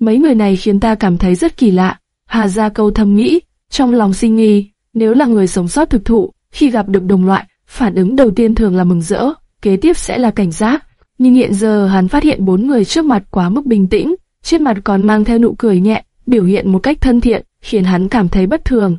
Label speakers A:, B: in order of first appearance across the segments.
A: mấy người này khiến ta cảm thấy rất kỳ lạ. Hà Gia Câu thầm nghĩ, trong lòng sinh nghi, nếu là người sống sót thực thụ, khi gặp được đồng loại, phản ứng đầu tiên thường là mừng rỡ, kế tiếp sẽ là cảnh giác. Nhưng hiện giờ hắn phát hiện bốn người trước mặt quá mức bình tĩnh, trên mặt còn mang theo nụ cười nhẹ, biểu hiện một cách thân thiện, khiến hắn cảm thấy bất thường.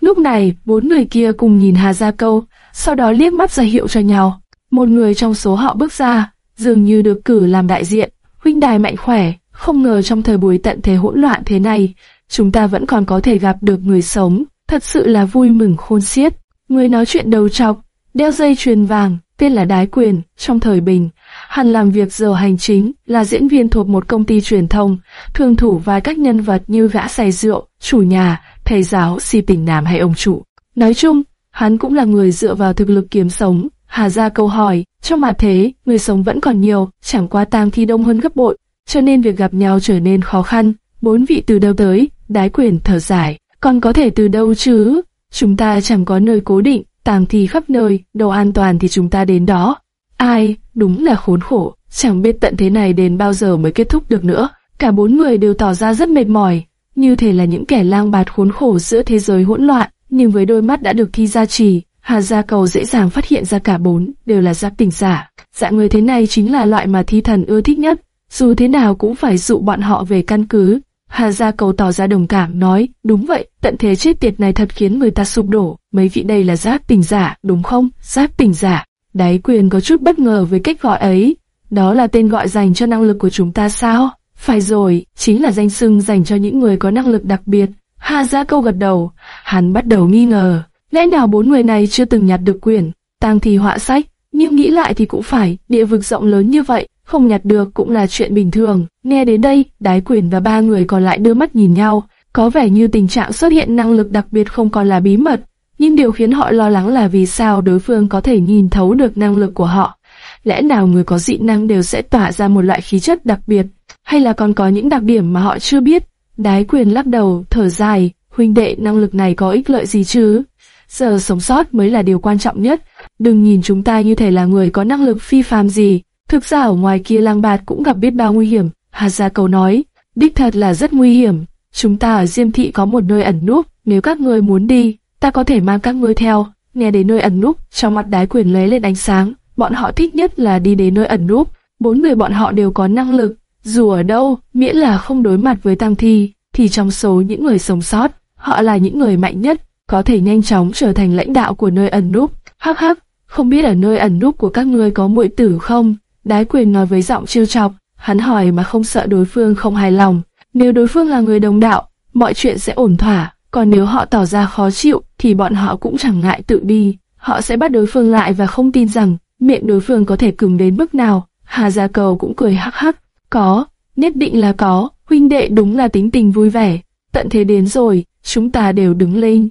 A: Lúc này, bốn người kia cùng nhìn Hà Gia Câu, sau đó liếc mắt ra hiệu cho nhau. Một người trong số họ bước ra, dường như được cử làm đại diện, huynh đài mạnh khỏe, không ngờ trong thời buổi tận thế hỗn loạn thế này, chúng ta vẫn còn có thể gặp được người sống, thật sự là vui mừng khôn xiết. Người nói chuyện đầu trọc, đeo dây chuyền vàng, tên là Đái Quyền, trong thời bình, hắn làm việc giờ hành chính, là diễn viên thuộc một công ty truyền thông, thường thủ vai các nhân vật như gã say rượu, chủ nhà, thầy giáo, si tình nam hay ông chủ. Nói chung, hắn cũng là người dựa vào thực lực kiếm sống. Hà ra câu hỏi, trong mặt thế, người sống vẫn còn nhiều, chẳng qua tang thi đông hơn gấp bội, cho nên việc gặp nhau trở nên khó khăn. Bốn vị từ đâu tới, đái quyền thở dài, còn có thể từ đâu chứ? Chúng ta chẳng có nơi cố định, tàng thì khắp nơi, đâu an toàn thì chúng ta đến đó. Ai, đúng là khốn khổ, chẳng biết tận thế này đến bao giờ mới kết thúc được nữa. Cả bốn người đều tỏ ra rất mệt mỏi, như thể là những kẻ lang bạt khốn khổ giữa thế giới hỗn loạn, nhưng với đôi mắt đã được thi gia trì, Hà Gia Cầu dễ dàng phát hiện ra cả bốn đều là giác tỉnh giả. Dạng người thế này chính là loại mà thi thần ưa thích nhất, dù thế nào cũng phải dụ bọn họ về căn cứ. Hà Gia Cầu tỏ ra đồng cảm nói, đúng vậy, tận thế chết tiệt này thật khiến người ta sụp đổ, mấy vị đây là giáp tình giả, đúng không? Giáp tình giả. Đáy quyền có chút bất ngờ với cách gọi ấy, đó là tên gọi dành cho năng lực của chúng ta sao? Phải rồi, chính là danh xưng dành cho những người có năng lực đặc biệt. Hà Gia Câu gật đầu, hắn bắt đầu nghi ngờ, lẽ nào bốn người này chưa từng nhặt được quyển, tang thì họa sách, nhưng nghĩ lại thì cũng phải, địa vực rộng lớn như vậy, không nhặt được cũng là chuyện bình thường. Nghe đến đây, đái quyền và ba người còn lại đưa mắt nhìn nhau, có vẻ như tình trạng xuất hiện năng lực đặc biệt không còn là bí mật, nhưng điều khiến họ lo lắng là vì sao đối phương có thể nhìn thấu được năng lực của họ. Lẽ nào người có dị năng đều sẽ tỏa ra một loại khí chất đặc biệt, hay là còn có những đặc điểm mà họ chưa biết? Đái quyền lắc đầu, thở dài, huynh đệ năng lực này có ích lợi gì chứ? Giờ sống sót mới là điều quan trọng nhất. Đừng nhìn chúng ta như thể là người có năng lực phi phàm gì. Thực ra ở ngoài kia lang bạt cũng gặp biết bao nguy hiểm. Hà Gia Cầu nói, đích thật là rất nguy hiểm. Chúng ta ở Diêm Thị có một nơi ẩn núp, nếu các người muốn đi, ta có thể mang các ngươi theo. Nghe đến nơi ẩn núp, trong mặt đái quyền lấy lên ánh sáng. Bọn họ thích nhất là đi đến nơi ẩn núp. Bốn người bọn họ đều có năng lực, dù ở đâu, miễn là không đối mặt với tăng thi, thì trong số những người sống sót, họ là những người mạnh nhất, có thể nhanh chóng trở thành lãnh đạo của nơi ẩn núp. Hắc hắc, không biết ở nơi ẩn núp của các ngươi có muội tử không? Đái quyền nói với giọng trêu chọc, hắn hỏi mà không sợ đối phương không hài lòng. Nếu đối phương là người đồng đạo, mọi chuyện sẽ ổn thỏa, còn nếu họ tỏ ra khó chịu, thì bọn họ cũng chẳng ngại tự đi. Họ sẽ bắt đối phương lại và không tin rằng miệng đối phương có thể cứng đến mức nào. Hà Gia Cầu cũng cười hắc hắc, có, nhất định là có, huynh đệ đúng là tính tình vui vẻ. Tận thế đến rồi, chúng ta đều đứng lên.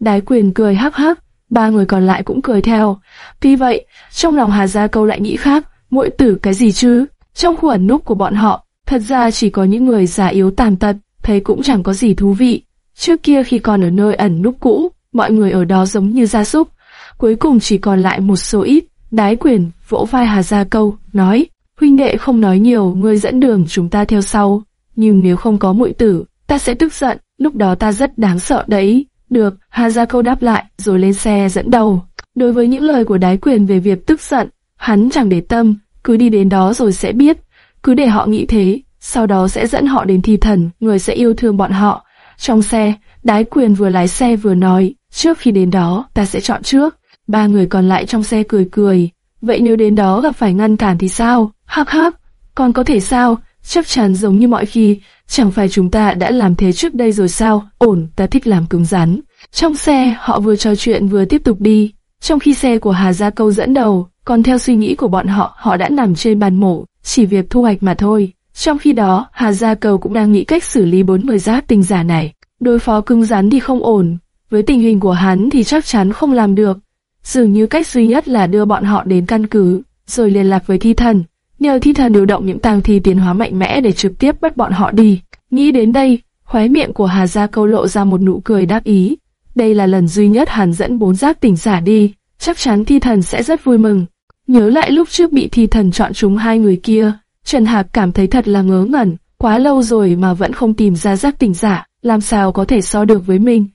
A: Đái quyền cười hắc hắc, ba người còn lại cũng cười theo. Tuy vậy, trong lòng Hà Gia Câu lại nghĩ khác, muội tử cái gì chứ? Trong khu ẩn núp của bọn họ, thật ra chỉ có những người già yếu tàn tật, thấy cũng chẳng có gì thú vị. Trước kia khi còn ở nơi ẩn núp cũ, mọi người ở đó giống như gia súc. Cuối cùng chỉ còn lại một số ít. Đái quyền vỗ vai Hà Gia Câu, nói, huynh đệ không nói nhiều, ngươi dẫn đường chúng ta theo sau. Nhưng nếu không có muội tử, ta sẽ tức giận, lúc đó ta rất đáng sợ đấy. Được, Hà Gia Câu đáp lại, rồi lên xe dẫn đầu. Đối với những lời của đái quyền về việc tức giận, hắn chẳng để tâm, cứ đi đến đó rồi sẽ biết. Cứ để họ nghĩ thế, sau đó sẽ dẫn họ đến thi thần, người sẽ yêu thương bọn họ. Trong xe, đái quyền vừa lái xe vừa nói, trước khi đến đó, ta sẽ chọn trước. Ba người còn lại trong xe cười cười. Vậy nếu đến đó gặp phải ngăn cản thì sao? Hắc hắc, còn có thể sao? Chắc chắn giống như mọi khi, chẳng phải chúng ta đã làm thế trước đây rồi sao? Ổn, ta thích làm cứng rắn. Trong xe, họ vừa trò chuyện vừa tiếp tục đi. Trong khi xe của Hà Gia Câu dẫn đầu, còn theo suy nghĩ của bọn họ, họ đã nằm trên bàn mổ, chỉ việc thu hoạch mà thôi. Trong khi đó, Hà Gia Cầu cũng đang nghĩ cách xử lý 40 giáp tinh giả này. Đối phó cứng rắn thì không ổn, với tình hình của hắn thì chắc chắn không làm được. Dường như cách duy nhất là đưa bọn họ đến căn cứ, rồi liên lạc với thi thần. Nhờ thi thần điều động những tàng thi tiến hóa mạnh mẽ để trực tiếp bắt bọn họ đi. Nghĩ đến đây, khóe miệng của Hà Gia Câu lộ ra một nụ cười đáp ý. Đây là lần duy nhất hắn dẫn bốn giác tỉnh giả đi, chắc chắn thi thần sẽ rất vui mừng. Nhớ lại lúc trước bị thi thần chọn chúng hai người kia, Trần Hạc cảm thấy thật là ngớ ngẩn, quá lâu rồi mà vẫn không tìm ra giác tỉnh giả, làm sao có thể so được với mình.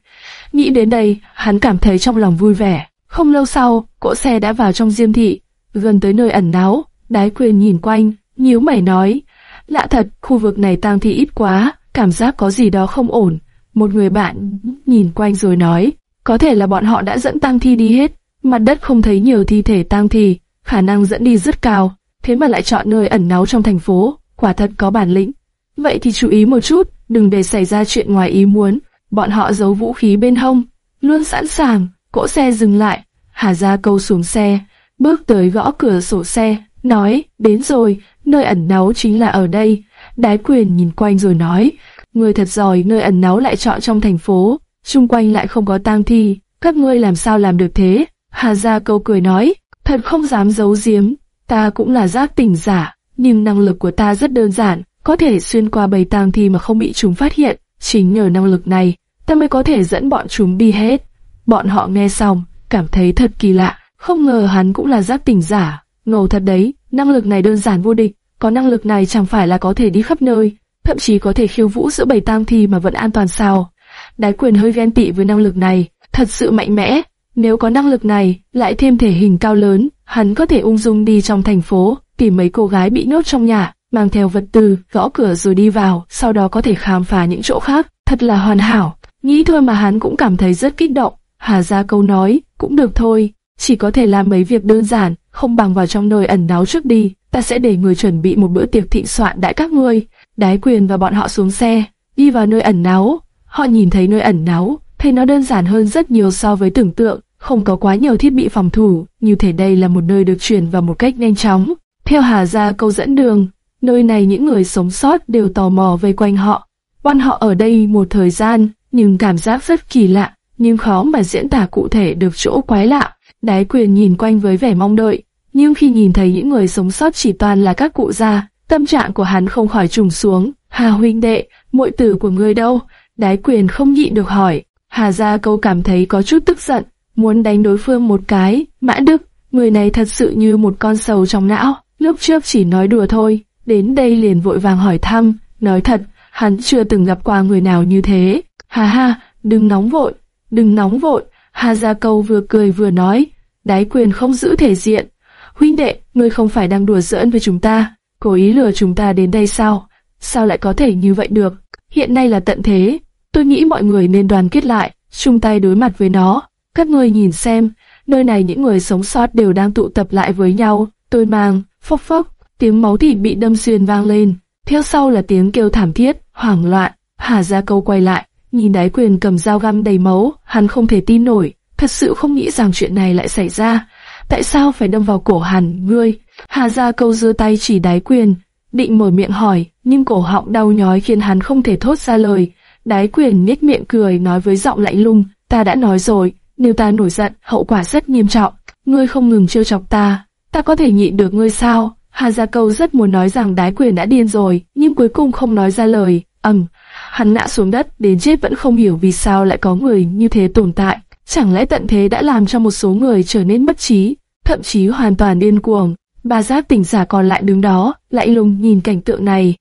A: Nghĩ đến đây, hắn cảm thấy trong lòng vui vẻ. Không lâu sau, cỗ xe đã vào trong diêm thị, gần tới nơi ẩn náu, đái quyền nhìn quanh, nhíu mày nói, lạ thật, khu vực này tang thi ít quá, cảm giác có gì đó không ổn. Một người bạn nhìn quanh rồi nói, có thể là bọn họ đã dẫn tang thi đi hết, mặt đất không thấy nhiều thi thể tang thi, khả năng dẫn đi rất cao, thế mà lại chọn nơi ẩn náu trong thành phố, quả thật có bản lĩnh. Vậy thì chú ý một chút, đừng để xảy ra chuyện ngoài ý muốn. Bọn họ giấu vũ khí bên hông, luôn sẵn sàng. Cỗ xe dừng lại, Hà Gia Câu xuống xe, bước tới gõ cửa sổ xe, nói, đến rồi, nơi ẩn náu chính là ở đây. Đái quyền nhìn quanh rồi nói, người thật giỏi nơi ẩn náu lại chọn trong thành phố, xung quanh lại không có tang thi, các ngươi làm sao làm được thế? Hà Gia Câu cười nói, thật không dám giấu giếm, ta cũng là giác tỉnh giả, nhưng năng lực của ta rất đơn giản, có thể xuyên qua bầy tang thi mà không bị chúng phát hiện. Chính nhờ năng lực này, ta mới có thể dẫn bọn chúng đi hết. Bọn họ nghe xong, cảm thấy thật kỳ lạ, không ngờ hắn cũng là giác tỉnh giả. Ngầu thật đấy, năng lực này đơn giản vô địch, có năng lực này chẳng phải là có thể đi khắp nơi, thậm chí có thể khiêu vũ giữa bầy tang thi mà vẫn an toàn sao. Đái quyền hơi ghen tị với năng lực này, thật sự mạnh mẽ. Nếu có năng lực này, lại thêm thể hình cao lớn, hắn có thể ung dung đi trong thành phố, tìm mấy cô gái bị nhốt trong nhà, mang theo vật tư, gõ cửa rồi đi vào, sau đó có thể khám phá những chỗ khác, thật là hoàn hảo. Nghĩ thôi mà hắn cũng cảm thấy rất kích động. Hà ra câu nói, cũng được thôi, chỉ có thể làm mấy việc đơn giản, không bằng vào trong nơi ẩn náu trước đi, ta sẽ để người chuẩn bị một bữa tiệc thịnh soạn đại các ngươi. Đái quyền và bọn họ xuống xe, đi vào nơi ẩn náu. Họ nhìn thấy nơi ẩn náu, thấy nó đơn giản hơn rất nhiều so với tưởng tượng, không có quá nhiều thiết bị phòng thủ, như thể đây là một nơi được chuyển vào một cách nhanh chóng. Theo Hà ra câu dẫn đường, nơi này những người sống sót đều tò mò vây quanh họ. Bọn họ ở đây một thời gian, nhưng cảm giác rất kỳ lạ, nhưng khó mà diễn tả cụ thể được chỗ quái lạ. Đái quyền nhìn quanh với vẻ mong đợi, nhưng khi nhìn thấy những người sống sót chỉ toàn là các cụ già, tâm trạng của hắn không khỏi trùng xuống. Hà huynh đệ, muội tử của ngươi đâu? Đái quyền không nhịn được hỏi. Hà gia câu cảm thấy có chút tức giận, muốn đánh đối phương một cái. Mã Đức, người này thật sự như một con sầu trong não, lúc trước chỉ nói đùa thôi, đến đây liền vội vàng hỏi thăm, nói thật, hắn chưa từng gặp qua người nào như thế. Hà ha, đừng nóng vội, đừng nóng vội, Hà Gia Câu vừa cười vừa nói, đái quyền không giữ thể diện. Huynh đệ, ngươi không phải đang đùa giỡn với chúng ta, cố ý lừa chúng ta đến đây sao? Sao lại có thể như vậy được? Hiện nay là tận thế, tôi nghĩ mọi người nên đoàn kết lại, chung tay đối mặt với nó. Các ngươi nhìn xem, nơi này những người sống sót đều đang tụ tập lại với nhau. Tôi mang, phốc phốc, tiếng máu thịt bị đâm xuyên vang lên. Theo sau là tiếng kêu thảm thiết, hoảng loạn. Hà Gia Câu quay lại, nhìn đái quyền cầm dao găm đầy máu, hắn không thể tin nổi, thật sự không nghĩ rằng chuyện này lại xảy ra. Tại sao phải đâm vào cổ hắn? ngươi? Hà Gia Câu giơ tay chỉ đái quyền, định mở miệng hỏi, nhưng cổ họng đau nhói khiến hắn không thể thốt ra lời. Đái quyền nhếch miệng cười nói với giọng lạnh lùng, ta đã nói rồi, nếu ta nổi giận, hậu quả rất nghiêm trọng. Ngươi không ngừng trêu chọc ta, ta có thể nhịn được ngươi sao? Hà Gia Câu rất muốn nói rằng đái quyền đã điên rồi, nhưng cuối cùng không nói ra lời. ầm, hắn ngã xuống đất, đến chết vẫn không hiểu vì sao lại có người như thế tồn tại. Chẳng lẽ tận thế đã làm cho một số người trở nên bất trí, thậm chí hoàn toàn điên cuồng. Ba giác tỉnh giả còn lại đứng đó, lạnh lùng nhìn cảnh tượng này.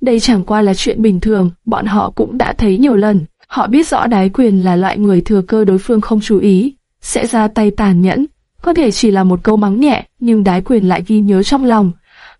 A: Đây chẳng qua là chuyện bình thường, bọn họ cũng đã thấy nhiều lần. Họ biết rõ đái quyền là loại người thừa cơ đối phương không chú ý, sẽ ra tay tàn nhẫn. Có thể chỉ là một câu mắng nhẹ, nhưng đái quyền lại ghi nhớ trong lòng.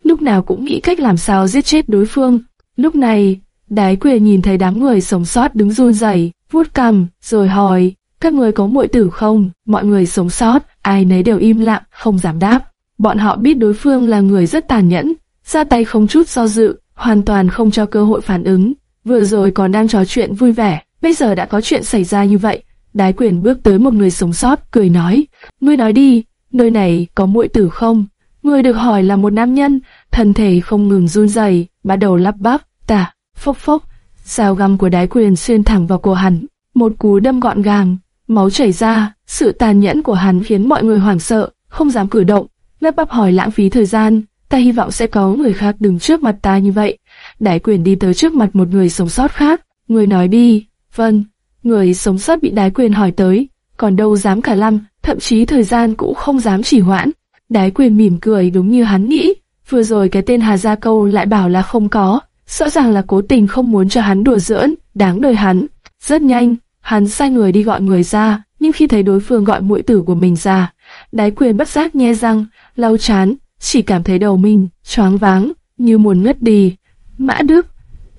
A: Lúc nào cũng nghĩ cách làm sao giết chết đối phương. Lúc này, đái quyền nhìn thấy đám người sống sót đứng run rẩy, vuốt cằm, rồi hỏi, các người có muội tử không? Mọi người sống sót, ai nấy đều im lặng, không dám đáp. Bọn họ biết đối phương là người rất tàn nhẫn, ra tay không chút do dự, hoàn toàn không cho cơ hội phản ứng. Vừa rồi còn đang trò chuyện vui vẻ, bây giờ đã có chuyện xảy ra như vậy. Đái quyền bước tới một người sống sót, cười nói, ngươi nói đi, nơi này có muội tử không? Người được hỏi là một nam nhân, thân thể không ngừng run rẩy, bắt đầu lắp bắp, tả, phốc phốc, dao găm của đái quyền xuyên thẳng vào cổ hắn, một cú đâm gọn gàng, máu chảy ra, sự tàn nhẫn của hắn khiến mọi người hoảng sợ, không dám cử động, lắp bắp hỏi lãng phí thời gian, ta hy vọng sẽ có người khác đứng trước mặt ta như vậy. Đái quyền đi tới trước mặt một người sống sót khác, người nói đi, vâng, người sống sót bị đái quyền hỏi tới, còn đâu dám cả lăm, thậm chí thời gian cũng không dám chỉ hoãn. Đái quyền mỉm cười đúng như hắn nghĩ, vừa rồi cái tên Hà Gia Câu lại bảo là không có, rõ ràng là cố tình không muốn cho hắn đùa giỡn, đáng đời hắn. Rất nhanh, hắn sai người đi gọi người ra, nhưng khi thấy đối phương gọi mũi tử của mình ra, đái quyền bất giác nhe răng, lau chán, chỉ cảm thấy đầu mình choáng váng, như muốn ngất đi. Mã Đức,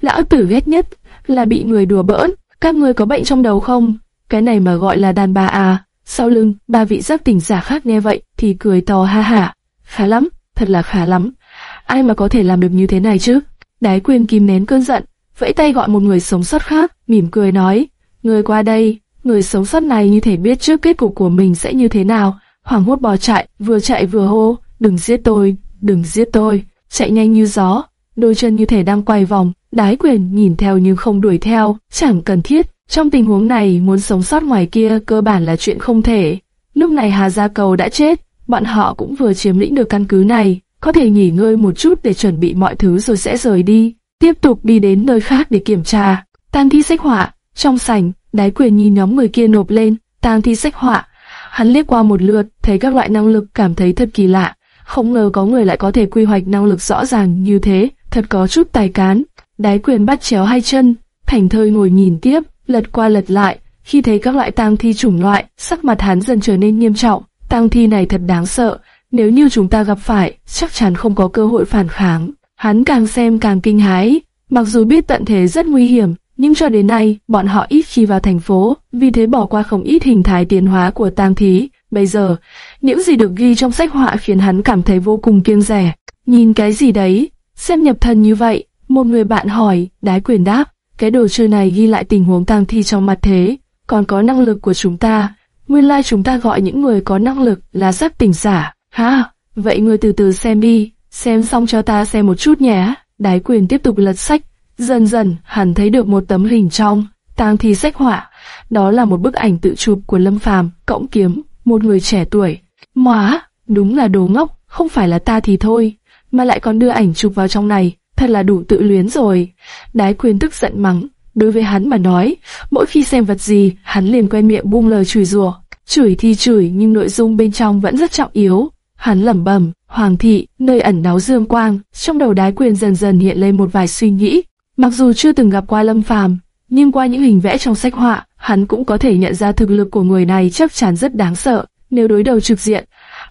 A: lão tử ghét nhất là bị người đùa bỡn, các người có bệnh trong đầu không? Cái này mà gọi là đàn bà à? Sau lưng, ba vị giác tỉnh giả khác nghe vậy thì cười to ha hả. Khá lắm, thật là khá lắm. Ai mà có thể làm được như thế này chứ? Đái quyền kìm nén cơn giận, vẫy tay gọi một người sống sót khác, mỉm cười nói, người qua đây, người sống sót này như thể biết trước kết cục của mình sẽ như thế nào, hoảng hốt bỏ chạy, vừa chạy vừa hô, đừng giết tôi, đừng giết tôi, chạy nhanh như gió, đôi chân như thể đang quay vòng, đái quyền nhìn theo nhưng không đuổi theo, chẳng cần thiết, trong tình huống này muốn sống sót ngoài kia cơ bản là chuyện không thể. Lúc này Hà Gia Cầu đã chết, bọn họ cũng vừa chiếm lĩnh được căn cứ này, có thể nghỉ ngơi một chút để chuẩn bị mọi thứ rồi sẽ rời đi, tiếp tục đi đến nơi khác để kiểm tra. Tang thi sách họa, trong sảnh, đái quyền nhìn nhóm người kia nộp lên, tang thi sách họa. Hắn liếc qua một lượt, thấy các loại năng lực cảm thấy thật kỳ lạ. Không ngờ có người lại có thể quy hoạch năng lực rõ ràng như thế, thật có chút tài cán. Đái quyền bắt chéo hai chân, thành thơi ngồi nhìn tiếp, lật qua lật lại. Khi thấy các loại tang thi chủng loại, sắc mặt hắn dần trở nên nghiêm trọng. Tang thi này thật đáng sợ, nếu như chúng ta gặp phải, chắc chắn không có cơ hội phản kháng. Hắn càng xem càng kinh hái, mặc dù biết tận thế rất nguy hiểm, nhưng cho đến nay, bọn họ ít khi vào thành phố, vì thế bỏ qua không ít hình thái tiến hóa của tang thí. Bây giờ, những gì được ghi trong sách họa khiến hắn cảm thấy vô cùng kiêng rẻ. Nhìn cái gì đấy, xem nhập thần như vậy, một người bạn hỏi, đái quyền đáp, cái đồ chơi này ghi lại tình huống tang thi trong mặt thế, còn có năng lực của chúng ta. Nguyên lai like chúng ta gọi những người có năng lực là giác tỉnh giả. Ha, vậy ngươi từ từ xem đi, xem xong cho ta xem một chút nhé. Đái quyền tiếp tục lật sách, dần dần hắn thấy được một tấm hình trong tang thi sách họa. Đó là một bức ảnh tự chụp của Lâm Phàm, cộng kiếm, một người trẻ tuổi. Móa, đúng là đồ ngốc, không phải là ta thì thôi, mà lại còn đưa ảnh chụp vào trong này, thật là đủ tự luyến rồi. Đái quyền tức giận mắng, đối với hắn mà nói, mỗi khi xem vật gì, hắn liền quen miệng buông lời chửi rủa. Chửi thì chửi nhưng nội dung bên trong vẫn rất trọng yếu. Hắn lẩm bẩm, Hoàng thị, nơi ẩn náu dương quang, trong đầu đái quyền dần dần hiện lên một vài suy nghĩ. Mặc dù chưa từng gặp qua Lâm Phàm, nhưng qua những hình vẽ trong sách họa, hắn cũng có thể nhận ra thực lực của người này chắc chắn rất đáng sợ. Nếu đối đầu trực diện,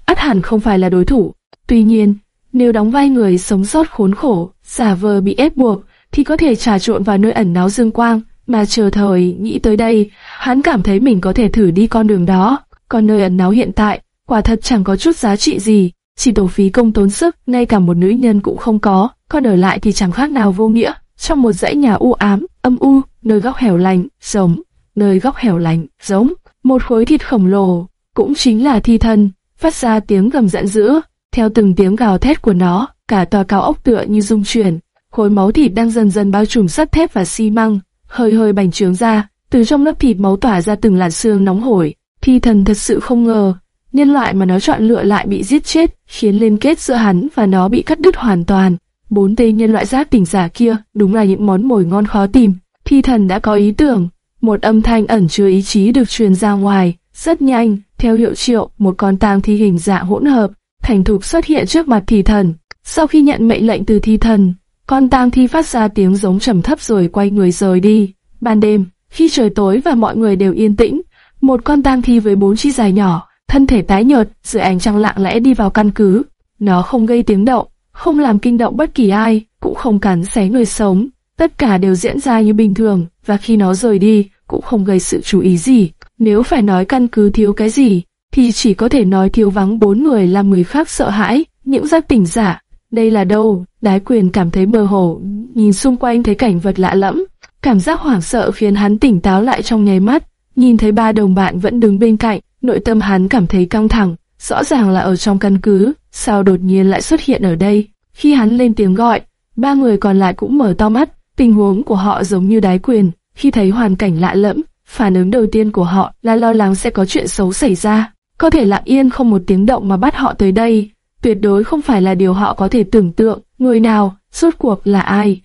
A: ắt hẳn không phải là đối thủ. Tuy nhiên, nếu đóng vai người sống sót khốn khổ, giả vờ bị ép buộc, thì có thể trà trộn vào nơi ẩn náu dương quang. Mà chờ thời nghĩ tới đây, hắn cảm thấy mình có thể thử đi con đường đó. Còn nơi ẩn náu hiện tại, quả thật chẳng có chút giá trị gì, chỉ tổ phí công tốn sức, ngay cả một nữ nhân cũng không có, còn ở lại thì chẳng khác nào vô nghĩa. Trong một dãy nhà u ám, âm u, nơi góc hẻo lánh, sống nơi góc hẻo lạnh, giống, một khối thịt khổng lồ, cũng chính là thi thân, phát ra tiếng gầm giận dữ, theo từng tiếng gào thét của nó, cả tòa cao ốc tựa như rung chuyển, khối máu thịt đang dần dần bao trùm sắt thép và xi măng, hơi hơi bành trướng ra, từ trong lớp thịt máu tỏa ra từng làn xương nóng hổi. Thi thần thật sự không ngờ, nhân loại mà nó chọn lựa lại bị giết chết, khiến liên kết giữa hắn và nó bị cắt đứt hoàn toàn. Bốn tên nhân loại giác tỉnh giả kia đúng là những món mồi ngon khó tìm. Thi thần đã có ý tưởng, một âm thanh ẩn chứa ý chí được truyền ra ngoài, rất nhanh, theo hiệu triệu, một con tang thi hình dạng hỗn hợp, thành thục xuất hiện trước mặt thi thần. Sau khi nhận mệnh lệnh từ thi thần, con tang thi phát ra tiếng giống trầm thấp rồi quay người rời đi. Ban đêm, khi trời tối và mọi người đều yên tĩnh, một con tang thi với bốn chi dài nhỏ, thân thể tái nhợt, dưới ánh trăng lặng lẽ đi vào căn cứ. Nó không gây tiếng động, không làm kinh động bất kỳ ai, cũng không cắn xé người sống. Tất cả đều diễn ra như bình thường, và khi nó rời đi, cũng không gây sự chú ý gì. Nếu phải nói căn cứ thiếu cái gì, thì chỉ có thể nói thiếu vắng bốn người làm người khác sợ hãi, những giác tỉnh giả. Đây là đâu? Đái quyền cảm thấy mơ hồ, nhìn xung quanh thấy cảnh vật lạ lẫm. Cảm giác hoảng sợ khiến hắn tỉnh táo lại trong nháy mắt. Nhìn thấy ba đồng bạn vẫn đứng bên cạnh, nội tâm hắn cảm thấy căng thẳng. Rõ ràng là ở trong căn cứ, sao đột nhiên lại xuất hiện ở đây? Khi hắn lên tiếng gọi, ba người còn lại cũng mở to mắt. Tình huống của họ giống như đái quyền. Khi thấy hoàn cảnh lạ lẫm, phản ứng đầu tiên của họ là lo lắng sẽ có chuyện xấu xảy ra. Có thể lặng yên không một tiếng động mà bắt họ tới đây, tuyệt đối không phải là điều họ có thể tưởng tượng. Người nào, rốt cuộc là ai?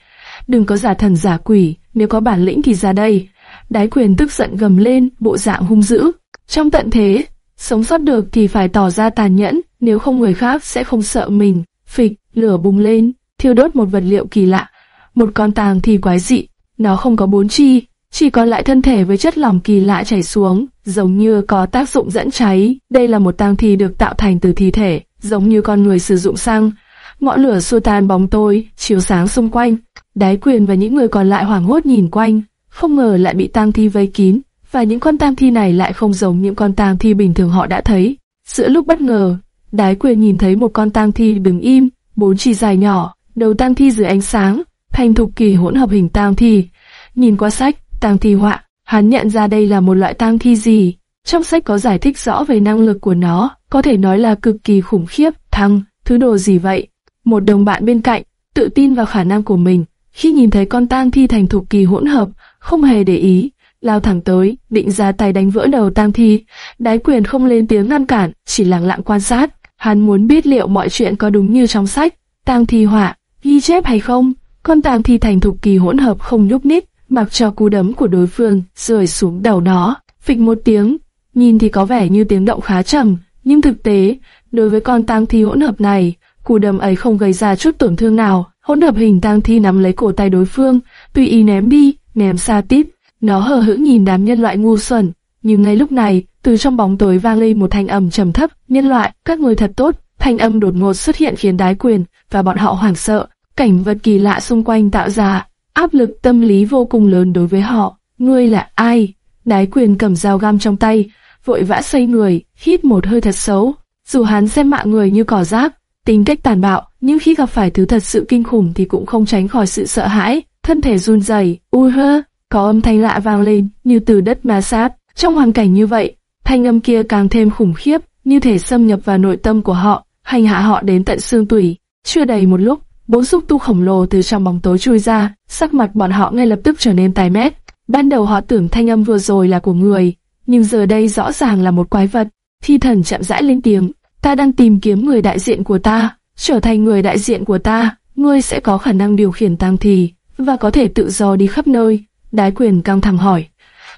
A: Đừng có giả thần giả quỷ, nếu có bản lĩnh thì ra đây. Đái quyền tức giận gầm lên, bộ dạng hung dữ. Trong tận thế, sống sót được thì phải tỏ ra tàn nhẫn, nếu không người khác sẽ không sợ mình. Phịch, lửa bùng lên, thiêu đốt một vật liệu kỳ lạ một con tang thi quái dị. Nó không có bốn chi, chỉ còn lại thân thể với chất lỏng kỳ lạ chảy xuống, giống như có tác dụng dẫn cháy. Đây là một tang thi được tạo thành từ thi thể, giống như con người sử dụng xăng. Ngọn lửa xua tan bóng tối, chiếu sáng xung quanh. Đái quyền và những người còn lại hoảng hốt nhìn quanh, không ngờ lại bị tang thi vây kín, và những con tang thi này lại không giống những con tang thi bình thường họ đã thấy. Giữa lúc bất ngờ, đái quyền nhìn thấy một con tang thi đứng im, bốn chỉ dài nhỏ, đầu tang thi dưới ánh sáng, thành thục kỳ hỗn hợp hình tang thi. Nhìn qua sách, tang thi họa, hắn nhận ra đây là một loại tang thi gì. Trong sách có giải thích rõ về năng lực của nó, có thể nói là cực kỳ khủng khiếp, thăng, thứ đồ gì vậy? Một đồng bạn bên cạnh, tự tin vào khả năng của mình, khi nhìn thấy con tang thi thành thục kỳ hỗn hợp, không hề để ý, lao thẳng tới, định ra tay đánh vỡ đầu tang thi. Đái quyền không lên tiếng ngăn cản, chỉ lặng lặng quan sát. Hắn muốn biết liệu mọi chuyện có đúng như trong sách, tang thi họa, ghi chép hay không. Con tang thi thành thục kỳ hỗn hợp không nhúc nít, mặc cho cú đấm của đối phương rơi xuống đầu nó. Phịch một tiếng, nhìn thì có vẻ như tiếng động khá trầm, nhưng thực tế, đối với con tang thi hỗn hợp này, cú đấm ấy không gây ra chút tổn thương nào. Hỗn hợp hình tang thi nắm lấy cổ tay đối phương, tùy ý ném đi, ném xa tít. Nó hờ hững nhìn đám nhân loại ngu xuẩn, nhưng ngay lúc này, từ trong bóng tối vang lên một thanh âm trầm thấp, "Nhân loại, các người thật tốt." Thanh âm đột ngột xuất hiện khiến đái quyền và bọn họ hoảng sợ, cảnh vật kỳ lạ xung quanh tạo ra áp lực tâm lý vô cùng lớn đối với họ. "Ngươi là ai?" Đái quyền cầm dao găm trong tay, vội vã xoay người, hít một hơi thật xấu. Dù hắn xem mạng người như cỏ rác, tính cách tàn bạo, nhưng khi gặp phải thứ thật sự kinh khủng thì cũng không tránh khỏi sự sợ hãi, thân thể run rẩy, u hơ, có âm thanh lạ vang lên, như từ đất ma sát. Trong hoàn cảnh như vậy, thanh âm kia càng thêm khủng khiếp, như thể xâm nhập vào nội tâm của họ, hành hạ họ đến tận xương tủy. Chưa đầy một lúc, bốn xúc tu khổng lồ từ trong bóng tối chui ra, sắc mặt bọn họ ngay lập tức trở nên tái mét. Ban đầu họ tưởng thanh âm vừa rồi là của người, nhưng giờ đây rõ ràng là một quái vật. Thi thần chậm rãi lên tiếng, ta đang tìm kiếm người đại diện của ta, trở thành người đại diện của ta, ngươi sẽ có khả năng điều khiển tang thì và có thể tự do đi khắp nơi. Đái quyền căng thẳng hỏi,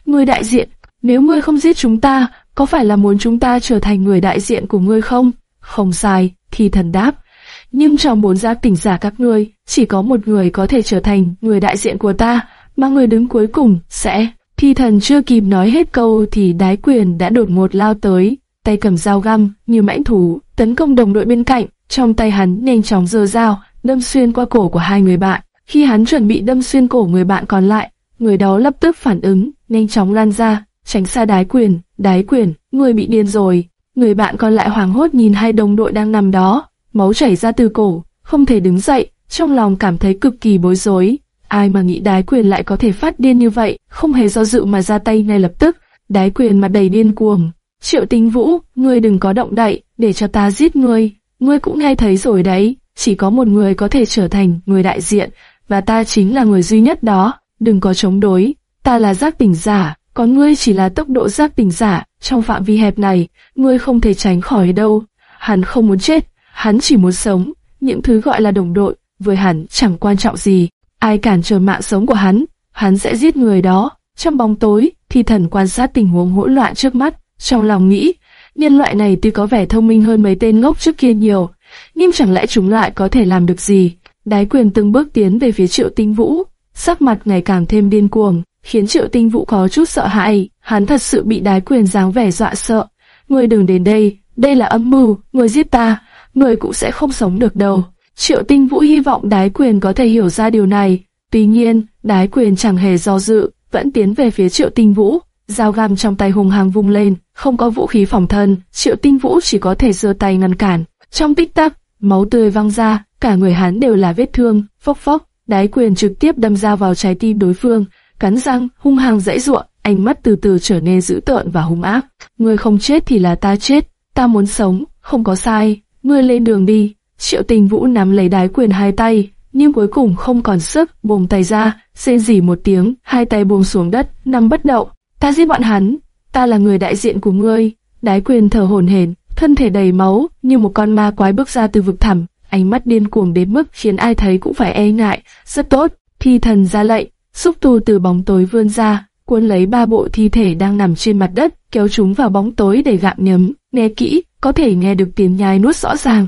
A: người đại diện, nếu ngươi không giết chúng ta, có phải là muốn chúng ta trở thành người đại diện của ngươi không? Không sai, thi thần đáp. Nhưng trong bốn giác tỉnh giả các ngươi, chỉ có một người có thể trở thành người đại diện của ta, mà người đứng cuối cùng sẽ... Thi thần chưa kịp nói hết câu thì đái quyền đã đột ngột lao tới, tay cầm dao găm như mãnh thú, tấn công đồng đội bên cạnh. Trong tay hắn nhanh chóng giơ dao, đâm xuyên qua cổ của hai người bạn. Khi hắn chuẩn bị đâm xuyên cổ người bạn còn lại, người đó lập tức phản ứng, nhanh chóng lan ra, tránh xa đái quyền, đái quyền, người bị điên rồi. Người bạn còn lại hoảng hốt nhìn hai đồng đội đang nằm đó, máu chảy ra từ cổ, không thể đứng dậy, trong lòng cảm thấy cực kỳ bối rối. Ai mà nghĩ đái quyền lại có thể phát điên như vậy, không hề do dự mà ra tay ngay lập tức, đái quyền mặt đầy điên cuồng. Triệu tinh vũ, ngươi đừng có động đậy, để cho ta giết ngươi. Ngươi cũng nghe thấy rồi đấy, chỉ có một người có thể trở thành người đại diện, và ta chính là người duy nhất đó đừng có chống đối, ta là giác tỉnh giả, còn ngươi chỉ là tốc độ giác tỉnh giả, trong phạm vi hẹp này, ngươi không thể tránh khỏi đâu. Hắn không muốn chết, hắn chỉ muốn sống, những thứ gọi là đồng đội, với hắn chẳng quan trọng gì, ai cản trở mạng sống của hắn, hắn sẽ giết người đó. Trong bóng tối, thì thần quan sát tình huống hỗn loạn trước mắt, trong lòng nghĩ, nhân loại này tuy có vẻ thông minh hơn mấy tên ngốc trước kia nhiều, nhưng chẳng lẽ chúng lại có thể làm được gì? Đái quyền từng bước tiến về phía triệu tinh vũ, sắc mặt ngày càng thêm điên cuồng, khiến Triệu Tinh Vũ có chút sợ hãi, hắn thật sự bị đái quyền dáng vẻ dọa sợ. Ngươi đừng đến đây, đây là âm mưu, ngươi giết ta, người cũng sẽ không sống được đâu. Triệu Tinh Vũ hy vọng đái quyền có thể hiểu ra điều này, tuy nhiên, đái quyền chẳng hề do dự, vẫn tiến về phía Triệu Tinh Vũ, dao găm trong tay hùng hăng vung lên, không có vũ khí phòng thân, Triệu Tinh Vũ chỉ có thể giơ tay ngăn cản. Trong tích tắc, máu tươi văng ra, cả người hắn đều là vết thương, phốc phốc, Đái quyền trực tiếp đâm dao vào trái tim đối phương, cắn răng, hung hăng dãy ruộng, ánh mắt từ từ trở nên dữ tợn và hung ác. Ngươi không chết thì là ta chết, ta muốn sống, không có sai, ngươi lên đường đi. Triệu tình vũ nắm lấy đái quyền hai tay, nhưng cuối cùng không còn sức, buông tay ra, xên rỉ một tiếng, hai tay buông xuống đất, nằm bất động. Ta giết bọn hắn, ta là người đại diện của ngươi. Đái quyền thở hổn hển, thân thể đầy máu, như một con ma quái bước ra từ vực thẳm, ánh mắt điên cuồng đến mức khiến ai thấy cũng phải e ngại. Rất tốt, thi thần ra lệnh, xúc tu từ bóng tối vươn ra, cuốn lấy ba bộ thi thể đang nằm trên mặt đất, kéo chúng vào bóng tối để gặm nhấm. Nghe kỹ, có thể nghe được tiếng nhai nuốt rõ ràng.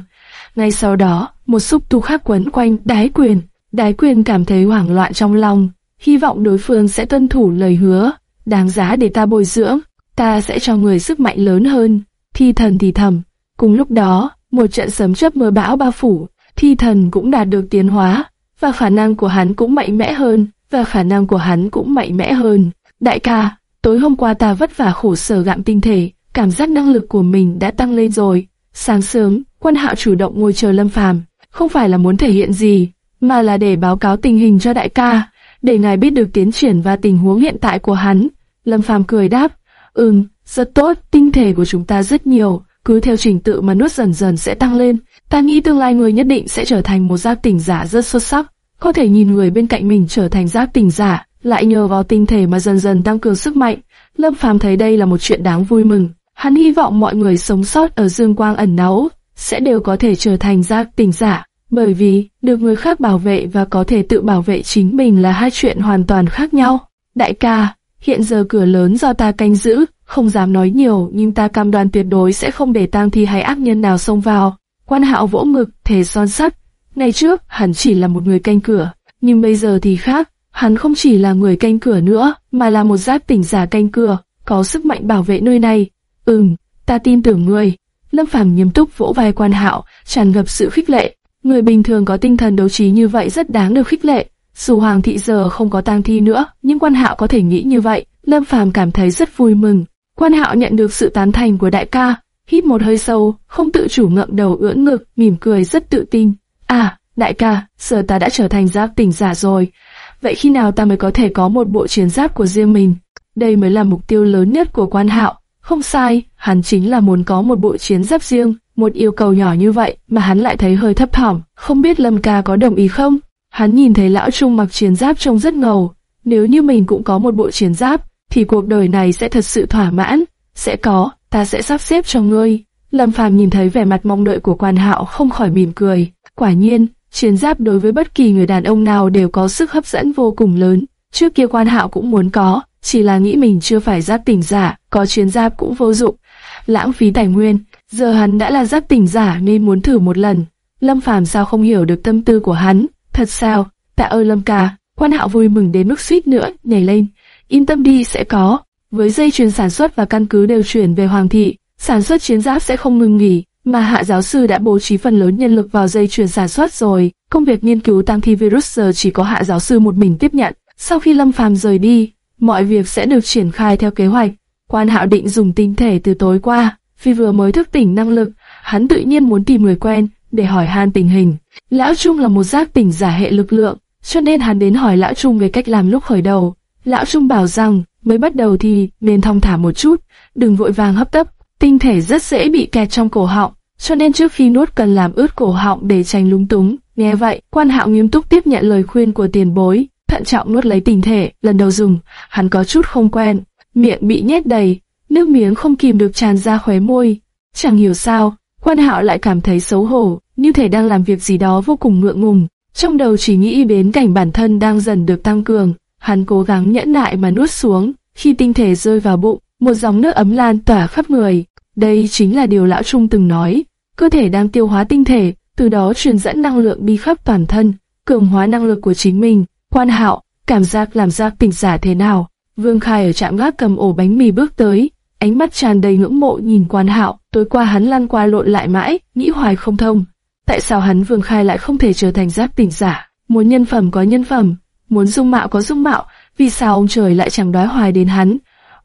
A: Ngay sau đó, một xúc tu khác quấn quanh đái quyền. Đái quyền cảm thấy hoảng loạn trong lòng, hy vọng đối phương sẽ tuân thủ lời hứa, đáng giá để ta bồi dưỡng, ta sẽ cho người sức mạnh lớn hơn. Thi thần thì thầm, cùng lúc đó, một trận sấm chớp mưa bão bao phủ, thi thần cũng đạt được tiến hóa, và khả năng của hắn cũng mạnh mẽ hơn, và khả năng của hắn cũng mạnh mẽ hơn. Đại ca, tối hôm qua ta vất vả khổ sở gặm tinh thể, cảm giác năng lực của mình đã tăng lên rồi. Sáng sớm, quân hạo chủ động ngồi chờ Lâm Phàm, không phải là muốn thể hiện gì, mà là để báo cáo tình hình cho đại ca, để ngài biết được tiến triển và tình huống hiện tại của hắn. Lâm Phàm cười đáp, ừm, rất tốt, tinh thể của chúng ta rất nhiều, cứ theo trình tự mà nuốt dần dần sẽ tăng lên. Ta nghĩ tương lai người nhất định sẽ trở thành một giác tỉnh giả rất xuất sắc, có thể nhìn người bên cạnh mình trở thành giác tỉnh giả, lại nhờ vào tinh thể mà dần dần tăng cường sức mạnh. Lâm Phàm thấy đây là một chuyện đáng vui mừng. Hắn hy vọng mọi người sống sót ở dương quang ẩn náu sẽ đều có thể trở thành giác tỉnh giả, bởi vì được người khác bảo vệ và có thể tự bảo vệ chính mình là hai chuyện hoàn toàn khác nhau. Đại ca, hiện giờ cửa lớn do ta canh giữ, không dám nói nhiều nhưng ta cam đoan tuyệt đối sẽ không để tang thi hay ác nhân nào xông vào. Quan hạo vỗ ngực, thể son sắt. Ngày trước, hắn chỉ là một người canh cửa, nhưng bây giờ thì khác. Hắn không chỉ là người canh cửa nữa, mà là một giác tỉnh giả canh cửa, có sức mạnh bảo vệ nơi này. Ừm, ta tin tưởng ngươi. Lâm Phàm nghiêm túc vỗ vai quan hạo, tràn ngập sự khích lệ. Người bình thường có tinh thần đấu trí như vậy rất đáng được khích lệ. Dù Hoàng thị giờ không có tang thi nữa, nhưng quan hạo có thể nghĩ như vậy. Lâm Phàm cảm thấy rất vui mừng. Quan hạo nhận được sự tán thành của đại ca, hít một hơi sâu, không tự chủ ngậm đầu ưỡn ngực, mỉm cười rất tự tin. À, đại ca, giờ ta đã trở thành giác tỉnh giả rồi. Vậy khi nào ta mới có thể có một bộ chiến giáp của riêng mình? Đây mới là mục tiêu lớn nhất của quan hạo. Không sai, hắn chính là muốn có một bộ chiến giáp riêng, một yêu cầu nhỏ như vậy mà hắn lại thấy hơi thấp thỏm, không biết Lâm ca có đồng ý không? Hắn nhìn thấy lão Trung mặc chiến giáp trông rất ngầu, nếu như mình cũng có một bộ chiến giáp, thì cuộc đời này sẽ thật sự thỏa mãn. Sẽ có, ta sẽ sắp xếp cho ngươi. Lâm Phàm nhìn thấy vẻ mặt mong đợi của quan hạo không khỏi mỉm cười. Quả nhiên, chiến giáp đối với bất kỳ người đàn ông nào đều có sức hấp dẫn vô cùng lớn. Trước kia quan hạo cũng muốn có, chỉ là nghĩ mình chưa phải giáp tỉnh giả, có chiến giáp cũng vô dụng, lãng phí tài nguyên. Giờ hắn đã là giáp tỉnh giả nên muốn thử một lần. Lâm Phàm sao không hiểu được tâm tư của hắn? Thật sao? Tạ ơn Lâm ca. Quan Hạo vui mừng đến mức suýt nữa nhảy lên. Yên tâm đi sẽ có. Với dây chuyền sản xuất và căn cứ đều chuyển về Hoàng thị, sản xuất chiến giáp sẽ không ngừng nghỉ, mà hạ giáo sư đã bố trí phần lớn nhân lực vào dây chuyền sản xuất rồi. Công việc nghiên cứu tăng thi virus giờ chỉ có hạ giáo sư một mình tiếp nhận. Sau khi Lâm Phàm rời đi, mọi việc sẽ được triển khai theo kế hoạch. Quan Hạo định dùng tinh thể từ tối qua, vì vừa mới thức tỉnh năng lực, hắn tự nhiên muốn tìm người quen để hỏi han tình hình. Lão Trung là một giác tỉnh giả hệ lực lượng, cho nên hắn đến hỏi Lão Trung về cách làm lúc khởi đầu. Lão Trung bảo rằng, mới bắt đầu thì nên thong thả một chút, đừng vội vàng hấp tấp, tinh thể rất dễ bị kẹt trong cổ họng, cho nên trước khi nuốt cần làm ướt cổ họng để tránh lúng túng. Nghe vậy, quan hạo nghiêm túc tiếp nhận lời khuyên của tiền bối, thận trọng nuốt lấy tinh thể, lần đầu dùng, hắn có chút không quen, miệng bị nhét đầy, nước miếng không kìm được tràn ra khóe môi. Chẳng hiểu sao, quan hạo lại cảm thấy xấu hổ, như thể đang làm việc gì đó vô cùng ngượng ngùng, trong đầu chỉ nghĩ đến cảnh bản thân đang dần được tăng cường. Hắn cố gắng nhẫn nại mà nuốt xuống, khi tinh thể rơi vào bụng, một dòng nước ấm lan tỏa khắp người. Đây chính là điều lão Trung từng nói, cơ thể đang tiêu hóa tinh thể, từ đó truyền dẫn năng lượng đi khắp toàn thân, cường hóa năng lực của chính mình. Quan hạo, cảm giác làm giác tỉnh giả thế nào? Vương Khai ở trạm gác cầm ổ bánh mì bước tới, ánh mắt tràn đầy ngưỡng mộ nhìn quan hạo. Tối qua hắn lăn qua lộn lại mãi, nghĩ hoài không thông. Tại sao hắn Vương Khai lại không thể trở thành giác tỉnh giả? Muốn nhân phẩm có nhân phẩm, muốn dung mạo có dung mạo, vì sao ông trời lại chẳng đói hoài đến hắn?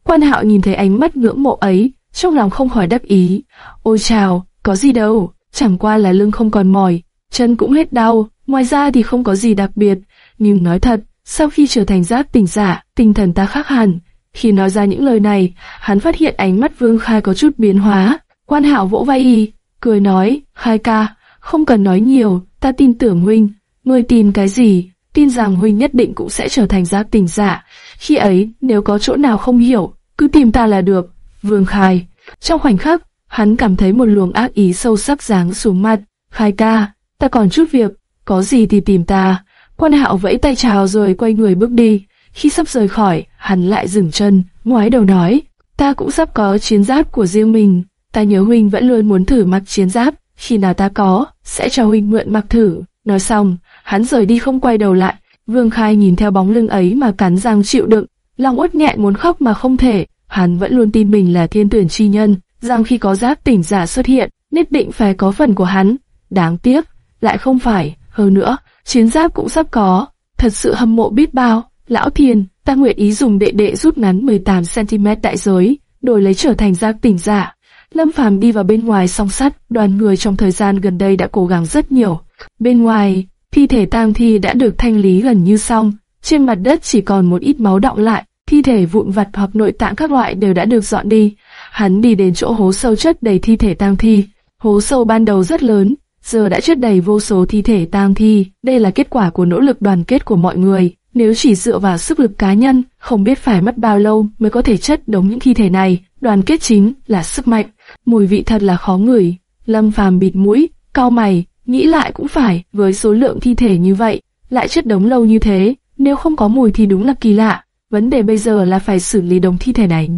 A: Quan hạo nhìn thấy ánh mắt ngưỡng mộ ấy, trong lòng không khỏi đắc ý. Ôi chào, có gì đâu, chẳng qua là lưng không còn mỏi, chân cũng hết đau, ngoài ra thì không có gì đặc biệt. Nhưng nói thật, sau khi trở thành giác tình giả, tinh thần ta khác hẳn. Khi nói ra những lời này, hắn phát hiện ánh mắt Vương Khai có chút biến hóa. Quan hạo vỗ vai y, cười nói, Khai ca, không cần nói nhiều, ta tin tưởng huynh. Ngươi tin cái gì? tin rằng huynh nhất định cũng sẽ trở thành giác tình giả. Khi ấy, nếu có chỗ nào không hiểu, cứ tìm ta là được. Vương Khai. Trong khoảnh khắc, hắn cảm thấy một luồng ác ý sâu sắc giáng xuống mặt. Khai ca, ta còn chút việc, có gì thì tìm ta. Quan hạo vẫy tay chào rồi quay người bước đi. Khi sắp rời khỏi, hắn lại dừng chân, ngoái đầu nói, ta cũng sắp có chiến giáp của riêng mình. Ta nhớ huynh vẫn luôn muốn thử mặc chiến giáp, khi nào ta có, sẽ cho huynh mượn mặc thử. Nói xong, hắn rời đi không quay đầu lại. Vương Khai nhìn theo bóng lưng ấy mà cắn răng chịu đựng, lòng uất nghẹn muốn khóc mà không thể. Hắn vẫn luôn tin mình là thiên tuyển chi nhân, rằng khi có giáp tỉnh giả xuất hiện, nhất định phải có phần của hắn. Đáng tiếc, lại không phải. Hơn nữa, chiến giáp cũng sắp có. Thật sự hâm mộ biết bao. Lão thiền ta nguyện ý dùng đệ đệ rút ngắn 18cm đại giới, đổi lấy trở thành giác tỉnh giả. Lâm Phàm đi vào bên ngoài song sắt, đoàn người trong thời gian gần đây đã cố gắng rất nhiều. Bên ngoài, thi thể tang thi đã được thanh lý gần như xong, trên mặt đất chỉ còn một ít máu đọng lại, thi thể vụn vặt hoặc nội tạng các loại đều đã được dọn đi. Hắn đi đến chỗ hố sâu chất đầy thi thể tang thi. Hố sâu ban đầu rất lớn, giờ đã chất đầy vô số thi thể tang thi. Đây là kết quả của nỗ lực đoàn kết của mọi người. Nếu chỉ dựa vào sức lực cá nhân, không biết phải mất bao lâu mới có thể chất đống những thi thể này. Đoàn kết chính là sức mạnh. Mùi vị thật là khó ngửi. Lâm Phàm bịt mũi, cau mày, nghĩ lại cũng phải, với số lượng thi thể như vậy, lại chất đống lâu như thế, nếu không có mùi thì đúng là kỳ lạ. Vấn đề bây giờ là phải xử lý đống thi thể này.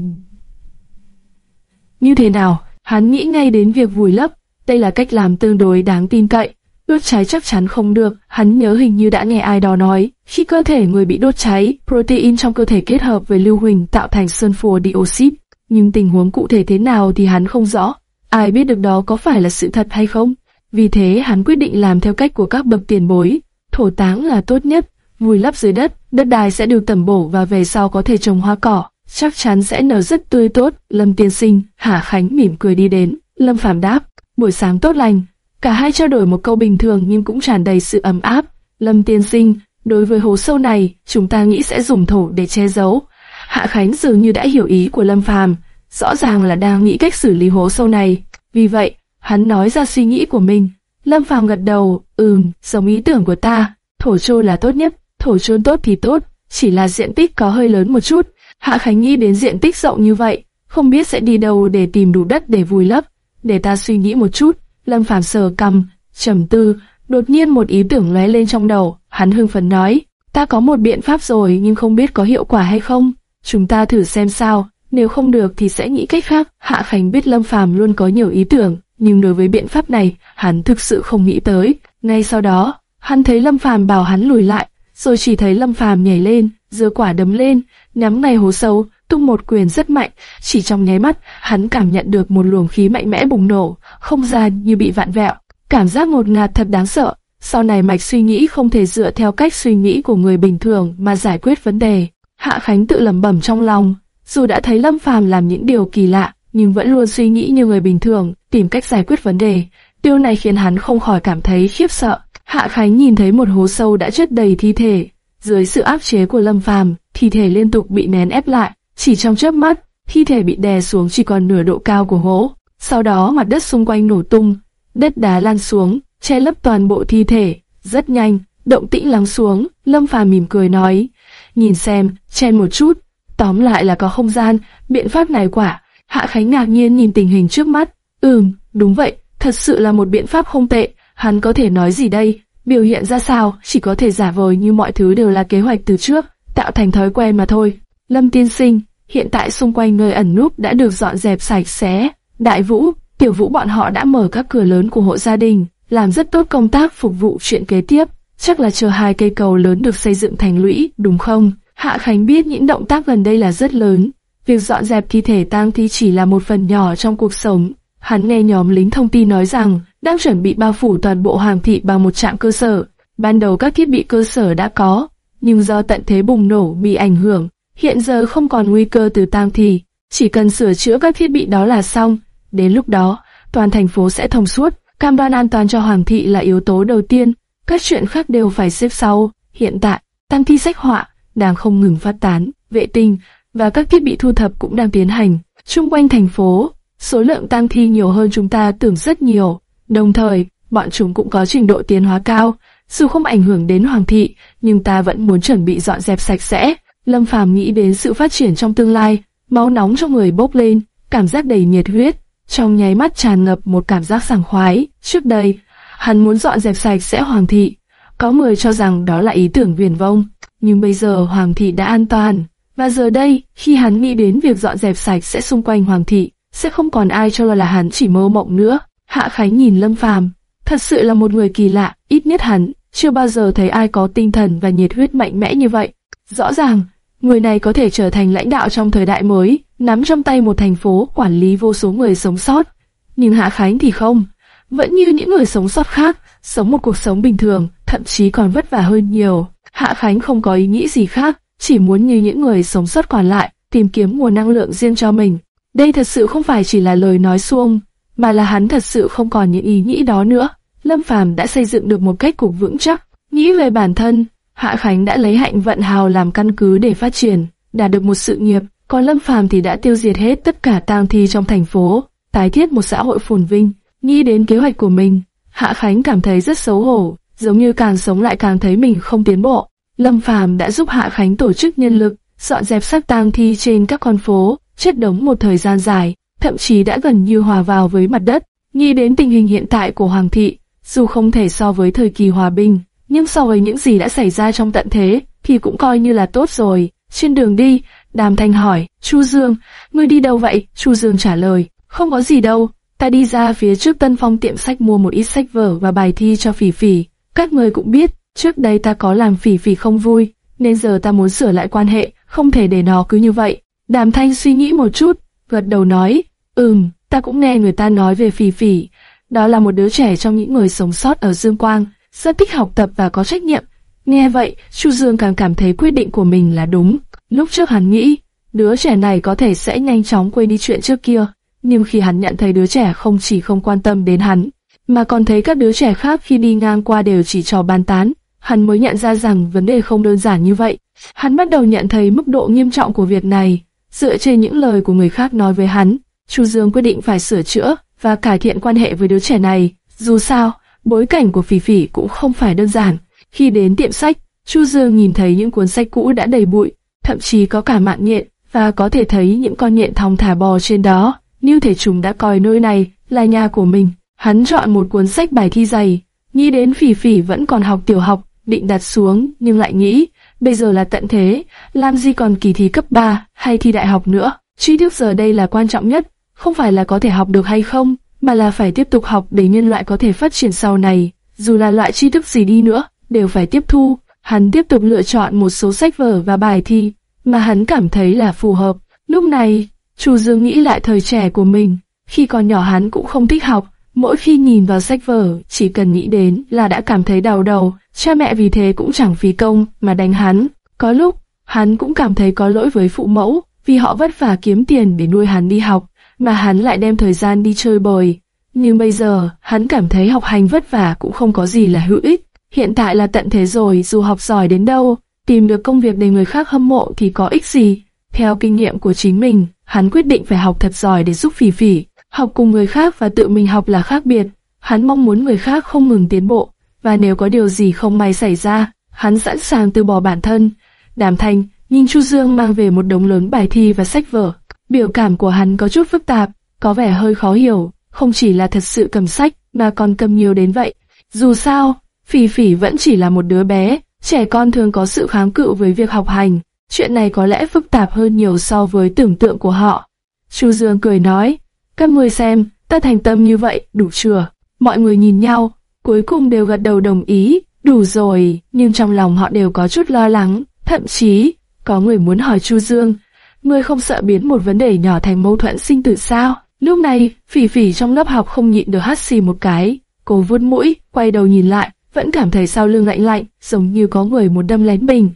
A: Như thế nào? Hắn nghĩ ngay đến việc vùi lấp. Đây là cách làm tương đối đáng tin cậy. Đốt cháy chắc chắn không được, hắn nhớ hình như đã nghe ai đó nói, khi cơ thể người bị đốt cháy, protein trong cơ thể kết hợp với lưu huỳnh tạo thành sunfur dioxide. Nhưng tình huống cụ thể thế nào thì hắn không rõ. Ai biết được đó có phải là sự thật hay không? Vì thế hắn quyết định làm theo cách của các bậc tiền bối. Thổ táng là tốt nhất, vùi lấp dưới đất, đất đai sẽ được tẩm bổ và về sau có thể trồng hoa cỏ, chắc chắn sẽ nở rất tươi tốt. Lâm Tiên Sinh, Hà Khánh mỉm cười đi đến. Lâm Phàm đáp, buổi sáng tốt lành. Cả hai trao đổi một câu bình thường nhưng cũng tràn đầy sự ấm áp. Lâm Tiên Sinh, đối với hố sâu này, chúng ta nghĩ sẽ dùng thổ để che giấu. Hạ Khánh dường như đã hiểu ý của Lâm Phàm, rõ ràng là đang nghĩ cách xử lý hố sâu này. Vì vậy, hắn nói ra suy nghĩ của mình. Lâm Phàm gật đầu, ừm, giống ý tưởng của ta, thổ trôn là tốt nhất, thổ trôn tốt thì tốt, chỉ là diện tích có hơi lớn một chút. Hạ Khánh nghĩ đến diện tích rộng như vậy, không biết sẽ đi đâu để tìm đủ đất để vùi lấp. Để ta suy nghĩ một chút, Lâm Phàm sờ cầm, trầm tư, đột nhiên một ý tưởng lóe lên trong đầu, hắn hưng phấn nói, ta có một biện pháp rồi nhưng không biết có hiệu quả hay không, chúng ta thử xem sao, nếu không được thì sẽ nghĩ cách khác. Hạ Khánh biết Lâm Phàm luôn có nhiều ý tưởng, nhưng đối với biện pháp này, hắn thực sự không nghĩ tới. Ngay sau đó, hắn thấy Lâm Phàm bảo hắn lùi lại, rồi chỉ thấy Lâm Phàm nhảy lên, giơ quả đấm lên, nhắm ngay hố sâu, tung một quyền rất mạnh, chỉ trong nháy mắt, hắn cảm nhận được một luồng khí mạnh mẽ bùng nổ, không gian như bị vạn vẹo, cảm giác ngột ngạt thật đáng sợ. Sau này mạch suy nghĩ không thể dựa theo cách suy nghĩ của người bình thường mà giải quyết vấn đề. Hạ Khánh tự lẩm bẩm trong lòng, dù đã thấy Lâm Phàm làm những điều kỳ lạ, nhưng vẫn luôn suy nghĩ như người bình thường, tìm cách giải quyết vấn đề. Điều này khiến hắn không khỏi cảm thấy khiếp sợ. Hạ Khánh nhìn thấy một hố sâu đã chất đầy thi thể. Dưới sự áp chế của Lâm Phàm, thi thể liên tục bị nén ép lại. Chỉ trong chớp mắt, thi thể bị đè xuống chỉ còn nửa độ cao của hố. Sau đó mặt đất xung quanh nổ tung, đất đá lan xuống, che lấp toàn bộ thi thể. Rất nhanh, động tĩnh lắng xuống, Lâm Phàm mỉm cười nói, nhìn xem, chen một chút, tóm lại là có không gian, biện pháp này quả. Hạ Khánh ngạc nhiên nhìn tình hình trước mắt, ừm, đúng vậy, thật sự là một biện pháp không tệ, hắn có thể nói gì đây, biểu hiện ra sao, chỉ có thể giả vờ như mọi thứ đều là kế hoạch từ trước, tạo thành thói quen mà thôi. Lâm tiên sinh, hiện tại xung quanh nơi ẩn núp đã được dọn dẹp sạch sẽ. Đại Vũ, Tiểu Vũ bọn họ đã mở các cửa lớn của hộ gia đình, làm rất tốt công tác phục vụ chuyện kế tiếp. Chắc là chờ hai cây cầu lớn được xây dựng thành lũy, đúng không? Hạ Khánh biết những động tác gần đây là rất lớn. Việc dọn dẹp thi thể tang thi chỉ là một phần nhỏ trong cuộc sống. Hắn nghe nhóm lính thông tin nói rằng đang chuẩn bị bao phủ toàn bộ hoàng thị bằng một trạm cơ sở. Ban đầu các thiết bị cơ sở đã có, nhưng do tận thế bùng nổ bị ảnh hưởng, Hiện giờ không còn nguy cơ từ tam thi, chỉ cần sửa chữa các thiết bị đó là xong. Đến lúc đó, toàn thành phố sẽ thông suốt, cam đoan an toàn cho hoàng thị là yếu tố đầu tiên, các chuyện khác đều phải xếp sau. Hiện tại, tam thi sách họa đang không ngừng phát tán, vệ tinh và các thiết bị thu thập cũng đang tiến hành. Trung quanh thành phố, số lượng tang thi nhiều hơn chúng ta tưởng rất nhiều. Đồng thời, bọn chúng cũng có trình độ tiến hóa cao. Dù không ảnh hưởng đến hoàng thị, nhưng ta vẫn muốn chuẩn bị dọn dẹp sạch sẽ. Lâm Phàm nghĩ đến sự phát triển trong tương lai, máu nóng trong người bốc lên, cảm giác đầy nhiệt huyết, trong nháy mắt tràn ngập một cảm giác sảng khoái. Trước đây, hắn muốn dọn dẹp sạch sẽ Hoàng thị, có người cho rằng đó là ý tưởng viển vông, nhưng bây giờ Hoàng thị đã an toàn, và giờ đây, khi hắn nghĩ đến việc dọn dẹp sạch sẽ xung quanh Hoàng thị, sẽ không còn ai cho là hắn chỉ mơ mộng nữa. Hạ Khánh nhìn Lâm Phàm, thật sự là một người kỳ lạ, ít nhất hắn chưa bao giờ thấy ai có tinh thần và nhiệt huyết mạnh mẽ như vậy. Rõ ràng, người này có thể trở thành lãnh đạo trong thời đại mới, nắm trong tay một thành phố quản lý vô số người sống sót. Nhưng Hạ Khánh thì không, vẫn như những người sống sót khác, sống một cuộc sống bình thường, thậm chí còn vất vả hơn nhiều. Hạ Khánh không có ý nghĩ gì khác, chỉ muốn như những người sống sót còn lại, tìm kiếm nguồn năng lượng riêng cho mình. Đây thật sự không phải chỉ là lời nói suông, mà là hắn thật sự không còn những ý nghĩ đó nữa. Lâm Phàm đã xây dựng được một cách cục vững chắc, nghĩ về bản thân, Hạ Khánh đã lấy hạnh vận hào làm căn cứ để phát triển, đạt được một sự nghiệp, còn Lâm Phàm thì đã tiêu diệt hết tất cả tang thi trong thành phố, tái thiết một xã hội phồn vinh. Nghĩ đến kế hoạch của mình, Hạ Khánh cảm thấy rất xấu hổ, giống như càng sống lại càng thấy mình không tiến bộ. Lâm Phàm đã giúp Hạ Khánh tổ chức nhân lực, dọn dẹp xác tang thi trên các con phố, chết đống một thời gian dài, thậm chí đã gần như hòa vào với mặt đất. Nghĩ đến tình hình hiện tại của Hoàng thị, dù không thể so với thời kỳ hòa bình, nhưng so với những gì đã xảy ra trong tận thế, thì cũng coi như là tốt rồi. Trên đường đi, Đàm Thanh hỏi, Chu Dương, ngươi đi đâu vậy? Chu Dương trả lời, không có gì đâu, ta đi ra phía trước Tân Phong tiệm sách mua một ít sách vở và bài thi cho Phỉ Phỉ. Các người cũng biết, trước đây ta có làm Phỉ Phỉ không vui, nên giờ ta muốn sửa lại quan hệ, không thể để nó cứ như vậy. Đàm Thanh suy nghĩ một chút, gật đầu nói, ừm, ta cũng nghe người ta nói về Phỉ Phỉ. Đó là một đứa trẻ trong những người sống sót ở Dương Quang, rất thích học tập và có trách nhiệm. Nghe vậy, Chu Dương càng cảm thấy quyết định của mình là đúng. Lúc trước hắn nghĩ, đứa trẻ này có thể sẽ nhanh chóng quên đi chuyện trước kia, nhưng khi hắn nhận thấy đứa trẻ không chỉ không quan tâm đến hắn, mà còn thấy các đứa trẻ khác khi đi ngang qua đều chỉ trò bàn tán, hắn mới nhận ra rằng vấn đề không đơn giản như vậy. Hắn bắt đầu nhận thấy mức độ nghiêm trọng của việc này, dựa trên những lời của người khác nói với hắn. Chu Dương quyết định phải sửa chữa và cải thiện quan hệ với đứa trẻ này. Dù sao, bối cảnh của Phỉ Phỉ cũng không phải đơn giản. Khi đến tiệm sách, Chu Dương nhìn thấy những cuốn sách cũ đã đầy bụi, thậm chí có cả mạng nhện, và có thể thấy những con nhện thong thả bò trên đó. Như thể chúng đã coi nơi này là nhà của mình. Hắn chọn một cuốn sách bài thi dày, nghĩ đến Phỉ Phỉ vẫn còn học tiểu học, định đặt xuống nhưng lại nghĩ, bây giờ là tận thế, làm gì còn kỳ thi cấp 3 hay thi đại học nữa. Tri thức giờ đây là quan trọng nhất, không phải là có thể học được hay không, mà là phải tiếp tục học để nhân loại có thể phát triển sau này. Dù là loại tri thức gì đi nữa, đều phải tiếp thu. Hắn tiếp tục lựa chọn một số sách vở và bài thi mà hắn cảm thấy là phù hợp. Lúc này, Chu Dương nghĩ lại thời trẻ của mình, khi còn nhỏ hắn cũng không thích học, mỗi khi nhìn vào sách vở, chỉ cần nghĩ đến là đã cảm thấy đau đầu, cha mẹ vì thế cũng chẳng phí công mà đánh hắn. Có lúc, hắn cũng cảm thấy có lỗi với phụ mẫu, vì họ vất vả kiếm tiền để nuôi hắn đi học, mà hắn lại đem thời gian đi chơi bời. Nhưng bây giờ, hắn cảm thấy học hành vất vả cũng không có gì là hữu ích. Hiện tại là tận thế rồi, dù học giỏi đến đâu, tìm được công việc để người khác hâm mộ thì có ích gì. Theo kinh nghiệm của chính mình, hắn quyết định phải học thật giỏi để giúp phỉ phỉ. Học cùng người khác và tự mình học là khác biệt. Hắn mong muốn người khác không ngừng tiến bộ, và nếu có điều gì không may xảy ra, hắn sẵn sàng từ bỏ bản thân. Đàm Thanh nhìn Chu Dương mang về một đống lớn bài thi và sách vở. Biểu cảm của hắn có chút phức tạp, có vẻ hơi khó hiểu, không chỉ là thật sự cầm sách, mà còn cầm nhiều đến vậy. Dù sao, Phỉ Phỉ vẫn chỉ là một đứa bé, trẻ con thường có sự kháng cự với việc học hành. Chuyện này có lẽ phức tạp hơn nhiều so với tưởng tượng của họ. Chu Dương cười nói, các người xem, ta thành tâm như vậy, đủ chưa? Mọi người nhìn nhau, cuối cùng đều gật đầu đồng ý, đủ rồi, nhưng trong lòng họ đều có chút lo lắng, thậm chí, có người muốn hỏi Chu Dương, ngươi không sợ biến một vấn đề nhỏ thành mâu thuẫn sinh tử sao? Lúc này, phỉ phỉ trong lớp học không nhịn được hắt xì một cái, cô vuốt mũi, quay đầu nhìn lại, vẫn cảm thấy sau lưng lạnh lạnh, giống như có người muốn đâm lén mình.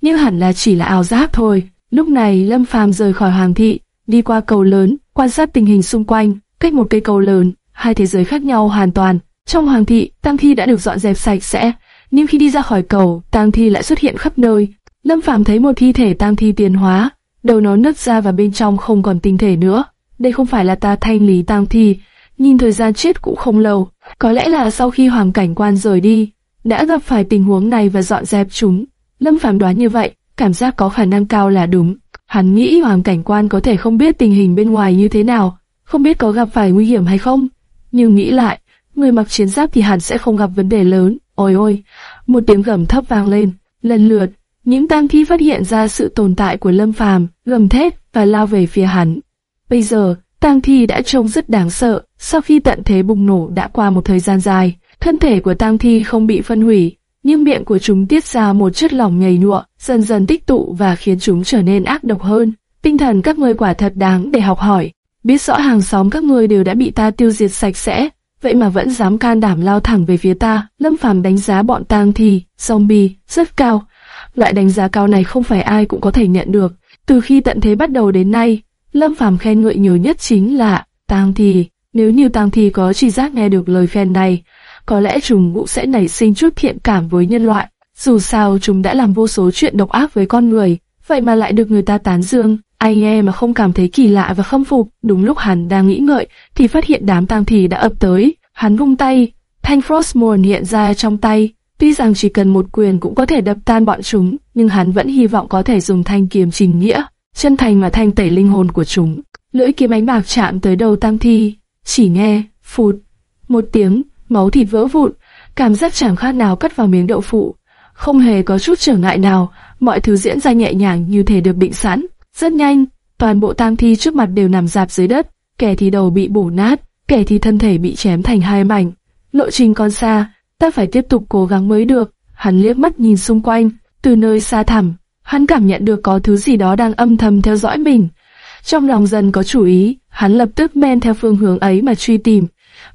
A: Nhưng hẳn là chỉ là ảo giác thôi. Lúc này Lâm Phàm rời khỏi Hoàng thị, đi qua cầu lớn, quan sát tình hình xung quanh, cách một cây cầu lớn, hai thế giới khác nhau hoàn toàn. Trong Hoàng thị, tang thi đã được dọn dẹp sạch sẽ, nhưng khi đi ra khỏi cầu, tang thi lại xuất hiện khắp nơi. Lâm Phàm thấy một thi thể tang thi tiến hóa, đầu nó nứt ra và bên trong không còn tinh thể nữa. Đây không phải là ta thanh lý tang thi, nhìn thời gian chết cũng không lâu, có lẽ là sau khi hoàng cảnh quan rời đi, đã gặp phải tình huống này và dọn dẹp chúng. Lâm Phàm đoán như vậy, cảm giác có khả năng cao là đúng. Hắn nghĩ hoàng cảnh quan có thể không biết tình hình bên ngoài như thế nào, không biết có gặp phải nguy hiểm hay không. Nhưng nghĩ lại, người mặc chiến giáp thì hẳn sẽ không gặp vấn đề lớn. Ôi ôi, một tiếng gầm thấp vang lên, lần lượt, những tang thi phát hiện ra sự tồn tại của Lâm Phàm, gầm thét và lao về phía hắn. Bây giờ, tang thi đã trông rất đáng sợ, sau khi tận thế bùng nổ đã qua một thời gian dài, thân thể của tang thi không bị phân hủy, nhưng miệng của chúng tiết ra một chất lỏng nhầy nhụa, dần dần tích tụ và khiến chúng trở nên ác độc hơn. Tinh thần các ngươi quả thật đáng để học hỏi. Biết rõ hàng xóm các ngươi đều đã bị ta tiêu diệt sạch sẽ, vậy mà vẫn dám can đảm lao thẳng về phía ta. Lâm Phàm đánh giá bọn tang Thì, zombie rất cao. Loại đánh giá cao này không phải ai cũng có thể nhận được. Từ khi tận thế bắt đầu đến nay, Lâm Phàm khen ngợi nhiều nhất chính là tang Thì. Nếu như tang Thì có chỉ giác nghe được lời khen này, có lẽ chúng cũng sẽ nảy sinh chút thiện cảm với nhân loại. Dù sao chúng đã làm vô số chuyện độc ác với con người, vậy mà lại được người ta tán dương. Ai nghe mà không cảm thấy kỳ lạ và khâm phục. Đúng lúc hắn đang nghĩ ngợi, thì phát hiện đám tang thi đã ập tới. Hắn vung tay, thanh Frostmourne hiện ra trong tay. Tuy rằng chỉ cần một quyền cũng có thể đập tan bọn chúng, nhưng hắn vẫn hy vọng có thể dùng thanh kiếm trình nghĩa, chân thành mà thanh tẩy linh hồn của chúng. Lưỡi kiếm ánh bạc chạm tới đầu tang thi, chỉ nghe, phụt, một tiếng, máu thịt vỡ vụn, cảm giác chẳng khác nào cắt vào miếng đậu phụ. Không hề có chút trở ngại nào, mọi thứ diễn ra nhẹ nhàng như thể được định sẵn. Rất nhanh, toàn bộ tang thi trước mặt đều nằm dạp dưới đất, kẻ thì đầu bị bổ nát, kẻ thì thân thể bị chém thành hai mảnh. Lộ trình còn xa, ta phải tiếp tục cố gắng mới được. Hắn liếc mắt nhìn xung quanh, từ nơi xa thẳm, hắn cảm nhận được có thứ gì đó đang âm thầm theo dõi mình. Trong lòng dần có chủ ý, hắn lập tức men theo phương hướng ấy mà truy tìm.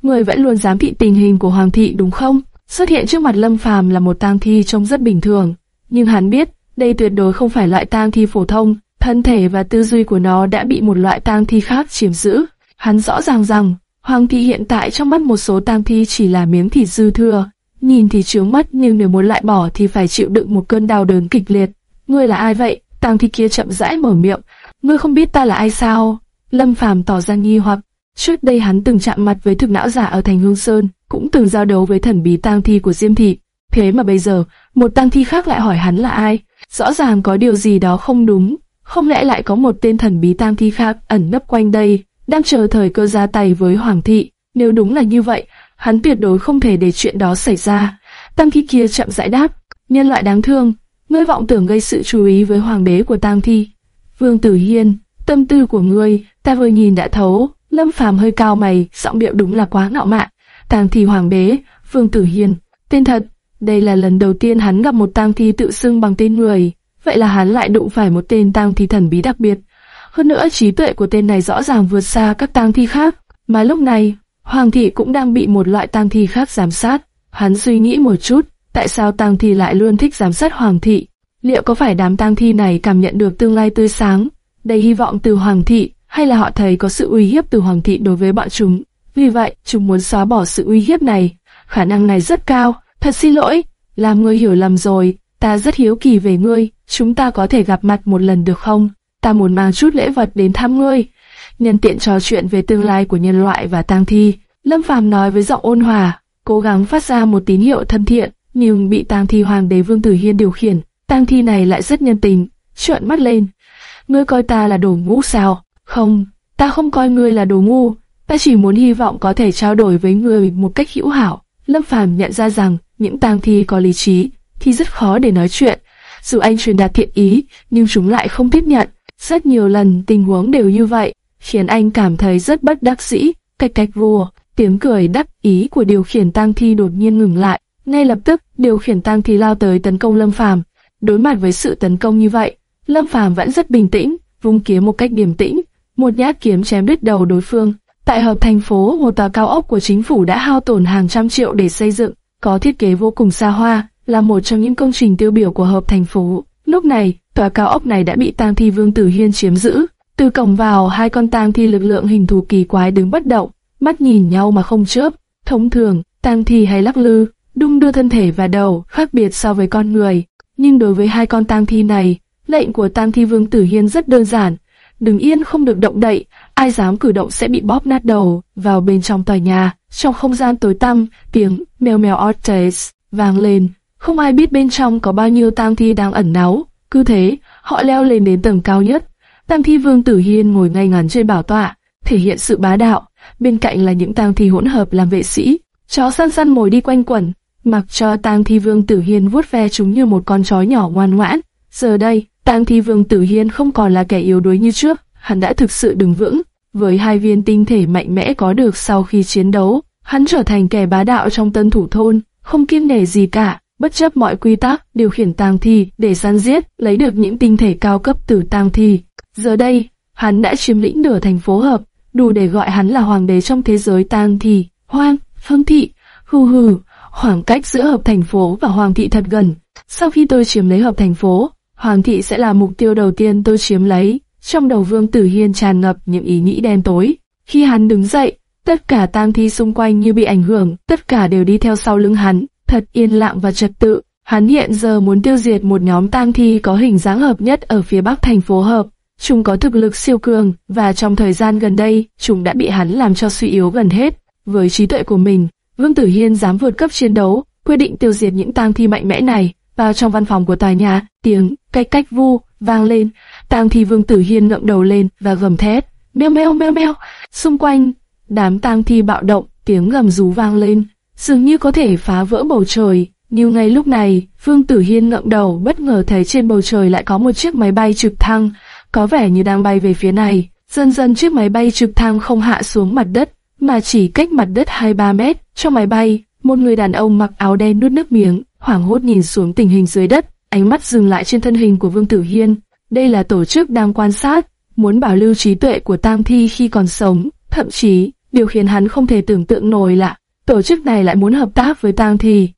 A: Người vẫn luôn giám thị tình hình của Hoàng thị đúng không? Xuất hiện trước mặt Lâm Phàm là một tang thi trông rất bình thường, nhưng hắn biết đây tuyệt đối không phải loại tang thi phổ thông, thân thể và tư duy của nó đã bị một loại tang thi khác chiếm giữ. Hắn rõ ràng rằng Hoàng thị hiện tại trong mắt một số tang thi chỉ là miếng thịt dư thừa, nhìn thì chướng mắt nhưng nếu muốn loại bỏ thì phải chịu đựng một cơn đau đớn kịch liệt. Ngươi là ai vậy? Tang thi kia chậm rãi mở miệng. Ngươi không biết ta là ai sao? Lâm Phàm tỏ ra nghi hoặc. Trước đây hắn từng chạm mặt với thực não giả ở thành Hương Sơn, cũng từng giao đấu với thần bí tang thi của Diêm Thị. Thế mà bây giờ, một tang thi khác lại hỏi hắn là ai? Rõ ràng có điều gì đó không đúng. Không lẽ lại có một tên thần bí tang thi khác ẩn nấp quanh đây, đang chờ thời cơ ra tay với Hoàng thị? Nếu đúng là như vậy, hắn tuyệt đối không thể để chuyện đó xảy ra. Tang thi kia chậm rãi đáp, nhân loại đáng thương, ngươi vọng tưởng gây sự chú ý với hoàng đế của tang thi. Vương Tử Hiên, tâm tư của ngươi, ta vừa nhìn đã thấu. Lâm Phàm hơi cao mày, giọng điệu đúng là quá ngạo mạn. Tang thi hoàng đế, Vương Tử Hiền, tên thật. Đây là lần đầu tiên hắn gặp một tang thi tự xưng bằng tên người, vậy là hắn lại đụng phải một tên tang thi thần bí đặc biệt. Hơn nữa trí tuệ của tên này rõ ràng vượt xa các tang thi khác. Mà lúc này, Hoàng thị cũng đang bị một loại tang thi khác giám sát. Hắn suy nghĩ một chút, tại sao tang thi lại luôn thích giám sát Hoàng thị? Liệu có phải đám tang thi này cảm nhận được tương lai tươi sáng, đầy hy vọng từ Hoàng thị, hay là họ thấy có sự uy hiếp từ Hoàng thị đối với bọn chúng? Vì vậy, chúng muốn xóa bỏ sự uy hiếp này. Khả năng này rất cao. Thật xin lỗi, làm ngươi hiểu lầm rồi. Ta rất hiếu kỳ về ngươi. Chúng ta có thể gặp mặt một lần được không? Ta muốn mang chút lễ vật đến thăm ngươi. Nhân tiện trò chuyện về tương lai của nhân loại và tang thi. Lâm Phàm nói với giọng ôn hòa, cố gắng phát ra một tín hiệu thân thiện, nhưng bị tang thi hoàng đế Vương Tử Hiên điều khiển. Tang thi này lại rất nhân tình, trợn mắt lên. Ngươi coi ta là đồ ngũ sao? Không, ta không coi ngươi là đồ ngu, ta chỉ muốn hy vọng có thể trao đổi với ngươi một cách hữu hảo. Lâm Phàm nhận ra rằng những tang thi có lý trí thì rất khó để nói chuyện. Dù anh truyền đạt thiện ý, nhưng chúng lại không tiếp nhận. Rất nhiều lần tình huống đều như vậy, khiến anh cảm thấy rất bất đắc dĩ. Cách cách vua, tiếng cười đắc ý của điều khiển tang thi đột nhiên ngừng lại. Ngay lập tức, điều khiển tang thi lao tới tấn công Lâm Phàm. Đối mặt với sự tấn công như vậy, Lâm Phàm vẫn rất bình tĩnh, vung kiếm một cách điềm tĩnh, một nhát kiếm chém đứt đầu đối phương. Tại hợp thành phố, một tòa cao ốc của chính phủ đã hao tổn hàng trăm triệu để xây dựng, có thiết kế vô cùng xa hoa, là một trong những công trình tiêu biểu của hợp thành phố. Lúc này, tòa cao ốc này đã bị tang thi Vương Tử Hiên chiếm giữ. Từ cổng vào, hai con tang thi lực lượng hình thù kỳ quái đứng bất động, mắt nhìn nhau mà không chớp. Thông thường, tang thi hay lắc lư, đung đưa thân thể và đầu, khác biệt so với con người. Nhưng đối với hai con tang thi này, lệnh của tang thi Vương Tử Hiên rất đơn giản, đừng yên không được động đậy, ai dám cử động sẽ bị bóp nát đầu. Vào bên trong tòa nhà, trong không gian tối tăm, tiếng mèo mèo Ortiz vang lên. Không ai biết bên trong có bao nhiêu tang thi đang ẩn náu. Cứ thế, họ leo lên đến tầng cao nhất. Tang thi Vương Tử Hiên ngồi ngay ngắn trên bảo tọa, thể hiện sự bá đạo. Bên cạnh là những tang thi hỗn hợp làm vệ sĩ. Chó săn săn mồi đi quanh quẩn, mặc cho tang thi Vương Tử Hiên vuốt ve chúng như một con chó nhỏ ngoan ngoãn. Giờ đây, tang thi Vương Tử Hiên không còn là kẻ yếu đuối như trước, hắn đã thực sự đứng vững. Với hai viên tinh thể mạnh mẽ có được sau khi chiến đấu, hắn trở thành kẻ bá đạo trong tân thủ thôn, không kiêng nể gì cả. bất chấp mọi quy tắc, điều khiển tang thi để săn giết, lấy được những tinh thể cao cấp từ tang thi. Giờ đây, hắn đã chiếm lĩnh nửa thành phố hợp, đủ để gọi hắn là hoàng đế trong thế giới tang thi. Hoang, Phương thị, hừ hừ, khoảng cách giữa hợp thành phố và hoàng thị thật gần. Sau khi tôi chiếm lấy hợp thành phố, hoàng thị sẽ là mục tiêu đầu tiên tôi chiếm lấy. Trong đầu Vương Tử Hiên tràn ngập những ý nghĩ đen tối. Khi hắn đứng dậy, tất cả tang thi xung quanh như bị ảnh hưởng, tất cả đều đi theo sau lưng hắn, thật yên lặng và trật tự. Hắn hiện giờ muốn tiêu diệt một nhóm tang thi có hình dáng hợp nhất ở phía bắc thành phố hợp. Chúng có thực lực siêu cường, và trong thời gian gần đây, chúng đã bị hắn làm cho suy yếu gần hết. Với trí tuệ của mình, Vương Tử Hiên dám vượt cấp chiến đấu, quyết định tiêu diệt những tang thi mạnh mẽ này. Vào trong văn phòng của tòa nhà, tiếng cách cách vu vang lên, tang thi Vương Tử Hiên ngậm đầu lên và gầm thét, meo meo meo meo. Xung quanh, đám tang thi bạo động, tiếng gầm rú vang lên, dường như có thể phá vỡ bầu trời. Nhưng ngay lúc này, Vương Tử Hiên ngậm đầu bất ngờ thấy trên bầu trời lại có một chiếc máy bay trực thăng, có vẻ như đang bay về phía này. Dần dần chiếc máy bay trực thăng không hạ xuống mặt đất, mà chỉ cách mặt đất 2-3 mét. Trong máy bay, một người đàn ông mặc áo đen nuốt nước miếng, hoảng hốt nhìn xuống tình hình dưới đất, ánh mắt dừng lại trên thân hình của Vương Tử Hiên. Đây là tổ chức đang quan sát, muốn bảo lưu trí tuệ của tang thi khi còn sống, thậm chí, điều khiến hắn không thể tưởng tượng nổi là tổ chức này lại muốn hợp tác với tang thi.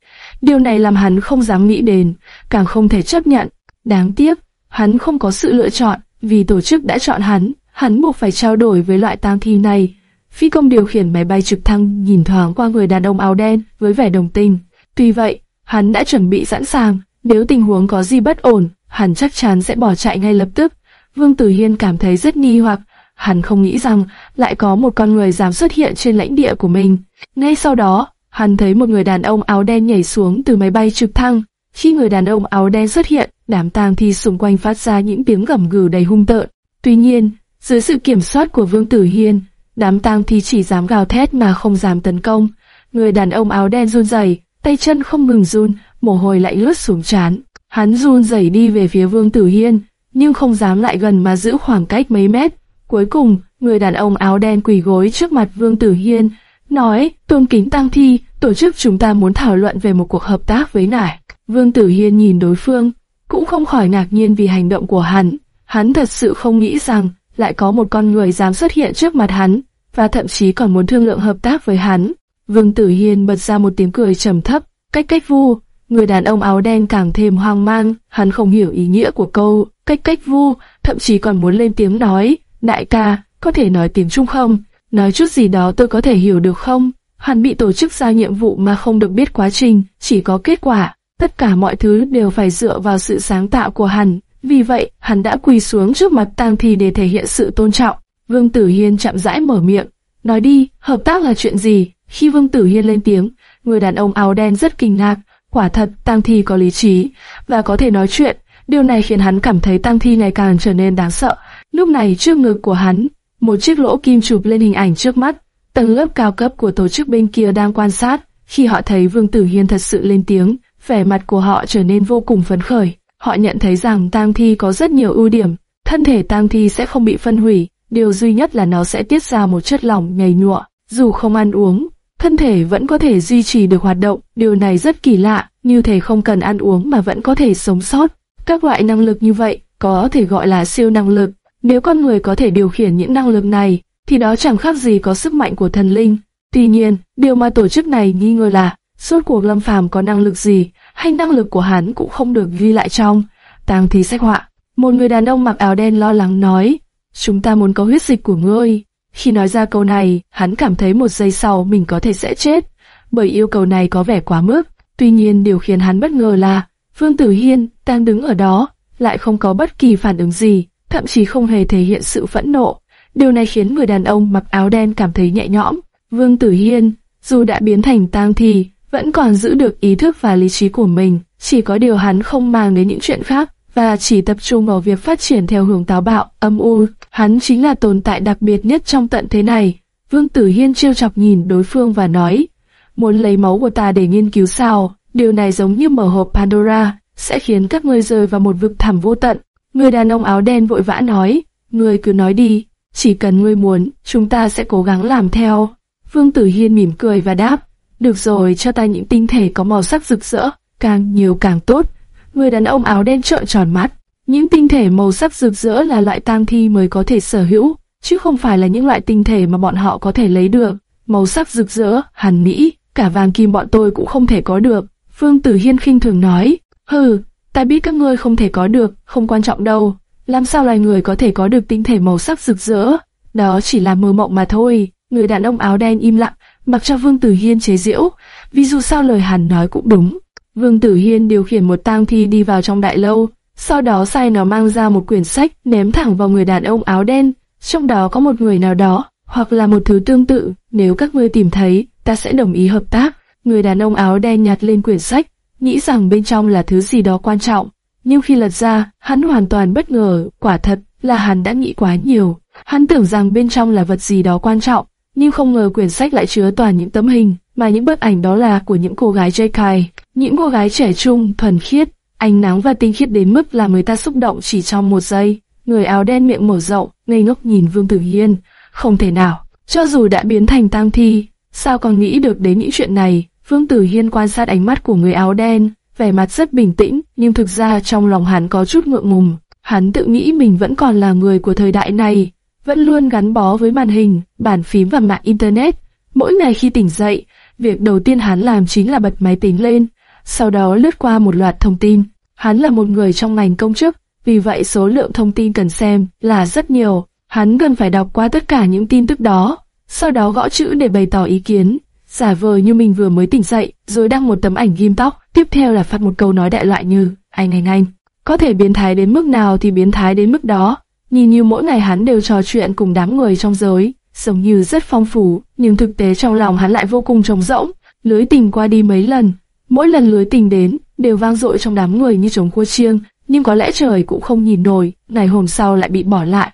A: Điều này làm hắn không dám nghĩ đến, càng không thể chấp nhận. Đáng tiếc, hắn không có sự lựa chọn, vì tổ chức đã chọn hắn, hắn buộc phải trao đổi với loại tang thi này. Phi công điều khiển máy bay trực thăng nhìn thoáng qua người đàn ông áo đen với vẻ đồng tình. Tuy vậy, hắn đã chuẩn bị sẵn sàng, nếu tình huống có gì bất ổn, hắn chắc chắn sẽ bỏ chạy ngay lập tức. Vương Tử Hiên cảm thấy rất nghi hoặc, hắn không nghĩ rằng lại có một con người dám xuất hiện trên lãnh địa của mình. Ngay sau đó, hắn thấy một người đàn ông áo đen nhảy xuống từ máy bay trực thăng. Khi người đàn ông áo đen xuất hiện, đám tang thi xung quanh phát ra những tiếng gầm gừ đầy hung tợn. Tuy nhiên, dưới sự kiểm soát của Vương Tử Hiên, đám tang thi chỉ dám gào thét mà không dám tấn công. Người đàn ông áo đen run rẩy, tay chân không ngừng run, mồ hôi lạnh lướt xuống trán. Hắn run rẩy đi về phía Vương Tử Hiên, nhưng không dám lại gần mà giữ khoảng cách mấy mét. Cuối cùng, người đàn ông áo đen quỳ gối trước mặt Vương Tử Hiên, nói, tôn kính tăng thi, tổ chức chúng ta muốn thảo luận về một cuộc hợp tác với ngài. Vương Tử Hiên nhìn đối phương, cũng không khỏi ngạc nhiên vì hành động của hắn. Hắn thật sự không nghĩ rằng lại có một con người dám xuất hiện trước mặt hắn, và thậm chí còn muốn thương lượng hợp tác với hắn. Vương Tử Hiên bật ra một tiếng cười trầm thấp, cách cách vu. Người đàn ông áo đen càng thêm hoang mang, hắn không hiểu ý nghĩa của câu cách cách vu, thậm chí còn muốn lên tiếng nói, đại ca, có thể nói tiếng Trung không? Nói chút gì đó tôi có thể hiểu được không? Hắn bị tổ chức ra nhiệm vụ mà không được biết quá trình, chỉ có kết quả. Tất cả mọi thứ đều phải dựa vào sự sáng tạo của hắn. Vì vậy, hắn đã quỳ xuống trước mặt tang thi để thể hiện sự tôn trọng. Vương Tử Hiên chậm rãi mở miệng. Nói đi, hợp tác là chuyện gì? Khi Vương Tử Hiên lên tiếng, người đàn ông áo đen rất kinh ngạc. Quả thật, tang thi có lý trí, và có thể nói chuyện. Điều này khiến hắn cảm thấy tang thi ngày càng trở nên đáng sợ. Lúc này trước ngực của hắn, một chiếc lỗ kim chụp lên hình ảnh trước mắt. Tầng lớp cao cấp của tổ chức bên kia đang quan sát. Khi họ thấy Vương Tử Hiên thật sự lên tiếng, vẻ mặt của họ trở nên vô cùng phấn khởi. Họ nhận thấy rằng tang thi có rất nhiều ưu điểm, thân thể tang thi sẽ không bị phân hủy, điều duy nhất là nó sẽ tiết ra một chất lỏng nhầy nhụa, dù không ăn uống, thân thể vẫn có thể duy trì được hoạt động, điều này rất kỳ lạ, như thể không cần ăn uống mà vẫn có thể sống sót. Các loại năng lực như vậy có thể gọi là siêu năng lực. Nếu con người có thể điều khiển những năng lực này, thì đó chẳng khác gì có sức mạnh của thần linh. Tuy nhiên, điều mà tổ chức này nghi ngờ là, suốt cuộc Lâm Phàm có năng lực gì, hay năng lực của hắn cũng không được ghi lại trong tàng Thì sách họa. Một người đàn ông mặc áo đen lo lắng nói, chúng ta muốn có huyết dịch của ngươi. Khi nói ra câu này, hắn cảm thấy một giây sau mình có thể sẽ chết, bởi yêu cầu này có vẻ quá mức. Tuy nhiên điều khiến hắn bất ngờ là, Vương Tử Hiên đang đứng ở đó, lại không có bất kỳ phản ứng gì, thậm chí không hề thể hiện sự phẫn nộ. Điều này khiến người đàn ông mặc áo đen cảm thấy nhẹ nhõm. Vương Tử Hiên, dù đã biến thành tang thì vẫn còn giữ được ý thức và lý trí của mình, chỉ có điều hắn không mang đến những chuyện khác và chỉ tập trung vào việc phát triển theo hướng táo bạo, âm u. Hắn chính là tồn tại đặc biệt nhất trong tận thế này. Vương Tử Hiên trêu chọc nhìn đối phương và nói, muốn lấy máu của ta để nghiên cứu sao, điều này giống như mở hộp Pandora, sẽ khiến các ngươi rơi vào một vực thẳm vô tận. Người đàn ông áo đen vội vã nói, ngươi cứ nói đi, chỉ cần ngươi muốn, chúng ta sẽ cố gắng làm theo. Vương Tử Hiên mỉm cười và đáp, được rồi, cho ta những tinh thể có màu sắc rực rỡ, càng nhiều càng tốt. Người đàn ông áo đen trợn tròn mắt. Những tinh thể màu sắc rực rỡ là loại tang thi mới có thể sở hữu, chứ không phải là những loại tinh thể mà bọn họ có thể lấy được. Màu sắc rực rỡ, hàn mỹ, cả vàng kim bọn tôi cũng không thể có được. Phương Tử Hiên khinh thường nói, hừ, ta biết các ngươi không thể có được, không quan trọng đâu. Làm sao loài người có thể có được tinh thể màu sắc rực rỡ? Đó chỉ là mơ mộng mà thôi. Người đàn ông áo đen im lặng, mặc cho Vương Tử Hiên chế giễu, vì dù sao lời hắn nói cũng đúng. Vương Tử Hiên điều khiển một tang thi đi vào trong đại lâu, sau đó sai nó mang ra một quyển sách ném thẳng vào người đàn ông áo đen, trong đó có một người nào đó, hoặc là một thứ tương tự, nếu các ngươi tìm thấy, ta sẽ đồng ý hợp tác. Người đàn ông áo đen nhặt lên quyển sách, nghĩ rằng bên trong là thứ gì đó quan trọng, nhưng khi lật ra, hắn hoàn toàn bất ngờ, quả thật là hắn đã nghĩ quá nhiều. Hắn tưởng rằng bên trong là vật gì đó quan trọng, nhưng không ngờ quyển sách lại chứa toàn những tấm hình, mà những bức ảnh đó là của những cô gái JK, những cô gái trẻ trung, thuần khiết, ánh nắng và tinh khiết đến mức làm người ta xúc động chỉ trong một giây. Người áo đen miệng mở rộng, ngây ngốc nhìn Vương Tử Hiên, không thể nào, cho dù đã biến thành tang thi, sao còn nghĩ được đến những chuyện này? Vương Tử Hiên quan sát ánh mắt của người áo đen, vẻ mặt rất bình tĩnh, nhưng thực ra trong lòng hắn có chút ngượng ngùng. Hắn tự nghĩ mình vẫn còn là người của thời đại này, vẫn luôn gắn bó với màn hình, bàn phím và mạng Internet. Mỗi ngày khi tỉnh dậy, việc đầu tiên hắn làm chính là bật máy tính lên, sau đó lướt qua một loạt thông tin. Hắn là một người trong ngành công chức, vì vậy số lượng thông tin cần xem là rất nhiều. Hắn cần phải đọc qua tất cả những tin tức đó, sau đó gõ chữ để bày tỏ ý kiến, giả vờ như mình vừa mới tỉnh dậy, rồi đăng một tấm ảnh ghim tóc, tiếp theo là phát một câu nói đại loại như anh anh anh. Có thể biến thái đến mức nào thì biến thái đến mức đó. Nhìn như mỗi ngày hắn đều trò chuyện cùng đám người trong giới, giống như rất phong phú, nhưng thực tế trong lòng hắn lại vô cùng trống rỗng. Lưới tình qua đi mấy lần, mỗi lần lưới tình đến đều vang dội trong đám người như trống cua chiêng, nhưng có lẽ trời cũng không nhìn nổi, ngày hôm sau lại bị bỏ lại.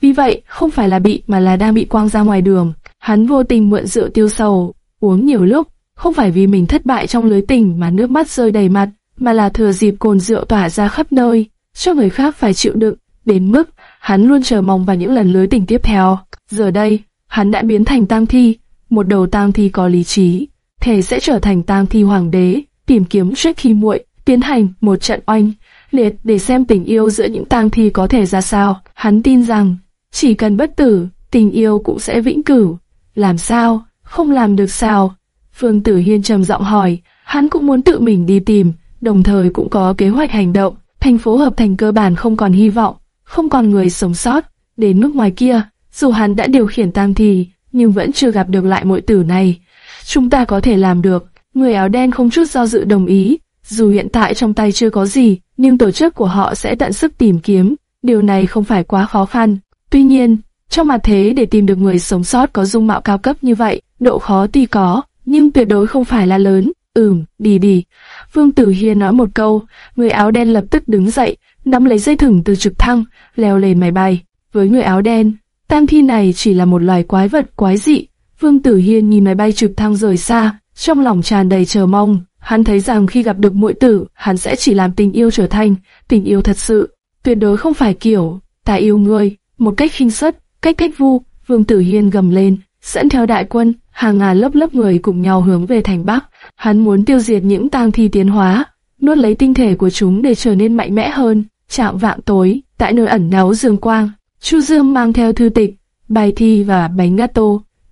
A: Vì vậy, không phải là bị mà là đang bị quang ra ngoài đường. Hắn vô tình mượn rượu tiêu sầu, uống nhiều lúc, không phải vì mình thất bại trong lưới tình mà nước mắt rơi đầy mặt, mà là thừa dịp cồn rượu tỏa ra khắp nơi, cho người khác phải chịu đựng, đến mức hắn luôn chờ mong vào những lần lưới tình tiếp theo. Giờ đây, hắn đã biến thành tang thi, một đầu tang thi có lý trí, thể sẽ trở thành tang thi hoàng đế, tìm kiếm trước khi muội, tiến hành một trận oanh liệt để xem tình yêu giữa những tang thi có thể ra sao. Hắn tin rằng, chỉ cần bất tử, tình yêu cũng sẽ vĩnh cửu. Làm sao? Không làm được sao? Phương Tử Hiên trầm giọng hỏi, hắn cũng muốn tự mình đi tìm, đồng thời cũng có kế hoạch hành động. Thành phố hợp thành cơ bản không còn hy vọng, không còn người sống sót. Đến mức ngoài kia, dù hắn đã điều khiển tang thì nhưng vẫn chưa gặp được lại muội tử này. Chúng ta có thể làm được. Người áo đen không chút do dự đồng ý. Dù hiện tại trong tay chưa có gì, nhưng tổ chức của họ sẽ tận sức tìm kiếm. Điều này không phải quá khó khăn. Tuy nhiên, trong mặt thế để tìm được người sống sót có dung mạo cao cấp như vậy, độ khó tuy có, nhưng tuyệt đối không phải là lớn. Ừm, đi đi. Vương Tử Hiên nói một câu, người áo đen lập tức đứng dậy, nắm lấy dây thừng từ trực thăng, leo lên máy bay. Với người áo đen, tam thi này chỉ là một loài quái vật quái dị. Vương Tử Hiên nhìn máy bay trực thăng rời xa, trong lòng tràn đầy chờ mong. Hắn thấy rằng khi gặp được muội tử, hắn sẽ chỉ làm tình yêu trở thành tình yêu thật sự. Tuyệt đối không phải kiểu ta yêu người, một cách khinh suất, cách cách vu. Vương Tử Hiên gầm lên, dẫn theo đại quân, hàng ngàn lớp lớp người cùng nhau hướng về thành Bắc. Hắn muốn tiêu diệt những tang thi tiến hóa, nuốt lấy tinh thể của chúng để trở nên mạnh mẽ hơn. Trạng vạng tối, tại nơi ẩn náu dương quang, Chu Dương mang theo thư tịch, bài thi và bánh gato,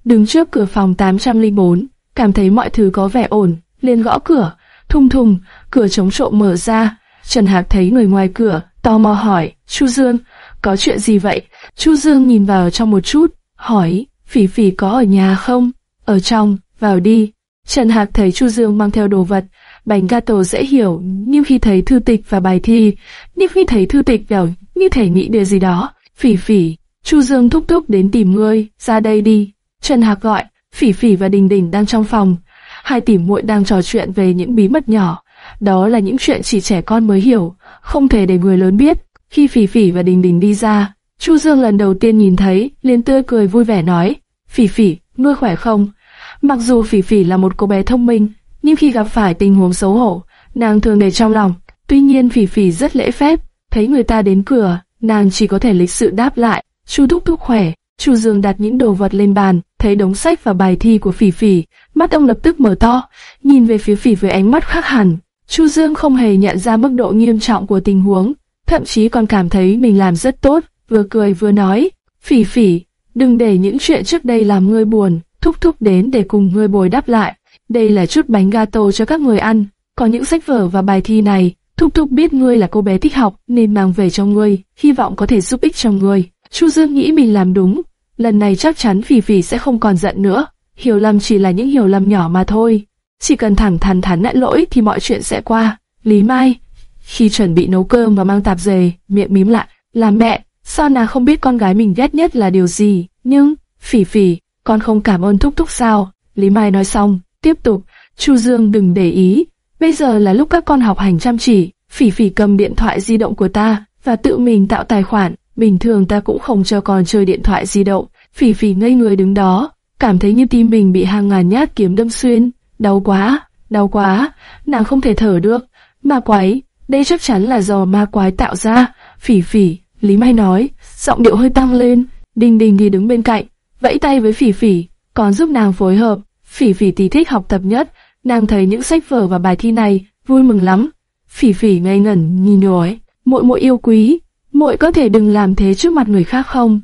A: đứng trước cửa phòng 804, cảm thấy mọi thứ có vẻ ổn, liền gõ cửa, thùng thùng, cửa chống trộm mở ra. Trần Hạc thấy người ngoài cửa, tò mò hỏi, Chu Dương, có chuyện gì vậy? Chu Dương nhìn vào trong một chút, hỏi, Phỉ Phỉ có ở nhà không? Ở trong, vào đi. Trần Hạc thấy Chu Dương mang theo đồ vật, bánh gato dễ hiểu, nhưng khi thấy thư tịch và bài thi, nhưng khi thấy thư tịch vào, như thể nghĩ điều gì đó. Phỉ Phỉ, Chu Dương thúc thúc đến tìm ngươi, ra đây đi. Trần Hạc gọi, Phỉ Phỉ và Đình Đình đang trong phòng. Hai tỷ muội đang trò chuyện về những bí mật nhỏ. Đó là những chuyện chỉ trẻ con mới hiểu, không thể để người lớn biết. Khi Phỉ Phỉ và Đình Đình đi ra, Chu Dương lần đầu tiên nhìn thấy, liền tươi cười vui vẻ nói, Phỉ Phỉ, ngươi khỏe không? Mặc dù Phỉ Phỉ là một cô bé thông minh, nhưng khi gặp phải tình huống xấu hổ, nàng thường để trong lòng. Tuy nhiên Phỉ Phỉ rất lễ phép, thấy người ta đến cửa, nàng chỉ có thể lịch sự đáp lại, Chu thúc thúc khỏe. Chu Dương đặt những đồ vật lên bàn, thấy đống sách và bài thi của Phỉ Phỉ, mắt ông lập tức mở to, nhìn về phía Phỉ với ánh mắt khác hẳn. Chu Dương không hề nhận ra mức độ nghiêm trọng của tình huống, thậm chí còn cảm thấy mình làm rất tốt, vừa cười vừa nói, phỉ phỉ, đừng để những chuyện trước đây làm ngươi buồn, thúc thúc đến để cùng ngươi bồi đắp lại. Đây là chút bánh gato cho các người ăn, có những sách vở và bài thi này, thúc thúc biết ngươi là cô bé thích học nên mang về cho ngươi, hy vọng có thể giúp ích cho ngươi. Chu Dương nghĩ mình làm đúng, lần này chắc chắn phỉ phỉ sẽ không còn giận nữa, hiểu lầm chỉ là những hiểu lầm nhỏ mà thôi. Chỉ cần thẳng thắn thắn nhận lỗi thì mọi chuyện sẽ qua. Lý Mai, khi chuẩn bị nấu cơm và mang tạp dề, miệng mím lại, là mẹ, sao nàng không biết con gái mình ghét nhất là điều gì, nhưng, phỉ phỉ, con không cảm ơn thúc thúc sao? Lý Mai nói xong, tiếp tục, Chu Dương đừng để ý, bây giờ là lúc các con học hành chăm chỉ, phỉ phỉ cầm điện thoại di động của ta, và tự mình tạo tài khoản, bình thường ta cũng không cho con chơi điện thoại di động, phỉ phỉ ngây người đứng đó, cảm thấy như tim mình bị hàng ngàn nhát kiếm đâm xuyên, đau quá, đau quá, nàng không thể thở được, ma quái, đây chắc chắn là do ma quái tạo ra, phỉ phỉ, Lý Mai nói, giọng điệu hơi tăng lên, Đình Đình thì đứng bên cạnh, vẫy tay với phỉ phỉ, còn giúp nàng phối hợp, phỉ phỉ tí thích học tập nhất, nàng thấy những sách vở và bài thi này, vui mừng lắm. Phỉ phỉ ngây ngẩn nhìn nói, muội muội yêu quý, muội có thể đừng làm thế trước mặt người khác không?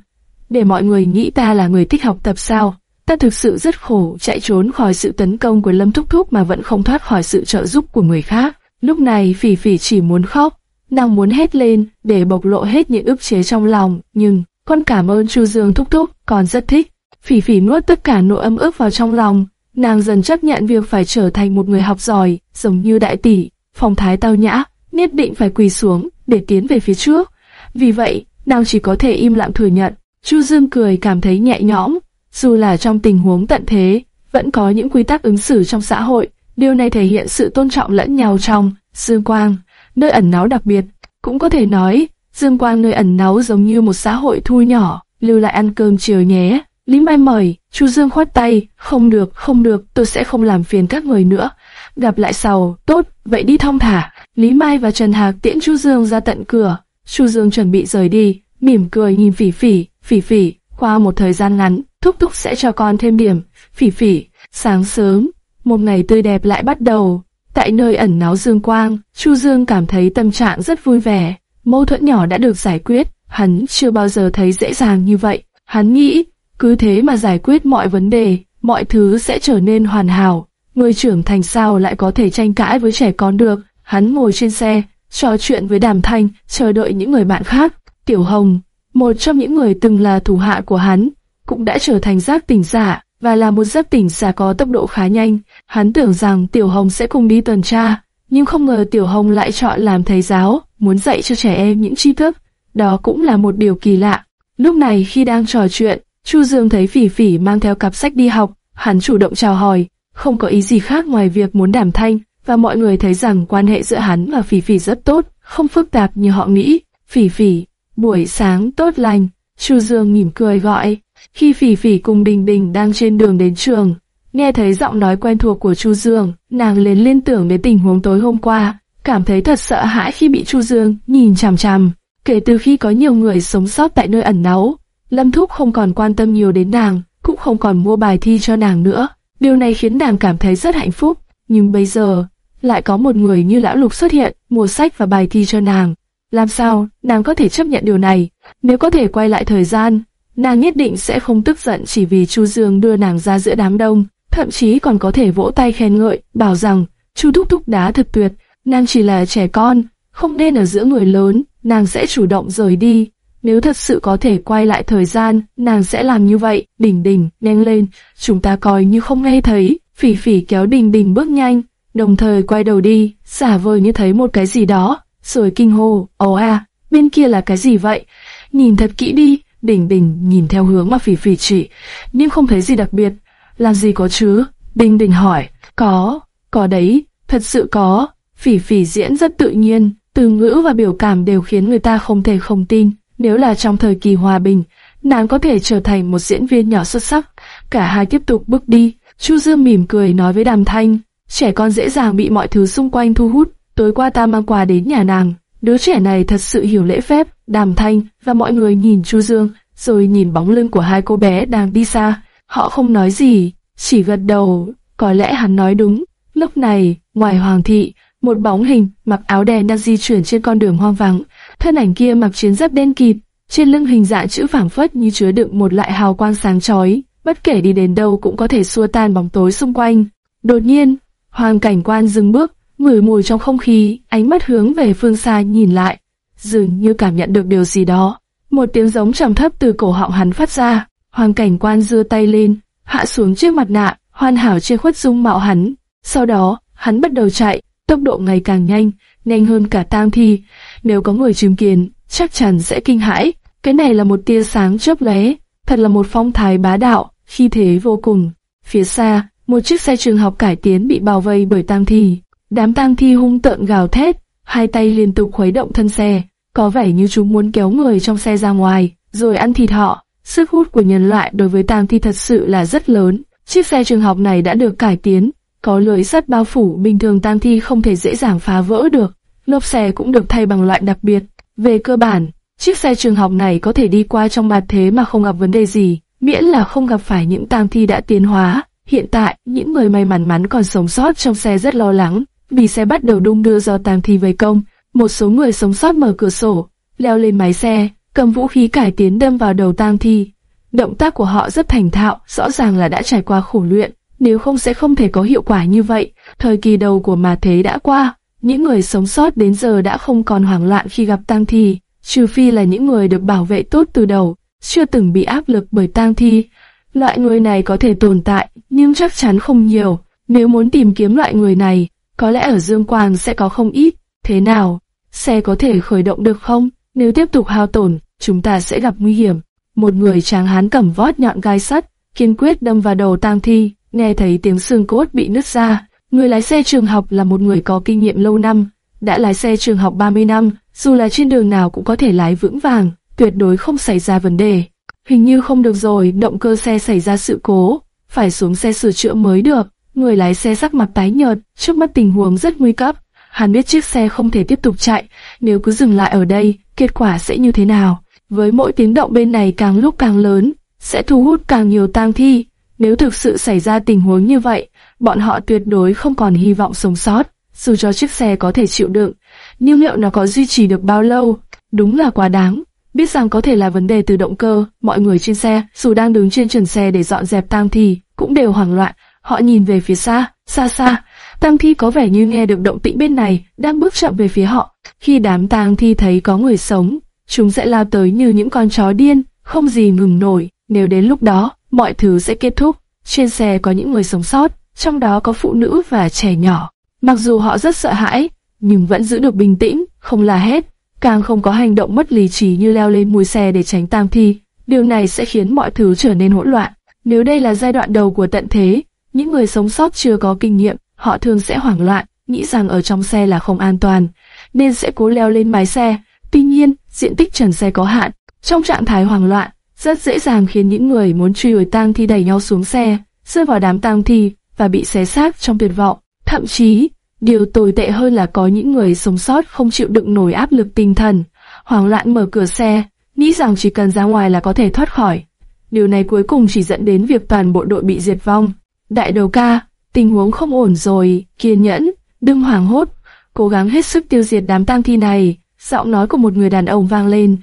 A: Để mọi người nghĩ ta là người thích học tập sao? Ta thực sự rất khổ chạy trốn khỏi sự tấn công của Lâm Thúc Thúc mà vẫn không thoát khỏi sự trợ giúp của người khác. Lúc này Phỉ Phỉ chỉ muốn khóc, nàng muốn hét lên để bộc lộ hết những ức chế trong lòng, nhưng con cảm ơn Chu Dương Thúc Thúc, còn rất thích. Phỉ Phỉ nuốt tất cả nỗi âm ức vào trong lòng, nàng dần chấp nhận việc phải trở thành một người học giỏi, giống như đại tỷ, phong thái tao nhã, nhất định phải quỳ xuống để tiến về phía trước. Vì vậy, nàng chỉ có thể im lặng thừa nhận. Chu Dương cười cảm thấy nhẹ nhõm, dù là trong tình huống tận thế, vẫn có những quy tắc ứng xử trong xã hội, điều này thể hiện sự tôn trọng lẫn nhau trong Dương Quang, nơi ẩn náu đặc biệt. Cũng có thể nói, Dương Quang nơi ẩn náu giống như một xã hội thu nhỏ, lưu lại ăn cơm chiều nhé. Lý Mai mời, Chu Dương khoát tay, không được, không được, tôi sẽ không làm phiền các người nữa. Gặp lại sau, tốt, vậy đi thong thả. Lý Mai và Trần Hạc tiễn Chu Dương ra tận cửa. Chu Dương chuẩn bị rời đi, mỉm cười nhìn Phỉ Phỉ, Phỉ Phỉ, qua một thời gian ngắn, thúc thúc sẽ cho con thêm điểm. Phỉ Phỉ, sáng sớm, một ngày tươi đẹp lại bắt đầu. Tại nơi ẩn náu dương quang, Chu Dương cảm thấy tâm trạng rất vui vẻ. Mâu thuẫn nhỏ đã được giải quyết, hắn chưa bao giờ thấy dễ dàng như vậy. Hắn nghĩ, cứ thế mà giải quyết mọi vấn đề, mọi thứ sẽ trở nên hoàn hảo. Người trưởng thành sao lại có thể tranh cãi với trẻ con được. Hắn ngồi trên xe, trò chuyện với Đàm Thanh, chờ đợi những người bạn khác. Tiểu Hồng, một trong những người từng là thủ hạ của hắn, cũng đã trở thành giác tỉnh giả và là một giác tỉnh giả có tốc độ khá nhanh. Hắn tưởng rằng Tiểu Hồng sẽ cùng đi tuần tra, nhưng không ngờ Tiểu Hồng lại chọn làm thầy giáo, muốn dạy cho trẻ em những tri thức. Đó cũng là một điều kỳ lạ. Lúc này khi đang trò chuyện, Chu Dương thấy Phỉ Phỉ mang theo cặp sách đi học, hắn chủ động chào hỏi, không có ý gì khác ngoài việc muốn đảm thanh, và mọi người thấy rằng quan hệ giữa hắn và Phỉ Phỉ rất tốt, không phức tạp như họ nghĩ. Phỉ Phỉ, buổi sáng tốt lành, Chu Dương mỉm cười gọi. Khi Phỉ Phỉ cùng Đình Đình đang trên đường đến trường, nghe thấy giọng nói quen thuộc của Chu Dương, nàng liền liên tưởng đến tình huống tối hôm qua, cảm thấy thật sợ hãi khi bị Chu Dương nhìn chằm chằm. Kể từ khi có nhiều người sống sót tại nơi ẩn náu, Lâm Thúc không còn quan tâm nhiều đến nàng, cũng không còn mua bài thi cho nàng nữa. Điều này khiến nàng cảm thấy rất hạnh phúc, nhưng bây giờ, lại có một người như Lão Lục xuất hiện, mua sách và bài thi cho nàng. Làm sao, nàng có thể chấp nhận điều này? Nếu có thể quay lại thời gian, nàng nhất định sẽ không tức giận chỉ vì Chu Dương đưa nàng ra giữa đám đông, thậm chí còn có thể vỗ tay khen ngợi, bảo rằng Chu Thúc Thúc đá thật tuyệt, nàng chỉ là trẻ con, không nên ở giữa người lớn, nàng sẽ chủ động rời đi. Nếu thật sự có thể quay lại thời gian, nàng sẽ làm như vậy. Đình đình, nhanh lên, chúng ta coi như không nghe thấy. Phỉ phỉ kéo đình đình bước nhanh, đồng thời quay đầu đi, giả vờ như thấy một cái gì đó, rồi kinh hô, ồ à, bên kia là cái gì vậy? Nhìn thật kỹ đi, đình đình nhìn theo hướng mà phỉ phỉ chỉ, nhưng không thấy gì đặc biệt. Làm gì có chứ? Đình đình hỏi, có, có đấy, thật sự có. Phỉ phỉ diễn rất tự nhiên, từ ngữ và biểu cảm đều khiến người ta không thể không tin. Nếu là trong thời kỳ hòa bình, nàng có thể trở thành một diễn viên nhỏ xuất sắc. Cả hai tiếp tục bước đi. Chu Dương mỉm cười nói với Đàm Thanh, trẻ con dễ dàng bị mọi thứ xung quanh thu hút. Tối qua ta mang quà đến nhà nàng, đứa trẻ này thật sự hiểu lễ phép. Đàm Thanh và mọi người nhìn Chu Dương, rồi nhìn bóng lưng của hai cô bé đang đi xa. Họ không nói gì, chỉ gật đầu. Có lẽ hắn nói đúng. Lúc này, ngoài Hoàng thị, một bóng hình mặc áo đen đang di chuyển trên con đường hoang vắng. Thân ảnh kia mặc chiến giáp đen kịt, trên lưng hình dạng chữ phảng phất như chứa đựng một loại hào quang sáng chói, bất kể đi đến đâu cũng có thể xua tan bóng tối xung quanh. Đột nhiên, Hoàng cảnh quan dừng bước, ngửi mùi trong không khí, ánh mắt hướng về phương xa nhìn lại, dường như cảm nhận được điều gì đó. Một tiếng giống trầm thấp từ cổ họng hắn phát ra, Hoàng cảnh quan giơ tay lên, hạ xuống chiếc mặt nạ, hoàn hảo che khuất dung mạo hắn. Sau đó, hắn bắt đầu chạy, tốc độ ngày càng nhanh, nhanh hơn cả tang thi. Nếu có người chứng kiến, chắc chắn sẽ kinh hãi. Cái này là một tia sáng chớp lóe, thật là một phong thái bá đạo, khi thế vô cùng. Phía xa, một chiếc xe trường học cải tiến bị bao vây bởi tang thi. Đám tang thi hung tợn gào thét, hai tay liên tục khuấy động thân xe, có vẻ như chúng muốn kéo người trong xe ra ngoài, rồi ăn thịt họ. Sức hút của nhân loại đối với tang thi thật sự là rất lớn. Chiếc xe trường học này đã được cải tiến, có lưới sắt bao phủ bình thường tang thi không thể dễ dàng phá vỡ được. Lốp xe cũng được thay bằng loại đặc biệt. Về cơ bản, chiếc xe trường học này có thể đi qua trong mặt thế mà không gặp vấn đề gì, miễn là không gặp phải những tang thi đã tiến hóa. Hiện tại, những người may mắn mắn còn sống sót trong xe rất lo lắng, vì xe bắt đầu đung đưa do tang thi vây công. Một số người sống sót mở cửa sổ, leo lên máy xe, cầm vũ khí cải tiến đâm vào đầu tang thi. Động tác của họ rất thành thạo, rõ ràng là đã trải qua khổ luyện, nếu không sẽ không thể có hiệu quả như vậy. Thời kỳ đầu của mà thế đã qua, những người sống sót đến giờ đã không còn hoảng loạn khi gặp tang thi, trừ phi là những người được bảo vệ tốt từ đầu, chưa từng bị áp lực bởi tang thi. Loại người này có thể tồn tại, nhưng chắc chắn không nhiều. Nếu muốn tìm kiếm loại người này, có lẽ ở Dương Quang sẽ có không ít. Thế nào? Xe có thể khởi động được không? Nếu tiếp tục hao tổn, chúng ta sẽ gặp nguy hiểm. Một người tráng hán cầm vót nhọn gai sắt, kiên quyết đâm vào đầu tang thi, nghe thấy tiếng xương cốt bị nứt ra. Người lái xe trường học là một người có kinh nghiệm lâu năm, đã lái xe trường học 30 năm, dù là trên đường nào cũng có thể lái vững vàng, tuyệt đối không xảy ra vấn đề. Hình như không được rồi, động cơ xe xảy ra sự cố, phải xuống xe sửa chữa mới được. Người lái xe sắc mặt tái nhợt, trước mắt tình huống rất nguy cấp. Hắn biết chiếc xe không thể tiếp tục chạy, nếu cứ dừng lại ở đây, kết quả sẽ như thế nào? Với mỗi tiếng động bên này càng lúc càng lớn, sẽ thu hút càng nhiều tang thi. Nếu thực sự xảy ra tình huống như vậy, bọn họ tuyệt đối không còn hy vọng sống sót, dù cho chiếc xe có thể chịu đựng. Nhưng liệu nó có duy trì được bao lâu? Đúng là quá đáng. Biết rằng có thể là vấn đề từ động cơ, mọi người trên xe, dù đang đứng trên trần xe để dọn dẹp tang thi, cũng đều hoảng loạn. Họ nhìn về phía xa, xa xa, tang thi có vẻ như nghe được động tĩnh bên này, đang bước chậm về phía họ. Khi đám tang thi thấy có người sống, chúng sẽ lao tới như những con chó điên, không gì ngừng nổi. Nếu đến lúc đó, mọi thứ sẽ kết thúc. Trên xe có những người sống sót, trong đó có phụ nữ và trẻ nhỏ. Mặc dù họ rất sợ hãi, nhưng vẫn giữ được bình tĩnh, không la hét, càng không có hành động mất lý trí như leo lên mùi xe để tránh tang thi. Điều này sẽ khiến mọi thứ trở nên hỗn loạn. Nếu đây là giai đoạn đầu của tận thế, những người sống sót chưa có kinh nghiệm, họ thường sẽ hoảng loạn, nghĩ rằng ở trong xe là không an toàn, nên sẽ cố leo lên mái xe. Tuy nhiên, diện tích trần xe có hạn, trong trạng thái hoảng loạn, rất dễ dàng khiến những người muốn truy đuổi tang thi đẩy nhau xuống xe, rơi vào đám tang thi và bị xé xác trong tuyệt vọng. Thậm chí, điều tồi tệ hơn là có những người sống sót không chịu đựng nổi áp lực tinh thần, hoảng loạn mở cửa xe, nghĩ rằng chỉ cần ra ngoài là có thể thoát khỏi. Điều này cuối cùng chỉ dẫn đến việc toàn bộ đội bị diệt vong. Đại đầu ca, tình huống không ổn rồi, kiên nhẫn, đừng hoảng hốt, cố gắng hết sức tiêu diệt đám tang thi này. Giọng nói của một người đàn ông vang lên.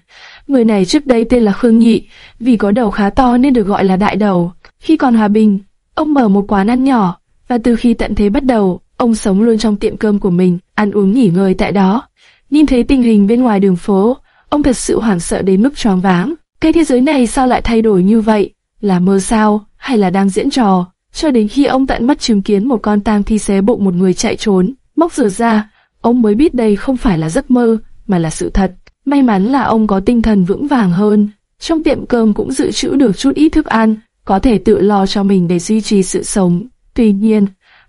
A: Người này trước đây tên là Khương Nhị, vì có đầu khá to nên được gọi là đại đầu. Khi còn hòa bình, ông mở một quán ăn nhỏ, và từ khi tận thế bắt đầu, ông sống luôn trong tiệm cơm của mình, ăn uống nghỉ ngơi tại đó. Nhìn thấy tình hình bên ngoài đường phố, ông thật sự hoảng sợ đến mức choáng váng. Cái thế giới này sao lại thay đổi như vậy? Là mơ sao, hay là đang diễn trò? Cho đến khi ông tận mắt chứng kiến một con tang thi xé bụng một người chạy trốn, móc rửa ra, ông mới biết đây không phải là giấc mơ, mà là sự thật. May mắn là ông có tinh thần vững vàng hơn. Trong tiệm cơm cũng dự trữ được chút ít thức ăn, có thể tự lo cho mình để duy trì sự sống. Tuy nhiên,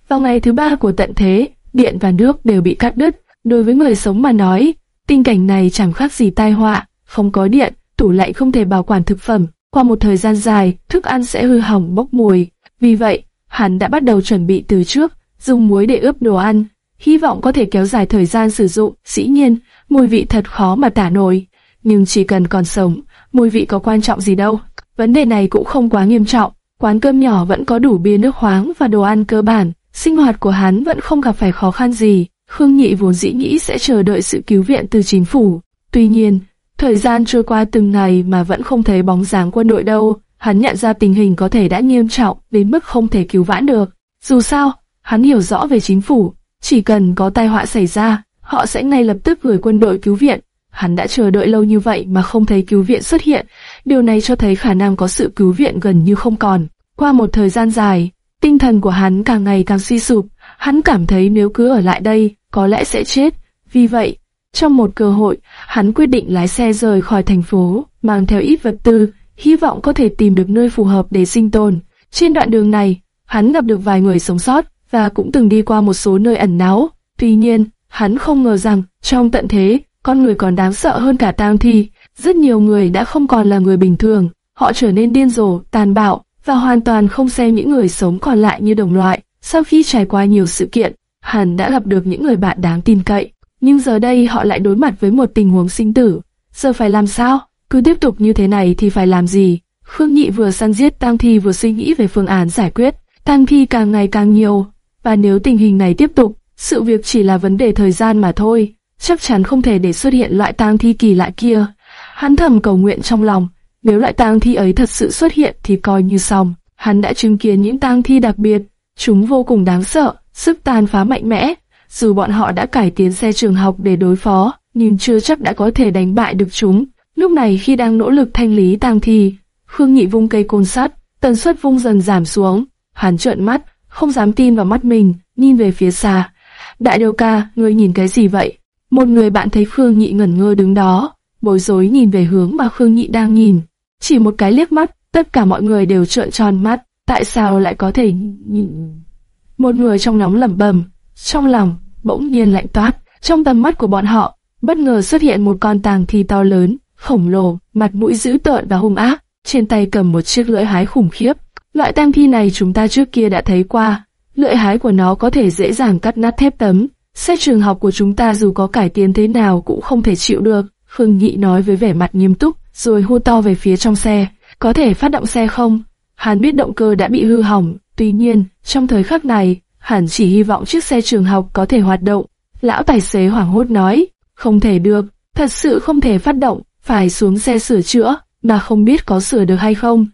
A: vào ngày thứ ba của tận thế, điện và nước đều bị cắt đứt. Đối với người sống mà nói, tình cảnh này chẳng khác gì tai họa. Không có điện, tủ lạnh không thể bảo quản thực phẩm. Qua một thời gian dài, thức ăn sẽ hư hỏng bốc mùi. Vì vậy, hắn đã bắt đầu chuẩn bị từ trước, dùng muối để ướp đồ ăn, hy vọng có thể kéo dài thời gian sử dụng. Dĩ nhiên, mùi vị thật khó mà tả nổi, nhưng chỉ cần còn sống, mùi vị có quan trọng gì đâu. Vấn đề này cũng không quá nghiêm trọng, quán cơm nhỏ vẫn có đủ bia nước khoáng và đồ ăn cơ bản, sinh hoạt của hắn vẫn không gặp phải khó khăn gì. Khương Nhị vốn dĩ nghĩ sẽ chờ đợi sự cứu viện từ chính phủ. Tuy nhiên, thời gian trôi qua từng ngày mà vẫn không thấy bóng dáng quân đội đâu. Hắn nhận ra tình hình có thể đã nghiêm trọng đến mức không thể cứu vãn được. Dù sao, hắn hiểu rõ về chính phủ, chỉ cần có tai họa xảy ra, họ sẽ ngay lập tức gửi quân đội cứu viện. Hắn đã chờ đợi lâu như vậy mà không thấy cứu viện xuất hiện, điều này cho thấy khả năng có sự cứu viện gần như không còn. Qua một thời gian dài, tinh thần của hắn càng ngày càng suy sụp, hắn cảm thấy nếu cứ ở lại đây, có lẽ sẽ chết. Vì vậy, trong một cơ hội, hắn quyết định lái xe rời khỏi thành phố, mang theo ít vật tư, hy vọng có thể tìm được nơi phù hợp để sinh tồn. Trên đoạn đường này, hắn gặp được vài người sống sót và cũng từng đi qua một số nơi ẩn náu. Tuy nhiên, hắn không ngờ rằng trong tận thế, con người còn đáng sợ hơn cả tang thi. Rất nhiều người đã không còn là người bình thường, họ trở nên điên rồ, tàn bạo và hoàn toàn không xem những người sống còn lại như đồng loại. Sau khi trải qua nhiều sự kiện, hắn đã gặp được những người bạn đáng tin cậy, nhưng giờ đây họ lại đối mặt với một tình huống sinh tử. Giờ phải làm sao? Cứ tiếp tục như thế này thì phải làm gì? Khương Nhị vừa săn giết Tang Thi vừa suy nghĩ về phương án giải quyết. Tang Thi càng ngày càng nhiều, và nếu tình hình này tiếp tục, sự việc chỉ là vấn đề thời gian mà thôi. Chắc chắn không thể để xuất hiện loại Tang Thi kỳ lạ kia. Hắn thầm cầu nguyện trong lòng, nếu loại Tang Thi ấy thật sự xuất hiện thì coi như xong. Hắn đã chứng kiến những Tang Thi đặc biệt, chúng vô cùng đáng sợ, sức tàn phá mạnh mẽ. Dù bọn họ đã cải tiến xe trường học để đối phó, nhưng chưa chắc đã có thể đánh bại được chúng. Lúc này khi đang nỗ lực thanh lý tang thi, Khương nghị vung cây côn sắt, tần suất vung dần giảm xuống. Hắn trợn mắt, không dám tin vào mắt mình, nhìn về phía xa. Đại đầu ca, ngươi nhìn cái gì vậy? Một người bạn thấy Khương Nhị ngẩn ngơ đứng đó, bối rối nhìn về hướng mà Khương Nhị đang nhìn. Chỉ một cái liếc mắt, tất cả mọi người đều trợn tròn mắt. Tại sao lại có thể nhìn? Một người trong nóng lẩm bẩm, trong lòng bỗng nhiên lạnh toát. Trong tầm mắt của bọn họ, bất ngờ xuất hiện một con tàng thi to lớn, khổng lồ, mặt mũi dữ tợn và hung ác, trên tay cầm một chiếc lưỡi hái khủng khiếp. Loại tang thi này chúng ta trước kia đã thấy qua, lưỡi hái của nó có thể dễ dàng cắt nát thép tấm. Xét trường học của chúng ta dù có cải tiến thế nào cũng không thể chịu được. Khương Nghị nói với vẻ mặt nghiêm túc, rồi hô to về phía trong xe. Có thể phát động xe không? Hàn biết động cơ đã bị hư hỏng, tuy nhiên, trong thời khắc này, Hàn chỉ hy vọng chiếc xe trường học có thể hoạt động. Lão tài xế hoảng hốt nói, không thể được, thật sự không thể phát động phải xuống xe sửa chữa, mà không biết có sửa được hay không.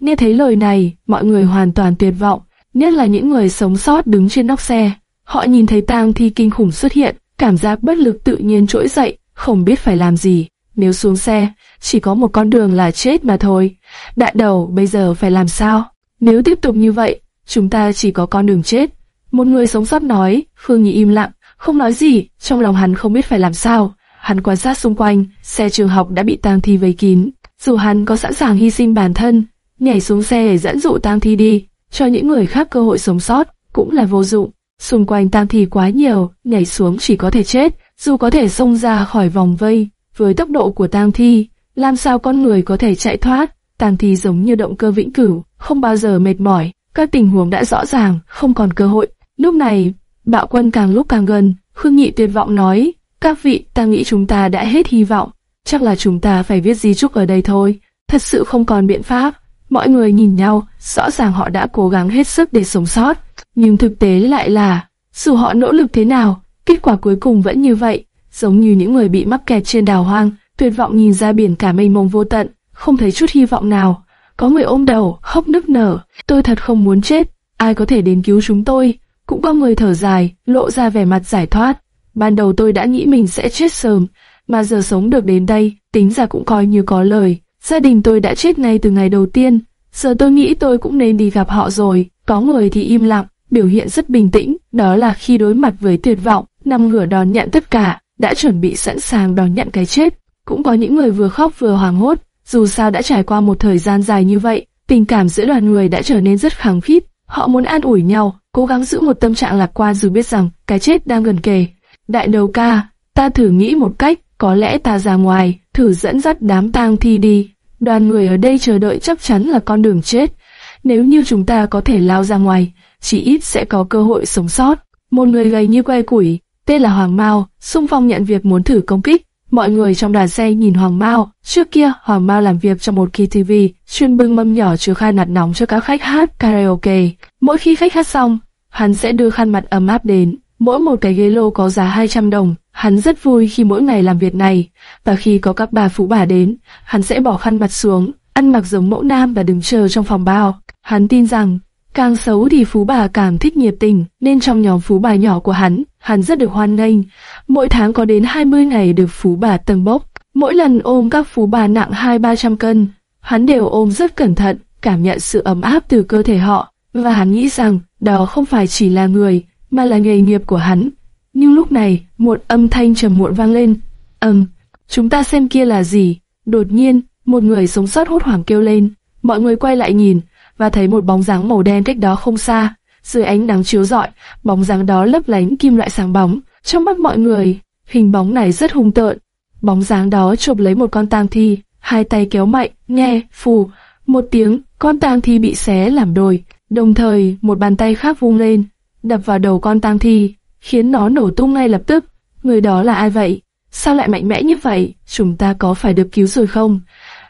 A: Nghe thấy lời này, mọi người hoàn toàn tuyệt vọng, nhất là những người sống sót đứng trên nóc xe. Họ nhìn thấy tang thi kinh khủng xuất hiện, cảm giác bất lực tự nhiên trỗi dậy, không biết phải làm gì. Nếu xuống xe, chỉ có một con đường là chết mà thôi. Đại đầu, bây giờ phải làm sao? Nếu tiếp tục như vậy, chúng ta chỉ có con đường chết. Một người sống sót nói, Phương Nhi im lặng, không nói gì, trong lòng hắn không biết phải làm sao. Hắn quan sát xung quanh, xe trường học đã bị tang thi vây kín. Dù hắn có sẵn sàng hy sinh bản thân, nhảy xuống xe để dẫn dụ tang thi đi, cho những người khác cơ hội sống sót, cũng là vô dụng. Xung quanh tang thi quá nhiều, nhảy xuống chỉ có thể chết, dù có thể xông ra khỏi vòng vây. Với tốc độ của tang thi, làm sao con người có thể chạy thoát? Tang thi giống như động cơ vĩnh cửu, không bao giờ mệt mỏi. Các tình huống đã rõ ràng, không còn cơ hội. Lúc này, bạo quân càng lúc càng gần, Khương nghị tuyệt vọng nói, các vị, ta nghĩ chúng ta đã hết hy vọng, chắc là chúng ta phải viết di chúc ở đây thôi, thật sự không còn biện pháp. Mọi người nhìn nhau, rõ ràng họ đã cố gắng hết sức để sống sót, nhưng thực tế lại là, dù họ nỗ lực thế nào, kết quả cuối cùng vẫn như vậy, giống như những người bị mắc kẹt trên đảo hoang, tuyệt vọng nhìn ra biển cả mênh mông vô tận, không thấy chút hy vọng nào. Có người ôm đầu, khóc nức nở, tôi thật không muốn chết, ai có thể đến cứu chúng tôi. Cũng có người thở dài, lộ ra vẻ mặt giải thoát. Ban đầu tôi đã nghĩ mình sẽ chết sớm, mà giờ sống được đến đây, tính ra cũng coi như có lời. Gia đình tôi đã chết ngay từ ngày đầu tiên, giờ tôi nghĩ tôi cũng nên đi gặp họ rồi. Có người thì im lặng, biểu hiện rất bình tĩnh, đó là khi đối mặt với tuyệt vọng, nằm ngửa đón nhận tất cả, đã chuẩn bị sẵn sàng đón nhận cái chết. Cũng có những người vừa khóc vừa hoảng hốt, dù sao đã trải qua một thời gian dài như vậy, tình cảm giữa đoàn người đã trở nên rất kháng khít. Họ muốn an ủi nhau, cố gắng giữ một tâm trạng lạc quan dù biết rằng cái chết đang gần kề. Đại đầu ca, ta thử nghĩ một cách, có lẽ ta ra ngoài, thử dẫn dắt đám tang thi đi. Đoàn người ở đây chờ đợi chắc chắn là con đường chết. Nếu như chúng ta có thể lao ra ngoài, chỉ ít sẽ có cơ hội sống sót. Một người gầy như que củi, tên là Hoàng Mao, xung phong nhận việc muốn thử công kích. Mọi người trong đoàn xe nhìn Hoàng Mao. Trước kia, Hoàng Mao làm việc trong một KTV, chuyên bưng mâm nhỏ chứa khai nạt nóng cho các khách hát karaoke. Mỗi khi khách hát xong, hắn sẽ đưa khăn mặt ấm áp đến Mỗi một cái ghế lô có giá 200 đồng. Hắn rất vui khi mỗi ngày làm việc này, và khi có các bà phú bà đến, hắn sẽ bỏ khăn mặt xuống, ăn mặc giống mẫu nam và đứng chờ trong phòng bao. Hắn tin rằng, càng xấu thì phú bà càng thích nhiệt tình, nên trong nhóm phú bà nhỏ của hắn, hắn rất được hoan nghênh. Mỗi tháng có đến 20 ngày được phú bà tầng bốc. Mỗi lần ôm các phú bà nặng hai ba trăm cân, hắn đều ôm rất cẩn thận, cảm nhận sự ấm áp từ cơ thể họ, và hắn nghĩ rằng đó không phải chỉ là người, mà là nghề nghiệp của hắn. Nhưng lúc này, một âm thanh trầm muộn vang lên. Ừm, chúng ta xem kia là gì? Đột nhiên, một người sống sót hốt hoảng kêu lên. Mọi người quay lại nhìn, và thấy một bóng dáng màu đen cách đó không xa. Dưới ánh nắng chiếu rọi, bóng dáng đó lấp lánh kim loại sáng bóng. Trong mắt mọi người, hình bóng này rất hung tợn. Bóng dáng đó chụp lấy một con tang thi, hai tay kéo mạnh, nghe, phù, một tiếng, con tang thi bị xé làm đôi. Đồng thời, một bàn tay khác vung lên, đập vào đầu con tang thi, khiến nó nổ tung ngay lập tức. Người đó là ai vậy? Sao lại mạnh mẽ như vậy? Chúng ta có phải được cứu rồi không?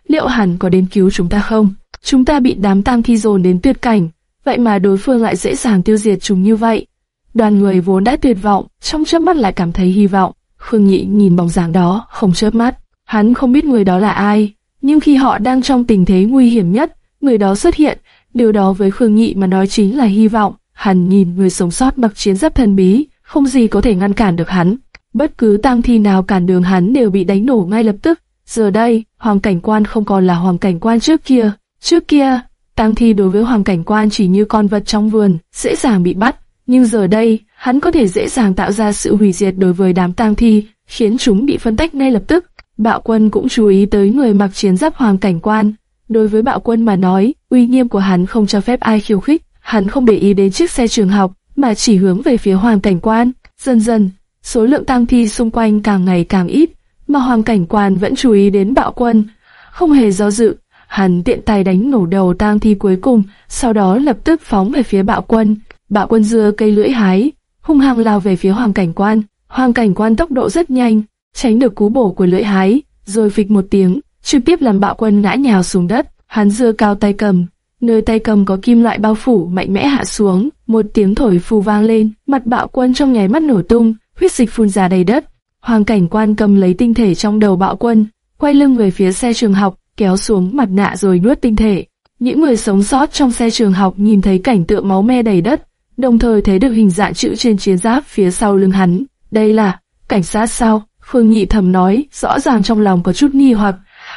A: Liệu hẳn có đến cứu chúng ta không? Chúng ta bị đám tang thi dồn đến tuyệt cảnh, vậy mà đối phương lại dễ dàng tiêu diệt chúng như vậy. Đoàn người vốn đã tuyệt vọng, trong chớp mắt lại cảm thấy hy vọng. Khương Nhị nhìn bóng dáng đó, không chớp mắt. Hắn không biết người đó là ai, nhưng khi họ đang trong tình thế nguy hiểm nhất, người đó xuất hiện, điều đó với Khương Nhị mà nói chính là hy vọng. Hắn nhìn người sống sót mặc chiến giáp thần bí, không gì có thể ngăn cản được hắn. Bất cứ tang thi nào cản đường hắn đều bị đánh nổ ngay lập tức. Giờ đây, hoàng cảnh quan không còn là hoàng cảnh quan trước kia. Trước kia, tang thi đối với hoàng cảnh quan chỉ như con vật trong vườn, dễ dàng bị bắt. Nhưng giờ đây, hắn có thể dễ dàng tạo ra sự hủy diệt đối với đám tang thi, khiến chúng bị phân tách ngay lập tức. Bạo quân cũng chú ý tới người mặc chiến giáp hoàng cảnh quan. Đối với bạo quân mà nói, uy nghiêm của hắn không cho phép ai khiêu khích. Hắn không để ý đến chiếc xe trường học, mà chỉ hướng về phía hoàng cảnh quan. Dần dần, số lượng tang thi xung quanh càng ngày càng ít, mà hoàng cảnh quan vẫn chú ý đến bạo quân. Không hề do dự, hắn tiện tay đánh nổ đầu tang thi cuối cùng, sau đó lập tức phóng về phía bạo quân. Bạo quân dưa cây lưỡi hái, hung hăng lao về phía hoàng cảnh quan. Hoàng cảnh quan tốc độ rất nhanh, tránh được cú bổ của lưỡi hái, rồi phịch một tiếng, trực tiếp làm bạo quân ngã nhào xuống đất. Hắn dưa cao tay cầm, nơi tay cầm có kim loại bao phủ mạnh mẽ hạ xuống, một tiếng thổi phù vang lên, mặt bạo quân trong nháy mắt nổ tung, huyết dịch phun ra đầy đất. Hoàng cảnh quan cầm lấy tinh thể trong đầu bạo quân, quay lưng về phía xe trường học, kéo xuống mặt nạ rồi nuốt tinh thể. Những người sống sót trong xe trường học nhìn thấy cảnh tượng máu me đầy đất, đồng thời thấy được hình dạng chữ trên chiến giáp phía sau lưng hắn. Đây là cảnh sát sao? Phương Nhị thầm nói, rõ ràng trong lòng có chút nghi hoặc.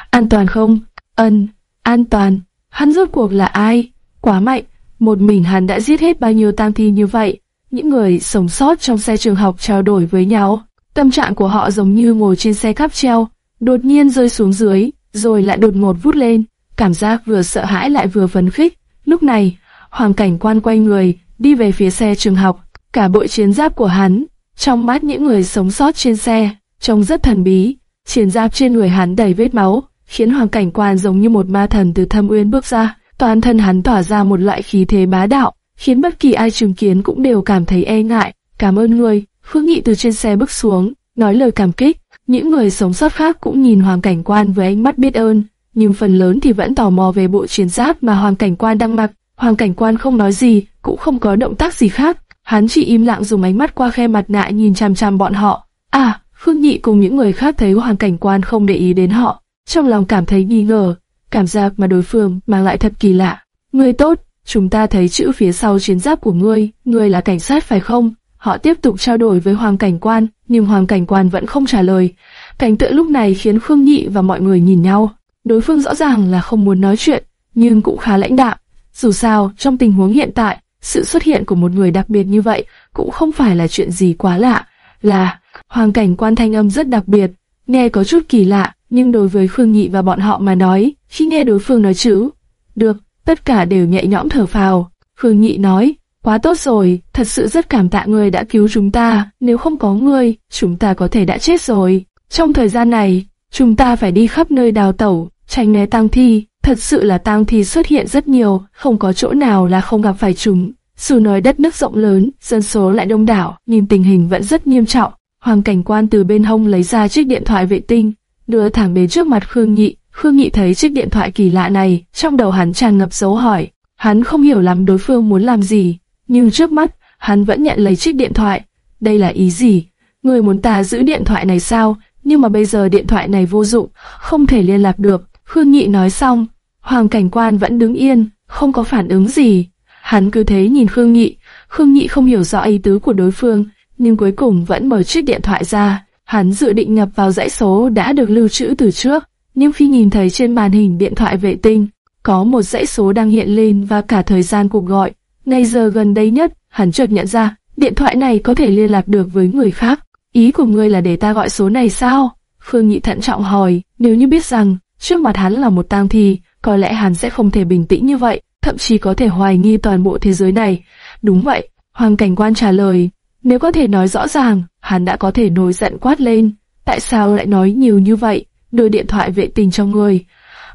A: An toàn không? Ân, an toàn. Hắn rốt cuộc là ai? Quá mạnh, một mình hắn đã giết hết bao nhiêu tang thi như vậy. Những người sống sót trong xe trường học trao đổi với nhau. Tâm trạng của họ giống như ngồi trên xe cáp treo, đột nhiên rơi xuống dưới, rồi lại đột ngột vút lên. Cảm giác vừa sợ hãi lại vừa phấn khích. Lúc này, hoàng cảnh quan quay người, đi về phía xe trường học. Cả bộ chiến giáp của hắn, trong mắt những người sống sót trên xe, trông rất thần bí. Chiến giáp trên người hắn đầy vết máu, khiến hoàng cảnh quan giống như một ma thần từ thâm uyên bước ra. Toàn thân hắn tỏa ra một loại khí thế bá đạo, khiến bất kỳ ai chứng kiến cũng đều cảm thấy e ngại. Cảm ơn người, Phương Nghị từ trên xe bước xuống, nói lời cảm kích. Những người sống sót khác cũng nhìn hoàng cảnh quan với ánh mắt biết ơn, nhưng phần lớn thì vẫn tò mò về bộ chiến giáp mà hoàng cảnh quan đang mặc. Hoàng cảnh quan không nói gì, cũng không có động tác gì khác. Hắn chỉ im lặng dùng ánh mắt qua khe mặt nạ nhìn chằm chằm bọn họ. À, Phương Nhị cùng những người khác thấy hoàng cảnh quan không để ý đến họ, trong lòng cảm thấy nghi ngờ, cảm giác mà đối phương mang lại thật kỳ lạ. Người tốt, chúng ta thấy chữ phía sau chiến giáp của ngươi, ngươi là cảnh sát phải không? Họ tiếp tục trao đổi với hoàng cảnh quan, nhưng hoàng cảnh quan vẫn không trả lời. Cảnh tượng lúc này khiến Khương Nhị và mọi người nhìn nhau. Đối phương rõ ràng là không muốn nói chuyện, nhưng cũng khá lãnh đạm. Dù sao, trong tình huống hiện tại, sự xuất hiện của một người đặc biệt như vậy cũng không phải là chuyện gì quá lạ. Là, hoàng cảnh quan thanh âm rất đặc biệt, nghe có chút kỳ lạ, nhưng đối với Khương nghị và bọn họ mà nói, khi nghe đối phương nói chữ, được, tất cả đều nhẹ nhõm thở phào. Khương nghị nói, quá tốt rồi, thật sự rất cảm tạ người đã cứu chúng ta, nếu không có ngươi, chúng ta có thể đã chết rồi. Trong thời gian này, chúng ta phải đi khắp nơi đào tẩu, tránh né tang thi, thật sự là tang thi xuất hiện rất nhiều, không có chỗ nào là không gặp phải chúng. Dù nói đất nước rộng lớn, dân số lại đông đảo, nhưng tình hình vẫn rất nghiêm trọng. Hoàng cảnh quan từ bên hông lấy ra chiếc điện thoại vệ tinh, đưa thẳng đến trước mặt Khương Nhị. Khương Nhị thấy chiếc điện thoại kỳ lạ này, trong đầu hắn tràn ngập dấu hỏi. Hắn không hiểu lắm đối phương muốn làm gì, nhưng trước mắt, hắn vẫn nhận lấy chiếc điện thoại. đây là ý gì? Người muốn ta giữ điện thoại này sao? Nhưng mà bây giờ điện thoại này vô dụng, không thể liên lạc được. Khương Nhị nói xong, Hoàng Cảnh Quan vẫn đứng yên, không có phản ứng gì. Hắn cứ thế nhìn Khương Nhị, Khương Nhị không hiểu rõ ý tứ của đối phương, nhưng cuối cùng vẫn mở chiếc điện thoại ra. Hắn dự định nhập vào dãy số đã được lưu trữ từ trước, nhưng khi nhìn thấy trên màn hình điện thoại vệ tinh, có một dãy số đang hiện lên và cả thời gian cuộc gọi. Ngay giờ gần đây nhất, hắn chợt nhận ra, điện thoại này có thể liên lạc được với người khác. Ý của ngươi là để ta gọi số này sao? Phương Nhị thận trọng hỏi, nếu như biết rằng trước mặt hắn là một tang thi, có lẽ hắn sẽ không thể bình tĩnh như vậy, thậm chí có thể hoài nghi toàn bộ thế giới này. Đúng vậy, Hoàng Cảnh Quan trả lời, nếu có thể nói rõ ràng, hắn đã có thể nổi giận quát lên. Tại sao lại nói nhiều như vậy? Đưa điện thoại vệ tinh cho ngươi.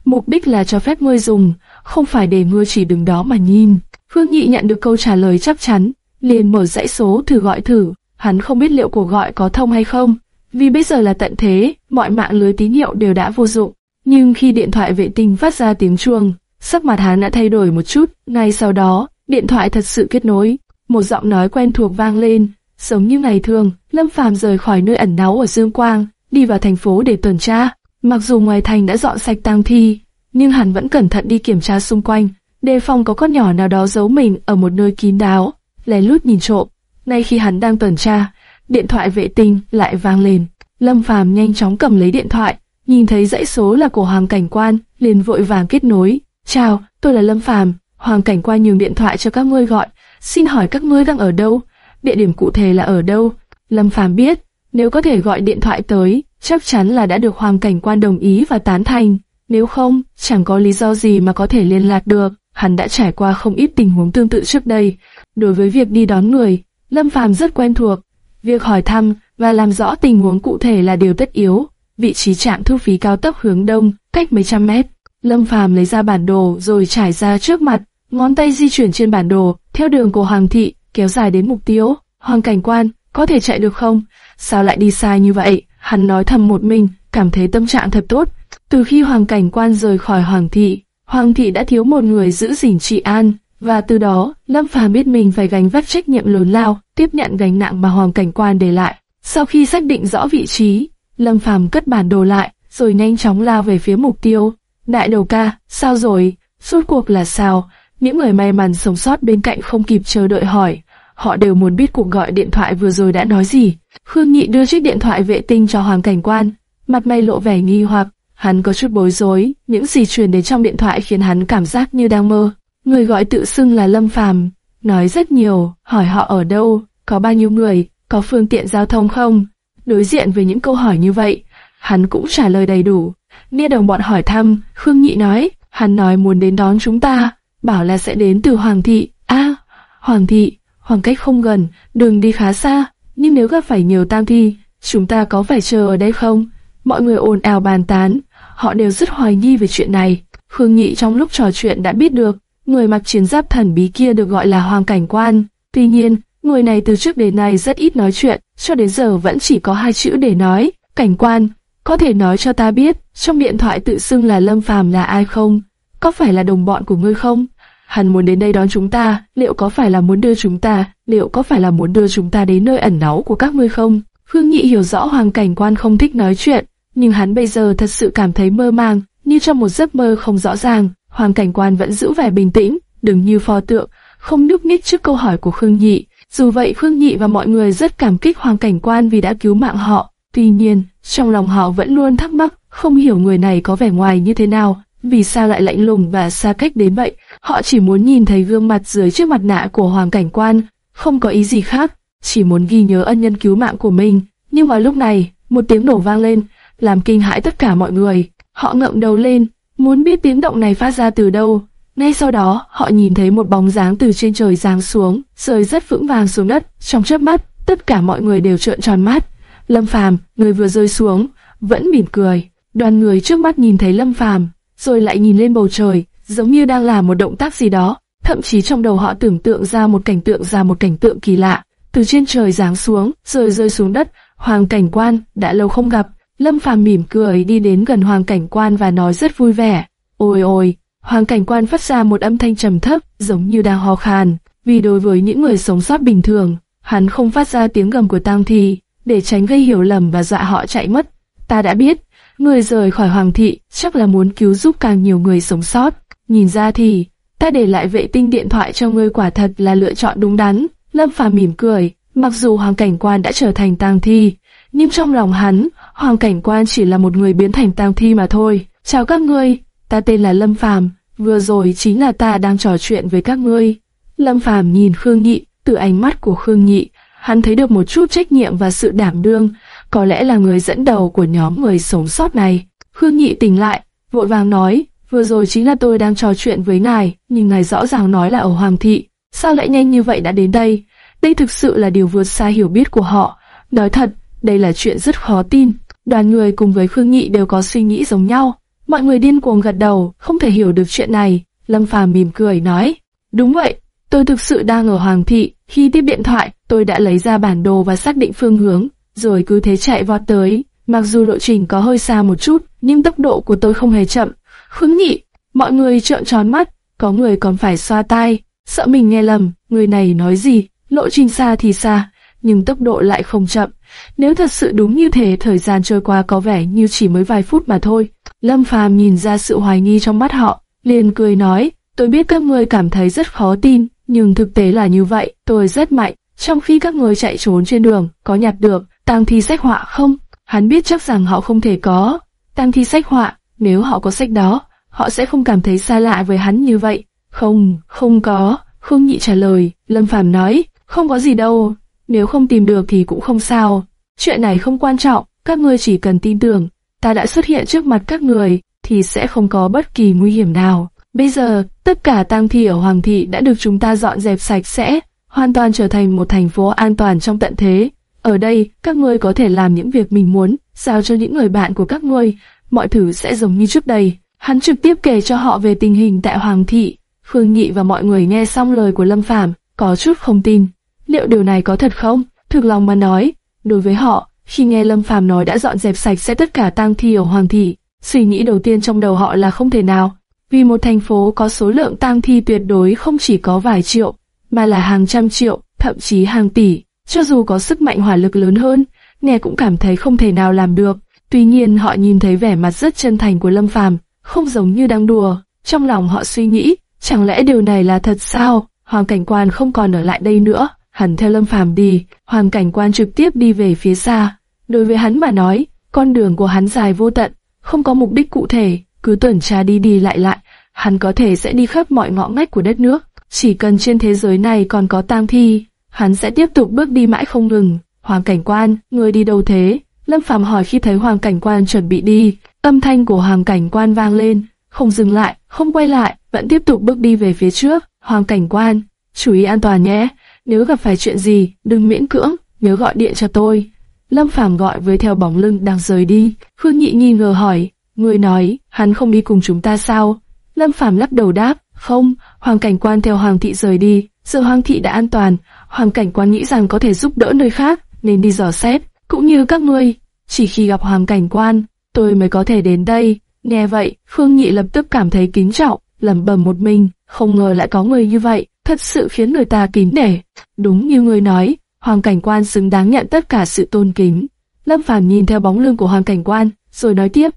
A: Mục đích là cho phép ngươi dùng, không phải để ngươi chỉ đứng đó mà nhìn. Phương Nhị nhận được câu trả lời chắc chắn, liền mở dãy số thử gọi thử. Hắn không biết liệu cuộc gọi có thông hay không, vì bây giờ là tận thế, mọi mạng lưới tín hiệu đều đã vô dụng. Nhưng khi điện thoại vệ tinh phát ra tiếng chuông, sắc mặt hắn đã thay đổi một chút. Ngay sau đó, điện thoại thật sự kết nối. Một giọng nói quen thuộc vang lên, giống như ngày thường. Lâm Phàm rời khỏi nơi ẩn náu ở Dương Quang, đi vào thành phố để tuần tra. Mặc dù ngoài thành đã dọn sạch tang thi, nhưng hắn vẫn cẩn thận đi kiểm tra xung quanh, đề phòng có con nhỏ nào đó giấu mình ở một nơi kín đáo, lén lút nhìn trộm. Nay khi hắn đang tuần tra, điện thoại vệ tinh lại vang lên. Lâm Phàm nhanh chóng cầm lấy điện thoại, nhìn thấy dãy số là của Hoàng Cảnh Quan, liền vội vàng kết nối. Chào, tôi là Lâm Phàm, Hoàng Cảnh Quan nhường điện thoại cho các ngươi gọi, xin hỏi các ngươi đang ở đâu? Địa điểm cụ thể là ở đâu? Lâm Phàm biết, nếu có thể gọi điện thoại tới, chắc chắn là đã được Hoàng Cảnh Quan đồng ý và tán thành. Nếu không, chẳng có lý do gì mà có thể liên lạc được. Hắn đã trải qua không ít tình huống tương tự trước đây. Đối với việc đi đón người, Lâm Phàm rất quen thuộc. Việc hỏi thăm và làm rõ tình huống cụ thể là điều tất yếu. Vị trí trạm thu phí cao tốc hướng đông, cách mấy trăm mét. Lâm Phàm lấy ra bản đồ rồi trải ra trước mặt, ngón tay di chuyển trên bản đồ, theo đường của Hoàng thị, kéo dài đến mục tiêu. Hoàng cảnh quan, có thể chạy được không? Sao lại đi sai như vậy? Hắn nói thầm một mình, cảm thấy tâm trạng thật tốt. Từ khi Hoàng cảnh quan rời khỏi Hoàng thị, Hoàng thị đã thiếu một người giữ gìn trị an, và từ đó, Lâm Phàm biết mình phải gánh vác trách nhiệm lớn lao, tiếp nhận gánh nặng mà Hoàng cảnh quan để lại. Sau khi xác định rõ vị trí, Lâm Phàm cất bản đồ lại, rồi nhanh chóng lao về phía mục tiêu. Đại đầu ca, sao rồi? Suốt cuộc là sao? Những người may mắn sống sót bên cạnh không kịp chờ đợi hỏi. Họ đều muốn biết cuộc gọi điện thoại vừa rồi đã nói gì. Khương Nhị đưa chiếc điện thoại vệ tinh cho Hoàng Cảnh Quan, mặt mày lộ vẻ nghi hoặc. Hắn có chút bối rối, những gì truyền đến trong điện thoại khiến hắn cảm giác như đang mơ. Người gọi tự xưng là Lâm Phàm, nói rất nhiều, hỏi họ ở đâu, có bao nhiêu người, có phương tiện giao thông không. Đối diện với những câu hỏi như vậy, hắn cũng trả lời đầy đủ. Nghe đồng bọn hỏi thăm, Khương Nhị nói, hắn nói muốn đến đón chúng ta, bảo là sẽ đến từ Hoàng thị. A, Hoàng thị, khoảng cách không gần, đường đi khá xa, nhưng nếu gặp phải nhiều tam thi, chúng ta có phải chờ ở đây không? Mọi người ồn ào bàn tán, họ đều rất hoài nghi về chuyện này. Khương Nhị trong lúc trò chuyện đã biết được, người mặc chiến giáp thần bí kia được gọi là Hoàng Cảnh Quan. Tuy nhiên, người này từ trước đến nay rất ít nói chuyện, cho đến giờ vẫn chỉ có hai chữ để nói, Cảnh Quan. Có thể nói cho ta biết, trong điện thoại tự xưng là Lâm Phàm là ai không? Có phải là đồng bọn của ngươi không? Hắn muốn đến đây đón chúng ta, liệu có phải là muốn đưa chúng ta, liệu có phải là muốn đưa chúng ta đến nơi ẩn náu của các ngươi không? Phương Nhị hiểu rõ Hoàng Cảnh Quan không thích nói chuyện, nhưng hắn bây giờ thật sự cảm thấy mơ màng, như trong một giấc mơ không rõ ràng. Hoàng cảnh quan vẫn giữ vẻ bình tĩnh, đừng như pho tượng, không núp nhích trước câu hỏi của Khương Nhị. Dù vậy Khương Nhị và mọi người rất cảm kích Hoàng cảnh quan vì đã cứu mạng họ. Tuy nhiên, trong lòng họ vẫn luôn thắc mắc, không hiểu người này có vẻ ngoài như thế nào, vì sao lại lạnh lùng và xa cách đến vậy. Họ chỉ muốn nhìn thấy gương mặt dưới chiếc mặt nạ của Hoàng cảnh quan, không có ý gì khác, chỉ muốn ghi nhớ ân nhân cứu mạng của mình. Nhưng vào lúc này, một tiếng nổ vang lên, làm kinh hãi tất cả mọi người. Họ ngậm đầu lên, muốn biết tiếng động này phát ra từ đâu. Ngay sau đó, họ nhìn thấy một bóng dáng từ trên trời giáng xuống, rơi rất vững vàng xuống đất. Trong chớp mắt, tất cả mọi người đều trợn tròn mắt. Lâm Phàm, người vừa rơi xuống, vẫn mỉm cười. Đoàn người trước mắt nhìn thấy Lâm Phàm, rồi lại nhìn lên bầu trời, giống như đang làm một động tác gì đó. Thậm chí trong đầu họ tưởng tượng ra một cảnh tượng ra một cảnh tượng kỳ lạ, từ trên trời giáng xuống, rồi rơi xuống đất. Hoàng cảnh quan đã lâu không gặp, Lâm Phàm mỉm cười đi đến gần Hoàng Cảnh Quan và nói rất vui vẻ. Ôi ôi, Hoàng Cảnh Quan phát ra một âm thanh trầm thấp, giống như đang ho khan. Vì đối với những người sống sót bình thường, hắn không phát ra tiếng gầm của tang thi, để tránh gây hiểu lầm và dọa họ chạy mất. Ta đã biết, người rời khỏi hoàng thị chắc là muốn cứu giúp càng nhiều người sống sót. Nhìn ra thì, ta để lại vệ tinh điện thoại cho ngươi quả thật là lựa chọn đúng đắn. Lâm Phàm mỉm cười, mặc dù hoàng cảnh quan đã trở thành tang thi, nhưng trong lòng hắn, hoàng cảnh quan chỉ là một người biến thành tang thi mà thôi. Chào các ngươi, ta tên là Lâm Phàm, vừa rồi chính là ta đang trò chuyện với các ngươi. Lâm Phàm nhìn Khương Nhị, từ ánh mắt của Khương Nhị, hắn thấy được một chút trách nhiệm và sự đảm đương, có lẽ là người dẫn đầu của nhóm người sống sót này. Khương Nhị tỉnh lại, vội vàng nói, vừa rồi chính là tôi đang trò chuyện với ngài, nhưng ngài rõ ràng nói là ở Hoàng thị, sao lại nhanh như vậy đã đến đây? Đây thực sự là điều vượt xa hiểu biết của họ. Nói thật, đây là chuyện rất khó tin. Đoàn người cùng với Khương Nhị đều có suy nghĩ giống nhau. Mọi người điên cuồng gật đầu, không thể hiểu được chuyện này. Lâm Phàm mỉm cười nói, đúng vậy, tôi thực sự đang ở Hoàng thị. Khi tiếp điện thoại, tôi đã lấy ra bản đồ và xác định phương hướng, rồi cứ thế chạy vọt tới. Mặc dù lộ trình có hơi xa một chút, nhưng tốc độ của tôi không hề chậm. Khứng Nhị, mọi người trợn tròn mắt, có người còn phải xoa tai, sợ mình nghe lầm, người này nói gì, lộ trình xa thì xa, nhưng tốc độ lại không chậm. Nếu thật sự đúng như thế, thời gian trôi qua có vẻ như chỉ mới vài phút mà thôi. Lâm Phàm nhìn ra sự hoài nghi trong mắt họ, liền cười nói, tôi biết các ngươi cảm thấy rất khó tin, nhưng thực tế là như vậy, tôi rất mạnh. Trong khi các người chạy trốn trên đường, có nhặt được tang thi sách họa không? Hắn biết chắc rằng họ không thể có tang thi sách họa. Nếu họ có sách đó, họ sẽ không cảm thấy xa lạ với hắn như vậy. Không, không có. Khương Nhị trả lời. Lâm Phàm nói, không có gì đâu. Nếu không tìm được thì cũng không sao. Chuyện này không quan trọng. Các ngươi chỉ cần tin tưởng. Ta đã xuất hiện trước mặt các người, thì sẽ không có bất kỳ nguy hiểm nào. Bây giờ, tất cả tang thi ở Hoàng thị đã được chúng ta dọn dẹp sạch sẽ, hoàn toàn trở thành một thành phố an toàn trong tận thế. Ở đây, các ngươi có thể làm những việc mình muốn, giao cho những người bạn của các ngươi, mọi thứ sẽ giống như trước đây. Hắn trực tiếp kể cho họ về tình hình tại Hoàng thị. Phương nghị và mọi người nghe xong lời của Lâm Phàm, có chút không tin. Liệu điều này có thật không? Thực lòng mà nói, đối với họ, khi nghe Lâm Phàm nói đã dọn dẹp sạch sẽ tất cả tang thi ở Hoàng thị, suy nghĩ đầu tiên trong đầu họ là không thể nào. Vì một thành phố có số lượng tang thi tuyệt đối không chỉ có vài triệu, mà là hàng trăm triệu, thậm chí hàng tỷ. Cho dù có sức mạnh hỏa lực lớn hơn, nghe cũng cảm thấy không thể nào làm được. Tuy nhiên họ nhìn thấy vẻ mặt rất chân thành của Lâm Phàm, không giống như đang đùa. Trong lòng họ suy nghĩ, chẳng lẽ điều này là thật sao? Hoàng cảnh quan không còn ở lại đây nữa, hẳn theo Lâm Phàm đi. Hoàng cảnh quan trực tiếp đi về phía xa. Đối với hắn mà nói, con đường của hắn dài vô tận, không có mục đích cụ thể, cứ tuần tra đi đi lại lại, hắn có thể sẽ đi khắp mọi ngõ ngách của đất nước. Chỉ cần trên thế giới này còn có tang thi, hắn sẽ tiếp tục bước đi mãi không ngừng. Hoàng cảnh quan, người đi đâu thế? Lâm Phàm hỏi khi thấy Hoàng cảnh quan chuẩn bị đi. Âm thanh của Hoàng cảnh quan vang lên, không dừng lại, không quay lại, vẫn tiếp tục bước đi về phía trước. Hoàng cảnh quan, chú ý an toàn nhé. Nếu gặp phải chuyện gì, đừng miễn cưỡng, nhớ gọi điện cho tôi. Lâm Phàm gọi với theo bóng lưng đang rời đi. Khương Nhị nghi ngờ hỏi, người nói, hắn không đi cùng chúng ta sao? Lâm Phàm lắc đầu đáp, không, Hoàng cảnh quan theo Hoàng thị rời đi, giờ Hoàng thị đã an toàn, Hoàng cảnh quan nghĩ rằng có thể giúp đỡ nơi khác, nên đi dò xét, cũng như các ngươi. Chỉ khi gặp Hoàng cảnh quan, tôi mới có thể đến đây. Nghe vậy, Phương Nhị lập tức cảm thấy kính trọng, lẩm bẩm một mình, không ngờ lại có người như vậy, thật sự khiến người ta kính nể. Đúng như người nói, Hoàng cảnh quan xứng đáng nhận tất cả sự tôn kính. Lâm Phàm nhìn theo bóng lưng của Hoàng cảnh quan, rồi nói tiếp: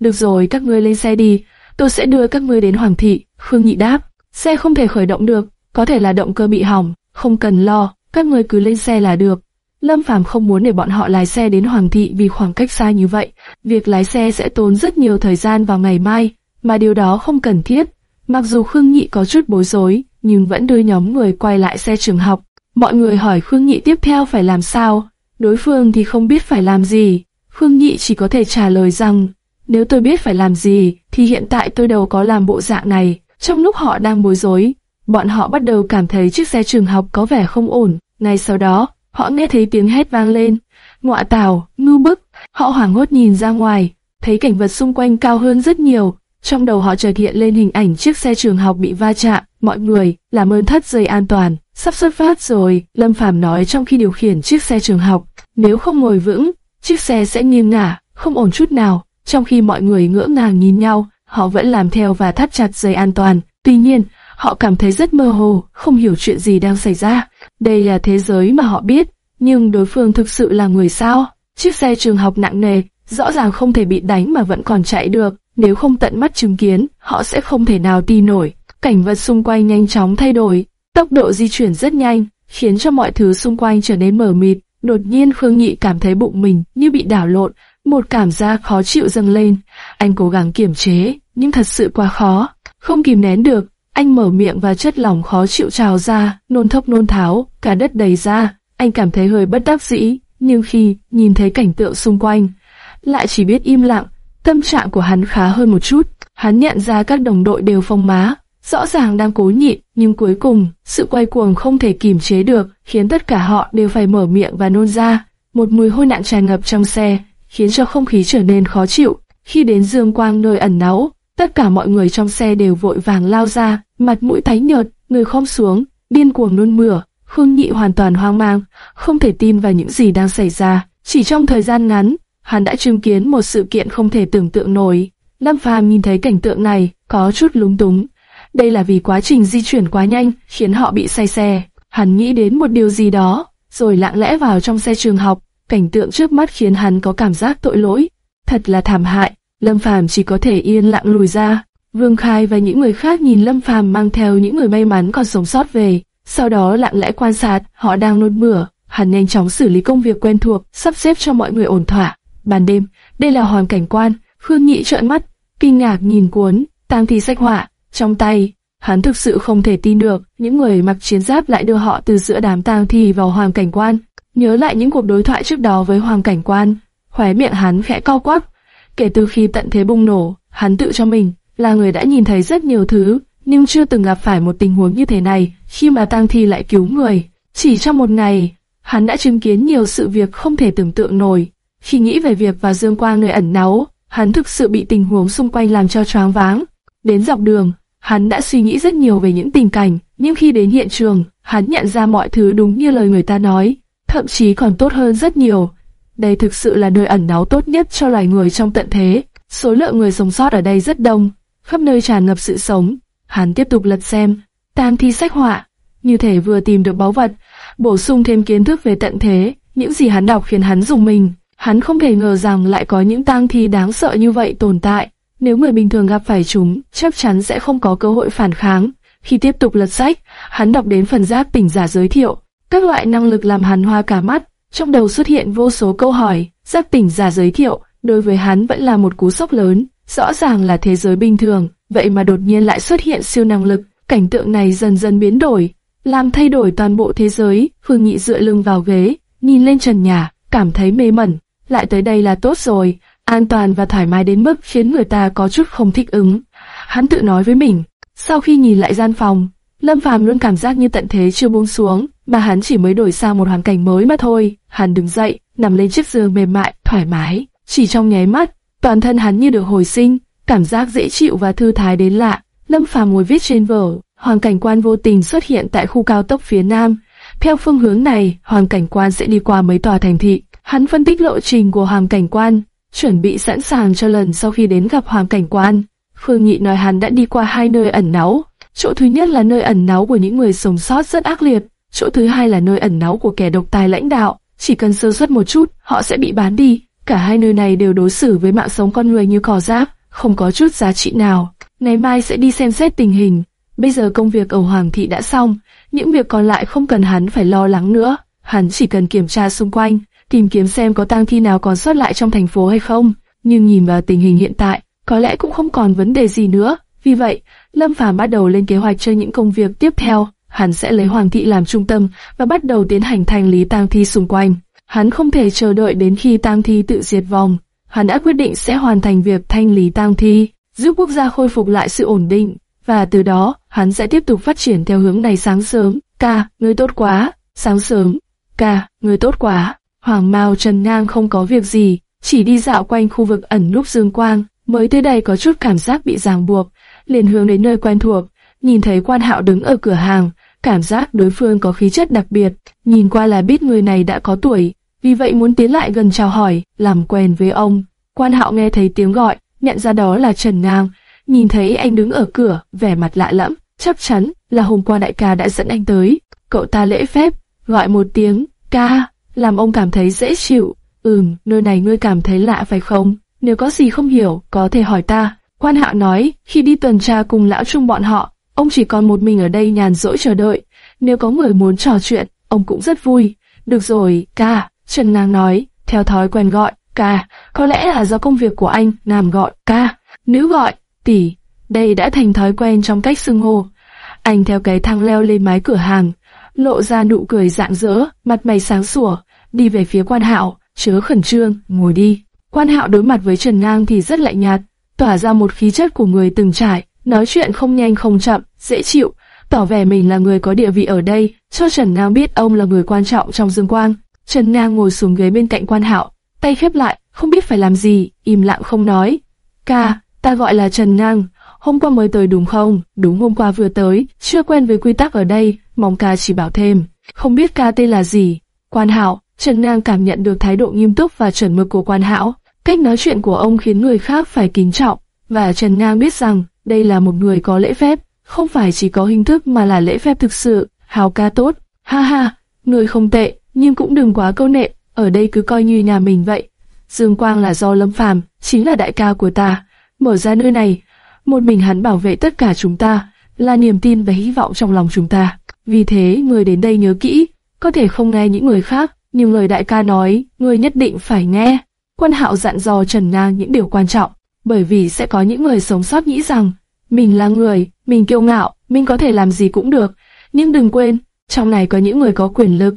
A: "Được rồi, các ngươi lên xe đi, tôi sẽ đưa các ngươi đến Hoàng thị." Khương Nhị đáp: "Xe không thể khởi động được, có thể là động cơ bị hỏng, không cần lo, các người cứ lên xe là được." Lâm Phàm không muốn để bọn họ lái xe đến Hoàng thị vì khoảng cách xa như vậy, việc lái xe sẽ tốn rất nhiều thời gian vào ngày mai, mà điều đó không cần thiết. Mặc dù Khương Nhị có chút bối rối, nhưng vẫn đưa nhóm người quay lại xe trường học. Mọi người hỏi Khương Nhị tiếp theo phải làm sao, đối phương thì không biết phải làm gì. Khương Nhị chỉ có thể trả lời rằng, nếu tôi biết phải làm gì, thì hiện tại tôi đâu có làm bộ dạng này. Trong lúc họ đang bối rối, bọn họ bắt đầu cảm thấy chiếc xe trường học có vẻ không ổn. Ngay sau đó, họ nghe thấy tiếng hét vang lên. Ngọa tào, ngư bức, họ hoảng hốt nhìn ra ngoài, thấy cảnh vật xung quanh cao hơn rất nhiều. Trong đầu họ chợt hiện lên hình ảnh chiếc xe trường học bị va chạm. Mọi người, làm ơn thắt dây an toàn. Sắp xuất phát rồi, Lâm Phàm nói trong khi điều khiển chiếc xe trường học. Nếu không ngồi vững, chiếc xe sẽ nghiêng ngả, không ổn chút nào. Trong khi mọi người ngỡ ngàng nhìn nhau, họ vẫn làm theo và thắt chặt dây an toàn. Tuy nhiên, Họ cảm thấy rất mơ hồ, không hiểu chuyện gì đang xảy ra. Đây là thế giới mà họ biết, nhưng đối phương thực sự là người sao? Chiếc xe trường học nặng nề, rõ ràng không thể bị đánh mà vẫn còn chạy được. Nếu không tận mắt chứng kiến, họ sẽ không thể nào tin nổi. Cảnh vật xung quanh nhanh chóng thay đổi, tốc độ di chuyển rất nhanh, khiến cho mọi thứ xung quanh trở nên mờ mịt. Đột nhiên Khương nghị cảm thấy bụng mình như bị đảo lộn, một cảm giác khó chịu dâng lên. Anh cố gắng kiềm chế, nhưng thật sự quá khó, không kìm nén được. Anh mở miệng và chất lỏng khó chịu trào ra, nôn thốc nôn tháo, cả đất đầy ra. Anh cảm thấy hơi bất đắc dĩ, nhưng khi nhìn thấy cảnh tượng xung quanh, lại chỉ biết im lặng. Tâm trạng của hắn khá hơn một chút. Hắn nhận ra các đồng đội đều phong má, rõ ràng đang cố nhịn, nhưng cuối cùng, sự quay cuồng không thể kìm chế được, khiến tất cả họ đều phải mở miệng và nôn ra. Một mùi hôi nặng tràn ngập trong xe, khiến cho không khí trở nên khó chịu. Khi đến dương quang nơi ẩn náu, tất cả mọi người trong xe đều vội vàng lao ra, mặt mũi tái nhợt, người khom xuống, điên cuồng nôn mửa. Khương Nhị hoàn toàn hoang mang, không thể tin vào những gì đang xảy ra. Chỉ trong thời gian ngắn, hắn đã chứng kiến một sự kiện không thể tưởng tượng nổi. Lâm Phàm nhìn thấy cảnh tượng này, có chút lúng túng. Đây là vì quá trình di chuyển quá nhanh, khiến họ bị say xe. Hắn nghĩ đến một điều gì đó, rồi lặng lẽ vào trong xe trường học. Cảnh tượng trước mắt khiến hắn có cảm giác tội lỗi. Thật là thảm hại, Lâm Phàm chỉ có thể yên lặng lùi ra. Vương Khai và những người khác nhìn Lâm Phàm mang theo những người may mắn còn sống sót về, sau đó lặng lẽ quan sát họ đang nôn mửa. Hắn nhanh chóng xử lý công việc quen thuộc, sắp xếp cho mọi người ổn thỏa. Ban đêm, đây là hoàn cảnh quan, Khương Nhị trợn mắt, kinh ngạc nhìn cuốn tang thi sách họa trong tay. Hắn thực sự không thể tin được, những người mặc chiến giáp lại đưa họ từ giữa đám tang thi vào hoàng cảnh quan. Nhớ lại những cuộc đối thoại trước đó với hoàng cảnh quan, khóe miệng hắn khẽ co quắp. Kể từ khi tận thế bùng nổ, hắn tự cho mình là người đã nhìn thấy rất nhiều thứ, nhưng chưa từng gặp phải một tình huống như thế này, khi mà tang thi lại cứu người. Chỉ trong một ngày, hắn đã chứng kiến nhiều sự việc không thể tưởng tượng nổi. Khi nghĩ về việc và dương quang nơi ẩn náu, hắn thực sự bị tình huống xung quanh làm cho choáng váng. Đến dọc đường, hắn đã suy nghĩ rất nhiều về những tình cảnh, nhưng khi đến hiện trường, hắn nhận ra mọi thứ đúng như lời người ta nói, thậm chí còn tốt hơn rất nhiều. Đây thực sự là nơi ẩn náu tốt nhất cho loài người trong tận thế. Số lượng người sống sót ở đây rất đông, khắp nơi tràn ngập sự sống. Hắn tiếp tục lật xem, tam thi sách họa, như thể vừa tìm được báu vật, bổ sung thêm kiến thức về tận thế. Những gì hắn đọc khiến hắn dùng mình. Hắn không thể ngờ rằng lại có những tang thi đáng sợ như vậy tồn tại. Nếu người bình thường gặp phải chúng, chắc chắn sẽ không có cơ hội phản kháng. Khi tiếp tục lật sách, hắn đọc đến phần giác tỉnh giả giới thiệu. Các loại năng lực làm hắn hoa cả mắt. Trong đầu xuất hiện vô số câu hỏi, giác tỉnh giả giới thiệu, đối với hắn vẫn là một cú sốc lớn. Rõ ràng là thế giới bình thường, vậy mà đột nhiên lại xuất hiện siêu năng lực. Cảnh tượng này dần dần biến đổi, làm thay đổi toàn bộ thế giới. Phương Nghị dựa lưng vào ghế, nhìn lên trần nhà, cảm thấy mê mẩn. Lại tới đây là tốt rồi, an toàn và thoải mái đến mức khiến người ta có chút không thích ứng. Hắn tự nói với mình. Sau khi nhìn lại gian phòng, Lâm Phàm luôn cảm giác như tận thế chưa buông xuống, mà hắn chỉ mới đổi sang một hoàn cảnh mới mà thôi. Hắn đứng dậy, nằm lên chiếc giường mềm mại, thoải mái. Chỉ trong nháy mắt, toàn thân hắn như được hồi sinh, cảm giác dễ chịu và thư thái đến lạ. Lâm Phàm ngồi viết trên vở, Hoàng cảnh quan vô tình xuất hiện tại khu cao tốc phía nam. Theo phương hướng này, Hoàng cảnh quan sẽ đi qua mấy tòa thành thị. Hắn phân tích lộ trình của Hoàng cảnh quan, chuẩn bị sẵn sàng cho lần sau khi đến gặp Hoàng cảnh quan. Phương Nghị nói hắn đã đi qua hai nơi ẩn náu. Chỗ thứ nhất là nơi ẩn náu của những người sống sót rất ác liệt. Chỗ thứ hai là nơi ẩn náu của kẻ độc tài lãnh đạo. Chỉ cần sơ suất một chút, họ sẽ bị bán đi. Cả hai nơi này đều đối xử với mạng sống con người như cỏ rác, không có chút giá trị nào. Ngày mai sẽ đi xem xét tình hình. Bây giờ công việc ở Hoàng thị đã xong, những việc còn lại không cần hắn phải lo lắng nữa. Hắn chỉ cần kiểm tra xung quanh, tìm kiếm xem có tang thi nào còn sót lại trong thành phố hay không. Nhưng nhìn vào tình hình hiện tại, có lẽ cũng không còn vấn đề gì nữa. Vì vậy, Lâm Phàm bắt đầu lên kế hoạch cho những công việc tiếp theo. Hắn sẽ lấy Hoàng thị làm trung tâm và bắt đầu tiến hành thanh lý tang thi xung quanh. Hắn không thể chờ đợi đến khi tang thi tự diệt vong. Hắn đã quyết định sẽ hoàn thành việc thanh lý tang thi, giúp quốc gia khôi phục lại sự ổn định, và từ đó, hắn sẽ tiếp tục phát triển theo hướng này sáng sớm. Ca, người tốt quá, sáng sớm. Ca, người tốt quá. Hoàng Mao Trần Ngang không có việc gì, chỉ đi dạo quanh khu vực ẩn núp dương quang, mới tới đây có chút cảm giác bị ràng buộc, liền hướng đến nơi quen thuộc, nhìn thấy quan hạo đứng ở cửa hàng, cảm giác đối phương có khí chất đặc biệt, nhìn qua là biết người này đã có tuổi, vì vậy muốn tiến lại gần chào hỏi, làm quen với ông. Quan hạo nghe thấy tiếng gọi, nhận ra đó là Trần Ngang, nhìn thấy anh đứng ở cửa, vẻ mặt lạ lẫm, chắc chắn là hôm qua đại ca đã dẫn anh tới. Cậu ta lễ phép, gọi một tiếng, ca, làm ông cảm thấy dễ chịu. Ừm, nơi này ngươi cảm thấy lạ phải không? Nếu có gì không hiểu, có thể hỏi ta. Quan hạo nói, khi đi tuần tra cùng lão trung bọn họ, ông chỉ còn một mình ở đây nhàn rỗi chờ đợi. Nếu có người muốn trò chuyện, ông cũng rất vui. Được rồi, ca, Trần Ngang nói, theo thói quen gọi, ca, có lẽ là do công việc của anh, nam gọi, ca, nữ gọi, tỷ. Đây đã thành thói quen trong cách xưng hô. Anh theo cái thang leo lên mái cửa hàng, lộ ra nụ cười rạng rỡ, mặt mày sáng sủa, đi về phía quan hạo, chớ khẩn trương, ngồi đi. Quan hạo đối mặt với Trần Ngang thì rất lạnh nhạt, tỏa ra một khí chất của người từng trải, nói chuyện không nhanh không chậm, dễ chịu, tỏ vẻ mình là người có địa vị ở đây, cho Trần Ngang biết ông là người quan trọng trong dương quang. Trần Ngang ngồi xuống ghế bên cạnh quan hạo, tay khép lại, không biết phải làm gì, im lặng không nói. Ca, ta gọi là Trần Ngang, hôm qua mới tới đúng không? Đúng hôm qua vừa tới, chưa quen với quy tắc ở đây, mong ca chỉ bảo thêm. Không biết ca tên là gì? Quan hạo, Trần Ngang cảm nhận được thái độ nghiêm túc và chuẩn mực của quan hạo. Cách nói chuyện của ông khiến người khác phải kính trọng, và Trần Ngang biết rằng đây là một người có lễ phép, không phải chỉ có hình thức mà là lễ phép thực sự. Hào ca tốt, ha ha, người không tệ, nhưng cũng đừng quá câu nệ, ở đây cứ coi như nhà mình vậy. Dương Quang là do Lâm Phàm, chính là đại ca của ta. Mở ra nơi này, một mình hắn bảo vệ tất cả chúng ta, là niềm tin và hy vọng trong lòng chúng ta. Vì thế, người đến đây nhớ kỹ, có thể không nghe những người khác, nhưng lời đại ca nói, người nhất định phải nghe. Quân hạo dặn dò Trần Nang những điều quan trọng, bởi vì sẽ có những người sống sót nghĩ rằng, mình là người, mình kiêu ngạo, mình có thể làm gì cũng được. Nhưng đừng quên, trong này có những người có quyền lực.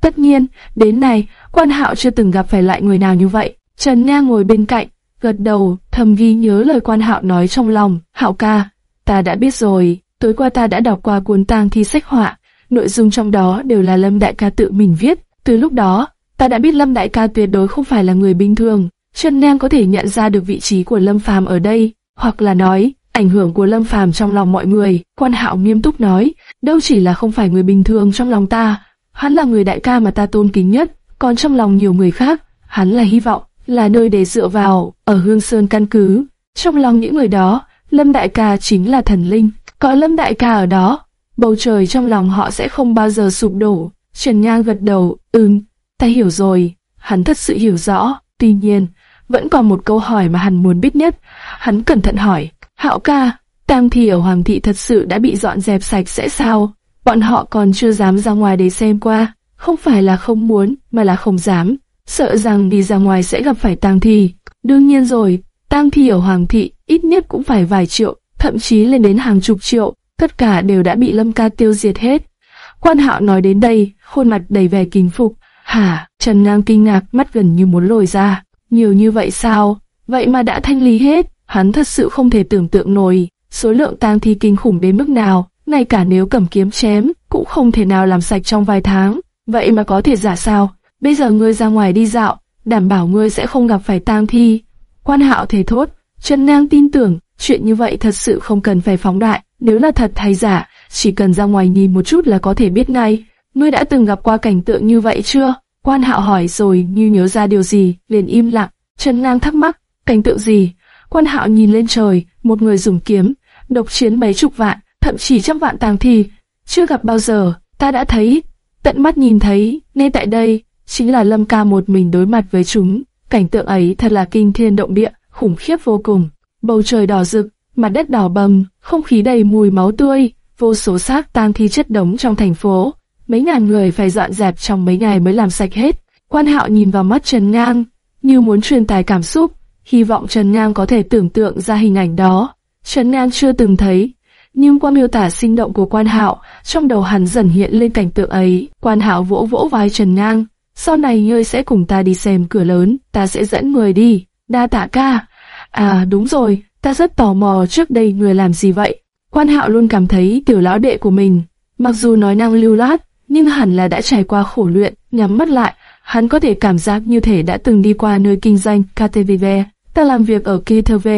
A: Tất nhiên, đến nay, quan hạo chưa từng gặp phải lại người nào như vậy. Trần nha ngồi bên cạnh, gật đầu, thầm ghi nhớ lời quan hạo nói trong lòng. Hạo ca, ta đã biết rồi, tối qua ta đã đọc qua cuốn tang thi sách họa, nội dung trong đó đều là Lâm Đại ca tự mình viết. Từ lúc đó, ta đã biết Lâm Đại ca tuyệt đối không phải là người bình thường. Trần Nam có thể nhận ra được vị trí của Lâm Phàm ở đây, hoặc là nói, ảnh hưởng của Lâm Phàm trong lòng mọi người. Quan Hạo nghiêm túc nói, đâu chỉ là không phải người bình thường trong lòng ta, hắn là người đại ca mà ta tôn kính nhất, còn trong lòng nhiều người khác, hắn là hy vọng, là nơi để dựa vào, ở Hương Sơn căn cứ. Trong lòng những người đó, Lâm Đại ca chính là thần linh, có Lâm Đại ca ở đó, bầu trời trong lòng họ sẽ không bao giờ sụp đổ. Trần Nhang gật đầu, ừm, ta hiểu rồi, hắn thật sự hiểu rõ, tuy nhiên, vẫn còn một câu hỏi mà hắn muốn biết nhất. Hắn cẩn thận hỏi, hạo ca, tang thi ở Hoàng thị thật sự đã bị dọn dẹp sạch sẽ sao? Bọn họ còn chưa dám ra ngoài để xem qua, không phải là không muốn, mà là không dám, sợ rằng đi ra ngoài sẽ gặp phải tang thi. Đương nhiên rồi, tang thi ở Hoàng thị ít nhất cũng phải vài triệu, thậm chí lên đến hàng chục triệu, tất cả đều đã bị Lâm Ca tiêu diệt hết. Quan Hạo nói đến đây, khuôn mặt đầy vẻ kinh phục. Hả? Trần Ngang kinh ngạc, mắt gần như muốn lồi ra. Nhiều như vậy sao? Vậy mà đã thanh lý hết. Hắn thật sự không thể tưởng tượng nổi số lượng tang thi kinh khủng đến mức nào. Ngay cả nếu cầm kiếm chém, cũng không thể nào làm sạch trong vài tháng. Vậy mà có thể giả sao? Bây giờ ngươi ra ngoài đi dạo, đảm bảo ngươi sẽ không gặp phải tang thi. Quan Hạo thể thốt. Trần Nang tin tưởng, chuyện như vậy thật sự không cần phải phóng đại. Nếu là thật hay giả, chỉ cần ra ngoài nhìn một chút là có thể biết ngay. Ngươi đã từng gặp qua cảnh tượng như vậy chưa? Quan hạo hỏi rồi như nhớ ra điều gì, liền im lặng. Trần Ngang thắc mắc, cảnh tượng gì? Quan hạo nhìn lên trời, một người dùng kiếm, độc chiến mấy chục vạn, thậm chí trăm vạn tàng thi. Chưa gặp bao giờ, ta đã thấy, tận mắt nhìn thấy, nên tại đây, chính là Lâm ca một mình đối mặt với chúng. Cảnh tượng ấy thật là kinh thiên động địa, khủng khiếp vô cùng. Bầu trời đỏ rực, mặt đất đỏ bầm, không khí đầy mùi máu tươi, vô số xác tang thi chất đống trong thành phố. Mấy ngàn người phải dọn dẹp trong mấy ngày mới làm sạch hết. Quan Hạo nhìn vào mắt Trần Ngang, như muốn truyền tải cảm xúc, hy vọng Trần Ngang có thể tưởng tượng ra hình ảnh đó. Trần Ngang chưa từng thấy, nhưng qua miêu tả sinh động của Quan Hạo, trong đầu hắn dần hiện lên cảnh tượng ấy. Quan Hạo vỗ vỗ vai Trần Ngang, sau này ngươi sẽ cùng ta đi xem cửa lớn, ta sẽ dẫn người đi. Đa tạ ca. À đúng rồi, ta rất tò mò trước đây người làm gì vậy. Quan Hạo luôn cảm thấy tiểu lão đệ của mình, mặc dù nói năng lưu loát, nhưng hẳn là đã trải qua khổ luyện, nhắm mắt lại, hắn có thể cảm giác như thể đã từng đi qua nơi kinh doanh KTVV. Ta làm việc ở KTV,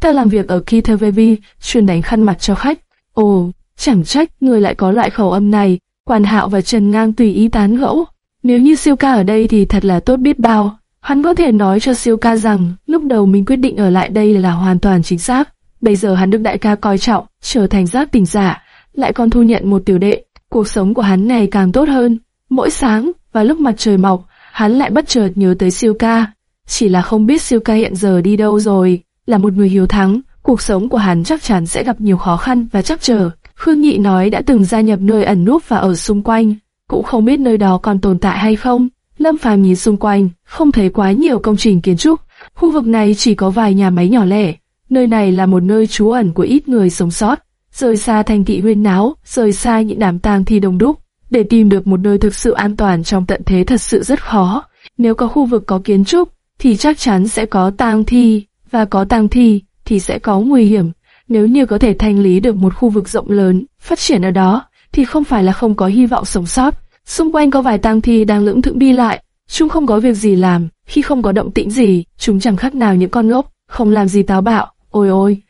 A: ta làm việc ở KTVV, chuyên đánh khăn mặt cho khách. Ồ, chẳng trách người lại có loại khẩu âm này. quản Hạo và Trần Ngang tùy ý tán gẫu. Nếu như siêu ca ở đây thì thật là tốt biết bao. Hắn có thể nói cho siêu ca rằng lúc đầu mình quyết định ở lại đây là hoàn toàn chính xác. Bây giờ hắn được đại ca coi trọng, trở thành giác tình giả, lại còn thu nhận một tiểu đệ. Cuộc sống của hắn này càng tốt hơn. Mỗi sáng, và lúc mặt trời mọc, hắn lại bất chợt nhớ tới siêu ca. Chỉ là không biết siêu ca hiện giờ đi đâu rồi. Là một người hiếu thắng, cuộc sống của hắn chắc chắn sẽ gặp nhiều khó khăn và chắc trở. Khương Nghị nói đã từng gia nhập nơi ẩn núp và ở xung quanh, cũng không biết nơi đó còn tồn tại hay không. Lâm Phàm nhìn xung quanh, không thấy quá nhiều công trình kiến trúc, khu vực này chỉ có vài nhà máy nhỏ lẻ. Nơi này là một nơi trú ẩn của ít người sống sót, rời xa thành thị huyên náo, rời xa những đám tang thi đông đúc. Để tìm được một nơi thực sự an toàn trong tận thế thật sự rất khó. Nếu có khu vực có kiến trúc, thì chắc chắn sẽ có tang thi, và có tang thi thì sẽ có nguy hiểm. Nếu như có thể thanh lý được một khu vực rộng lớn, phát triển ở đó, thì không phải là không có hy vọng sống sót. Xung quanh có vài tang thi đang lưỡng thững đi lại, chúng không có việc gì làm, khi không có động tĩnh gì, chúng chẳng khác nào những con ngốc, không làm gì táo bạo. Ôi ôi!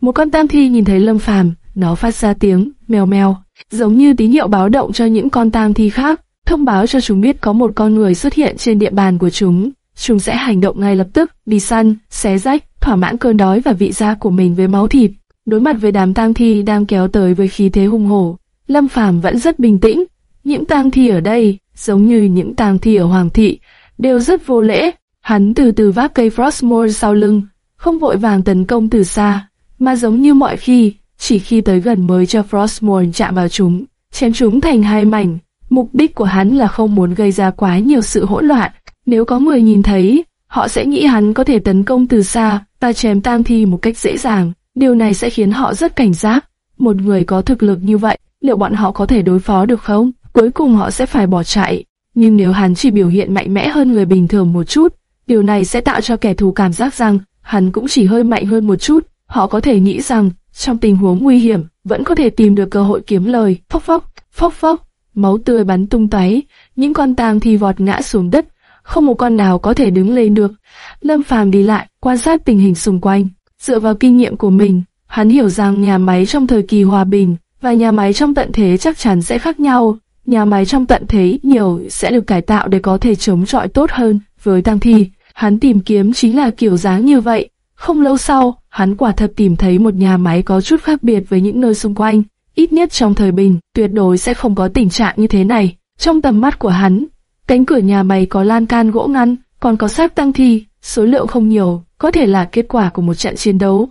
A: Một con tang thi nhìn thấy Lâm Phàm, nó phát ra tiếng mèo mèo, giống như tín hiệu báo động cho những con tang thi khác, thông báo cho chúng biết có một con người xuất hiện trên địa bàn của chúng. Chúng sẽ hành động ngay lập tức, đi săn, xé rách, thỏa mãn cơn đói và vị giác của mình với máu thịt. Đối mặt với đám tang thi đang kéo tới với khí thế hung hổ, Lâm Phàm vẫn rất bình tĩnh. Những tang thi ở đây, giống như những tang thi ở Hoàng thị, đều rất vô lễ. Hắn từ từ vác cây Frostmore sau lưng, không vội vàng tấn công từ xa, mà giống như mọi khi, chỉ khi tới gần mới cho Frostmourne chạm vào chúng, chém chúng thành hai mảnh. Mục đích của hắn là không muốn gây ra quá nhiều sự hỗn loạn. Nếu có người nhìn thấy, họ sẽ nghĩ hắn có thể tấn công từ xa và chém tang thi một cách dễ dàng. Điều này sẽ khiến họ rất cảnh giác. Một người có thực lực như vậy, liệu bọn họ có thể đối phó được không? Cuối cùng họ sẽ phải bỏ chạy. Nhưng nếu hắn chỉ biểu hiện mạnh mẽ hơn người bình thường một chút, điều này sẽ tạo cho kẻ thù cảm giác rằng hắn cũng chỉ hơi mạnh hơn một chút. Họ có thể nghĩ rằng, trong tình huống nguy hiểm, vẫn có thể tìm được cơ hội kiếm lời. Phốc phốc, phốc phốc, máu tươi bắn tung tóe, những con tang thi vọt ngã xuống đất, không một con nào có thể đứng lên được. Lâm Phàm đi lại, quan sát tình hình xung quanh, dựa vào kinh nghiệm của mình, hắn hiểu rằng nhà máy trong thời kỳ hòa bình và nhà máy trong tận thế chắc chắn sẽ khác nhau. Nhà máy trong tận thế nhiều sẽ được cải tạo để có thể chống chọi tốt hơn với tang thi. Hắn tìm kiếm chính là kiểu dáng như vậy. Không lâu sau, hắn quả thật tìm thấy một nhà máy có chút khác biệt với những nơi xung quanh. Ít nhất trong thời bình, tuyệt đối sẽ không có tình trạng như thế này. Trong tầm mắt của hắn, cánh cửa nhà máy có lan can gỗ ngăn, còn có xác tăng thi, số lượng không nhiều, có thể là kết quả của một trận chiến đấu.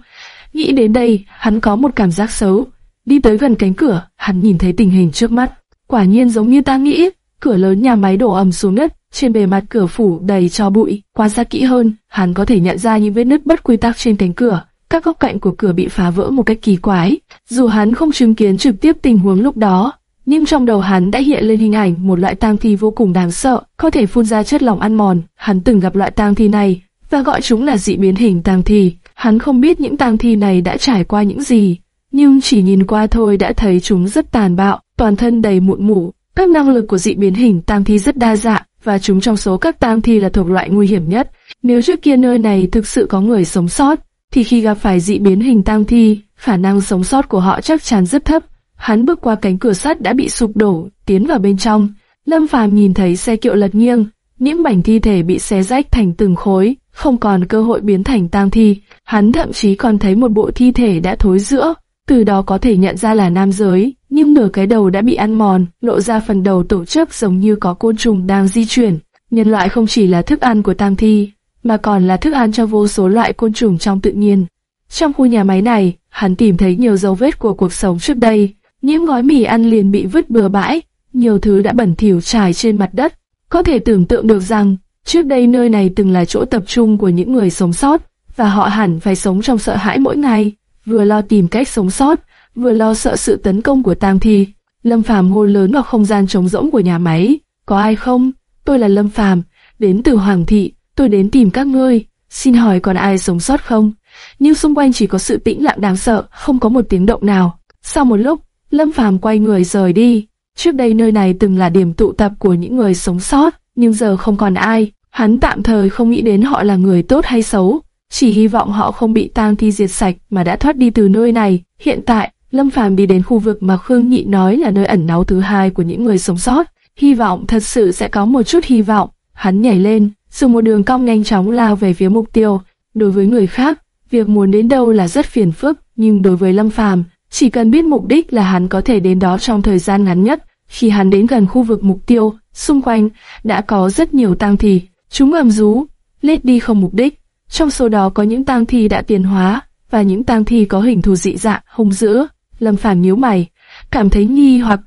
A: Nghĩ đến đây, hắn có một cảm giác xấu. Đi tới gần cánh cửa, hắn nhìn thấy tình hình trước mắt. Quả nhiên giống như ta nghĩ, cửa lớn nhà máy đổ ầm xuống đất, trên bề mặt cửa phủ đầy cho bụi. Quan sát kỹ hơn, hắn có thể nhận ra những vết nứt bất quy tắc trên cánh cửa. Các góc cạnh của cửa bị phá vỡ một cách kỳ quái. Dù hắn không chứng kiến trực tiếp tình huống lúc đó, nhưng trong đầu hắn đã hiện lên hình ảnh một loại tang thi vô cùng đáng sợ, có thể phun ra chất lỏng ăn mòn. Hắn từng gặp loại tang thi này và gọi chúng là dị biến hình tang thi. Hắn không biết những tang thi này đã trải qua những gì, nhưng chỉ nhìn qua thôi đã thấy chúng rất tàn bạo, toàn thân đầy mụn mủ. Các năng lực của dị biến hình tang thi rất đa dạng và chúng trong số các tang thi là thuộc loại nguy hiểm nhất. Nếu trước kia nơi này thực sự có người sống sót, thì khi gặp phải dị biến hình tang thi, khả năng sống sót của họ chắc chắn rất thấp. Hắn bước qua cánh cửa sắt đã bị sụp đổ, tiến vào bên trong. Lâm Phàm nhìn thấy xe kiệu lật nghiêng, những mảnh thi thể bị xé rách thành từng khối, không còn cơ hội biến thành tang thi. Hắn thậm chí còn thấy một bộ thi thể đã thối rữa, từ đó có thể nhận ra là nam giới, nhưng nửa cái đầu đã bị ăn mòn, lộ ra phần đầu tổ chức giống như có côn trùng đang di chuyển. Nhân loại không chỉ là thức ăn của tang thi, mà còn là thức ăn cho vô số loại côn trùng trong tự nhiên. Trong khu nhà máy này, hắn tìm thấy nhiều dấu vết của cuộc sống trước đây, những gói mì ăn liền bị vứt bừa bãi, nhiều thứ đã bẩn thỉu trải trên mặt đất. Có thể tưởng tượng được rằng, trước đây nơi này từng là chỗ tập trung của những người sống sót, và họ hẳn phải sống trong sợ hãi mỗi ngày, vừa lo tìm cách sống sót, vừa lo sợ sự tấn công của tang thi. Lâm Phàm hô lớn vào không gian trống rỗng của nhà máy, có ai không? Tôi là Lâm Phàm, đến từ Hoàng thị, tôi đến tìm các ngươi, xin hỏi còn ai sống sót không? Nhưng xung quanh chỉ có sự tĩnh lặng đáng sợ, không có một tiếng động nào. Sau một lúc, Lâm Phàm quay người rời đi. Trước đây nơi này từng là điểm tụ tập của những người sống sót, nhưng giờ không còn ai. Hắn tạm thời không nghĩ đến họ là người tốt hay xấu, chỉ hy vọng họ không bị tang thi diệt sạch mà đã thoát đi từ nơi này. Hiện tại, Lâm Phàm đi đến khu vực mà Khương Nhị nói là nơi ẩn náu thứ hai của những người sống sót. Hy vọng thật sự sẽ có một chút hy vọng. Hắn nhảy lên, dùng một đường cong nhanh chóng lao về phía mục tiêu. Đối với người khác, việc muốn đến đâu là rất phiền phức, nhưng đối với Lâm Phàm, Chỉ cần biết mục đích là hắn có thể đến đó trong thời gian ngắn nhất. Khi hắn đến gần khu vực mục tiêu, xung quanh đã có rất nhiều tang thi. Chúng ầm rú, lết đi không mục đích. Trong số đó có những tang thi đã tiến hóa và những tang thi có hình thù dị dạng, hung dữ. Lâm Phàm nhíu mày, cảm thấy nghi hoặc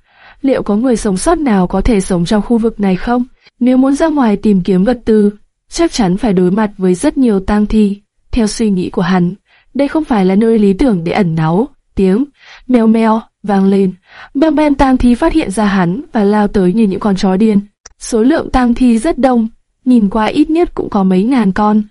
A: liệu có người sống sót nào có thể sống trong khu vực này không? Nếu muốn ra ngoài tìm kiếm vật tư, chắc chắn phải đối mặt với rất nhiều tang thi. Theo suy nghĩ của hắn, đây không phải là nơi lý tưởng để ẩn náu. Tiếng meo meo vang lên, Ben Ben tang thi phát hiện ra hắn và lao tới như những con chó điên. Số lượng tang thi rất đông, nhìn qua ít nhất cũng có mấy ngàn con.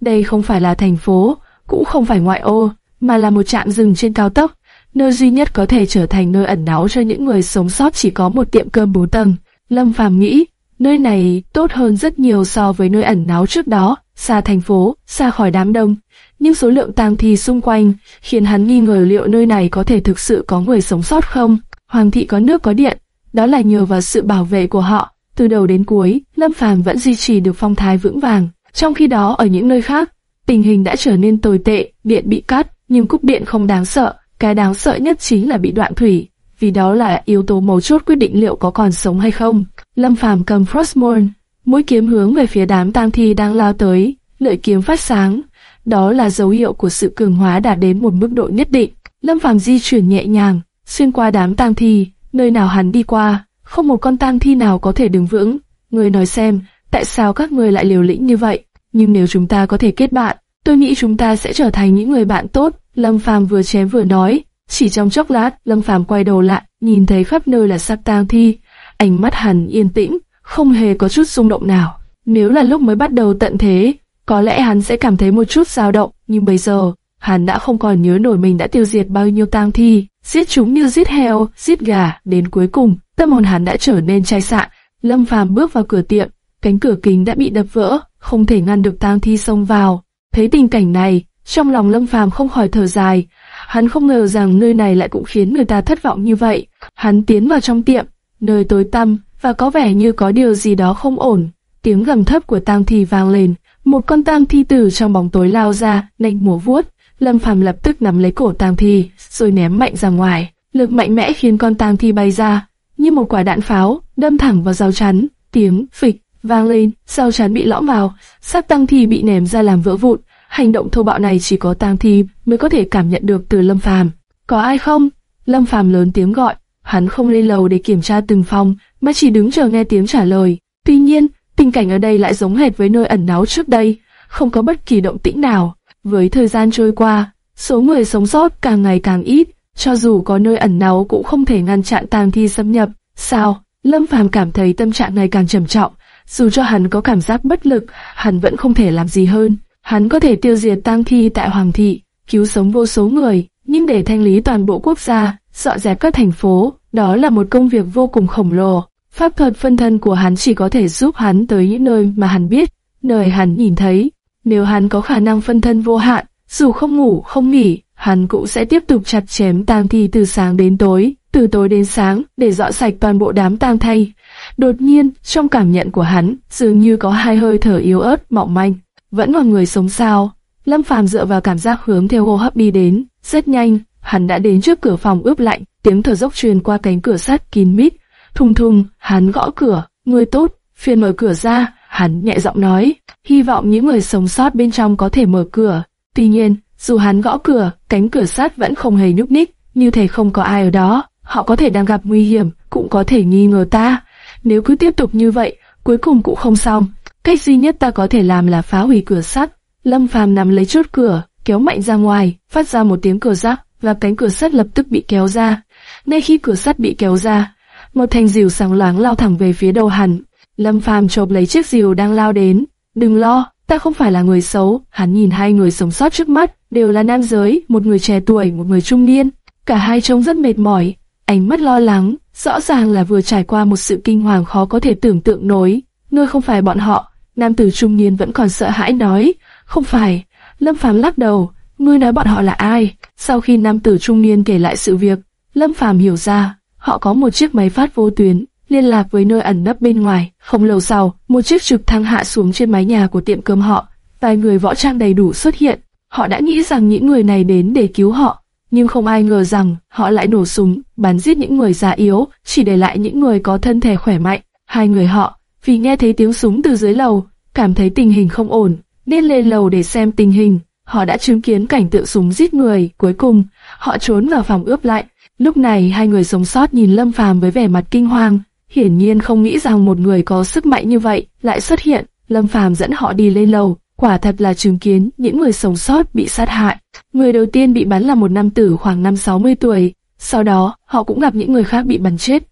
A: Đây không phải là thành phố, cũng không phải ngoại ô, mà là một trạm rừng trên cao tốc, nơi duy nhất có thể trở thành nơi ẩn náu cho những người sống sót chỉ có một tiệm cơm bốn tầng. Lâm Phàm nghĩ, nơi này tốt hơn rất nhiều so với nơi ẩn náu trước đó, xa thành phố, xa khỏi đám đông. Nhưng số lượng tang thi xung quanh khiến hắn nghi ngờ liệu nơi này có thể thực sự có người sống sót không. Hoàng thị có nước có điện, đó là nhờ vào sự bảo vệ của họ. Từ đầu đến cuối, Lâm Phàm vẫn duy trì được phong thái vững vàng. Trong khi đó ở những nơi khác, tình hình đã trở nên tồi tệ, điện bị cắt, nhưng cúp điện không đáng sợ, cái đáng sợ nhất chính là bị đoạn thủy, vì đó là yếu tố mấu chốt quyết định liệu có còn sống hay không. Lâm Phàm cầm Frostmourne, mũi kiếm hướng về phía đám tang thi đang lao tới, lợi kiếm phát sáng, đó là dấu hiệu của sự cường hóa đạt đến một mức độ nhất định. Lâm Phàm di chuyển nhẹ nhàng, xuyên qua đám tang thi, nơi nào hắn đi qua, không một con tang thi nào có thể đứng vững. Người nói xem, tại sao các người lại liều lĩnh như vậy? Nhưng nếu chúng ta có thể kết bạn, tôi nghĩ chúng ta sẽ trở thành những người bạn tốt. Lâm Phàm vừa chém vừa nói. Chỉ trong chốc lát, Lâm Phàm quay đầu lại, nhìn thấy khắp nơi là xác tang thi. Ánh mắt hắn yên tĩnh, không hề có chút rung động nào. Nếu là lúc mới bắt đầu tận thế, có lẽ hắn sẽ cảm thấy một chút dao động, nhưng bây giờ, hắn đã không còn nhớ nổi mình đã tiêu diệt bao nhiêu tang thi, giết chúng như giết heo, giết gà, đến cuối cùng, tâm hồn hắn đã trở nên chai sạn. Lâm Phàm bước vào cửa tiệm, cánh cửa kính đã bị đập vỡ, không thể ngăn được tang thi xông vào. Thấy tình cảnh này, trong lòng Lâm Phàm không khỏi thở dài, hắn không ngờ rằng nơi này lại cũng khiến người ta thất vọng như vậy. Hắn tiến vào trong tiệm, nơi tối tăm và có vẻ như có điều gì đó không ổn. Tiếng gầm thấp của tang thi vang lên, một con tang thi tử trong bóng tối lao ra, nạnh múa vuốt. Lâm Phàm lập tức nắm lấy cổ tang thi, rồi ném mạnh ra ngoài. Lực mạnh mẽ khiến con tang thi bay ra, như một quả đạn pháo, đâm thẳng vào rào chắn. Tiếng phịch vang lên, rào chắn bị lõm vào, xác tang thi bị ném ra làm vỡ vụn. Hành động thô bạo này chỉ có tang thi mới có thể cảm nhận được từ Lâm Phàm. Có ai không? Lâm Phàm lớn tiếng gọi. Hắn không lên lầu để kiểm tra từng phòng, mà chỉ đứng chờ nghe tiếng trả lời. Tuy nhiên, tình cảnh ở đây lại giống hệt với nơi ẩn náu trước đây, không có bất kỳ động tĩnh nào. Với thời gian trôi qua, số người sống sót càng ngày càng ít, cho dù có nơi ẩn náu cũng không thể ngăn chặn tang thi xâm nhập. Sao? Lâm Phàm cảm thấy tâm trạng ngày càng trầm trọng, dù cho hắn có cảm giác bất lực, hắn vẫn không thể làm gì hơn. Hắn có thể tiêu diệt tang thi tại Hoàng thị, cứu sống vô số người, nhưng để thanh lý toàn bộ quốc gia, dọn dẹp các thành phố, đó là một công việc vô cùng khổng lồ. Pháp thuật phân thân của hắn chỉ có thể giúp hắn tới những nơi mà hắn biết, nơi hắn nhìn thấy. Nếu hắn có khả năng phân thân vô hạn, dù không ngủ không nghỉ, hắn cũng sẽ tiếp tục chặt chém tang thi từ sáng đến tối, từ tối đến sáng, để dọn sạch toàn bộ đám tang thay. Đột nhiên, trong cảm nhận của hắn, dường như có hai hơi thở yếu ớt, mỏng manh. Vẫn còn người sống sao? Lâm Phàm dựa vào cảm giác hướng theo hô hấp đi đến, rất nhanh, hắn đã đến trước cửa phòng ướp lạnh, tiếng thở dốc truyền qua cánh cửa sắt kín mít. Thùng thùng, hắn gõ cửa, người tốt, phiền mở cửa ra, hắn nhẹ giọng nói, hy vọng những người sống sót bên trong có thể mở cửa. Tuy nhiên, dù hắn gõ cửa, cánh cửa sắt vẫn không hề nhúc nhích, như thể không có ai ở đó. Họ có thể đang gặp nguy hiểm, cũng có thể nghi ngờ ta. Nếu cứ tiếp tục như vậy, cuối cùng cũng không xong. Cách duy nhất ta có thể làm là phá hủy cửa sắt. Lâm Phàm nắm lấy chốt cửa, kéo mạnh ra ngoài, phát ra một tiếng cửa rắc, và cánh cửa sắt lập tức bị kéo ra. Ngay khi cửa sắt bị kéo ra, một thanh diều sáng loáng lao thẳng về phía đầu hắn. Lâm Phàm chộp lấy chiếc diều đang lao đến. Đừng lo, ta không phải là người xấu. Hắn nhìn hai người sống sót trước mắt, đều là nam giới, một người trẻ tuổi, một người trung niên. Cả hai trông rất mệt mỏi, ánh mắt lo lắng, rõ ràng là vừa trải qua một sự kinh hoàng khó có thể tưởng tượng nổi. Ngươi không phải bọn họ. Nam tử trung niên vẫn còn sợ hãi nói, không phải. Lâm Phàm lắc đầu, ngươi nói bọn họ là ai? Sau khi nam tử trung niên kể lại sự việc, Lâm Phàm hiểu ra, họ có một chiếc máy phát vô tuyến, liên lạc với nơi ẩn nấp bên ngoài. Không lâu sau, một chiếc trực thăng hạ xuống trên mái nhà của tiệm cơm họ. Vài người võ trang đầy đủ xuất hiện. Họ đã nghĩ rằng những người này đến để cứu họ, nhưng không ai ngờ rằng họ lại nổ súng, bắn giết những người già yếu, chỉ để lại những người có thân thể khỏe mạnh. Hai người họ, vì nghe thấy tiếng súng từ dưới lầu, cảm thấy tình hình không ổn, nên lên lầu để xem tình hình. Họ đã chứng kiến cảnh tượng súng giết người, cuối cùng, họ trốn vào phòng ướp lạnh. Lúc này hai người sống sót nhìn Lâm Phàm với vẻ mặt kinh hoàng, hiển nhiên không nghĩ rằng một người có sức mạnh như vậy lại xuất hiện. Lâm Phàm dẫn họ đi lên lầu, quả thật là chứng kiến những người sống sót bị sát hại. Người đầu tiên bị bắn là một nam tử khoảng năm 60 tuổi, sau đó họ cũng gặp những người khác bị bắn chết.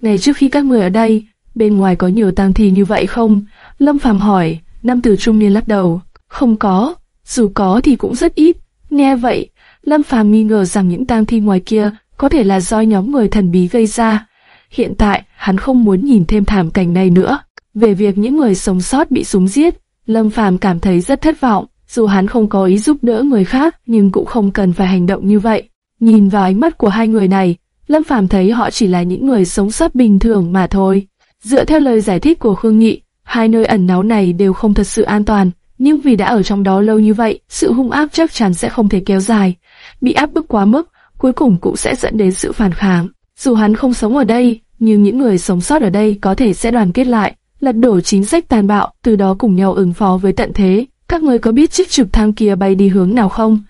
A: Ngày trước khi các người ở đây, bên ngoài có nhiều tang thi như vậy không? Lâm Phàm hỏi, nam tử trung niên lắc đầu, không có, dù có thì cũng rất ít. Nghe vậy, Lâm Phàm nghi ngờ rằng những tang thi ngoài kia có thể là do nhóm người thần bí gây ra. Hiện tại, hắn không muốn nhìn thêm thảm cảnh này nữa. Về việc những người sống sót bị súng giết, Lâm Phàm cảm thấy rất thất vọng. Dù hắn không có ý giúp đỡ người khác, nhưng cũng không cần phải hành động như vậy. Nhìn vào ánh mắt của hai người này, Lâm Phàm thấy họ chỉ là những người sống sót bình thường mà thôi. Dựa theo lời giải thích của Khương Nghị, hai nơi ẩn náu này đều không thật sự an toàn, nhưng vì đã ở trong đó lâu như vậy, sự hung ác chắc chắn sẽ không thể kéo dài. Bị áp bức quá mức, cuối cùng cũng sẽ dẫn đến sự phản kháng. Dù hắn không sống ở đây, nhưng những người sống sót ở đây có thể sẽ đoàn kết lại, lật đổ chính sách tàn bạo, từ đó cùng nhau ứng phó với tận thế. Các người có biết chiếc trực thăng kia bay đi hướng nào không?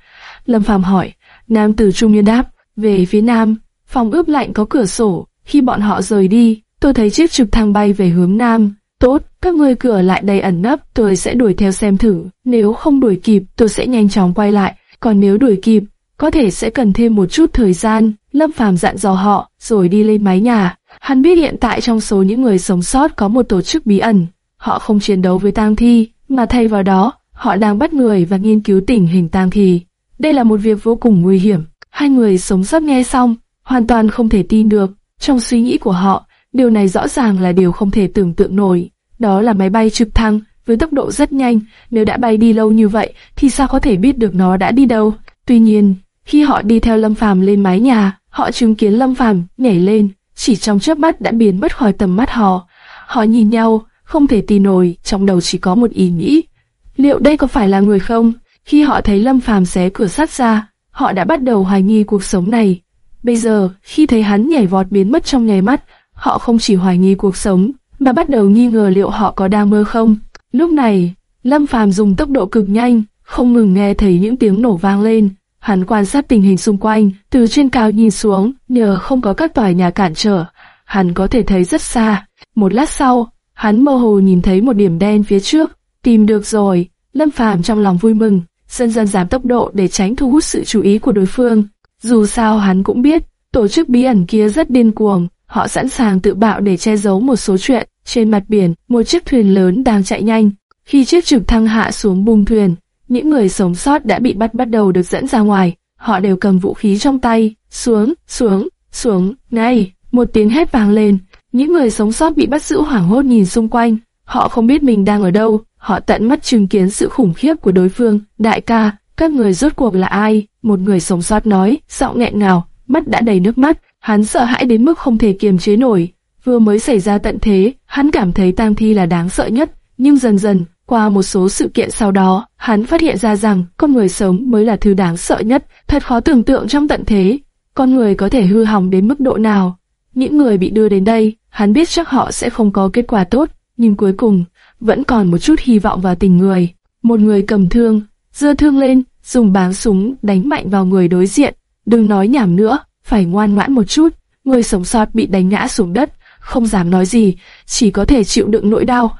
A: Lâm Phàm hỏi. Nam tử trung niên đáp, về phía nam, phòng ướp lạnh có cửa sổ. Khi bọn họ rời đi, tôi thấy chiếc trực thăng bay về hướng nam. Tốt, các ngươi cửa lại đầy ẩn nấp, tôi sẽ đuổi theo xem thử. Nếu không đuổi kịp, tôi sẽ nhanh chóng quay lại. Còn nếu đuổi kịp, có thể sẽ cần thêm một chút thời gian. Lâm Phàm dặn dò họ, rồi đi lên mái nhà. Hắn biết hiện tại trong số những người sống sót có một tổ chức bí ẩn. Họ không chiến đấu với tang thi, mà thay vào đó, họ đang bắt người và nghiên cứu tình hình tang thi. Đây là một việc vô cùng nguy hiểm. Hai người sống sót nghe xong, hoàn toàn không thể tin được. Trong suy nghĩ của họ, điều này rõ ràng là điều không thể tưởng tượng nổi. Đó là máy bay trực thăng, với tốc độ rất nhanh, nếu đã bay đi lâu như vậy, thì sao có thể biết được nó đã đi đâu? Tuy nhiên, khi họ đi theo Lâm Phàm lên mái nhà, họ chứng kiến Lâm Phàm nhảy lên, chỉ trong chớp mắt đã biến mất khỏi tầm mắt họ. Họ nhìn nhau, không thể tin nổi, trong đầu chỉ có một ý nghĩ. Liệu đây có phải là người không? Khi họ thấy Lâm Phàm xé cửa sắt ra, họ đã bắt đầu hoài nghi cuộc sống này. Bây giờ, khi thấy hắn nhảy vọt biến mất trong nháy mắt, họ không chỉ hoài nghi cuộc sống, mà bắt đầu nghi ngờ liệu họ có đang mơ không. Lúc này, Lâm Phàm dùng tốc độ cực nhanh, không ngừng nghe thấy những tiếng nổ vang lên. Hắn quan sát tình hình xung quanh, từ trên cao nhìn xuống, nhờ không có các tòa nhà cản trở, hắn có thể thấy rất xa. Một lát sau, hắn mơ hồ nhìn thấy một điểm đen phía trước, tìm được rồi. Lâm Phàm trong lòng vui mừng, dần dần giảm tốc độ để tránh thu hút sự chú ý của đối phương. Dù sao hắn cũng biết, tổ chức bí ẩn kia rất điên cuồng, họ sẵn sàng tự bạo để che giấu một số chuyện. Trên mặt biển, một chiếc thuyền lớn đang chạy nhanh. Khi chiếc trực thăng hạ xuống bung thuyền, những người sống sót đã bị bắt bắt đầu được dẫn ra ngoài. Họ đều cầm vũ khí trong tay, xuống, xuống, xuống, ngay, một tiếng hét vang lên. Những người sống sót bị bắt giữ hoảng hốt nhìn xung quanh, họ không biết mình đang ở đâu, họ tận mắt chứng kiến sự khủng khiếp của đối phương. Đại ca, các người rốt cuộc là ai? Một người sống sót nói, giọng nghẹn ngào, mắt đã đầy nước mắt, hắn sợ hãi đến mức không thể kiềm chế nổi. Vừa mới xảy ra tận thế, hắn cảm thấy tang thi là đáng sợ nhất, nhưng dần dần, qua một số sự kiện sau đó, hắn phát hiện ra rằng con người sống mới là thứ đáng sợ nhất, thật khó tưởng tượng trong tận thế, con người có thể hư hỏng đến mức độ nào. Những người bị đưa đến đây, hắn biết chắc họ sẽ không có kết quả tốt, nhưng cuối cùng, vẫn còn một chút hy vọng vào tình người. Một người cầm thương, giơ thương lên, dùng báng súng đánh mạnh vào người đối diện. Đừng nói nhảm nữa, phải ngoan ngoãn một chút. Người sống sót bị đánh ngã xuống đất, không dám nói gì, chỉ có thể chịu đựng nỗi đau.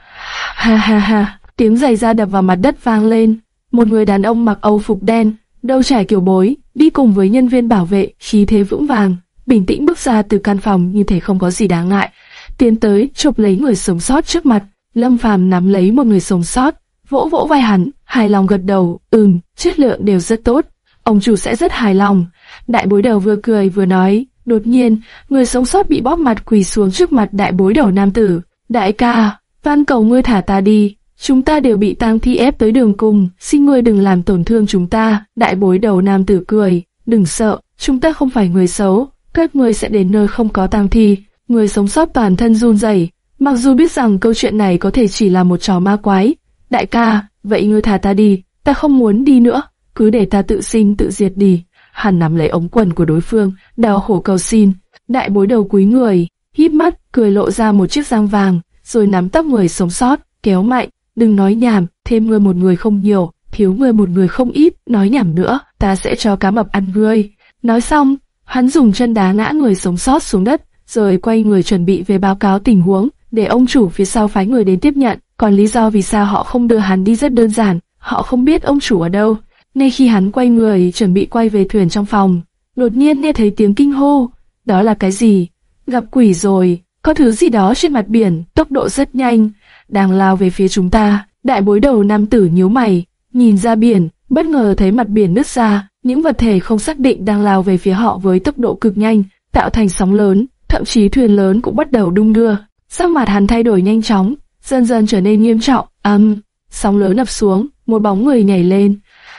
A: Ha ha ha, tiếng giày da đập vào mặt đất vang lên. Một người đàn ông mặc âu phục đen, đầu trải kiểu bối, đi cùng với nhân viên bảo vệ, khí thế vững vàng, bình tĩnh bước ra từ căn phòng như thể không có gì đáng ngại, tiến tới chụp lấy người sống sót trước mặt. Lâm Phàm nắm lấy một người sống sót, vỗ vỗ vai hắn, hài lòng gật đầu, ừm, chất lượng đều rất tốt, ông chủ sẽ rất hài lòng. Đại bối đầu vừa cười vừa nói, đột nhiên, người sống sót bị bóp mặt quỳ xuống trước mặt đại bối đầu nam tử. Đại ca, van cầu ngươi thả ta đi, chúng ta đều bị tang thi ép tới đường cùng, xin ngươi đừng làm tổn thương chúng ta. Đại bối đầu nam tử cười, đừng sợ, chúng ta không phải người xấu, các ngươi sẽ đến nơi không có tang thi. Người sống sót toàn thân run rẩy, mặc dù biết rằng câu chuyện này có thể chỉ là một trò ma quái. Đại ca, vậy ngươi thả ta đi, ta không muốn đi nữa, cứ để ta tự sinh tự diệt đi hắn nắm lấy ống quần của đối phương, đào hổ cầu xin. Đại bối đầu cúi người, híp mắt, cười lộ ra một chiếc răng vàng, rồi nắm tóc người sống sót, kéo mạnh, đừng nói nhảm, thêm người một người không nhiều, thiếu người một người không ít, nói nhảm nữa, ta sẽ cho cá mập ăn ngươi. Nói xong, hắn dùng chân đá ngã người sống sót xuống đất, rồi quay người chuẩn bị về báo cáo tình huống, để ông chủ phía sau phái người đến tiếp nhận. Còn lý do vì sao họ không đưa hắn đi rất đơn giản, họ không biết ông chủ ở đâu. Ngay khi hắn quay người chuẩn bị quay về thuyền trong phòng, đột nhiên nghe thấy tiếng kinh hô. Đó là cái gì? Gặp quỷ rồi, có thứ gì đó trên mặt biển, tốc độ rất nhanh, đang lao về phía chúng ta. Đại bối đầu nam tử nhíu mày, nhìn ra biển, bất ngờ thấy mặt biển nứt ra, những vật thể không xác định đang lao về phía họ với tốc độ cực nhanh, tạo thành sóng lớn, thậm chí thuyền lớn cũng bắt đầu đung đưa. Sắc mặt hắn thay đổi nhanh chóng, dần dần trở nên nghiêm trọng. Âm, um, sóng lớn ập xuống, một bóng người nhảy lên,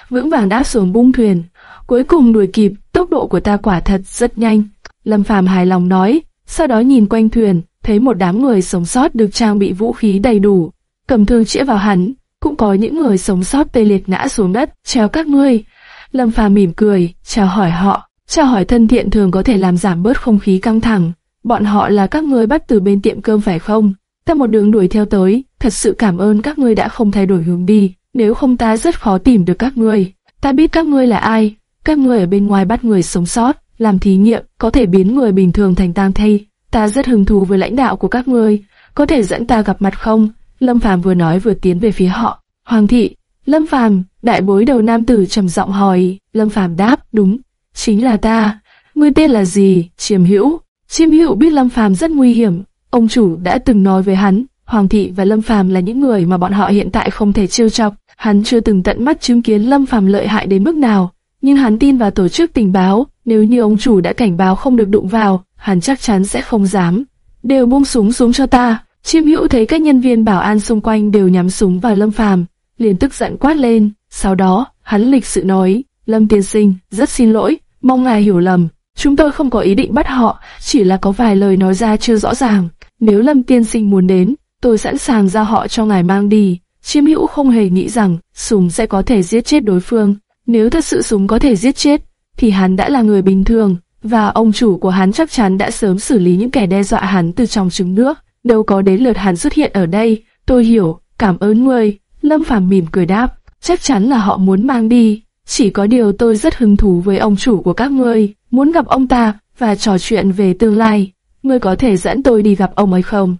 A: vững vàng đáp xuống bung thuyền. Cuối cùng đuổi kịp, tốc độ của ta quả thật rất nhanh. Lâm Phàm hài lòng nói, sau đó nhìn quanh thuyền, thấy một đám người sống sót được trang bị vũ khí đầy đủ, cầm thương chĩa vào hắn. Cũng có những người sống sót tê liệt ngã xuống đất, treo các ngươi. Lâm Phàm mỉm cười, chào hỏi họ. Chào hỏi thân thiện thường có thể làm giảm bớt không khí căng thẳng. Bọn họ là các ngươi bắt từ bên tiệm cơm phải không? Ta một đường đuổi theo tới, thật sự cảm ơn các ngươi đã không thay đổi hướng đi, nếu không ta rất khó tìm được các ngươi. Ta biết các ngươi là ai, các ngươi ở bên ngoài bắt người sống sót, làm thí nghiệm, có thể biến người bình thường thành tang thay. Ta rất hứng thú với lãnh đạo của các ngươi, có thể dẫn ta gặp mặt không? Lâm Phàm vừa nói vừa tiến về phía họ. Hoàng thị, Lâm Phàm, đại bối đầu nam tử trầm giọng hỏi. Lâm Phàm đáp, đúng, chính là ta. Ngươi tên là gì? Chiêm Hữu. Chiêm Hữu biết Lâm Phàm rất nguy hiểm, ông chủ đã từng nói với hắn, Hoàng thị và Lâm Phàm là những người mà bọn họ hiện tại không thể trêu chọc. Hắn chưa từng tận mắt chứng kiến Lâm Phàm lợi hại đến mức nào, nhưng hắn tin vào tổ chức tình báo, nếu như ông chủ đã cảnh báo không được đụng vào, hắn chắc chắn sẽ không dám. Đều buông súng xuống cho ta. Chiêm Hữu thấy các nhân viên bảo an xung quanh đều nhắm súng vào Lâm Phàm, liền tức giận quát lên. Sau đó, hắn lịch sự nói, Lâm tiên sinh, rất xin lỗi, mong ngài hiểu lầm, chúng tôi không có ý định bắt họ, chỉ là có vài lời nói ra chưa rõ ràng. Nếu Lâm tiên sinh muốn đến, tôi sẵn sàng giao họ cho ngài mang đi. Chiêm hữu không hề nghĩ rằng súng sẽ có thể giết chết đối phương. Nếu thật sự súng có thể giết chết, thì hắn đã là người bình thường, và ông chủ của hắn chắc chắn đã sớm xử lý những kẻ đe dọa hắn từ trong trứng nước. Đâu có đến lượt hắn xuất hiện ở đây, tôi hiểu, cảm ơn ngươi. Lâm Phàm mỉm cười đáp, chắc chắn là họ muốn mang đi. Chỉ có điều tôi rất hứng thú với ông chủ của các ngươi, muốn gặp ông ta và trò chuyện về tương lai. Ngươi có thể dẫn tôi đi gặp ông ấy không?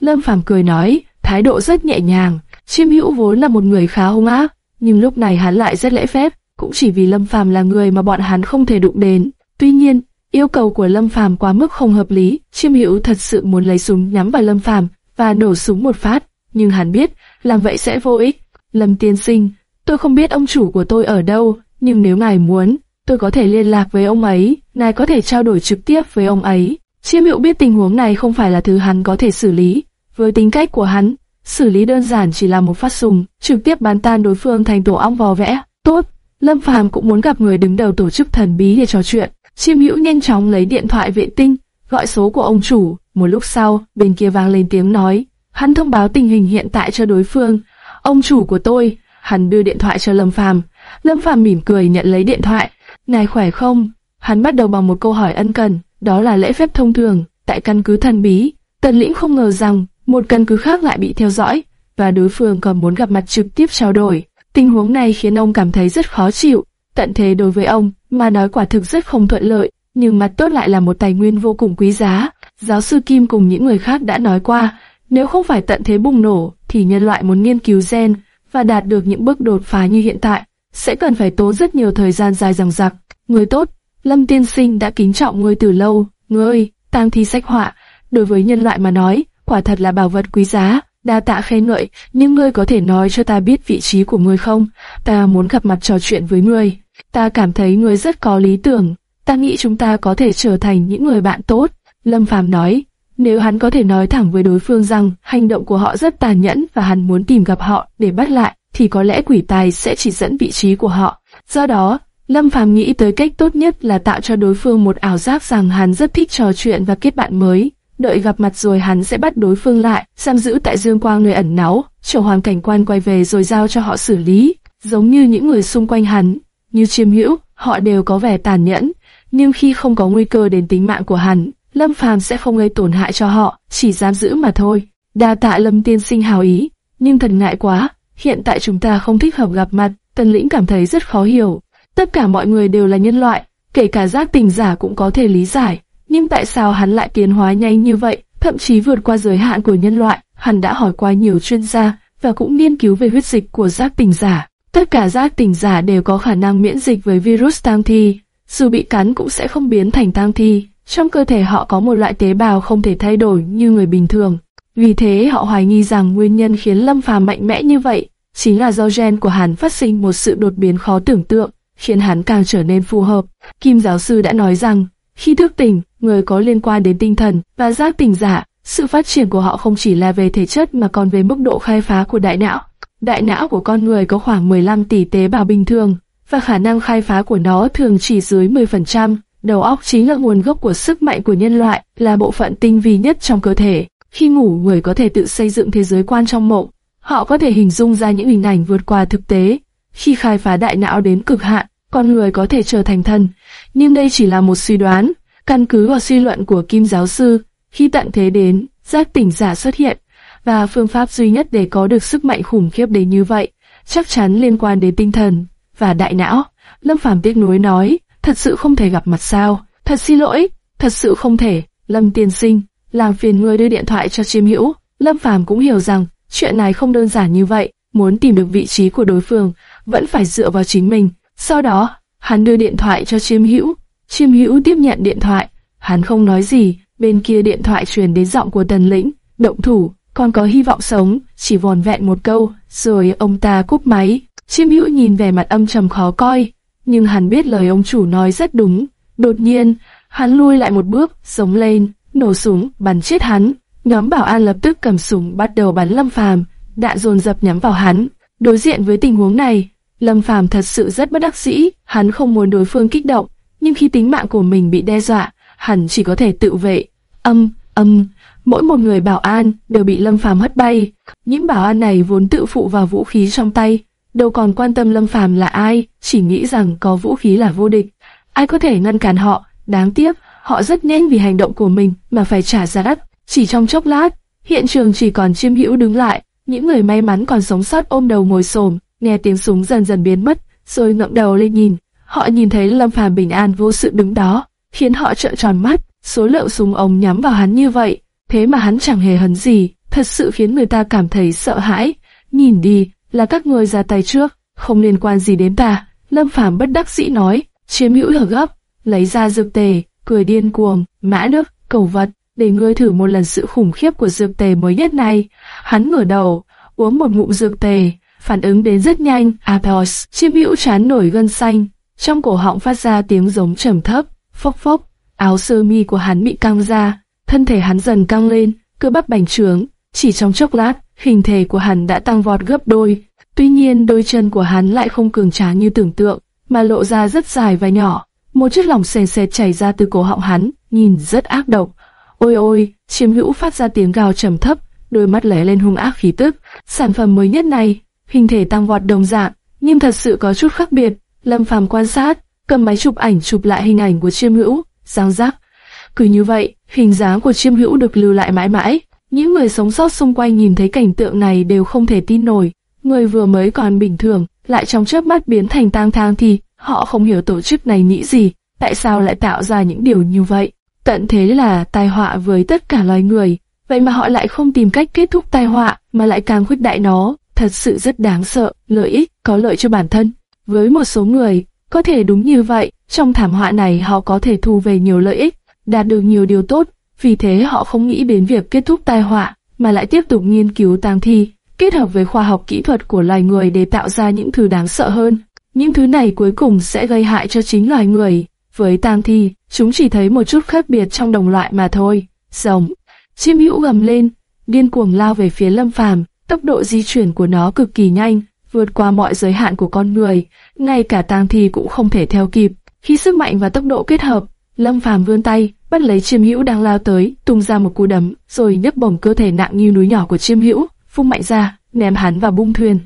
A: Lâm Phàm cười nói, thái độ rất nhẹ nhàng. Chiêm Hữu vốn là một người khá hung ác, nhưng lúc này hắn lại rất lễ phép, cũng chỉ vì Lâm Phàm là người mà bọn hắn không thể đụng đến. Tuy nhiên, yêu cầu của Lâm Phàm quá mức không hợp lý. Chiêm Hữu thật sự muốn lấy súng nhắm vào Lâm Phàm và nổ súng một phát, nhưng hắn biết làm vậy sẽ vô ích. Lâm Tiên Sinh, tôi không biết ông chủ của tôi ở đâu, nhưng nếu ngài muốn, tôi có thể liên lạc với ông ấy, ngài có thể trao đổi trực tiếp với ông ấy. Chiêm Hữu biết tình huống này không phải là thứ hắn có thể xử lý, với tính cách của hắn, xử lý đơn giản chỉ là một phát súng, trực tiếp bắn tan đối phương thành tổ ong vò vẽ. Tốt, Lâm Phàm cũng muốn gặp người đứng đầu tổ chức thần bí để trò chuyện. Chiêm Hữu nhanh chóng lấy điện thoại vệ tinh, gọi số của ông chủ. Một lúc sau, bên kia vang lên tiếng nói, hắn thông báo tình hình hiện tại cho đối phương. Ông chủ của tôi, hắn đưa điện thoại cho Lâm Phàm. Lâm Phàm mỉm cười nhận lấy điện thoại. Ngài khỏe không? Hắn bắt đầu bằng một câu hỏi ân cần, đó là lễ phép thông thường, tại căn cứ thần bí. Tần lĩnh không ngờ rằng, một căn cứ khác lại bị theo dõi, và đối phương còn muốn gặp mặt trực tiếp trao đổi. Tình huống này khiến ông cảm thấy rất khó chịu, tận thế đối với ông, mà nói quả thực rất không thuận lợi, nhưng mặt tốt lại là một tài nguyên vô cùng quý giá. Giáo sư Kim cùng những người khác đã nói qua, nếu không phải tận thế bùng nổ, thì nhân loại muốn nghiên cứu gen và đạt được những bước đột phá như hiện tại, sẽ cần phải tốn rất nhiều thời gian dài dằng dặc. Người tốt, Lâm Tiên Sinh đã kính trọng ngươi từ lâu, ngươi, tang thi sách họa, đối với nhân loại mà nói, quả thật là bảo vật quý giá. Đa tạ khen ngợi, nhưng ngươi có thể nói cho ta biết vị trí của ngươi không? Ta muốn gặp mặt trò chuyện với ngươi. Ta cảm thấy ngươi rất có lý tưởng. Ta nghĩ chúng ta có thể trở thành những người bạn tốt. Lâm Phàm nói, nếu hắn có thể nói thẳng với đối phương rằng hành động của họ rất tàn nhẫn và hắn muốn tìm gặp họ để bắt lại, thì có lẽ quỷ tài sẽ chỉ dẫn vị trí của họ. Do đó, Lâm Phàm nghĩ tới cách tốt nhất là tạo cho đối phương một ảo giác rằng hắn rất thích trò chuyện và kết bạn mới. Đợi gặp mặt rồi hắn sẽ bắt đối phương lại, giam giữ tại dương quang nơi ẩn náu, chờ hoàng cảnh quan quay về rồi giao cho họ xử lý, giống như những người xung quanh hắn, như chiêm hữu, họ đều có vẻ tàn nhẫn, nhưng khi không có nguy cơ đến tính mạng của hắn, Lâm Phàm sẽ không gây tổn hại cho họ, chỉ giam giữ mà thôi. Đa tạ Lâm tiên sinh hào ý, nhưng thật ngại quá, hiện tại chúng ta không thích hợp gặp mặt, Tần Lĩnh cảm thấy rất khó hiểu. Tất cả mọi người đều là nhân loại, kể cả giác tình giả cũng có thể lý giải, nhưng tại sao hắn lại tiến hóa nhanh như vậy, thậm chí vượt qua giới hạn của nhân loại? Hắn đã hỏi qua nhiều chuyên gia và cũng nghiên cứu về huyết dịch của giác tỉnh giả. Tất cả giác tỉnh giả đều có khả năng miễn dịch với virus tang thi, dù bị cắn cũng sẽ không biến thành tang thi. Trong cơ thể họ có một loại tế bào không thể thay đổi như người bình thường. Vì thế họ hoài nghi rằng nguyên nhân khiến Lâm Phàm mạnh mẽ như vậy chính là do gen của hắn phát sinh một sự đột biến khó tưởng tượng, khiến hắn càng trở nên phù hợp. Kim giáo sư đã nói rằng, khi thức tỉnh, người có liên quan đến tinh thần và giác tỉnh giả, sự phát triển của họ không chỉ là về thể chất mà còn về mức độ khai phá của đại não. Đại não của con người có khoảng 15 tỷ tế bào bình thường, và khả năng khai phá của nó thường chỉ dưới 10%. Đầu óc chính là nguồn gốc của sức mạnh của nhân loại, là bộ phận tinh vi nhất trong cơ thể. Khi ngủ người có thể tự xây dựng thế giới quan trong mộng. Họ có thể hình dung ra những hình ảnh vượt qua thực tế. Khi khai phá đại não đến cực hạn, con người có thể trở thành thần. Nhưng đây chỉ là một suy đoán. Căn cứ vào suy luận của Kim giáo sư, khi tận thế đến, giác tỉnh giả xuất hiện, và phương pháp duy nhất để có được sức mạnh khủng khiếp đến như vậy, chắc chắn liên quan đến tinh thần và đại não. Lâm Phàm tiếc nuối nói, thật sự không thể gặp mặt sao? Thật xin lỗi, thật sự không thể. Lâm Tiên Sinh, làm phiền ngươi đưa điện thoại cho Chiêm Hữu. Lâm Phàm cũng hiểu rằng chuyện này không đơn giản như vậy, muốn tìm được vị trí của đối phương vẫn phải dựa vào chính mình. Sau đó, hắn đưa điện thoại cho Chiêm Hữu. Chiêm Hữu tiếp nhận điện thoại, hắn không nói gì, bên kia điện thoại truyền đến giọng của Tần Lĩnh, động thủ, còn có hy vọng sống, chỉ vòn vẹn một câu, rồi ông ta cúp máy. Chiêm Hữu nhìn vẻ mặt âm trầm khó coi, nhưng hắn biết lời ông chủ nói rất đúng. Đột nhiên, hắn lui lại một bước, sống lên, nổ súng, bắn chết hắn. Nhóm bảo an lập tức cầm súng bắt đầu bắn Lâm Phàm, đạn dồn dập nhắm vào hắn. Đối diện với tình huống này, Lâm Phàm thật sự rất bất đắc dĩ, hắn không muốn đối phương kích động, nhưng khi tính mạng của mình bị đe dọa, hắn chỉ có thể tự vệ. Âm, âm, mỗi một người bảo an đều bị Lâm Phàm hất bay. Những bảo an này vốn tự phụ vào vũ khí trong tay, đâu còn quan tâm Lâm Phàm là ai, chỉ nghĩ rằng có vũ khí là vô địch. Ai có thể ngăn cản họ, đáng tiếc, họ rất nhanh vì hành động của mình mà phải trả giá đắt. Chỉ trong chốc lát, hiện trường chỉ còn chiêm hữu đứng lại, những người may mắn còn sống sót ôm đầu ngồi xổm, nghe tiếng súng dần dần biến mất, rồi ngẩng đầu lên nhìn. Họ nhìn thấy Lâm Phàm bình an vô sự đứng đó, khiến họ trợn tròn mắt. Số lượng súng ống nhắm vào hắn như vậy, thế mà hắn chẳng hề hấn gì, thật sự khiến người ta cảm thấy sợ hãi. Nhìn đi, là các người ra tay trước, không liên quan gì đến ta. Lâm Phàm bất đắc dĩ nói, chiếm hữu ở gấp, lấy ra dược tề, cười điên cuồng, mã nước, cầu vật, để ngươi thử một lần sự khủng khiếp của dược tề mới nhất này. Hắn ngửa đầu, uống một ngụm dược tề, phản ứng đến rất nhanh. Athos, chiêm hữu chán nổi gân xanh, trong cổ họng phát ra tiếng giống trầm thấp, phốc phốc. Áo sơ mi của hắn bị căng ra, thân thể hắn dần căng lên, cơ bắp bành trướng. Chỉ trong chốc lát, hình thể của hắn đã tăng vọt gấp đôi. Tuy nhiên đôi chân của hắn lại không cường tráng như tưởng tượng, mà lộ ra rất dài và nhỏ. Một chiếc lòng sền sệt chảy ra từ cổ họng hắn, nhìn rất ác độc. Ôi ôi, chiêm hữu phát ra tiếng gào trầm thấp, đôi mắt lóe lên hung ác khí tức. Sản phẩm mới nhất này, hình thể tăng vọt đồng dạng, nhưng thật sự có chút khác biệt. Lâm Phàm quan sát, cầm máy chụp ảnh chụp lại hình ảnh của chiêm hữu, giang giác. Cứ như vậy, hình dáng của chiêm hữu được lưu lại mãi mãi. Những người sống sót xung quanh nhìn thấy cảnh tượng này đều không thể tin nổi. Người vừa mới còn bình thường, lại trong chớp mắt biến thành tang thang thì họ không hiểu tổ chức này nghĩ gì, tại sao lại tạo ra những điều như vậy. Tận thế là tai họa với tất cả loài người, vậy mà họ lại không tìm cách kết thúc tai họa, mà lại càng khuếch đại nó, thật sự rất đáng sợ, lợi ích, có lợi cho bản thân. Với một số người, có thể đúng như vậy, trong thảm họa này họ có thể thu về nhiều lợi ích, đạt được nhiều điều tốt, vì thế họ không nghĩ đến việc kết thúc tai họa, mà lại tiếp tục nghiên cứu tang thi, kết hợp với khoa học kỹ thuật của loài người để tạo ra những thứ đáng sợ hơn. Những thứ này cuối cùng sẽ gây hại cho chính loài người. Với tang thi, chúng chỉ thấy một chút khác biệt trong đồng loại mà thôi. Rồng, chim hữu gầm lên, điên cuồng lao về phía Lâm Phàm, tốc độ di chuyển của nó cực kỳ nhanh, vượt qua mọi giới hạn của con người, ngay cả tang thi cũng không thể theo kịp. Khi sức mạnh và tốc độ kết hợp, Lâm Phàm vươn tay, bắt lấy Chiêm Hữu đang lao tới, tung ra một cú đấm, rồi nhấc bổng cơ thể nặng như núi nhỏ của Chiêm Hữu, phung mạnh ra, ném hắn vào bung thuyền.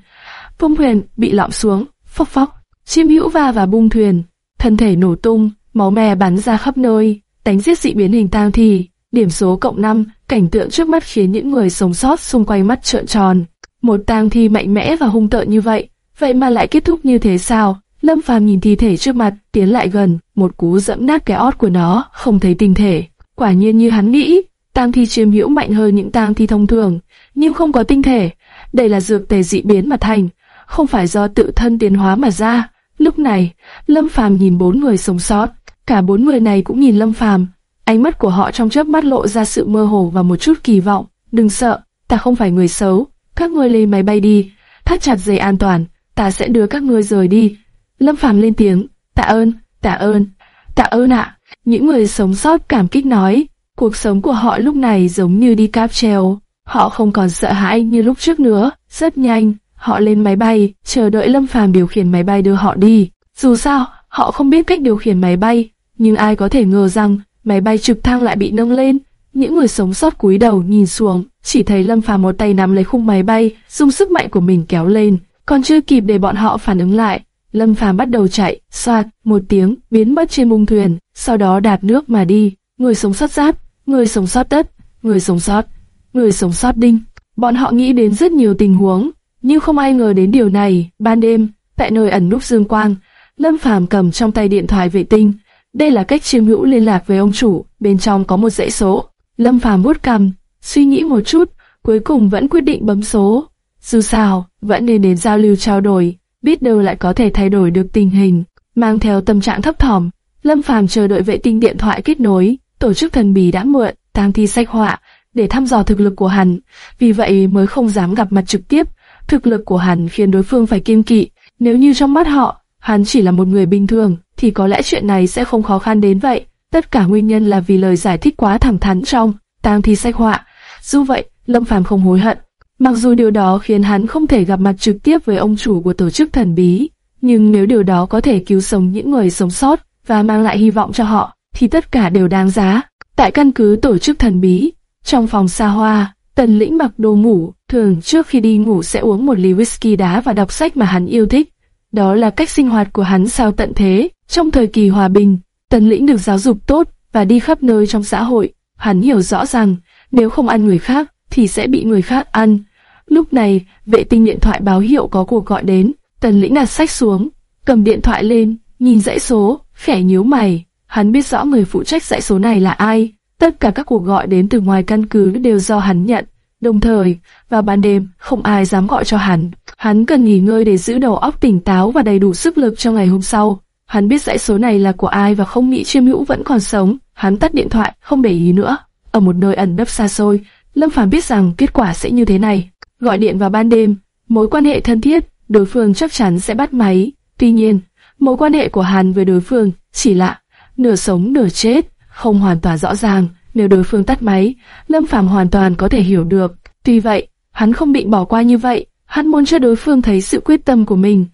A: Bung thuyền bị lõm xuống, phốc phốc. Chiêm Hữu va vào bung thuyền, thân thể nổ tung, máu me bắn ra khắp nơi, đánh giết dị biến hình tang thi. Điểm số cộng 5, cảnh tượng trước mắt khiến những người sống sót xung quanh mắt trợn tròn. Một tang thi mạnh mẽ và hung tợn như vậy, vậy mà lại kết thúc như thế sao? Lâm Phàm nhìn thi thể trước mặt, tiến lại gần, một cú dẫm nát cái ót của nó, không thấy tinh thể. Quả nhiên như hắn nghĩ, tang thi chiêm hữu mạnh hơn những tang thi thông thường, nhưng không có tinh thể. Đây là dược tề dị biến mà thành, không phải do tự thân tiến hóa mà ra. Lúc này, Lâm Phàm nhìn bốn người sống sót, cả bốn người này cũng nhìn Lâm Phàm, ánh mắt của họ trong chớp mắt lộ ra sự mơ hồ và một chút kỳ vọng. Đừng sợ, ta không phải người xấu, các ngươi lên máy bay đi, thắt chặt dây an toàn, ta sẽ đưa các ngươi rời đi. Lâm Phàm lên tiếng, tạ ơn, tạ ơn, tạ ơn ạ. Những người sống sót cảm kích nói, cuộc sống của họ lúc này giống như đi cáp treo, họ không còn sợ hãi như lúc trước nữa, rất nhanh, họ lên máy bay, chờ đợi Lâm Phàm điều khiển máy bay đưa họ đi. Dù sao, họ không biết cách điều khiển máy bay, nhưng ai có thể ngờ rằng máy bay trực thăng lại bị nâng lên. Những người sống sót cúi đầu nhìn xuống, chỉ thấy Lâm Phàm một tay nắm lấy khung máy bay, dùng sức mạnh của mình kéo lên, còn chưa kịp để bọn họ phản ứng lại, Lâm Phàm bắt đầu chạy, xoạt, một tiếng, biến mất trên bung thuyền, sau đó đạp nước mà đi. Người sống sót giáp, người sống sót đất, người sống sót, người sống sót đinh. Bọn họ nghĩ đến rất nhiều tình huống, nhưng không ai ngờ đến điều này. Ban đêm, tại nơi ẩn núp dương quang, Lâm Phàm cầm trong tay điện thoại vệ tinh. Đây là cách chiêm hữu liên lạc với ông chủ, bên trong có một dãy số. Lâm Phàm vuốt cằm, suy nghĩ một chút, cuối cùng vẫn quyết định bấm số. Dù sao, vẫn nên đến giao lưu trao đổi biết đâu lại có thể thay đổi được tình hình. Mang theo tâm trạng thấp thỏm, Lâm Phàm chờ đợi vệ tinh điện thoại kết nối, tổ chức thần bí đã mượn, tang thi sách họa, để thăm dò thực lực của hắn, vì vậy mới không dám gặp mặt trực tiếp. Thực lực của hắn khiến đối phương phải kiêng kỵ, nếu như trong mắt họ, hắn chỉ là một người bình thường, thì có lẽ chuyện này sẽ không khó khăn đến vậy. Tất cả nguyên nhân là vì lời giải thích quá thẳng thắn trong tang thi sách họa. Dù vậy, Lâm Phàm không hối hận, Mặc dù điều đó khiến hắn không thể gặp mặt trực tiếp với ông chủ của tổ chức thần bí, nhưng nếu điều đó có thể cứu sống những người sống sót và mang lại hy vọng cho họ, thì tất cả đều đáng giá. Tại căn cứ tổ chức thần bí, trong phòng xa hoa, Tần Lĩnh mặc đồ ngủ, thường trước khi đi ngủ sẽ uống một ly whisky đá và đọc sách mà hắn yêu thích. Đó là cách sinh hoạt của hắn sau tận thế. Trong thời kỳ hòa bình, Tần Lĩnh được giáo dục tốt và đi khắp nơi trong xã hội. Hắn hiểu rõ rằng, nếu không ăn người khác, thì sẽ bị người khác ăn. Lúc này, vệ tinh điện thoại báo hiệu có cuộc gọi đến, tần lĩnh đặt sách xuống, cầm điện thoại lên, nhìn dãy số, khẽ nhíu mày. Hắn biết rõ người phụ trách dãy số này là ai. Tất cả các cuộc gọi đến từ ngoài căn cứ đều do hắn nhận. Đồng thời, vào ban đêm, không ai dám gọi cho hắn. Hắn cần nghỉ ngơi để giữ đầu óc tỉnh táo và đầy đủ sức lực cho ngày hôm sau. Hắn biết dãy số này là của ai và không nghĩ chiêm hữu vẫn còn sống. Hắn tắt điện thoại, không để ý nữa. Ở một nơi ẩn nấp xa xôi, Lâm Phàm biết rằng kết quả sẽ như thế này. Gọi điện vào ban đêm, mối quan hệ thân thiết, đối phương chắc chắn sẽ bắt máy. Tuy nhiên, mối quan hệ của hắn với đối phương chỉ lạ, nửa sống nửa chết, không hoàn toàn rõ ràng. Nếu đối phương tắt máy, Lâm Phàm hoàn toàn có thể hiểu được. Tuy vậy, hắn không bị bỏ qua như vậy. Hắn muốn cho đối phương thấy sự quyết tâm của mình.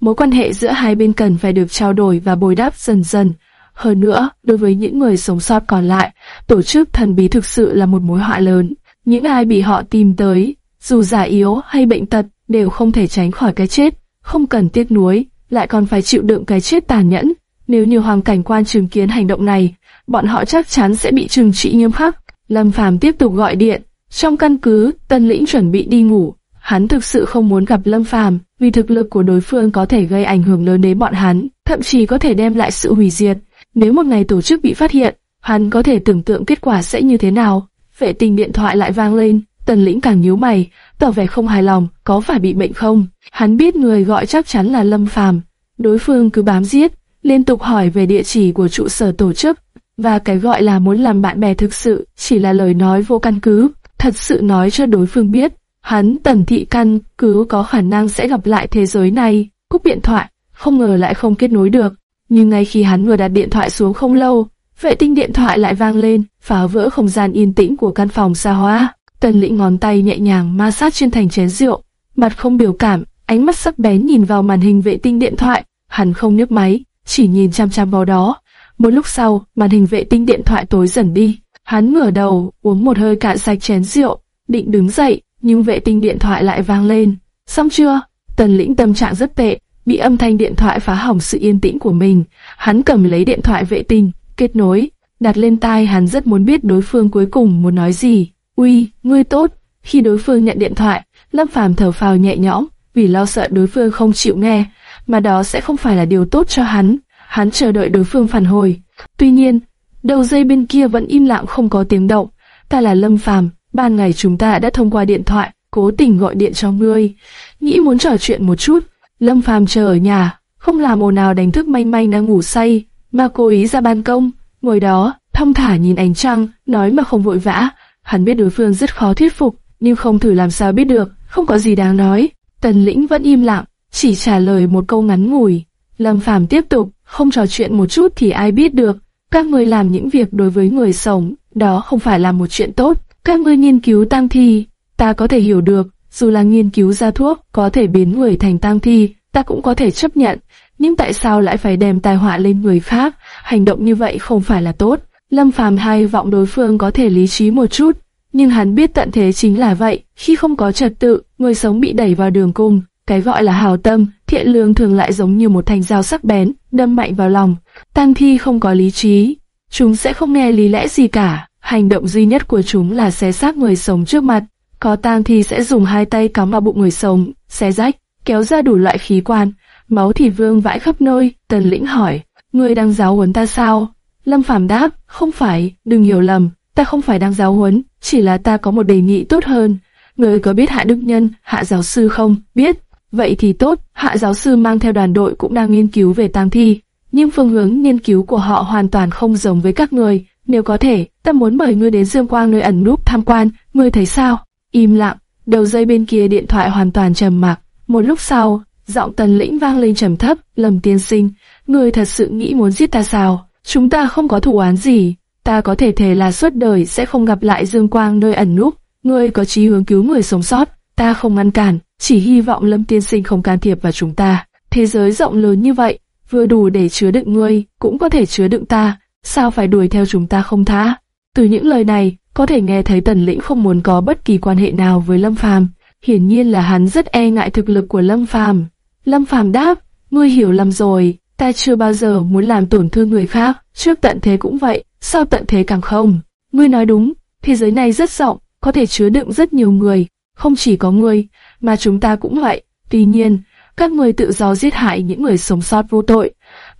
A: Mối quan hệ giữa hai bên cần phải được trao đổi và bồi đắp dần dần. Hơn nữa, đối với những người sống sót còn lại, tổ chức thần bí thực sự là một mối họa lớn. Những ai bị họ tìm tới, dù già yếu hay bệnh tật, đều không thể tránh khỏi cái chết, không cần tiếc nuối, lại còn phải chịu đựng cái chết tàn nhẫn. Nếu như hoàng cảnh quan chứng kiến hành động này, bọn họ chắc chắn sẽ bị trừng trị nghiêm khắc. Lâm Phàm tiếp tục gọi điện. Trong căn cứ, Tân Lĩnh chuẩn bị đi ngủ. Hắn thực sự không muốn gặp Lâm Phàm, vì thực lực của đối phương có thể gây ảnh hưởng lớn đến bọn hắn, thậm chí có thể đem lại sự hủy diệt. Nếu một ngày tổ chức bị phát hiện, hắn có thể tưởng tượng kết quả sẽ như thế nào. Vệ tình điện thoại lại vang lên, Tần lĩnh càng nhíu mày, tỏ vẻ không hài lòng, có phải bị bệnh không? Hắn biết người gọi chắc chắn là Lâm Phàm. Đối phương cứ bám giết, liên tục hỏi về địa chỉ của trụ sở tổ chức, và cái gọi là muốn làm bạn bè thực sự chỉ là lời nói vô căn cứ, thật sự nói cho đối phương biết, hắn tần thị căn cứ có khả năng sẽ gặp lại thế giới này, cúp điện thoại, không ngờ lại không kết nối được. Nhưng ngay khi hắn vừa đặt điện thoại xuống không lâu, vệ tinh điện thoại lại vang lên, phá vỡ không gian yên tĩnh của căn phòng xa hoa. Tần lĩnh ngón tay nhẹ nhàng ma sát trên thành chén rượu, mặt không biểu cảm, ánh mắt sắc bén nhìn vào màn hình vệ tinh điện thoại, hắn không nhấc máy, chỉ nhìn chăm chăm vào đó. Một lúc sau, màn hình vệ tinh điện thoại tối dần đi, hắn ngửa đầu, uống một hơi cạn sạch chén rượu, định đứng dậy, nhưng vệ tinh điện thoại lại vang lên. Xong chưa? Tần lĩnh tâm trạng rất tệ, bị âm thanh điện thoại phá hỏng sự yên tĩnh của mình. Hắn cầm lấy điện thoại vệ tinh, kết nối, đặt lên tai hắn rất muốn biết đối phương cuối cùng muốn nói gì. Uy, ngươi tốt. Khi đối phương nhận điện thoại, Lâm Phàm thở phào nhẹ nhõm, vì lo sợ đối phương không chịu nghe, mà đó sẽ không phải là điều tốt cho hắn. Hắn chờ đợi đối phương phản hồi. Tuy nhiên, đầu dây bên kia vẫn im lặng không có tiếng động. Ta là Lâm Phàm, ban ngày chúng ta đã thông qua điện thoại, cố tình gọi điện cho ngươi, nghĩ muốn trò chuyện một chút. Lâm Phàm chờ ở nhà, không làm ồn nào đánh thức manh manh đang ngủ say, mà cố ý ra ban công, ngồi đó, thong thả nhìn ánh trăng, nói mà không vội vã. Hắn biết đối phương rất khó thuyết phục, nhưng không thử làm sao biết được, không có gì đáng nói. Tần Lĩnh vẫn im lặng, chỉ trả lời một câu ngắn ngủi. Lâm Phàm tiếp tục, không trò chuyện một chút thì ai biết được. Các người làm những việc đối với người sống, đó không phải là một chuyện tốt. Các ngươi nghiên cứu tăng thi, ta có thể hiểu được, dù là nghiên cứu ra thuốc có thể biến người thành tăng thi, ta cũng có thể chấp nhận. Nhưng tại sao lại phải đem tai họa lên người khác? Hành động như vậy không phải là tốt. Lâm Phàm hay vọng đối phương có thể lý trí một chút, nhưng hắn biết tận thế chính là vậy. Khi không có trật tự, người sống bị đẩy vào đường cung. Cái gọi là hào tâm, thiện lương thường lại giống như một thanh dao sắc bén, đâm mạnh vào lòng. Tăng thi không có lý trí, chúng sẽ không nghe lý lẽ gì cả. Hành động duy nhất của chúng là xé xác người sống trước mặt. Có tang thì sẽ dùng hai tay cắm vào bụng người sống, xé rách, kéo ra đủ loại khí quan, máu thì vương vãi khắp nơi. Tần lĩnh hỏi, người đang giáo huấn ta sao? Lâm Phàm đáp, không phải, đừng hiểu lầm, ta không phải đang giáo huấn, chỉ là ta có một đề nghị tốt hơn. Người có biết Hạ Đức Nhân, Hạ giáo sư không? Biết. Vậy thì tốt, Hạ giáo sư mang theo đoàn đội cũng đang nghiên cứu về tang thi, nhưng phương hướng nghiên cứu của họ hoàn toàn không giống với các người. Nếu có thể, ta muốn mời ngươi đến Dương Quang nơi ẩn núp tham quan, ngươi thấy sao? Im lặng, đầu dây bên kia điện thoại hoàn toàn trầm mặc. Một lúc sau, giọng tần lĩnh vang lên trầm thấp, lầm tiên sinh, ngươi thật sự nghĩ muốn giết ta sao? Chúng ta không có thủ án gì, ta có thể thề là suốt đời sẽ không gặp lại Dương Quang nơi ẩn núp. Ngươi có chí hướng cứu người sống sót, ta không ngăn cản, chỉ hy vọng Lâm Tiên Sinh không can thiệp vào chúng ta. Thế giới rộng lớn như vậy, vừa đủ để chứa đựng ngươi, cũng có thể chứa đựng ta, sao phải đuổi theo chúng ta không tha? Từ những lời này, có thể nghe thấy Tần Lĩnh không muốn có bất kỳ quan hệ nào với Lâm Phàm. Hiển nhiên là hắn rất e ngại thực lực của Lâm Phàm. Lâm Phàm đáp, ngươi hiểu lầm rồi, ta chưa bao giờ muốn làm tổn thương người khác, trước tận thế cũng vậy, sau tận thế càng không. Ngươi nói đúng, thế giới này rất rộng, có thể chứa đựng rất nhiều người, không chỉ có ngươi, mà chúng ta cũng vậy. Tuy nhiên, các ngươi tự do giết hại những người sống sót vô tội.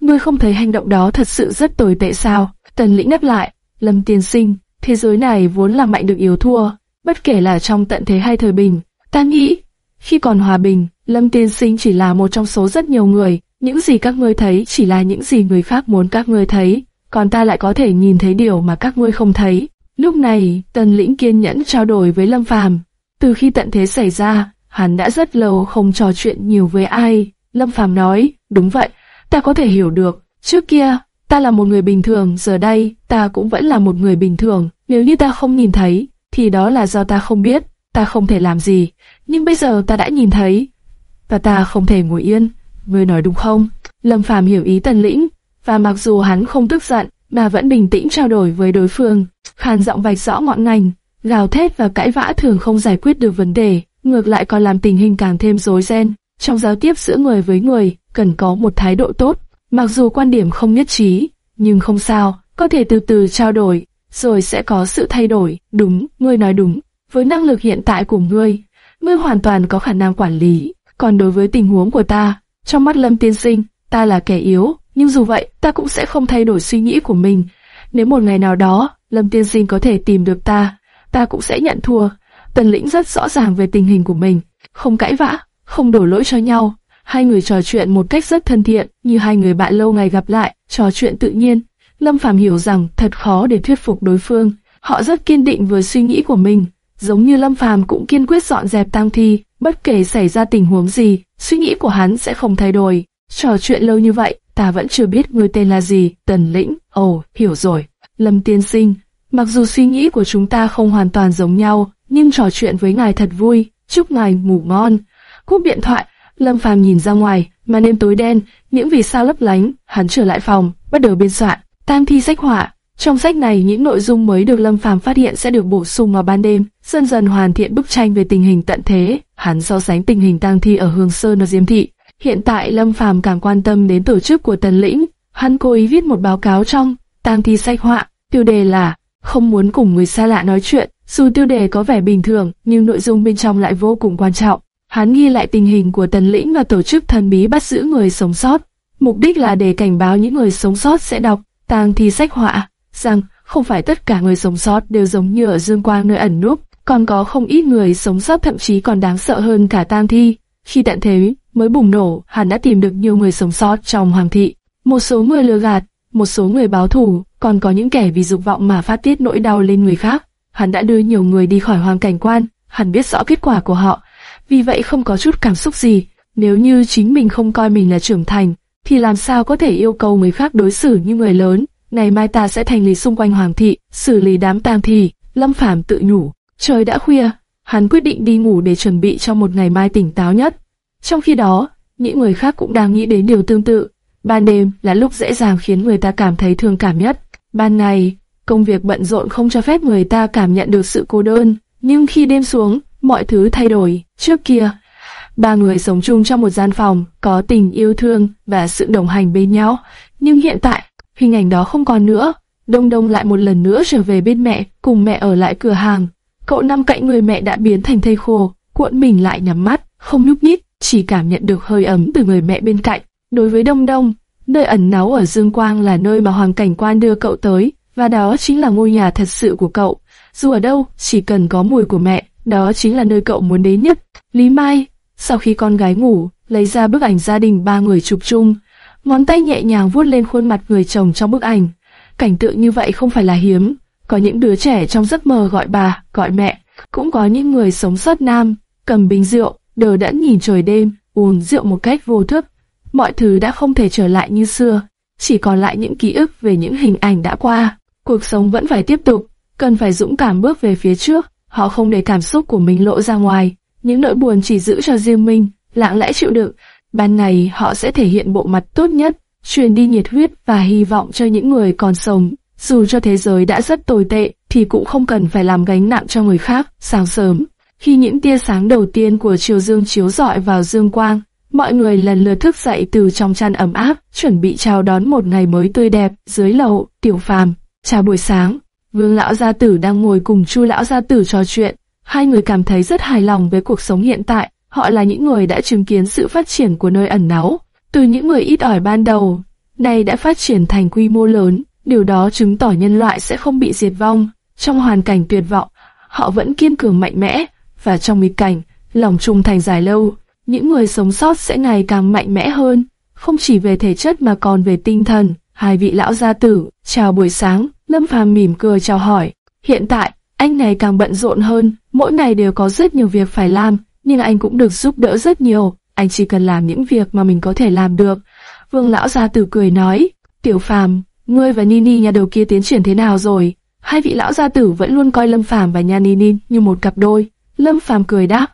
A: Ngươi không thấy hành động đó thật sự rất tồi tệ sao? Tần lĩnh đáp lại, Lâm tiên sinh, thế giới này vốn là mạnh được yếu thua, bất kể là trong tận thế hay thời bình. Ta nghĩ, khi còn hòa bình, Lâm tiên sinh chỉ là một trong số rất nhiều người, những gì các ngươi thấy chỉ là những gì người khác muốn các ngươi thấy, còn ta lại có thể nhìn thấy điều mà các ngươi không thấy. Lúc này, Tần Lĩnh kiên nhẫn trao đổi với Lâm Phàm. Từ khi tận thế xảy ra, hắn đã rất lâu không trò chuyện nhiều với ai. Lâm Phàm nói, đúng vậy, ta có thể hiểu được. Trước kia, ta là một người bình thường, giờ đây, ta cũng vẫn là một người bình thường. Nếu như ta không nhìn thấy, thì đó là do ta không biết, ta không thể làm gì. Nhưng bây giờ ta đã nhìn thấy, và ta không thể ngồi yên. Ngươi nói đúng không? Lâm Phàm hiểu ý Tần Lĩnh, và mặc dù hắn không tức giận, mà vẫn bình tĩnh trao đổi với đối phương, khàn giọng vạch rõ ngọn ngành, gào thét và cãi vã thường không giải quyết được vấn đề, ngược lại còn làm tình hình càng thêm rối ren. Trong giao tiếp giữa người với người, cần có một thái độ tốt, mặc dù quan điểm không nhất trí, nhưng không sao, có thể từ từ trao đổi, rồi sẽ có sự thay đổi. Đúng, ngươi nói đúng. Với năng lực hiện tại của ngươi, ngươi hoàn toàn có khả năng quản lý. Còn đối với tình huống của ta, trong mắt Lâm Tiên Sinh, ta là kẻ yếu, nhưng dù vậy, ta cũng sẽ không thay đổi suy nghĩ của mình. Nếu một ngày nào đó, Lâm Tiên Sinh có thể tìm được ta, ta cũng sẽ nhận thua. Tần lĩnh rất rõ ràng về tình hình của mình, không cãi vã, không đổ lỗi cho nhau. Hai người trò chuyện một cách rất thân thiện, như hai người bạn lâu ngày gặp lại, trò chuyện tự nhiên. Lâm Phàm hiểu rằng thật khó để thuyết phục đối phương. Họ rất kiên định với suy nghĩ của mình, giống như Lâm Phàm cũng kiên quyết dọn dẹp tang thi, bất kể xảy ra tình huống gì, suy nghĩ của hắn sẽ không thay đổi. Trò chuyện lâu như vậy, ta vẫn chưa biết người tên là gì, Tần Lĩnh. Ồ, oh, hiểu rồi. Lâm Tiên Sinh, mặc dù suy nghĩ của chúng ta không hoàn toàn giống nhau, nhưng trò chuyện với ngài thật vui, chúc ngài ngủ ngon. Cúp điện thoại, Lâm Phàm nhìn ra ngoài, màn đêm tối đen, những vì sao lấp lánh, hắn trở lại phòng, bắt đầu biên soạn, tam thi sách họa. Trong sách này những nội dung mới được Lâm Phàm phát hiện sẽ được bổ sung vào ban đêm, dần dần hoàn thiện bức tranh về tình hình tận thế. Hắn so sánh tình hình tang thi ở Hương Sơn và Diêm Thị, Hiện tại Lâm Phàm càng quan tâm đến tổ chức của Tần Lĩnh, hắn cố ý viết một báo cáo trong tang thi sách họa, tiêu đề là không muốn cùng người xa lạ nói chuyện. Dù tiêu đề có vẻ bình thường, nhưng nội dung bên trong lại vô cùng quan trọng. Hắn ghi lại tình hình của Tần Lĩnh và tổ chức thần bí bắt giữ người sống sót. Mục đích là để cảnh báo những người sống sót sẽ đọc tang thi sách họa rằng không phải tất cả người sống sót đều giống như ở Dương Quang nơi ẩn núp, còn có không ít người sống sót thậm chí còn đáng sợ hơn cả tang thi. Khi tận thế mới bùng nổ, hắn đã tìm được nhiều người sống sót trong hoàng thị. Một số người lừa gạt, một số người báo thù, còn có những kẻ vì dục vọng mà phát tiết nỗi đau lên người khác. Hắn đã đưa nhiều người đi khỏi hoàng cảnh quan, hắn biết rõ kết quả của họ, vì vậy không có chút cảm xúc gì. Nếu như chính mình không coi mình là trưởng thành, thì làm sao có thể yêu cầu người khác đối xử như người lớn? Ngày mai ta sẽ thành lý xung quanh hoàng thị, xử lý đám tang thi. Lâm Phàm tự nhủ. Trời đã khuya, hắn quyết định đi ngủ để chuẩn bị cho một ngày mai tỉnh táo nhất. Trong khi đó, những người khác cũng đang nghĩ đến điều tương tự. Ban đêm là lúc dễ dàng khiến người ta cảm thấy thương cảm nhất. Ban ngày, công việc bận rộn không cho phép người ta cảm nhận được sự cô đơn. Nhưng khi đêm xuống, mọi thứ thay đổi. Trước kia, ba người sống chung trong một gian phòng, có tình yêu thương và sự đồng hành bên nhau. Nhưng hiện tại, hình ảnh đó không còn nữa. Đông Đông lại một lần nữa trở về bên mẹ, cùng mẹ ở lại cửa hàng. Cậu nằm cạnh người mẹ đã biến thành thây khô, cuộn mình lại nhắm mắt, không nhúc nhích, chỉ cảm nhận được hơi ấm từ người mẹ bên cạnh. Đối với Đông Đông, nơi ẩn náu ở Dương Quang là nơi mà Hoàng Cảnh Quan đưa cậu tới, và đó chính là ngôi nhà thật sự của cậu. Dù ở đâu, chỉ cần có mùi của mẹ, đó chính là nơi cậu muốn đến nhất. Lý Mai, sau khi con gái ngủ, lấy ra bức ảnh gia đình ba người chụp chung, ngón tay nhẹ nhàng vuốt lên khuôn mặt người chồng trong bức ảnh. Cảnh tượng như vậy không phải là hiếm, có những đứa trẻ trong giấc mơ gọi bà, gọi mẹ, cũng có những người sống sót nam, cầm bình rượu, đờ đẫn nhìn trời đêm, uống rượu một cách vô thức. Mọi thứ đã không thể trở lại như xưa, chỉ còn lại những ký ức về những hình ảnh đã qua. Cuộc sống vẫn phải tiếp tục, cần phải dũng cảm bước về phía trước. Họ không để cảm xúc của mình lộ ra ngoài, những nỗi buồn chỉ giữ cho riêng mình, lặng lẽ chịu đựng. Ban ngày họ sẽ thể hiện bộ mặt tốt nhất, truyền đi nhiệt huyết và hy vọng cho những người còn sống. Dù cho thế giới đã rất tồi tệ, thì cũng không cần phải làm gánh nặng cho người khác. Sáng sớm, khi những tia sáng đầu tiên của chiều dương chiếu rọi vào dương quang, mọi người lần lượt thức dậy từ trong chăn ấm áp, chuẩn bị chào đón một ngày mới tươi đẹp. Dưới lầu, tiểu phàm, chào buổi sáng. Vương lão gia tử đang ngồi cùng Chu lão gia tử trò chuyện. Hai người cảm thấy rất hài lòng với cuộc sống hiện tại. Họ là những người đã chứng kiến sự phát triển của nơi ẩn náu. Từ những người ít ỏi ban đầu, nay đã phát triển thành quy mô lớn. Điều đó chứng tỏ nhân loại sẽ không bị diệt vong. Trong hoàn cảnh tuyệt vọng, họ vẫn kiên cường mạnh mẽ, và trong nghịch cảnh, lòng trung thành dài lâu, những người sống sót sẽ ngày càng mạnh mẽ hơn, không chỉ về thể chất mà còn về tinh thần. Hai vị lão gia tử, chào buổi sáng, Lâm Phàm mỉm cười chào hỏi. Hiện tại, anh này càng bận rộn hơn, mỗi ngày đều có rất nhiều việc phải làm, nhưng anh cũng được giúp đỡ rất nhiều, anh chỉ cần làm những việc mà mình có thể làm được. Vương lão gia tử cười nói, Tiểu Phàm, ngươi và Nini nhà đầu kia tiến triển thế nào rồi? Hai vị lão gia tử vẫn luôn coi Lâm Phàm và nhà Nini như một cặp đôi. Lâm Phàm cười đáp,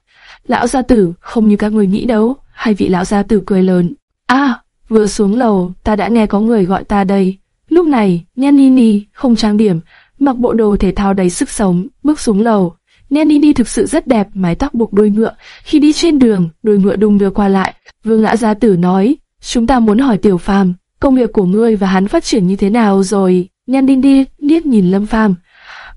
A: lão gia tử không như các người nghĩ đâu. Hai vị lão gia tử cười lớn. À, vừa xuống lầu, ta đã nghe có người gọi ta đây. Lúc này, Nhanini không trang điểm, mặc bộ đồ thể thao đầy sức sống, bước xuống lầu. Nhanini thực sự rất đẹp, mái tóc buộc đuôi ngựa. Khi đi trên đường, đuôi ngựa đung đưa qua lại. Vương lã gia tử nói, chúng ta muốn hỏi Tiểu Phàm, công việc của ngươi và hắn phát triển như thế nào rồi? Nhanini liếc nhìn Lâm Phàm,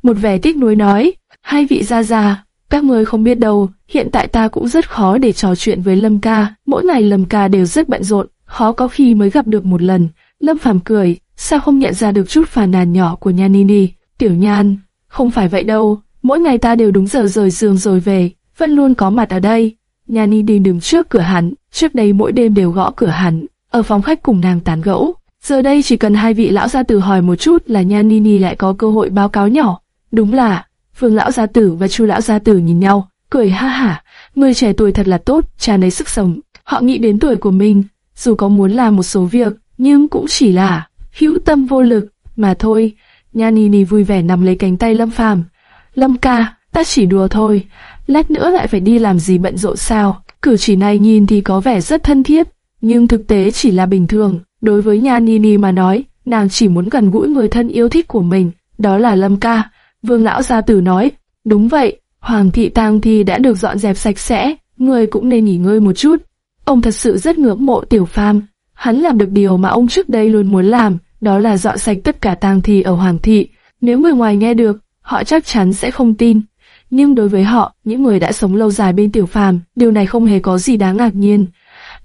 A: một vẻ tiếc nuối nói, hai vị gia gia, các ngươi không biết đâu, hiện tại ta cũng rất khó để trò chuyện với Lâm ca, mỗi ngày Lâm ca đều rất bận rộn, khó có khi mới gặp được một lần. Lâm Phàm cười, sao không nhận ra được chút phàn nàn nhỏ của Nhan Nini? Tiểu Nhan, không phải vậy đâu, mỗi ngày ta đều đúng giờ rời giường rồi về, vẫn luôn có mặt ở đây. Nhan Nini đứng trước cửa hắn, trước đây mỗi đêm đều gõ cửa hắn, ở phòng khách cùng nàng tán gẫu. Giờ đây chỉ cần hai vị lão gia tử hỏi một chút là Nhan Nini lại có cơ hội báo cáo nhỏ. Đúng là, Phương lão gia tử và Chu lão gia tử nhìn nhau, cười ha hả, người trẻ tuổi thật là tốt, tràn đầy sức sống. Họ nghĩ đến tuổi của mình, dù có muốn làm một số việc, nhưng cũng chỉ là hữu tâm vô lực mà thôi. Nha Nini vui vẻ nằm lấy cánh tay Lâm Phàm. Lâm ca, ta chỉ đùa thôi, lát nữa lại phải đi làm gì bận rộn sao? Cử chỉ này nhìn thì có vẻ rất thân thiết, nhưng thực tế chỉ là bình thường. Đối với Nha Nini mà nói, nàng chỉ muốn gần gũi người thân yêu thích của mình, đó là Lâm ca. Vương lão gia tử nói, đúng vậy, Hoàng thị tang thi đã được dọn dẹp sạch sẽ, người cũng nên nghỉ ngơi một chút. Ông thật sự rất ngưỡng mộ Tiểu Phàm. Hắn làm được điều mà ông trước đây luôn muốn làm, đó là dọn sạch tất cả tang thi ở Hoàng thị. Nếu người ngoài nghe được, họ chắc chắn sẽ không tin. Nhưng đối với họ, những người đã sống lâu dài bên Tiểu Phàm, điều này không hề có gì đáng ngạc nhiên.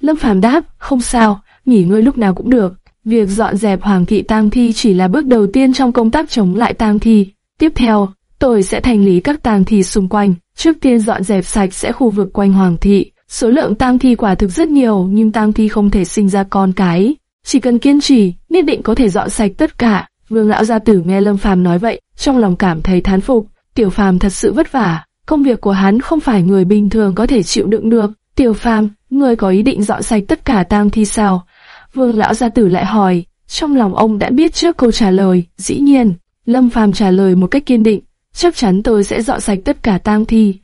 A: Lâm Phàm đáp, không sao, nghỉ ngơi lúc nào cũng được. Việc dọn dẹp Hoàng thị tang thi chỉ là bước đầu tiên trong công tác chống lại tang thi. Tiếp theo, tôi sẽ thành lý các tang thi xung quanh. Trước tiên dọn dẹp sạch sẽ khu vực quanh Hoàng thị. Số lượng tang thi quả thực rất nhiều, nhưng tang thi không thể sinh ra con cái. Chỉ cần kiên trì, nhất định có thể dọn sạch tất cả. Vương lão gia tử nghe Lâm Phàm nói vậy, trong lòng cảm thấy thán phục. Tiểu Phàm thật sự vất vả, công việc của hắn không phải người bình thường có thể chịu đựng được. Tiểu Phàm, người có ý định dọn sạch tất cả tang thi sao? Vương lão gia tử lại hỏi, trong lòng ông đã biết trước câu trả lời, dĩ nhiên. Lâm Phàm trả lời một cách kiên định, chắc chắn tôi sẽ dọn sạch tất cả tang thi,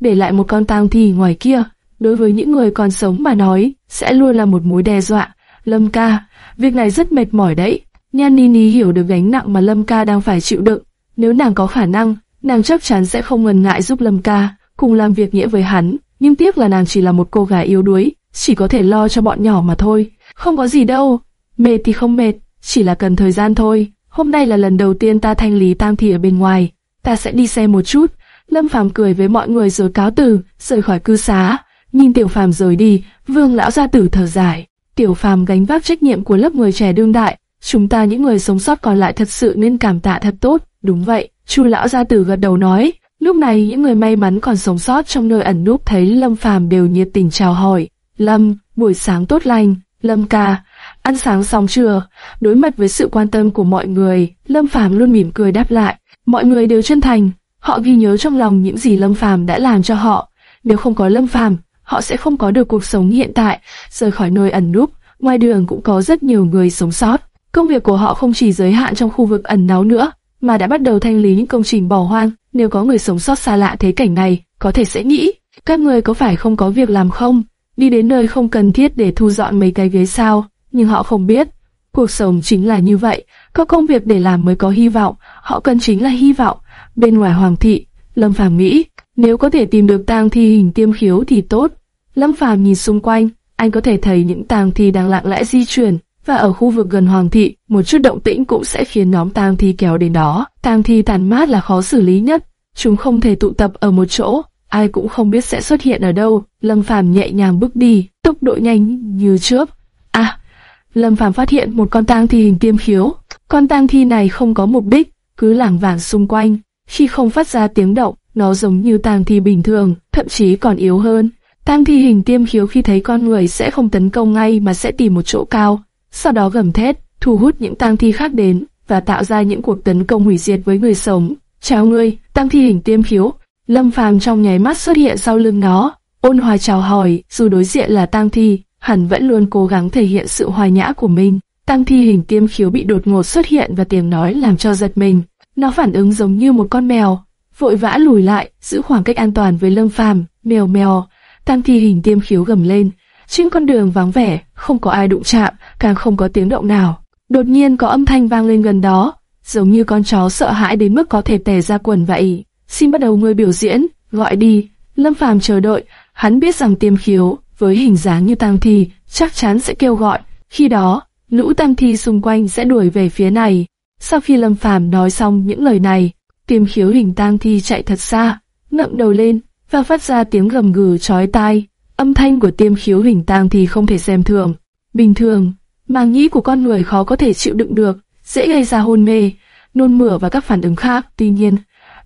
A: để lại một con tang thi ngoài kia. Đối với những người còn sống mà nói, sẽ luôn là một mối đe dọa. Lâm ca, việc này rất mệt mỏi đấy. Nhan Nini hiểu được gánh nặng mà Lâm ca đang phải chịu đựng. Nếu nàng có khả năng, nàng chắc chắn sẽ không ngần ngại giúp Lâm ca, cùng làm việc nghĩa với hắn. Nhưng tiếc là nàng chỉ là một cô gái yếu đuối, chỉ có thể lo cho bọn nhỏ mà thôi. Không có gì đâu, mệt thì không mệt, chỉ là cần thời gian thôi. Hôm nay là lần đầu tiên ta thanh lý tang thi ở bên ngoài, ta sẽ đi xem một chút. Lâm Phàm cười với mọi người rồi cáo từ, rời khỏi cư xá. Nhìn Tiểu Phàm rời đi, Vương lão gia tử thở dài. Tiểu Phàm gánh vác trách nhiệm của lớp người trẻ đương đại, chúng ta những người sống sót còn lại thật sự nên cảm tạ thật tốt. Đúng vậy, Chu lão gia tử gật đầu nói. Lúc này những người may mắn còn sống sót trong nơi ẩn núp thấy Lâm Phàm đều nhiệt tình chào hỏi. Lâm, buổi sáng tốt lành. Lâm ca, ăn sáng xong chưa? Đối mặt với sự quan tâm của mọi người, Lâm Phàm luôn mỉm cười đáp lại. Mọi người đều chân thành, họ ghi nhớ trong lòng những gì Lâm Phàm đã làm cho họ. Nếu không có Lâm Phàm, họ sẽ không có được cuộc sống hiện tại, rời khỏi nơi ẩn núp. Ngoài đường cũng có rất nhiều người sống sót. Công việc của họ không chỉ giới hạn trong khu vực ẩn náu nữa, mà đã bắt đầu thanh lý những công trình bỏ hoang. Nếu có người sống sót xa lạ thấy cảnh này, có thể sẽ nghĩ, các người có phải không có việc làm không? Đi đến nơi không cần thiết để thu dọn mấy cái ghế sao? Nhưng họ không biết, cuộc sống chính là như vậy, có công việc để làm mới có hy vọng, họ cần chính là hy vọng. Bên ngoài hoàng thị, Lâm Phàm nghĩ, nếu có thể tìm được tang thi hình tiêm khiếu thì tốt. Lâm Phàm nhìn xung quanh, anh có thể thấy những tang thi đang lặng lẽ di chuyển, và ở khu vực gần hoàng thị, một chút động tĩnh cũng sẽ khiến nhóm tang thi kéo đến đó. Tang thi tàn mát là khó xử lý nhất, chúng không thể tụ tập ở một chỗ, ai cũng không biết sẽ xuất hiện ở đâu. Lâm Phàm nhẹ nhàng bước đi, tốc độ nhanh như chớp. À, Lâm Phàm phát hiện một con tang thi hình tiêm khiếu. Con tang thi này không có mục đích, cứ lảng vảng xung quanh. Khi không phát ra tiếng động, nó giống như tang thi bình thường, thậm chí còn yếu hơn. Tang thi hình tiêm khiếu khi thấy con người sẽ không tấn công ngay mà sẽ tìm một chỗ cao, sau đó gầm thét, thu hút những tang thi khác đến và tạo ra những cuộc tấn công hủy diệt với người sống. Chào ngươi, tang thi hình tiêm khiếu. Lâm Phàm trong nháy mắt xuất hiện sau lưng nó, ôn hòa chào hỏi, dù đối diện là tang thi, hắn vẫn luôn cố gắng thể hiện sự hòa nhã của mình. Tang thi hình tiêm khiếu bị đột ngột xuất hiện và tiếng nói làm cho giật mình. Nó phản ứng giống như một con mèo, vội vã lùi lại, giữ khoảng cách an toàn với Lâm Phàm. Mèo mèo, Tang thi hình tiêm khiếu gầm lên. Trên con đường vắng vẻ, không có ai đụng chạm, càng không có tiếng động nào. Đột nhiên có âm thanh vang lên gần đó, giống như con chó sợ hãi đến mức có thể tè ra quần vậy. Xin bắt đầu người biểu diễn, gọi đi. Lâm Phàm chờ đợi, hắn biết rằng tiêm khiếu với hình dáng như tang thi chắc chắn sẽ kêu gọi. Khi đó, lũ tang thi xung quanh sẽ đuổi về phía này. Sau khi Lâm Phàm nói xong những lời này, tiêm khiếu hình tang thi chạy thật xa, ngậm đầu lên và phát ra tiếng gầm gừ chói tai. Âm thanh của tiêm khiếu hình tang thì không thể xem thường. Bình thường, màng nhĩ của con người khó có thể chịu đựng được, dễ gây ra hôn mê, nôn mửa và các phản ứng khác. Tuy nhiên,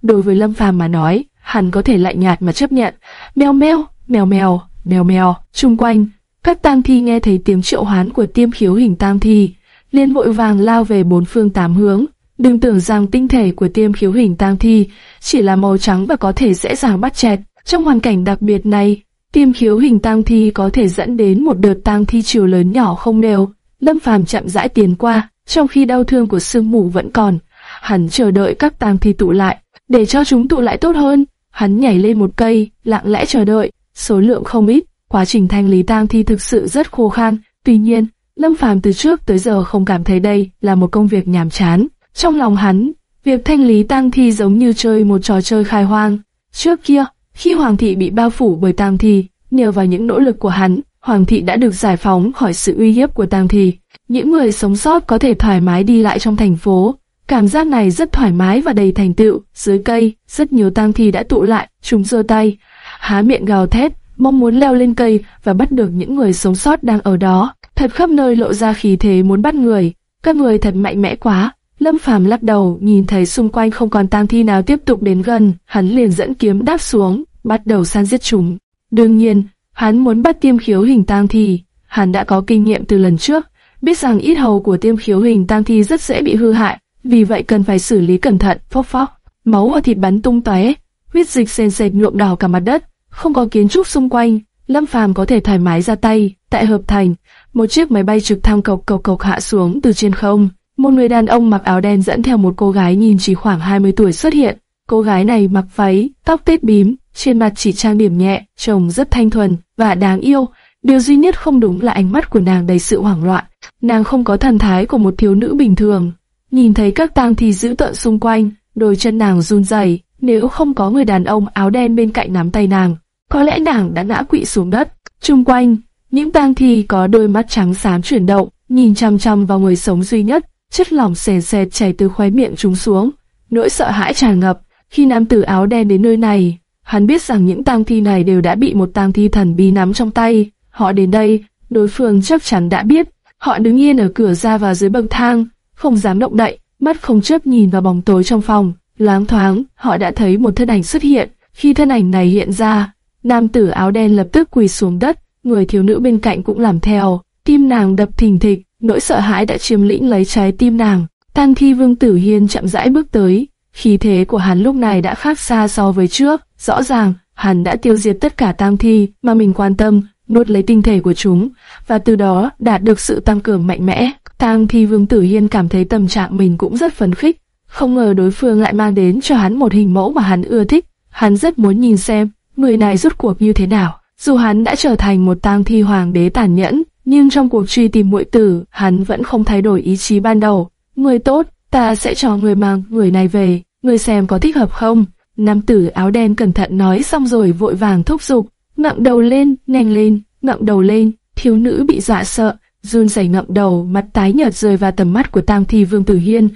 A: đối với Lâm Phàm mà nói, hắn có thể lạnh nhạt mà chấp nhận. Mèo mèo, mèo mèo, mèo mèo, chung quanh, các tang thi nghe thấy tiếng triệu hoán của tiêm khiếu hình tang thi, liền vội vàng lao về bốn phương tám hướng. Đừng tưởng rằng tinh thể của tiêm khiếu hình tang thi chỉ là màu trắng và có thể dễ dàng bắt chẹt. Trong hoàn cảnh đặc biệt này, tiêm khiếu hình tang thi có thể dẫn đến một đợt tang thi chiều lớn nhỏ không đều. Lâm Phàm chậm rãi tiến qua, trong khi đau thương của sương mù vẫn còn. Hắn chờ đợi các tang thi tụ lại, để cho chúng tụ lại tốt hơn. Hắn nhảy lên một cây, lặng lẽ chờ đợi. Số lượng không ít, quá trình thanh lý tang thi thực sự rất khô khan. Tuy nhiên, Lâm Phàm từ trước tới giờ không cảm thấy đây là một công việc nhàm chán. Trong lòng hắn, việc thanh lý tang thi giống như chơi một trò chơi khai hoang. Trước kia, khi Hoàng thị bị bao phủ bởi Tam thi, nhờ vào những nỗ lực của hắn, Hoàng thị đã được giải phóng khỏi sự uy hiếp của Tam thi. Những người sống sót có thể thoải mái đi lại trong thành phố. Cảm giác này rất thoải mái và đầy thành tựu. Dưới cây, rất nhiều Tam thi đã tụ lại, chúng giơ tay, há miệng gào thét, mong muốn leo lên cây và bắt được những người sống sót đang ở đó. Thật khắp nơi lộ ra khí thế muốn bắt người. Các người thật mạnh mẽ quá. Lâm Phàm lắc đầu, nhìn thấy xung quanh không còn tang thi nào tiếp tục đến gần, hắn liền dẫn kiếm đáp xuống, bắt đầu san giết chúng. Đương nhiên, hắn muốn bắt tiêm khiếu hình tang thi, hắn đã có kinh nghiệm từ lần trước, biết rằng ít hầu của tiêm khiếu hình tang thi rất dễ bị hư hại, vì vậy cần phải xử lý cẩn thận. Phốc phốc, máu và thịt bắn tung tóe, huyết dịch sền sệt nhuộm đỏ cả mặt đất, không có kiến trúc xung quanh, Lâm Phàm có thể thoải mái ra tay. Tại hợp thành, một chiếc máy bay trực thăng cộc cộc cộc hạ xuống từ trên không. Một người đàn ông mặc áo đen dẫn theo một cô gái nhìn chỉ khoảng 20 tuổi xuất hiện. Cô gái này mặc váy, tóc tết bím, trên mặt chỉ trang điểm nhẹ, trông rất thanh thuần và đáng yêu. Điều duy nhất không đúng là ánh mắt của nàng đầy sự hoảng loạn. Nàng không có thần thái của một thiếu nữ bình thường. Nhìn thấy các tang thi dữ tợn xung quanh, đôi chân nàng run rẩy. Nếu không có người đàn ông áo đen bên cạnh nắm tay nàng, có lẽ nàng đã ngã quỵ xuống đất. Trung quanh, những tang thi có đôi mắt trắng xám chuyển động, nhìn chăm chăm vào người sống duy nhất, chất lỏng sền sệt chảy từ khóe miệng chúng xuống. Nỗi sợ hãi tràn ngập khi nam tử áo đen đến nơi này. Hắn biết rằng những tang thi này đều đã bị một tang thi thần bí nắm trong tay. Họ đến đây, đối phương chắc chắn đã biết. Họ đứng yên ở cửa ra vào dưới bậc thang, không dám động đậy, mắt không chớp nhìn vào bóng tối trong phòng. Loáng thoáng, họ đã thấy một thân ảnh xuất hiện. Khi thân ảnh này hiện ra, nam tử áo đen lập tức quỳ xuống đất, người thiếu nữ bên cạnh cũng làm theo. Tim nàng đập thình thịch, nỗi sợ hãi đã chiếm lĩnh lấy trái tim nàng. Tang thi vương tử hiên chậm rãi bước tới, khí thế của hắn lúc này đã khác xa so với trước. Rõ ràng, hắn đã tiêu diệt tất cả tang thi mà mình quan tâm, nuốt lấy tinh thể của chúng, và từ đó đạt được sự tăng cường mạnh mẽ. Tang thi vương tử hiên cảm thấy tâm trạng mình cũng rất phấn khích. Không ngờ đối phương lại mang đến cho hắn một hình mẫu mà hắn ưa thích. Hắn rất muốn nhìn xem, người này rút cuộc như thế nào. Dù hắn đã trở thành một tang thi hoàng đế tàn nhẫn, nhưng trong cuộc truy tìm muội tử, hắn vẫn không thay đổi ý chí ban đầu. Người tốt, ta sẽ cho người mang người này về, người xem có thích hợp không? Nam tử áo đen cẩn thận nói xong rồi vội vàng thúc giục, ngậm đầu lên, nhanh lên, ngậm đầu lên. Thiếu nữ bị dọa sợ, run rẩy ngậm đầu, mặt tái nhợt rơi vào tầm mắt của Tam Thi Vương Tử Hiên.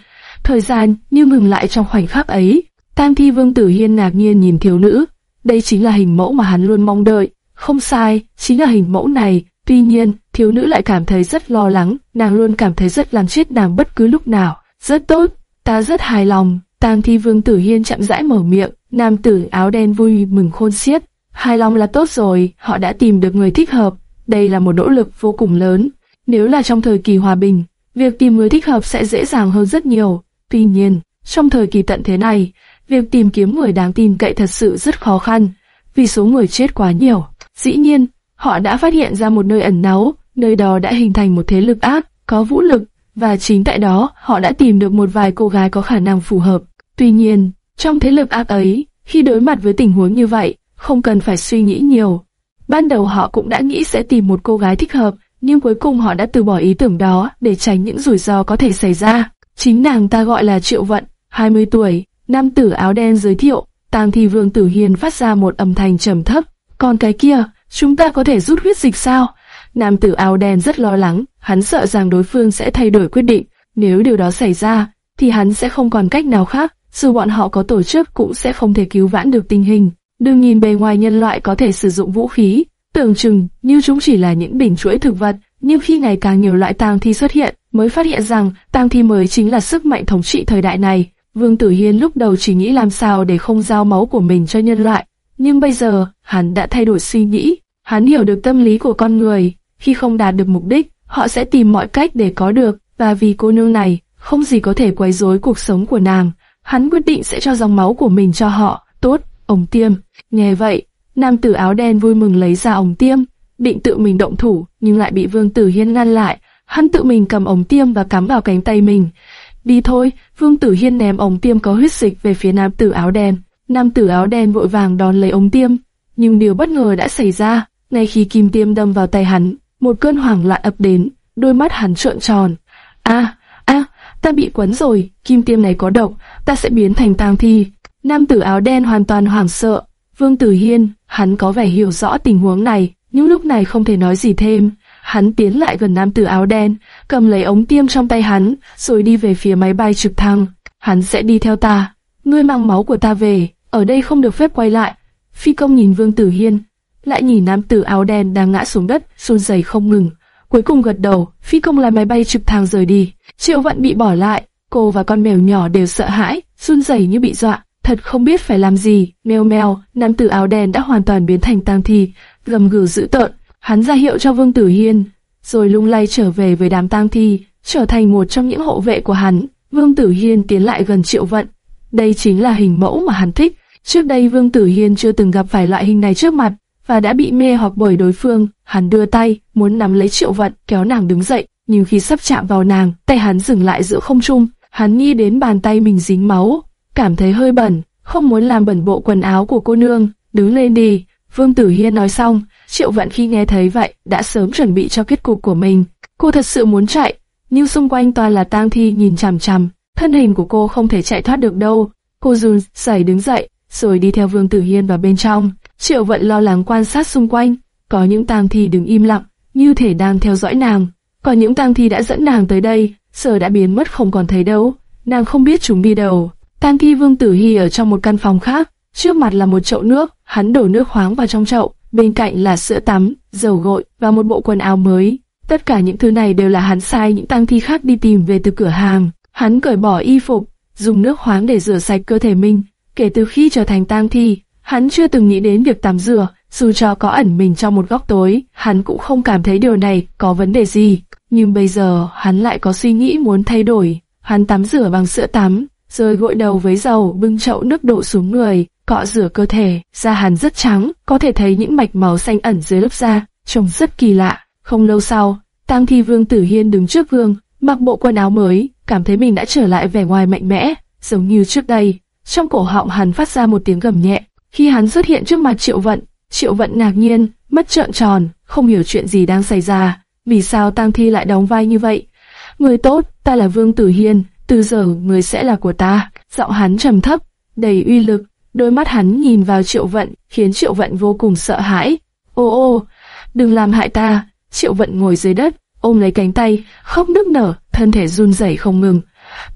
A: Thời gian như ngừng lại trong khoảnh khắc ấy. Tam Thi Vương Tử Hiên ngạc nhiên nhìn thiếu nữ. Đây chính là hình mẫu mà hắn luôn mong đợi. Không sai, chính là hình mẫu này. Tuy nhiên, thiếu nữ lại cảm thấy rất lo lắng, nàng luôn cảm thấy rất làm chết nàng bất cứ lúc nào. Rất tốt, ta rất hài lòng. Tam Thi Vương Tử Hiên chậm rãi mở miệng, nam tử áo đen vui mừng khôn xiết. Hài lòng là tốt rồi, họ đã tìm được người thích hợp. Đây là một nỗ lực vô cùng lớn. Nếu là trong thời kỳ hòa bình, việc tìm người thích hợp sẽ dễ dàng hơn rất nhiều. Tuy nhiên, trong thời kỳ tận thế này, việc tìm kiếm người đáng tin cậy thật sự rất khó khăn, vì số người chết quá nhiều. Dĩ nhiên, họ đã phát hiện ra một nơi ẩn náu, nơi đó đã hình thành một thế lực ác, có vũ lực, và chính tại đó họ đã tìm được một vài cô gái có khả năng phù hợp. Tuy nhiên, trong thế lực ác ấy, khi đối mặt với tình huống như vậy, không cần phải suy nghĩ nhiều. Ban đầu họ cũng đã nghĩ sẽ tìm một cô gái thích hợp, nhưng cuối cùng họ đã từ bỏ ý tưởng đó để tránh những rủi ro có thể xảy ra. Chính nàng ta gọi là Triệu Vận, 20 tuổi, nam tử áo đen giới thiệu, tang thi vương tử hiền phát ra một âm thanh trầm thấp. Còn cái kia, chúng ta có thể rút huyết dịch sao? Nam tử áo đen rất lo lắng, hắn sợ rằng đối phương sẽ thay đổi quyết định. Nếu điều đó xảy ra, thì hắn sẽ không còn cách nào khác, dù bọn họ có tổ chức cũng sẽ không thể cứu vãn được tình hình. Đừng nhìn bề ngoài nhân loại có thể sử dụng vũ khí, tưởng chừng như chúng chỉ là những bình chuỗi thực vật, nhưng khi ngày càng nhiều loại tang thi xuất hiện, mới phát hiện rằng tang thi mới chính là sức mạnh thống trị thời đại này. Vương Tử Hiên lúc đầu chỉ nghĩ làm sao để không giao máu của mình cho nhân loại, nhưng bây giờ hắn đã thay đổi suy nghĩ. Hắn hiểu được tâm lý của con người, khi không đạt được mục đích, họ sẽ tìm mọi cách để có được, và vì cô nương này, không gì có thể quấy rối cuộc sống của nàng. Hắn quyết định sẽ cho dòng máu của mình cho họ. Tốt, ống tiêm. Nghe vậy, nam tử áo đen vui mừng lấy ra ống tiêm, định tự mình động thủ, nhưng lại bị Vương Tử Hiên ngăn lại. Hắn tự mình cầm ống tiêm và cắm vào cánh tay mình. Đi thôi, Vương Tử Hiên ném ống tiêm có huyết dịch về phía nam tử áo đen. Nam tử áo đen vội vàng đón lấy ống tiêm, nhưng điều bất ngờ đã xảy ra. Ngay khi kim tiêm đâm vào tay hắn, một cơn hoảng loạn ập đến, đôi mắt hắn trợn tròn. A, a, ta bị quấn rồi, kim tiêm này có độc, ta sẽ biến thành tang thi. Nam tử áo đen hoàn toàn hoảng sợ. Vương Tử Hiên, hắn có vẻ hiểu rõ tình huống này, nhưng lúc này không thể nói gì thêm. Hắn tiến lại gần nam tử áo đen, cầm lấy ống tiêm trong tay hắn, rồi đi về phía máy bay trực thăng. Hắn sẽ đi theo ta. Ngươi mang máu của ta về, ở đây không được phép quay lại. Phi công nhìn Vương Tử Hiên, lại nhìn nam tử áo đen đang ngã xuống đất, run rẩy không ngừng. Cuối cùng gật đầu, phi công lái máy bay trực thăng rời đi. Triệu Vận bị bỏ lại, cô và con mèo nhỏ đều sợ hãi, run rẩy như bị dọa, thật không biết phải làm gì. Mèo mèo, nam tử áo đen đã hoàn toàn biến thành tang thi, gầm gừ dữ tợn. Hắn ra hiệu cho Vương Tử Hiên, rồi lung lay trở về với đám tang thi, trở thành một trong những hộ vệ của hắn. Vương Tử Hiên tiến lại gần Triệu Vận. Đây chính là hình mẫu mà hắn thích. Trước đây Vương Tử Hiên chưa từng gặp phải loại hình này trước mặt, và đã bị mê hoặc bởi đối phương. Hắn đưa tay, muốn nắm lấy Triệu Vận, kéo nàng đứng dậy, nhưng khi sắp chạm vào nàng, tay hắn dừng lại giữa không trung. Hắn nghĩ đến bàn tay mình dính máu, cảm thấy hơi bẩn, không muốn làm bẩn bộ quần áo của cô nương. Đứng lên đi, Vương Tử Hiên nói xong, Triệu Vận khi nghe thấy vậy, đã sớm chuẩn bị cho kết cục của mình. Cô thật sự muốn chạy, nhưng xung quanh toàn là tang thi nhìn chằm chằm, thân hình của cô không thể chạy thoát được đâu. Cô run rẩy đứng dậy, rồi đi theo Vương Tử Hiên vào bên trong. Triệu Vận lo lắng quan sát xung quanh, có những tang thi đứng im lặng, như thể đang theo dõi nàng. Còn những tang thi đã dẫn nàng tới đây, giờ đã biến mất không còn thấy đâu. Nàng không biết chúng đi đâu. Tang thi Vương Tử Hi ở trong một căn phòng khác, trước mặt là một chậu nước, hắn đổ nước khoáng vào trong chậu, bên cạnh là sữa tắm, dầu gội và một bộ quần áo mới. Tất cả những thứ này đều là hắn sai những tang thi khác đi tìm về từ cửa hàng. Hắn cởi bỏ y phục, dùng nước khoáng để rửa sạch cơ thể mình. Kể từ khi trở thành tang thi, hắn chưa từng nghĩ đến việc tắm rửa, dù cho có ẩn mình trong một góc tối, hắn cũng không cảm thấy điều này có vấn đề gì. Nhưng bây giờ, hắn lại có suy nghĩ muốn thay đổi. Hắn tắm rửa bằng sữa tắm, rồi gội đầu với dầu bưng chậu nước đổ xuống người, cọ rửa cơ thể, da hắn rất trắng, có thể thấy những mạch máu xanh ẩn dưới lớp da, trông rất kỳ lạ. Không lâu sau, Tang Thi Vương Tử Hiên đứng trước gương, mặc bộ quần áo mới, cảm thấy mình đã trở lại vẻ ngoài mạnh mẽ, giống như trước đây. Trong cổ họng hắn phát ra một tiếng gầm nhẹ. Khi hắn xuất hiện trước mặt Triệu Vận, Triệu Vận ngạc nhiên, mắt trợn tròn, không hiểu chuyện gì đang xảy ra. Vì sao Tang Thi lại đóng vai như vậy? Người tốt, ta là Vương Tử Hiên, từ giờ người sẽ là của ta. Giọng hắn trầm thấp, đầy uy lực. Đôi mắt hắn nhìn vào Triệu Vận, khiến Triệu Vận vô cùng sợ hãi. Ô ô, đừng làm hại ta. Triệu Vận ngồi dưới đất, ôm lấy cánh tay, khóc nức nở, thân thể run rẩy không ngừng.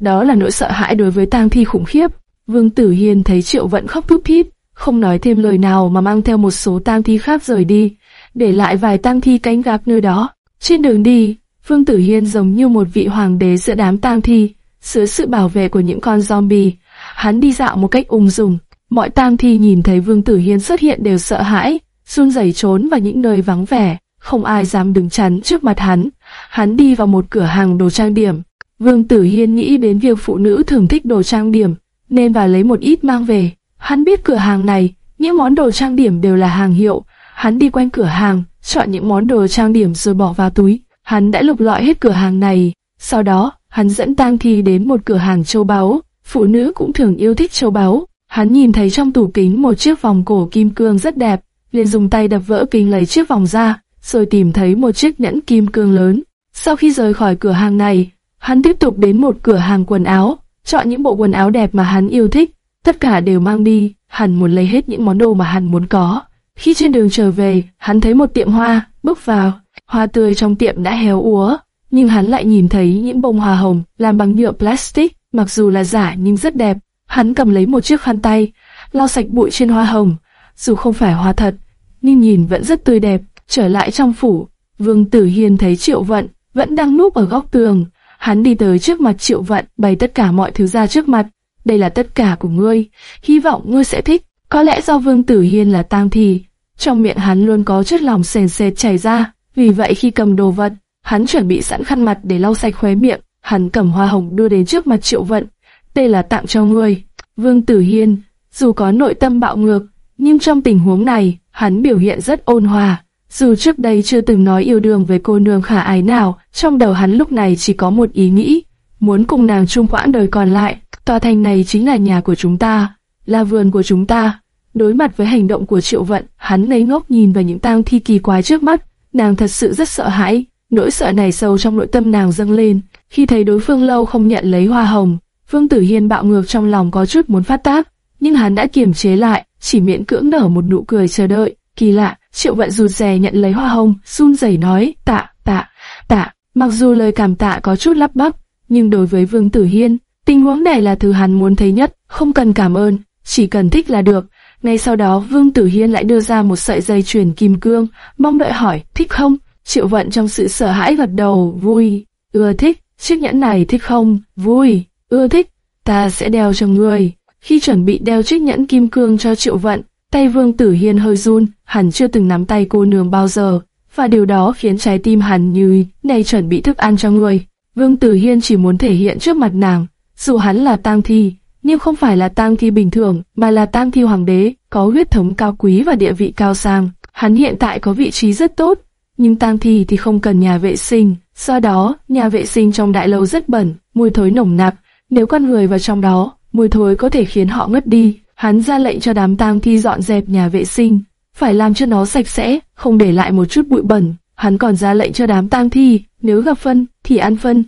A: Đó là nỗi sợ hãi đối với tang thi khủng khiếp. Vương Tử Hiên thấy Triệu Vận khóc thút thít, không nói thêm lời nào mà mang theo một số tang thi khác rời đi, để lại vài tang thi cánh gác nơi đó. Trên đường đi, Vương Tử Hiên giống như một vị hoàng đế giữa đám tang thi, dưới sự bảo vệ của những con zombie. Hắn đi dạo một cách ung dung, mọi tang thi nhìn thấy Vương Tử Hiên xuất hiện đều sợ hãi, run rẩy trốn vào những nơi vắng vẻ, không ai dám đứng chắn trước mặt hắn. Hắn đi vào một cửa hàng đồ trang điểm. Vương Tử Hiên nghĩ đến việc phụ nữ thường thích đồ trang điểm, nên vào lấy một ít mang về. Hắn biết cửa hàng này, những món đồ trang điểm đều là hàng hiệu. Hắn đi quanh cửa hàng, chọn những món đồ trang điểm rồi bỏ vào túi. Hắn đã lục lọi hết cửa hàng này. Sau đó, hắn dẫn Tang Thi đến một cửa hàng châu báu. Phụ nữ cũng thường yêu thích châu báu. Hắn nhìn thấy trong tủ kính một chiếc vòng cổ kim cương rất đẹp, liền dùng tay đập vỡ kính lấy chiếc vòng ra, rồi tìm thấy một chiếc nhẫn kim cương lớn. Sau khi rời khỏi cửa hàng này, hắn tiếp tục đến một cửa hàng quần áo, chọn những bộ quần áo đẹp mà hắn yêu thích, tất cả đều mang đi, hắn muốn lấy hết những món đồ mà hắn muốn có. Khi trên đường trở về, hắn thấy một tiệm hoa, bước vào, hoa tươi trong tiệm đã héo úa, nhưng hắn lại nhìn thấy những bông hoa hồng làm bằng nhựa plastic, mặc dù là giả nhưng rất đẹp. Hắn cầm lấy một chiếc khăn tay, lau sạch bụi trên hoa hồng, dù không phải hoa thật, nhưng nhìn vẫn rất tươi đẹp. Trở lại trong phủ, Vương Tử Hiên thấy Triệu Vận vẫn đang núp ở góc tường. Hắn đi tới trước mặt Triệu Vận, bày tất cả mọi thứ ra trước mặt. Đây là tất cả của ngươi, hy vọng ngươi sẽ thích. Có lẽ do Vương Tử Hiên là tang thì, trong miệng hắn luôn có chất lỏng sền sệt chảy ra. Vì vậy khi cầm đồ vật, hắn chuẩn bị sẵn khăn mặt để lau sạch khóe miệng. Hắn cầm hoa hồng đưa đến trước mặt Triệu Vận. Đây là tặng cho ngươi. Vương Tử Hiên, dù có nội tâm bạo ngược, nhưng trong tình huống này, hắn biểu hiện rất ôn hòa. Dù trước đây chưa từng nói yêu đương với cô nương khả ái nào, trong đầu hắn lúc này chỉ có một ý nghĩ, muốn cùng nàng chung quãng đời còn lại. Tòa thành này chính là nhà của chúng ta, là vườn của chúng ta. Đối mặt với hành động của Triệu Vận, hắn ngây ngốc nhìn vào những tang thi kỳ quái trước mắt, nàng thật sự rất sợ hãi. Nỗi sợ này sâu trong nội tâm nàng dâng lên, khi thấy đối phương lâu không nhận lấy hoa hồng. Vương Tử Hiên bạo ngược trong lòng có chút muốn phát tác, nhưng hắn đã kiềm chế lại, chỉ miễn cưỡng nở một nụ cười chờ đợi. Kỳ lạ, Triệu Vận rụt rè nhận lấy hoa hồng, run rẩy nói, tạ, tạ, tạ. Mặc dù lời cảm tạ có chút lắp bắp, nhưng đối với Vương Tử Hiên, tình huống này là thứ hắn muốn thấy nhất, không cần cảm ơn, chỉ cần thích là được. Ngay sau đó Vương Tử Hiên lại đưa ra một sợi dây chuyền kim cương, mong đợi hỏi, thích không? Triệu Vận trong sự sợ hãi gật đầu, vui, ưa thích, chiếc nhẫn này thích không? Vui, ưa thích, ta sẽ đeo cho ngươi. Khi chuẩn bị đeo chiếc nhẫn kim cương cho Triệu Vận, tay Vương Tử Hiên hơi run, hắn chưa từng nắm tay cô nương bao giờ, và điều đó khiến trái tim hắn như này chuẩn bị thức ăn cho người. Vương Tử Hiên chỉ muốn thể hiện trước mặt nàng, dù hắn là tang thi, nhưng không phải là tang thi bình thường, mà là tang thi hoàng đế, có huyết thống cao quý và địa vị cao sang. Hắn hiện tại có vị trí rất tốt, nhưng tang thi thì không cần nhà vệ sinh, do đó nhà vệ sinh trong đại lâu rất bẩn, mùi thối nồng nặc. Nếu con người vào trong đó, mùi thối có thể khiến họ ngất đi. Hắn ra lệnh cho đám tang thi dọn dẹp nhà vệ sinh, phải làm cho nó sạch sẽ, không để lại một chút bụi bẩn. Hắn còn ra lệnh cho đám tang thi, nếu gặp phân thì ăn phân,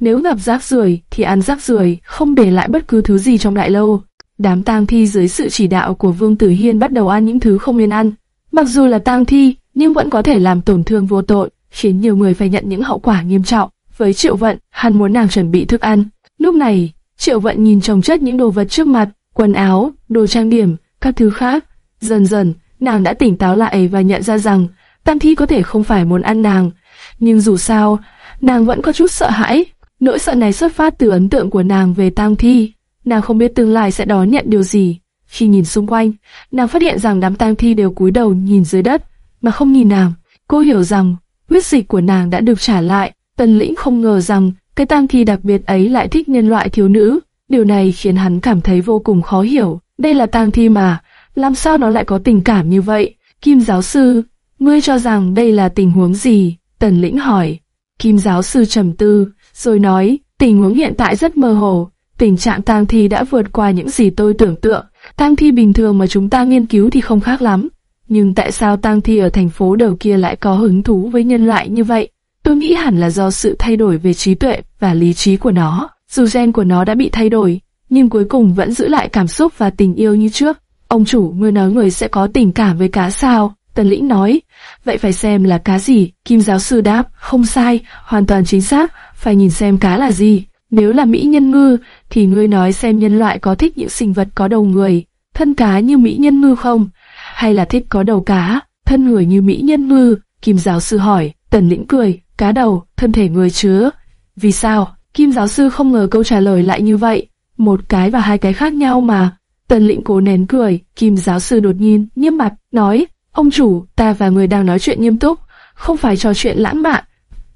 A: nếu gặp rác rưởi thì ăn rác rưởi, không để lại bất cứ thứ gì trong đại lâu. Đám tang thi dưới sự chỉ đạo của Vương Tử Hiên bắt đầu ăn những thứ không nên ăn. Mặc dù là tang thi, nhưng vẫn có thể làm tổn thương vô tội, khiến nhiều người phải nhận những hậu quả nghiêm trọng. Với Triệu Vận, hắn muốn nàng chuẩn bị thức ăn. Lúc này, Triệu Vận nhìn chồng chất những đồ vật trước mặt, quần áo, đồ trang điểm, các thứ khác. Dần dần, nàng đã tỉnh táo lại và nhận ra rằng, Tam Thi có thể không phải muốn ăn nàng. Nhưng dù sao, nàng vẫn có chút sợ hãi. Nỗi sợ này xuất phát từ ấn tượng của nàng về Tam Thi. Nàng không biết tương lai sẽ đón nhận điều gì. Khi nhìn xung quanh, nàng phát hiện rằng đám tang thi đều cúi đầu nhìn dưới đất, mà không nhìn nàng. Cô hiểu rằng, huyết dịch của nàng đã được trả lại. Tần lĩnh không ngờ rằng, cái tang thi đặc biệt ấy lại thích nhân loại thiếu nữ. Điều này khiến hắn cảm thấy vô cùng khó hiểu. Đây là tang thi mà, làm sao nó lại có tình cảm như vậy? Kim giáo sư, ngươi cho rằng đây là tình huống gì? Tần lĩnh hỏi. Kim giáo sư trầm tư, rồi nói, tình huống hiện tại rất mơ hồ. Tình trạng tang thi đã vượt qua những gì tôi tưởng tượng. Tang thi bình thường mà chúng ta nghiên cứu thì không khác lắm. Nhưng tại sao tang thi ở thành phố đầu kia lại có hứng thú với nhân loại như vậy? Tôi nghĩ hẳn là do sự thay đổi về trí tuệ và lý trí của nó. Dù gen của nó đã bị thay đổi, nhưng cuối cùng vẫn giữ lại cảm xúc và tình yêu như trước. Ông chủ, ngươi nói người sẽ có tình cảm với cá sao? Tần lĩnh nói, vậy phải xem là cá gì? Kim giáo sư đáp, không sai, hoàn toàn chính xác, phải nhìn xem cá là gì. Nếu là mỹ nhân ngư, thì ngươi nói xem nhân loại có thích những sinh vật có đầu người, thân cá như mỹ nhân ngư không? Hay là thích có đầu cá, thân người như mỹ nhân ngư? Kim giáo sư hỏi, tần lĩnh cười, cá đầu, thân thể người chứa. Vì sao? Kim giáo sư không ngờ câu trả lời lại như vậy. Một cái và hai cái khác nhau mà. Tần lĩnh cố nén cười, Kim giáo sư đột nhiên, nghiêm mặt, nói, ông chủ, ta và người đang nói chuyện nghiêm túc, không phải trò chuyện lãng mạn.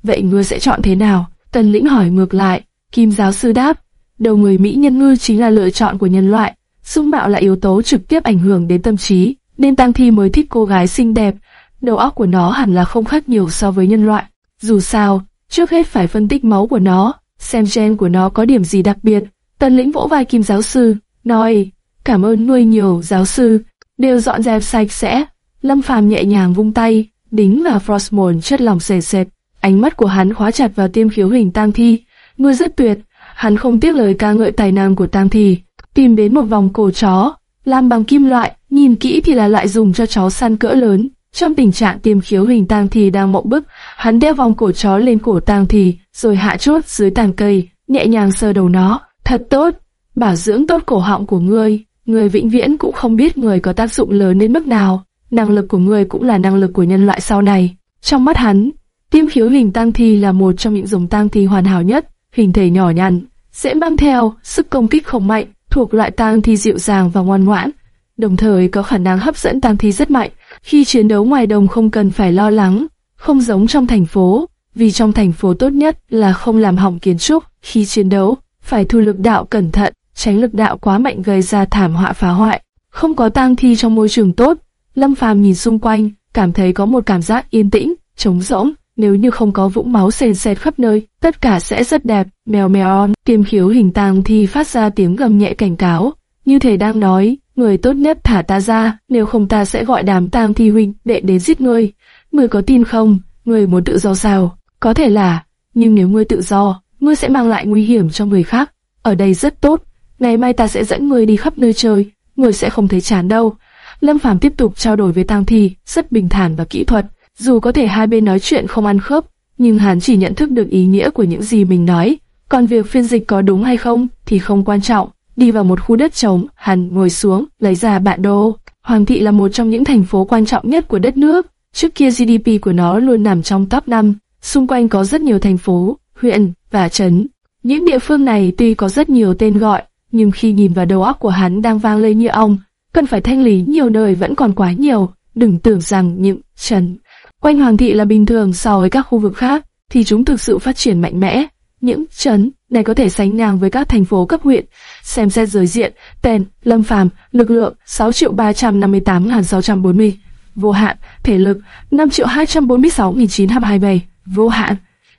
A: Vậy ngươi sẽ chọn thế nào? Tần lĩnh hỏi ngược lại, Kim giáo sư đáp, đầu người Mỹ nhân ngư chính là lựa chọn của nhân loại, dung mạo là yếu tố trực tiếp ảnh hưởng đến tâm trí, nên tăng thi mới thích cô gái xinh đẹp, đầu óc của nó hẳn là không khác nhiều so với nhân loại. Dù sao, trước hết phải phân tích máu của nó, xem gen của nó có điểm gì đặc biệt. Tần lĩnh vỗ vai Kim giáo sư, nói, cảm ơn nuôi nhiều giáo sư, đều dọn dẹp sạch sẽ. Lâm Phàm nhẹ nhàng vung tay, đính và Frostmourne chất lòng sệt sệt. Ánh mắt của hắn khóa chặt vào tiêm khiếu hình tang thi. Ngươi rất tuyệt, hắn không tiếc lời ca ngợi tài năng của tang thi. Tìm đến một vòng cổ chó, làm bằng kim loại, nhìn kỹ thì là loại dùng cho chó săn cỡ lớn. Trong tình trạng tiêm khiếu hình tang thì đang mộng bức, hắn đeo vòng cổ chó lên cổ tang thì rồi hạ chốt dưới tàn cây, nhẹ nhàng sờ đầu nó. Thật tốt, bảo dưỡng tốt cổ họng của ngươi. Người vĩnh viễn cũng không biết người có tác dụng lớn đến mức nào. Năng lực của người cũng là năng lực của nhân loại sau này. Trong mắt hắn, tiêm khiếu hình tang thi là một trong những giống tang thi hoàn hảo nhất, hình thể nhỏ nhắn, dễ mang theo, sức công kích không mạnh, thuộc loại tang thi dịu dàng và ngoan ngoãn, đồng thời có khả năng hấp dẫn tang thi rất mạnh. Khi chiến đấu ngoài đồng không cần phải lo lắng, không giống trong thành phố, vì trong thành phố tốt nhất là không làm hỏng kiến trúc. Khi chiến đấu, phải thu lực đạo cẩn thận, tránh lực đạo quá mạnh gây ra thảm họa phá hoại. Không có tang thi trong môi trường tốt, Lâm Phàm nhìn xung quanh, cảm thấy có một cảm giác yên tĩnh, trống rỗng. Nếu như không có vũng máu sền sệt khắp nơi, tất cả sẽ rất đẹp. Mèo mèo on, tiêm khiếu hình tang thi phát ra tiếng gầm nhẹ cảnh cáo, như thể đang nói, người tốt nhất thả ta ra, nếu không ta sẽ gọi đám tam thi huynh đệ đến giết ngươi. Ngươi có tin không? Ngươi muốn tự do sao? Có thể là, nhưng nếu ngươi tự do, ngươi sẽ mang lại nguy hiểm cho người khác. Ở đây rất tốt, ngày mai ta sẽ dẫn ngươi đi khắp nơi chơi, ngươi sẽ không thấy chán đâu. Lâm Phàm tiếp tục trao đổi với Tang Thi, rất bình thản và kỹ thuật. Dù có thể hai bên nói chuyện không ăn khớp, nhưng hắn chỉ nhận thức được ý nghĩa của những gì mình nói. Còn việc phiên dịch có đúng hay không thì không quan trọng. Đi vào một khu đất trống, hắn ngồi xuống, lấy ra bản đồ. Hoàng thị là một trong những thành phố quan trọng nhất của đất nước. Trước kia GDP của nó luôn nằm trong top 5. Xung quanh có rất nhiều thành phố, huyện và trấn. Những địa phương này tuy có rất nhiều tên gọi, nhưng khi nhìn vào đầu óc của hắn đang vang lên như ong, cần phải thanh lý nhiều nơi vẫn còn quá nhiều. Đừng tưởng rằng những trấn quanh hoàng thị là bình thường so với các khu vực khác, thì chúng thực sự phát triển mạnh mẽ. Những trấn này có thể sánh ngang với các thành phố cấp huyện. Xem xét giới diện, tên, lâm phàm, lực lượng 6 triệu 358.640, vô hạn, thể lực 5 triệu 246.927, vô hạn,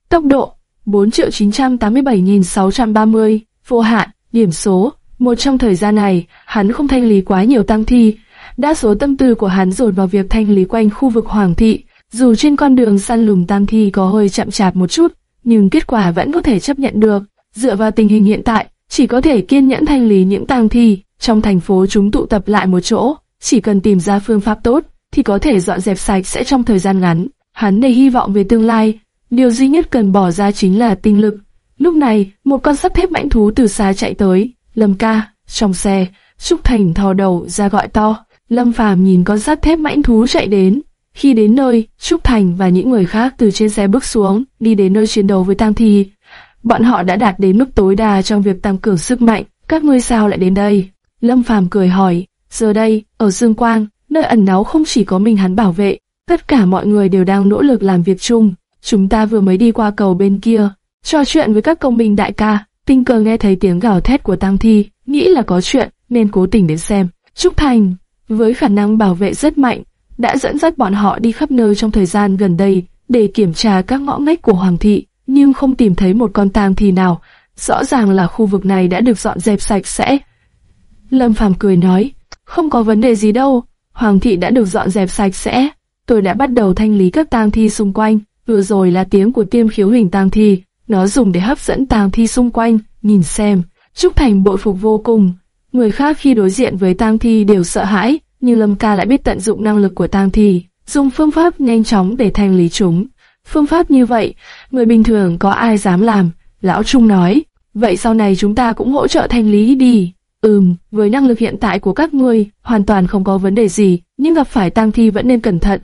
A: tốc độ 4 triệu 987.630, vô hạn, điểm số. Một trong thời gian này, hắn không thanh lý quá nhiều tăng thi. Đa số tâm tư của hắn dồn vào việc thanh lý quanh khu vực Hoàng thị. Dù trên con đường săn lùng tăng thi có hơi chậm chạp một chút, nhưng kết quả vẫn có thể chấp nhận được. Dựa vào tình hình hiện tại, chỉ có thể kiên nhẫn thanh lý những tang thi. Trong thành phố chúng tụ tập lại một chỗ, chỉ cần tìm ra phương pháp tốt, thì có thể dọn dẹp sạch sẽ trong thời gian ngắn. Hắn đầy hy vọng về tương lai, điều duy nhất cần bỏ ra chính là tinh lực. Lúc này, một con sắt thép mãnh thú từ xa chạy tới. Lâm ca, trong xe, Trúc Thành thò đầu ra gọi to. Lâm Phàm nhìn con sắt thép mãnh thú chạy đến. Khi đến nơi, Trúc Thành và những người khác từ trên xe bước xuống, đi đến nơi chiến đấu với Tang Thi. Bọn họ đã đạt đến mức tối đa trong việc tăng cường sức mạnh. Các ngươi sao lại đến đây? Lâm Phàm cười hỏi. Giờ đây, ở Dương Quang, nơi ẩn náu không chỉ có mình hắn bảo vệ, tất cả mọi người đều đang nỗ lực làm việc chung. Chúng ta vừa mới đi qua cầu bên kia, trò chuyện với các công binh đại ca, tình cờ nghe thấy tiếng gào thét của Tăng Thi, nghĩ là có chuyện nên cố tình đến xem. Trúc Thành, với khả năng bảo vệ rất mạnh, đã dẫn dắt bọn họ đi khắp nơi trong thời gian gần đây để kiểm tra các ngõ ngách của Hoàng thị, nhưng không tìm thấy một con tang thi nào. Rõ ràng là khu vực này đã được dọn dẹp sạch sẽ. Lâm Phàm cười nói, không có vấn đề gì đâu, Hoàng thị đã được dọn dẹp sạch sẽ. Tôi đã bắt đầu thanh lý các tang thi xung quanh. Vừa rồi là tiếng của tiêm khiếu hình tang thi, nó dùng để hấp dẫn tang thi xung quanh. Nhìn xem, Trúc Thành bội phục vô cùng. Người khác khi đối diện với tang thi đều sợ hãi, nhưng Lâm Ca lại biết tận dụng năng lực của tang thi, dùng phương pháp nhanh chóng để thanh lý chúng. Phương pháp như vậy, người bình thường có ai dám làm? Lão Trung nói, vậy sau này chúng ta cũng hỗ trợ thanh lý đi. Ừm, với năng lực hiện tại của các ngươi, hoàn toàn không có vấn đề gì, nhưng gặp phải tang thi vẫn nên cẩn thận,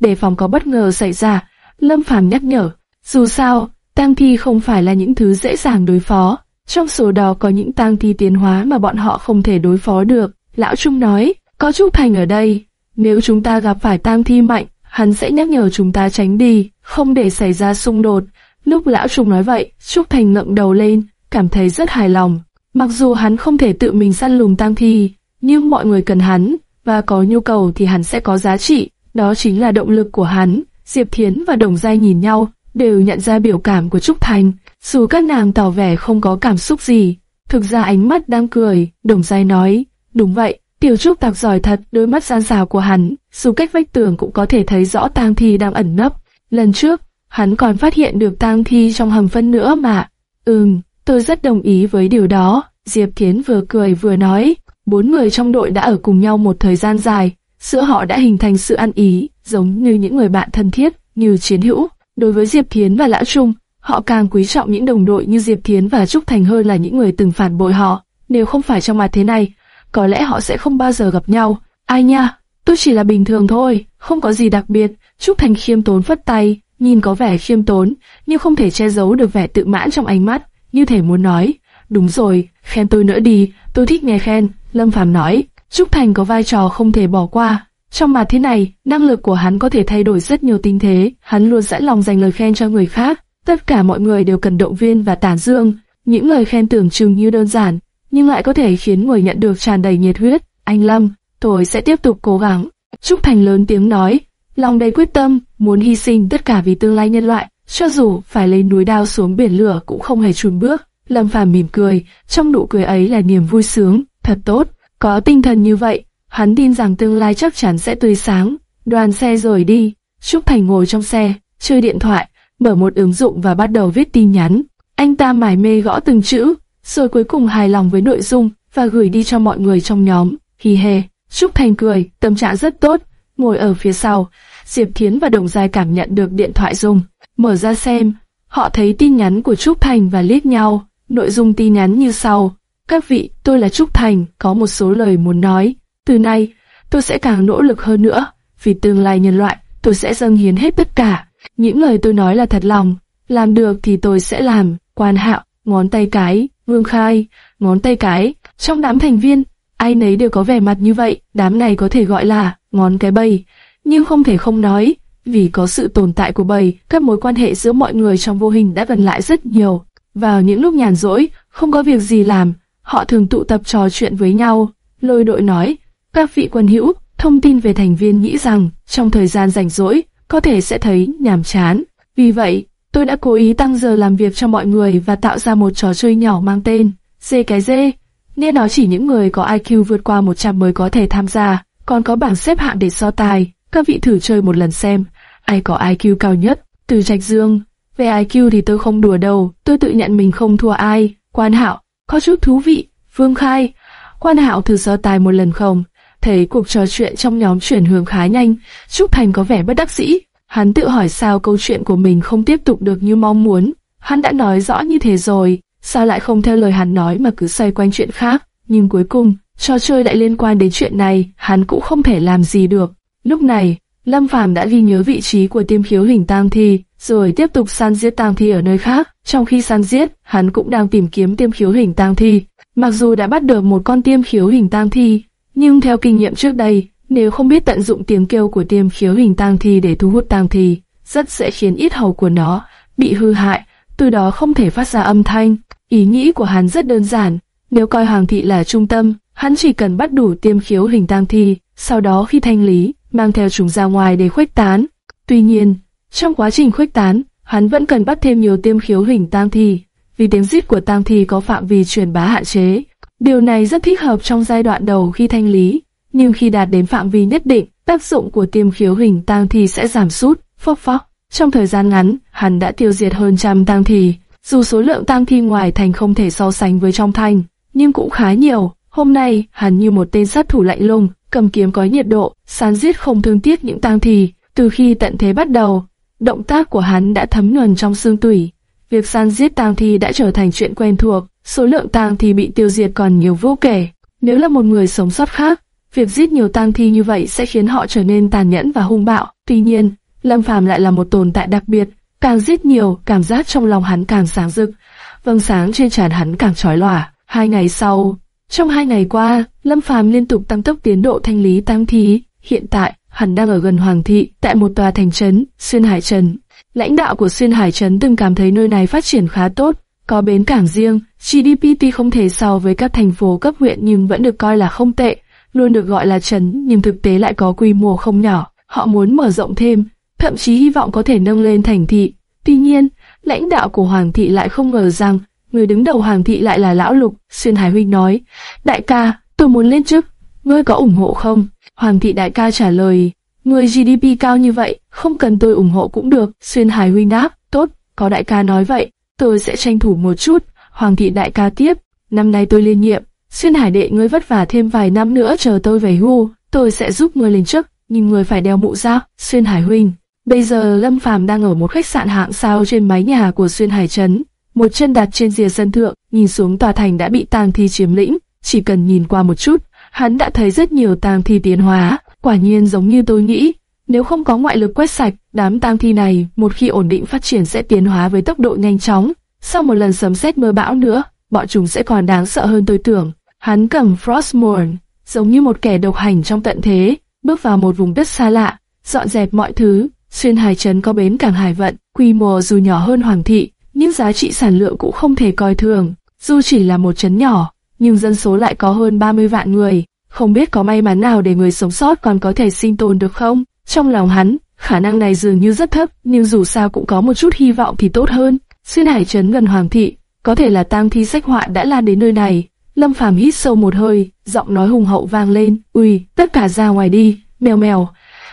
A: để phòng có bất ngờ xảy ra. Lâm Phàm nhắc nhở, dù sao, tang thi không phải là những thứ dễ dàng đối phó. Trong số đó có những tang thi tiến hóa mà bọn họ không thể đối phó được. Lão Trung nói, có Trúc Thành ở đây, nếu chúng ta gặp phải tang thi mạnh, hắn sẽ nhắc nhở chúng ta tránh đi, không để xảy ra xung đột. Lúc Lão trùng nói vậy, Trúc Thành ngẩng đầu lên, cảm thấy rất hài lòng. Mặc dù hắn không thể tự mình săn lùng tang thi, nhưng mọi người cần hắn, và có nhu cầu thì hắn sẽ có giá trị, đó chính là động lực của hắn. Diệp Thiến và Đồng Giai nhìn nhau, đều nhận ra biểu cảm của Trúc Thành, dù các nàng tỏ vẻ không có cảm xúc gì. Thực ra ánh mắt đang cười, Đồng Giai nói, đúng vậy, Tiểu Trúc tạc giỏi thật, đôi mắt gian xào của hắn, dù cách vách tường cũng có thể thấy rõ tang thi đang ẩn nấp. Lần trước, hắn còn phát hiện được tang thi trong hầm phân nữa mà. Ừm, tôi rất đồng ý với điều đó. Diệp Thiến vừa cười vừa nói, bốn người trong đội đã ở cùng nhau một thời gian dài, giữa họ đã hình thành sự ăn ý, giống như những người bạn thân thiết, như chiến hữu. Đối với Diệp Thiến và Lã Trung, họ càng quý trọng những đồng đội như Diệp Thiến và Trúc Thành hơn là những người từng phản bội họ. Nếu không phải trong mặt thế này, có lẽ họ sẽ không bao giờ gặp nhau. Ai nha, tôi chỉ là bình thường thôi, không có gì đặc biệt. Trúc Thành khiêm tốn phất tay, nhìn có vẻ khiêm tốn, nhưng không thể che giấu được vẻ tự mãn trong ánh mắt, như thể muốn nói, đúng rồi, khen tôi nữa đi, tôi thích nghe khen. Lâm Phàm nói, Trúc Thành có vai trò không thể bỏ qua. Trong mặt thế này, năng lực của hắn có thể thay đổi rất nhiều tình thế, hắn luôn sẵn lòng dành lời khen cho người khác. Tất cả mọi người đều cần động viên và tản dương. Những lời khen tưởng chừng như đơn giản, nhưng lại có thể khiến người nhận được tràn đầy nhiệt huyết. Anh Lâm, tôi sẽ tiếp tục cố gắng. Trúc Thành lớn tiếng nói, lòng đầy quyết tâm, muốn hy sinh tất cả vì tương lai nhân loại, cho dù phải lấy núi đao xuống biển lửa cũng không hề chùn bước. Lâm Phàm mỉm cười, trong nụ cười ấy là niềm vui sướng, thật tốt, có tinh thần như vậy, hắn tin rằng tương lai chắc chắn sẽ tươi sáng. Đoàn xe rời đi, Trúc Thành ngồi trong xe, chơi điện thoại, mở một ứng dụng và bắt đầu viết tin nhắn. Anh ta mải mê gõ từng chữ, rồi cuối cùng hài lòng với nội dung và gửi đi cho mọi người trong nhóm. Hi hề, Trúc Thành cười, tâm trạng rất tốt, ngồi ở phía sau. Diệp Thiến và Đồng Giai cảm nhận được điện thoại dùng, mở ra xem, họ thấy tin nhắn của Trúc Thành và liếc nhau. Nội dung tin nhắn như sau: Các vị, tôi là Trúc Thành, có một số lời muốn nói. Từ nay, tôi sẽ càng nỗ lực hơn nữa, vì tương lai nhân loại, tôi sẽ dâng hiến hết tất cả. Những lời tôi nói là thật lòng, làm được thì tôi sẽ làm. Quan Hạo, ngón tay cái, Vương Khai, ngón tay cái. Trong đám thành viên, ai nấy đều có vẻ mặt như vậy, đám này có thể gọi là ngón cái bầy, nhưng không thể không nói, vì có sự tồn tại của bầy, các mối quan hệ giữa mọi người trong vô hình đã gần lại rất nhiều. Vào những lúc nhàn rỗi, không có việc gì làm, họ thường tụ tập trò chuyện với nhau. Lôi đội nói, các vị quân hữu, thông tin về thành viên nghĩ rằng trong thời gian rảnh rỗi có thể sẽ thấy nhàm chán. Vì vậy, tôi đã cố ý tăng giờ làm việc cho mọi người và tạo ra một trò chơi nhỏ mang tên Dê cái dê. Nên nó chỉ những người có IQ vượt qua 100 mới có thể tham gia, còn có bảng xếp hạng để so tài. Các vị thử chơi một lần xem, ai có IQ cao nhất. Từ Trạch Dương, về IQ thì tôi không đùa đâu, tôi tự nhận mình không thua ai. Quan Hạo, có chút thú vị. phương Khai, Quan Hạo thử so tài một lần không? Thấy cuộc trò chuyện trong nhóm chuyển hướng khá nhanh, Trúc Thành có vẻ bất đắc dĩ. Hắn tự hỏi sao câu chuyện của mình không tiếp tục được như mong muốn. Hắn đã nói rõ như thế rồi, sao lại không theo lời hắn nói mà cứ xoay quanh chuyện khác. Nhưng cuối cùng, trò chơi lại liên quan đến chuyện này, hắn cũng không thể làm gì được. Lúc này, Lâm Phàm đã ghi nhớ vị trí của tiêm khiếu hình tang thi, rồi tiếp tục săn giết tang thi ở nơi khác. Trong khi săn giết, hắn cũng đang tìm kiếm tiêm khiếu hình tang thi. Mặc dù đã bắt được một con tiêm khiếu hình tang thi, nhưng theo kinh nghiệm trước đây, nếu không biết tận dụng tiếng kêu của tiêm khiếu hình tang thi để thu hút tang thi, rất sẽ khiến ít hầu của nó bị hư hại, từ đó không thể phát ra âm thanh. Ý nghĩ của hắn rất đơn giản, nếu coi Hoàng thị là trung tâm, hắn chỉ cần bắt đủ tiêm khiếu hình tang thi, sau đó khi thanh lý, mang theo chúng ra ngoài để khuếch tán. Tuy nhiên, trong quá trình khuếch tán, hắn vẫn cần bắt thêm nhiều tiêm khiếu hình tang thi, vì tiếng rít của tang thi có phạm vi truyền bá hạn chế. Điều này rất thích hợp trong giai đoạn đầu khi thanh lý, nhưng khi đạt đến phạm vi nhất định, tác dụng của tiêm khiếu hình tang thi sẽ giảm sút, phốc phốc. Trong thời gian ngắn, hắn đã tiêu diệt hơn trăm tang thi. Dù số lượng tang thi ngoài thành không thể so sánh với trong thành, nhưng cũng khá nhiều. Hôm nay, hắn như một tên sát thủ lạnh lùng, cầm kiếm có nhiệt độ, sán giết không thương tiếc những tang thi. Từ khi tận thế bắt đầu, động tác của hắn đã thấm nhuần trong xương tủy. Việc săn giết tang thi đã trở thành chuyện quen thuộc, số lượng tang thi bị tiêu diệt còn nhiều vô kể. Nếu là một người sống sót khác, việc giết nhiều tang thi như vậy sẽ khiến họ trở nên tàn nhẫn và hung bạo. Tuy nhiên, Lâm Phàm lại là một tồn tại đặc biệt, càng giết nhiều, cảm giác trong lòng hắn càng sáng rực, vầng sáng trên trán hắn càng chói lòa. Hai ngày sau, trong hai ngày qua, Lâm Phàm liên tục tăng tốc tiến độ thanh lý tang thi. Hiện tại, hắn đang ở gần Hoàng thị, tại một tòa thành trấn, Xuyên Hải Trấn. Lãnh đạo của Xuyên Hải Trấn từng cảm thấy nơi này phát triển khá tốt, có bến cảng riêng, GDP tuy không thể so với các thành phố cấp huyện nhưng vẫn được coi là không tệ, luôn được gọi là trấn nhưng thực tế lại có quy mô không nhỏ. Họ muốn mở rộng thêm, thậm chí hy vọng có thể nâng lên thành thị. Tuy nhiên, lãnh đạo của Hoàng thị lại không ngờ rằng người đứng đầu Hoàng thị lại là Lão Lục. Xuyên Hải Huynh nói, đại ca, tôi muốn lên chức, ngươi có ủng hộ không? Hoàng thị đại ca trả lời, người GDP cao như vậy, không cần tôi ủng hộ cũng được. Xuyên Hải Huynh đáp, tốt, có đại ca nói vậy, tôi sẽ tranh thủ một chút. Hoàng thị đại ca tiếp, năm nay tôi liên nhiệm, Xuyên Hải đệ ngươi vất vả thêm vài năm nữa chờ tôi về hưu, tôi sẽ giúp ngươi lên chức, nhưng ngươi phải đeo mũ ra. Xuyên Hải huynh, bây giờ Lâm Phàm đang ở một khách sạn hạng sao trên mái nhà của Xuyên Hải trấn, một chân đặt trên rìa sân thượng, nhìn xuống tòa thành đã bị tang thi chiếm lĩnh, chỉ cần nhìn qua một chút, hắn đã thấy rất nhiều tang thi tiến hóa, quả nhiên giống như tôi nghĩ, nếu không có ngoại lực quét sạch, đám tang thi này một khi ổn định phát triển sẽ tiến hóa với tốc độ nhanh chóng. Sau một lần sấm sét mưa bão nữa, bọn chúng sẽ còn đáng sợ hơn tôi tưởng. Hắn cầm Frostmourne, giống như một kẻ độc hành trong tận thế, bước vào một vùng đất xa lạ, dọn dẹp mọi thứ. Xuyên hải trấn có bến cảng hải vận, quy mô dù nhỏ hơn Hoàng thị, nhưng giá trị sản lượng cũng không thể coi thường. Dù chỉ là một trấn nhỏ, nhưng dân số lại có hơn 30 vạn người. Không biết có may mắn nào để người sống sót còn có thể sinh tồn được không? Trong lòng hắn, khả năng này dường như rất thấp, nhưng dù sao cũng có một chút hy vọng thì tốt hơn. Xuyên hải trấn gần Hoàng thị, có thể là tang thi sách họa đã lan đến nơi này. Lâm Phàm hít sâu một hơi, giọng nói hùng hậu vang lên, Uy, tất cả ra ngoài đi." Mèo mèo,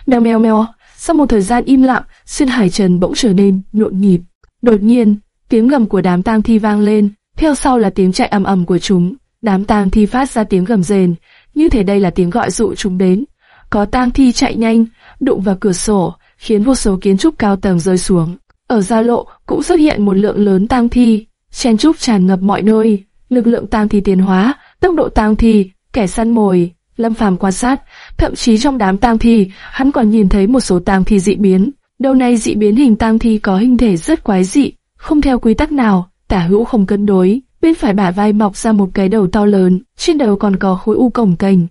A: mèo mèo mèo. Sau một thời gian im lặng, xuyên hải trần bỗng trở nên nhộn nhịp. Đột nhiên, tiếng gầm của đám tang thi vang lên, theo sau là tiếng chạy ầm ầm của chúng. Đám tang thi phát ra tiếng gầm rền, như thể đây là tiếng gọi dụ chúng đến. Có tang thi chạy nhanh, đụng vào cửa sổ, khiến vô số kiến trúc cao tầng rơi xuống. Ở giao lộ cũng xuất hiện một lượng lớn tang thi, chen trúc tràn ngập mọi nơi, lực lượng tang thi tiến hóa, tốc độ tang thi, kẻ săn mồi, Lâm Phàm quan sát, thậm chí trong đám tang thi, hắn còn nhìn thấy một số tang thi dị biến. Đầu này dị biến hình tang thi có hình thể rất quái dị, không theo quy tắc nào, tả hữu không cân đối, bên phải bả vai mọc ra một cái đầu to lớn, trên đầu còn có khối u cổng cành.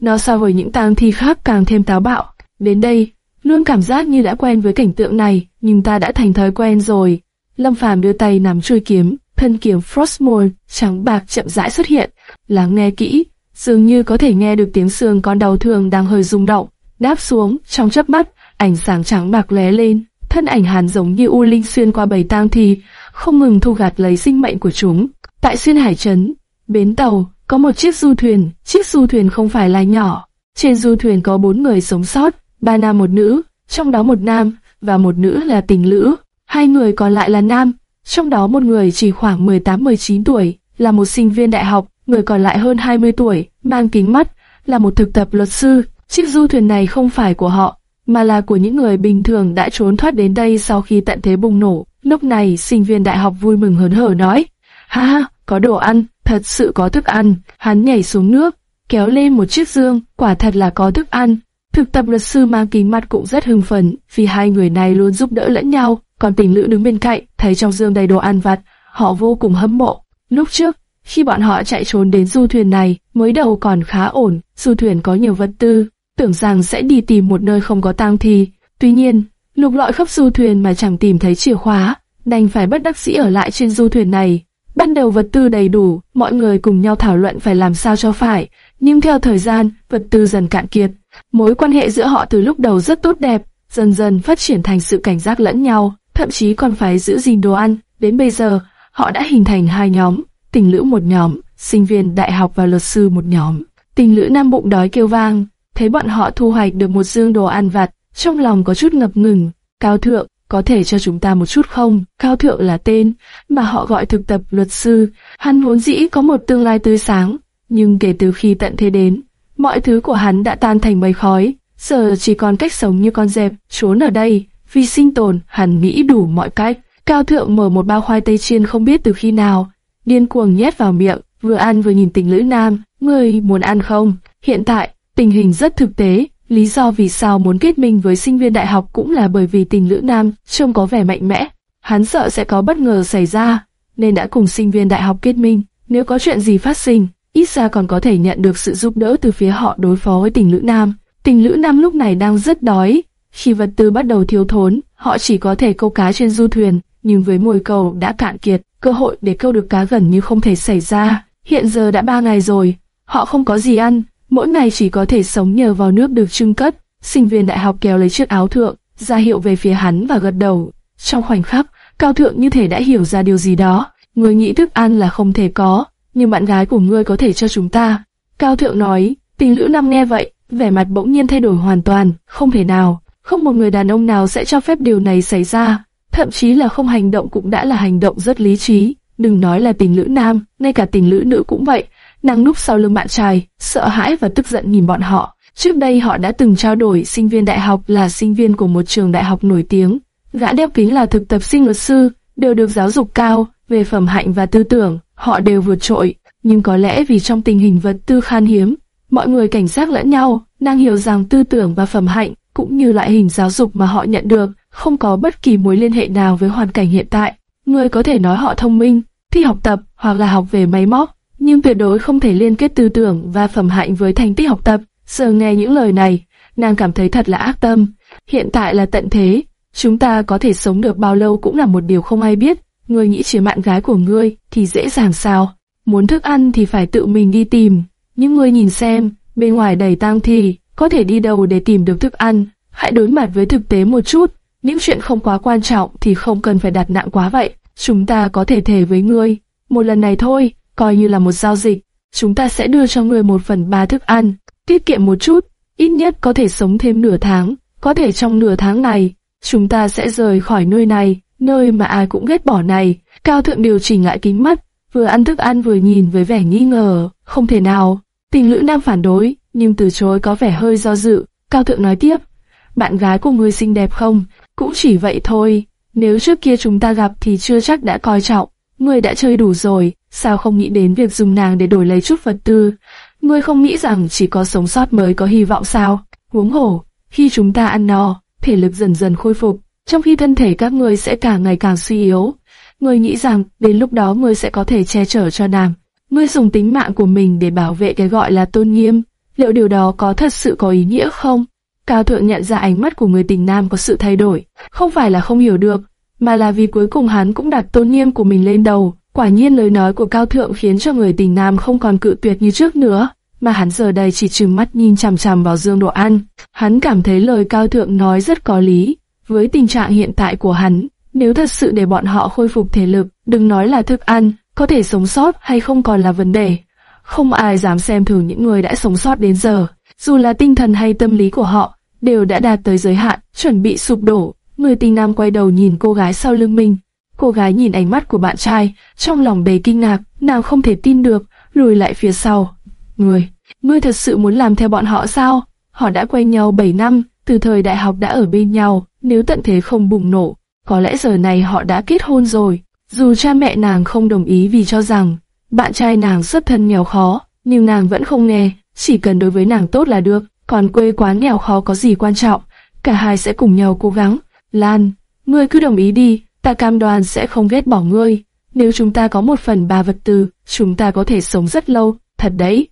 A: Nó so với những tang thi khác càng thêm táo bạo. Đến đây, luôn cảm giác như đã quen với cảnh tượng này, nhưng ta đã thành thói quen rồi. Lâm Phàm đưa tay nắm chuôi kiếm, thân kiếm Frostmourne trắng bạc chậm rãi xuất hiện, lắng nghe kỹ, dường như có thể nghe được tiếng xương con đầu thường đang hơi rung động. Đáp xuống, trong chớp mắt, ảnh sáng trắng bạc lóe lên, thân ảnh hàn giống như u linh xuyên qua bầy tang thì không ngừng thu gạt lấy sinh mệnh của chúng. Tại xuyên hải trấn, bến tàu, có một chiếc du thuyền, chiếc du thuyền không phải là nhỏ. Trên du thuyền có bốn người sống sót, ba nam một nữ, trong đó một nam và một nữ là tình lữ, hai người còn lại là nam, trong đó một người chỉ khoảng 18-19 tuổi, là một sinh viên đại học, người còn lại hơn 20 tuổi, mang kính mắt, là một thực tập luật sư. Chiếc du thuyền này không phải của họ, mà là của những người bình thường đã trốn thoát đến đây sau khi tận thế bùng nổ. Lúc này, sinh viên đại học vui mừng hớn hở nói, ha có đồ ăn, thật sự có thức ăn. Hắn nhảy xuống nước, kéo lên một chiếc dương, quả thật là có thức ăn. Thực tập luật sư mang kính mắt cũng rất hưng phấn, vì hai người này luôn giúp đỡ lẫn nhau. Còn tình lữ đứng bên cạnh, thấy trong dương đầy đồ ăn vặt, họ vô cùng hâm mộ. Lúc trước, khi bọn họ chạy trốn đến du thuyền này, mới đầu còn khá ổn, du thuyền có nhiều vật tư, tưởng rằng sẽ đi tìm một nơi không có tang thi. Tuy nhiên, lục lọi khắp du thuyền mà chẳng tìm thấy chìa khóa, đành phải bất đắc dĩ ở lại trên du thuyền này. Ban đầu vật tư đầy đủ, mọi người cùng nhau thảo luận phải làm sao cho phải, nhưng theo thời gian, vật tư dần cạn kiệt. Mối quan hệ giữa họ từ lúc đầu rất tốt đẹp, dần dần phát triển thành sự cảnh giác lẫn nhau, thậm chí còn phải giữ gìn đồ ăn. Đến bây giờ, họ đã hình thành hai nhóm, tình lữ một nhóm, sinh viên đại học và luật sư một nhóm. Tình lữ nam bụng đói kêu vang, thấy bọn họ thu hoạch được một dương đồ ăn vặt, trong lòng có chút ngập ngừng. Cao thượng, có thể cho chúng ta một chút không? Cao thượng là tên mà họ gọi thực tập luật sư. Hắn vốn dĩ có một tương lai tươi sáng, nhưng kể từ khi tận thế đến, mọi thứ của hắn đã tan thành mây khói. Giờ chỉ còn cách sống như con dẹp, trốn ở đây. Vì sinh tồn, hắn nghĩ đủ mọi cách. Cao thượng mở một bao khoai tây chiên không biết từ khi nào, điên cuồng nhét vào miệng, vừa ăn vừa nhìn tình lữ nam. Ngươi muốn ăn không? Hiện tại, tình hình rất thực tế, Lý do vì sao muốn kết minh với sinh viên đại học cũng là bởi vì tình lữ nam trông có vẻ mạnh mẽ. Hắn sợ sẽ có bất ngờ xảy ra, nên đã cùng sinh viên đại học kết minh. Nếu có chuyện gì phát sinh, ít ra còn có thể nhận được sự giúp đỡ từ phía họ đối phó với tình lữ nam. Tình lữ nam lúc này đang rất đói. Khi vật tư bắt đầu thiếu thốn, họ chỉ có thể câu cá trên du thuyền, nhưng với mồi cầu đã cạn kiệt, cơ hội để câu được cá gần như không thể xảy ra. Hiện giờ đã ba ngày rồi, họ không có gì ăn, mỗi ngày chỉ có thể sống nhờ vào nước được trưng cất. Sinh viên đại học kéo lấy chiếc áo thượng, ra hiệu về phía hắn và gật đầu. Trong khoảnh khắc, cao thượng như thể đã hiểu ra điều gì đó. Người nghĩ thức ăn là không thể có, nhưng bạn gái của ngươi có thể cho chúng ta. Cao thượng nói, tình lữ năm nghe vậy, vẻ mặt bỗng nhiên thay đổi hoàn toàn, không thể nào, không một người đàn ông nào sẽ cho phép điều này xảy ra, thậm chí là không hành động cũng đã là hành động rất lý trí. Đừng nói là tình lữ nam, ngay cả tình lữ nữ cũng vậy, nàng núp sau lưng bạn trai, sợ hãi và tức giận nhìn bọn họ. Trước đây họ đã từng trao đổi sinh viên đại học là sinh viên của một trường đại học nổi tiếng. Gã đeo kính là thực tập sinh luật sư, đều được giáo dục cao, về phẩm hạnh và tư tưởng, họ đều vượt trội. Nhưng có lẽ vì trong tình hình vật tư khan hiếm, mọi người cảnh giác lẫn nhau, nàng hiểu rằng tư tưởng và phẩm hạnh, cũng như loại hình giáo dục mà họ nhận được, không có bất kỳ mối liên hệ nào với hoàn cảnh hiện tại. Người có thể nói họ thông minh, thi học tập hoặc là học về máy móc, nhưng tuyệt đối không thể liên kết tư tưởng và phẩm hạnh với thành tích học tập. Giờ nghe những lời này, nàng cảm thấy thật là ác tâm. Hiện tại là tận thế, chúng ta có thể sống được bao lâu cũng là một điều không ai biết. Ngươi nghĩ chỉ bạn gái của ngươi thì dễ dàng sao? Muốn thức ăn thì phải tự mình đi tìm. Nhưng ngươi nhìn xem, bên ngoài đầy tang thì có thể đi đâu để tìm được thức ăn? Hãy đối mặt với thực tế một chút. Những chuyện không quá quan trọng thì không cần phải đặt nặng quá vậy. Chúng ta có thể thề với ngươi. Một lần này thôi, coi như là một giao dịch, chúng ta sẽ đưa cho người một phần ba thức ăn, tiết kiệm một chút, ít nhất có thể sống thêm nửa tháng, có thể trong nửa tháng này, chúng ta sẽ rời khỏi nơi này, nơi mà ai cũng ghét bỏ này. Cao thượng điều chỉnh lại kính mắt, vừa ăn thức ăn vừa nhìn với vẻ nghi ngờ, không thể nào, Tình lữ nam phản đối, nhưng từ chối có vẻ hơi do dự. Cao thượng nói tiếp, bạn gái của ngươi xinh đẹp không? Cũng chỉ vậy thôi. Nếu trước kia chúng ta gặp thì chưa chắc đã coi trọng. Ngươi đã chơi đủ rồi, sao không nghĩ đến việc dùng nàng để đổi lấy chút vật tư? Ngươi không nghĩ rằng chỉ có sống sót mới có hy vọng sao? Huống hổ, khi chúng ta ăn no, thể lực dần dần khôi phục, trong khi thân thể các ngươi sẽ càng ngày càng suy yếu. Ngươi nghĩ rằng đến lúc đó ngươi sẽ có thể che chở cho nàng. Ngươi dùng tính mạng của mình để bảo vệ cái gọi là tôn nghiêm. Liệu điều đó có thật sự có ý nghĩa không? Cao thượng nhận ra ánh mắt của người tình nam có sự thay đổi. Không phải là không hiểu được, mà là vì cuối cùng hắn cũng đặt tôn nghiêm của mình lên đầu. Quả nhiên lời nói của Cao Thượng khiến cho người tình nam không còn cự tuyệt như trước nữa, mà hắn giờ đây chỉ trừng mắt nhìn chằm chằm vào dương đồ ăn. Hắn cảm thấy lời Cao Thượng nói rất có lý. Với tình trạng hiện tại của hắn, nếu thật sự để bọn họ khôi phục thể lực, đừng nói là thức ăn, có thể sống sót hay không còn là vấn đề. Không ai dám xem thường những người đã sống sót đến giờ, dù là tinh thần hay tâm lý của họ, đều đã đạt tới giới hạn, chuẩn bị sụp đổ. Người tình nam quay đầu nhìn cô gái sau lưng mình. Cô gái nhìn ánh mắt của bạn trai, trong lòng đầy kinh ngạc, nàng không thể tin được, lùi lại phía sau. Người, ngươi thật sự muốn làm theo bọn họ sao? Họ đã quen nhau 7 năm, từ thời đại học đã ở bên nhau, nếu tận thế không bùng nổ, có lẽ giờ này họ đã kết hôn rồi. Dù cha mẹ nàng không đồng ý vì cho rằng bạn trai nàng xuất thân nghèo khó, nhưng nàng vẫn không nghe, chỉ cần đối với nàng tốt là được, còn quê quán nghèo khó có gì quan trọng, cả hai sẽ cùng nhau cố gắng. Lan, ngươi cứ đồng ý đi, ta cam đoan sẽ không ghét bỏ ngươi. Nếu chúng ta có một phần ba vật tư, chúng ta có thể sống rất lâu, thật đấy.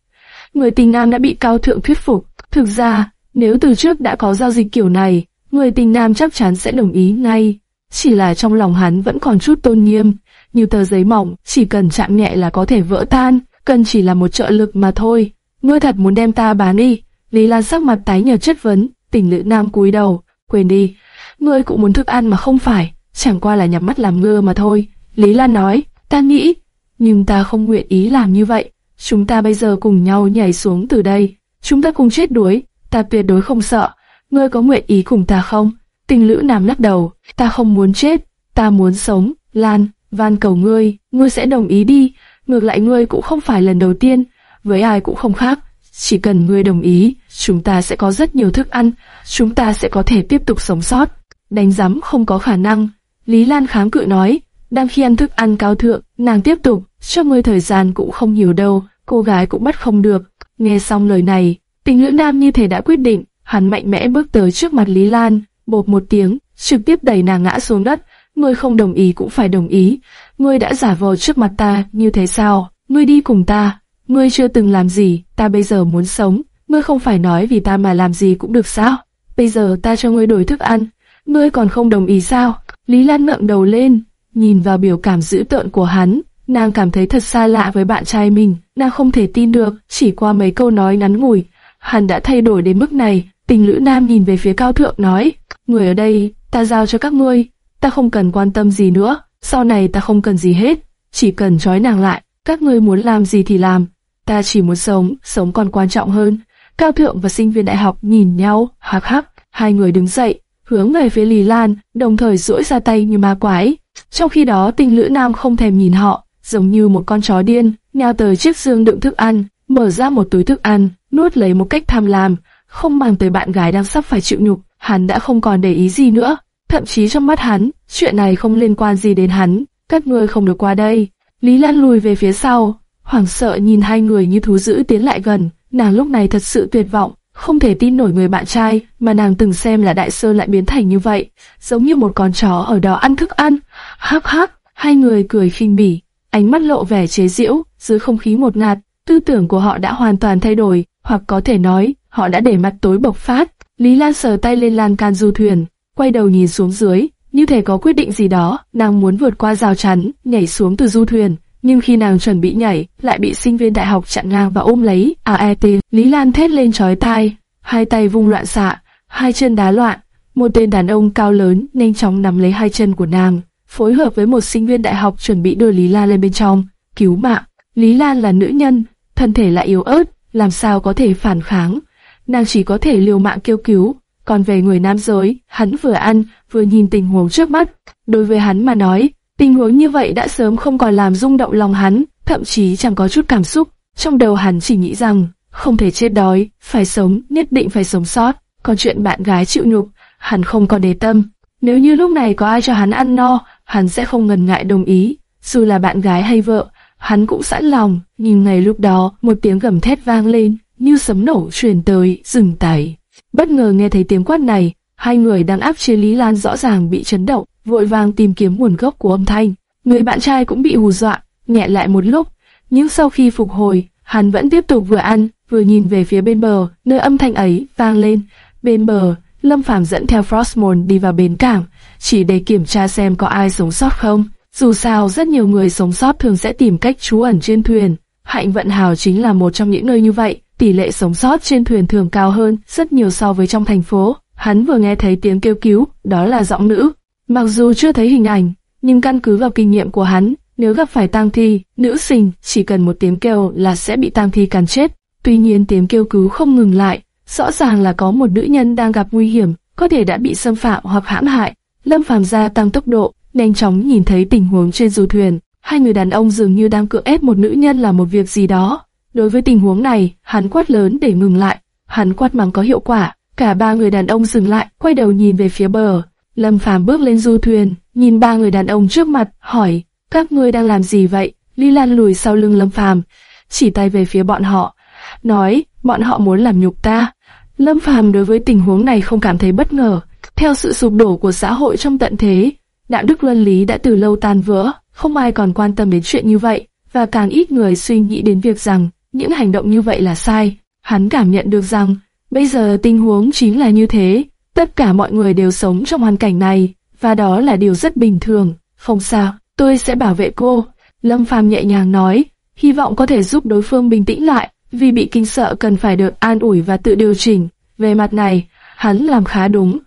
A: Người tình nam đã bị cao thượng thuyết phục. Thực ra, nếu từ trước đã có giao dịch kiểu này, người tình nam chắc chắn sẽ đồng ý ngay. Chỉ là trong lòng hắn vẫn còn chút tôn nghiêm, như tờ giấy mỏng, chỉ cần chạm nhẹ là có thể vỡ tan, cần chỉ là một trợ lực mà thôi. Ngươi thật muốn đem ta bán đi? Lý Lan sắc mặt tái nhợt chất vấn, tình Lữ nam cúi đầu, quên đi, ngươi cũng muốn thức ăn mà không phải, chẳng qua là nhắm mắt làm ngơ mà thôi. Lý Lan nói, ta nghĩ, nhưng ta không nguyện ý làm như vậy. Chúng ta bây giờ cùng nhau nhảy xuống từ đây, chúng ta cùng chết đuối, ta tuyệt đối không sợ. Ngươi có nguyện ý cùng ta không? Tình lữ nam lắc đầu, ta không muốn chết, ta muốn sống. Lan, van cầu ngươi, ngươi sẽ đồng ý đi. Ngược lại ngươi cũng không phải lần đầu tiên, với ai cũng không khác. Chỉ cần ngươi đồng ý, chúng ta sẽ có rất nhiều thức ăn, chúng ta sẽ có thể tiếp tục sống sót. Đánh giám không có khả năng. Lý Lan kháng cự nói, đang khi ăn thức ăn cao thượng, nàng tiếp tục, cho ngươi thời gian cũng không nhiều đâu, cô gái cũng bắt không được. Nghe xong lời này, tình Lưỡng nam như thể đã quyết định, hắn mạnh mẽ bước tới trước mặt Lý Lan, bột một tiếng, trực tiếp đẩy nàng ngã xuống đất. Ngươi không đồng ý cũng phải đồng ý, ngươi đã giả vờ trước mặt ta, như thế sao? Ngươi đi cùng ta, ngươi chưa từng làm gì, ta bây giờ muốn sống, ngươi không phải nói vì ta mà làm gì cũng được sao? Bây giờ ta cho ngươi đổi thức ăn, ngươi còn không đồng ý sao? Lý Lan ngậm đầu lên, nhìn vào biểu cảm dữ tợn của hắn, nàng cảm thấy thật xa lạ với bạn trai mình, nàng không thể tin được, chỉ qua mấy câu nói ngắn ngủi, hắn đã thay đổi đến mức này. Tình lữ nam nhìn về phía cao thượng nói, người ở đây, ta giao cho các ngươi, ta không cần quan tâm gì nữa, sau này ta không cần gì hết, chỉ cần trói nàng lại, các ngươi muốn làm gì thì làm, ta chỉ muốn sống, sống còn quan trọng hơn. Cao thượng và sinh viên đại học nhìn nhau, hắc hắc, hai người đứng dậy, hướng về phía Lý Lan, đồng thời duỗi ra tay như ma quái. Trong khi đó tình lữ nam không thèm nhìn họ, giống như một con chó điên, nhào tới chiếc giường đựng thức ăn, mở ra một túi thức ăn, nuốt lấy một cách tham lam, không mang tới bạn gái đang sắp phải chịu nhục. Hắn đã không còn để ý gì nữa, thậm chí trong mắt hắn, chuyện này không liên quan gì đến hắn. Các ngươi không được qua đây. Lý Lan lùi về phía sau, hoảng sợ nhìn hai người như thú dữ tiến lại gần. Nàng lúc này thật sự tuyệt vọng, không thể tin nổi người bạn trai mà nàng từng xem là đại sơ lại biến thành như vậy, giống như một con chó ở đó ăn thức ăn. Hắc hắc, hai người cười khinh bỉ, ánh mắt lộ vẻ chế giễu, dưới không khí một ngạt, tư tưởng của họ đã hoàn toàn thay đổi, hoặc có thể nói, họ đã để mặt tối bộc phát. Lý Lan sờ tay lên lan can du thuyền, quay đầu nhìn xuống dưới, như thể có quyết định gì đó, nàng muốn vượt qua rào chắn, nhảy xuống từ du thuyền, nhưng khi nàng chuẩn bị nhảy, lại bị sinh viên đại học chặn ngang và ôm lấy. À, AET, Lý Lan thét lên chói tai, hai tay vung loạn xạ, hai chân đá loạn. Một tên đàn ông cao lớn nhanh chóng nắm lấy hai chân của nàng, phối hợp với một sinh viên đại học chuẩn bị đưa Lý Lan lên bên trong, cứu mạng. Lý Lan là nữ nhân, thân thể lại yếu ớt, làm sao có thể phản kháng. Nàng chỉ có thể liều mạng kêu cứu. Còn về người nam giới, hắn vừa ăn, vừa nhìn tình huống trước mắt. Đối với hắn mà nói, Tình huống như vậy đã sớm không còn làm rung động lòng hắn, thậm chí chẳng có chút cảm xúc. Trong đầu hắn chỉ nghĩ rằng, không thể chết đói, phải sống, nhất định phải sống sót. Còn chuyện bạn gái chịu nhục, hắn không còn để tâm. Nếu như lúc này có ai cho hắn ăn no, hắn sẽ không ngần ngại đồng ý, dù là bạn gái hay vợ, hắn cũng sẵn lòng. Nhưng ngày lúc đó, một tiếng gầm thét vang lên, như sấm nổ truyền tới, dừng tay. Bất ngờ nghe thấy tiếng quát này, hai người đang áp chế Lý Lan rõ ràng bị chấn động, vội vàng tìm kiếm nguồn gốc của âm thanh. Người bạn trai cũng bị hù dọa, nhẹ lại một lúc, nhưng sau khi phục hồi, hắn vẫn tiếp tục vừa ăn, vừa nhìn về phía bên bờ, nơi âm thanh ấy vang lên. Bên bờ, Lâm Phàm dẫn theo Frostmourne đi vào bến cảng, chỉ để kiểm tra xem có ai sống sót không. Dù sao, rất nhiều người sống sót thường sẽ tìm cách trú ẩn trên thuyền. Hạnh vận hào chính là một trong những nơi như vậy. Tỷ lệ sống sót trên thuyền thường cao hơn rất nhiều so với trong thành phố. Hắn vừa nghe thấy tiếng kêu cứu, đó là giọng nữ. Mặc dù chưa thấy hình ảnh, nhưng căn cứ vào kinh nghiệm của hắn, nếu gặp phải tang thi, nữ sinh chỉ cần một tiếng kêu là sẽ bị tang thi cắn chết. Tuy nhiên tiếng kêu cứu không ngừng lại, rõ ràng là có một nữ nhân đang gặp nguy hiểm, có thể đã bị xâm phạm hoặc hãm hại. Lâm Phàm gia tăng tốc độ, nhanh chóng nhìn thấy tình huống trên du thuyền. Hai người đàn ông dường như đang cưỡng ép một nữ nhân làm một việc gì đó. Đối với tình huống này, hắn quát lớn để ngừng lại. Hắn quát mắng có hiệu quả. Cả ba người đàn ông dừng lại, quay đầu nhìn về phía bờ. Lâm Phàm bước lên du thuyền, nhìn ba người đàn ông trước mặt, hỏi: các ngươi đang làm gì vậy? ly Lan lùi sau lưng Lâm Phàm, chỉ tay về phía bọn họ, nói: bọn họ muốn làm nhục ta. Lâm Phàm đối với tình huống này không cảm thấy bất ngờ. Theo sự sụp đổ của xã hội trong tận thế, đạo đức luân lý đã từ lâu tan vỡ, không ai còn quan tâm đến chuyện như vậy, và càng ít người suy nghĩ đến việc rằng những hành động như vậy là sai. Hắn cảm nhận được rằng bây giờ tình huống chính là như thế, tất cả mọi người đều sống trong hoàn cảnh này, và đó là điều rất bình thường. Không sao, tôi sẽ bảo vệ cô. Lâm Phàm nhẹ nhàng nói, hy vọng có thể giúp đối phương bình tĩnh lại, vì bị kinh sợ cần phải được an ủi và tự điều chỉnh. Về mặt này, hắn làm khá đúng.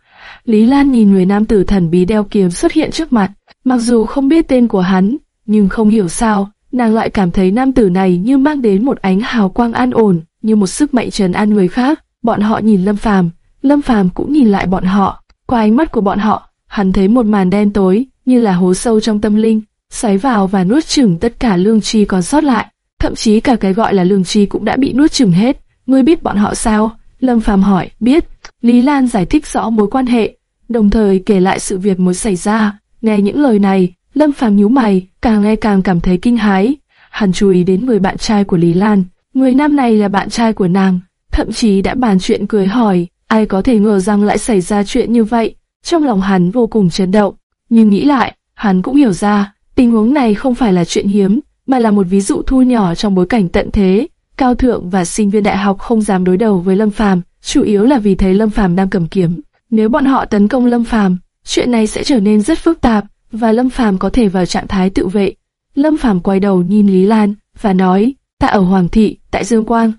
A: Lý Lan nhìn người nam tử thần bí đeo kiếm xuất hiện trước mặt, mặc dù không biết tên của hắn, nhưng không hiểu sao, nàng lại cảm thấy nam tử này như mang đến một ánh hào quang an ổn, như một sức mạnh trấn an người khác. Bọn họ nhìn Lâm Phàm, Lâm Phàm cũng nhìn lại bọn họ. Qua ánh mắt của bọn họ, hắn thấy một màn đen tối, như là hố sâu trong tâm linh, xoáy vào và nuốt chửng tất cả lương tri còn sót lại. Thậm chí cả cái gọi là lương tri cũng đã bị nuốt chửng hết. Ngươi biết bọn họ sao? Lâm Phàm hỏi, biết. Lý Lan giải thích rõ mối quan hệ, đồng thời kể lại sự việc mới xảy ra. Nghe những lời này, Lâm Phàm nhíu mày, càng nghe càng cảm thấy kinh hái. Hắn chú ý đến người bạn trai của Lý Lan. Người nam này là bạn trai của nàng, thậm chí đã bàn chuyện cười hỏi, ai có thể ngờ rằng lại xảy ra chuyện như vậy. Trong lòng hắn vô cùng chấn động, nhưng nghĩ lại, hắn cũng hiểu ra, tình huống này không phải là chuyện hiếm, mà là một ví dụ thu nhỏ trong bối cảnh tận thế. Cao thượng và sinh viên đại học không dám đối đầu với Lâm Phàm, chủ yếu là vì thấy Lâm Phàm đang cầm kiếm. Nếu bọn họ tấn công Lâm Phàm, chuyện này sẽ trở nên rất phức tạp và Lâm Phàm có thể vào trạng thái tự vệ. Lâm Phàm quay đầu nhìn Lý Lan và nói: "Ta ở Hoàng thị, tại Dương Quang,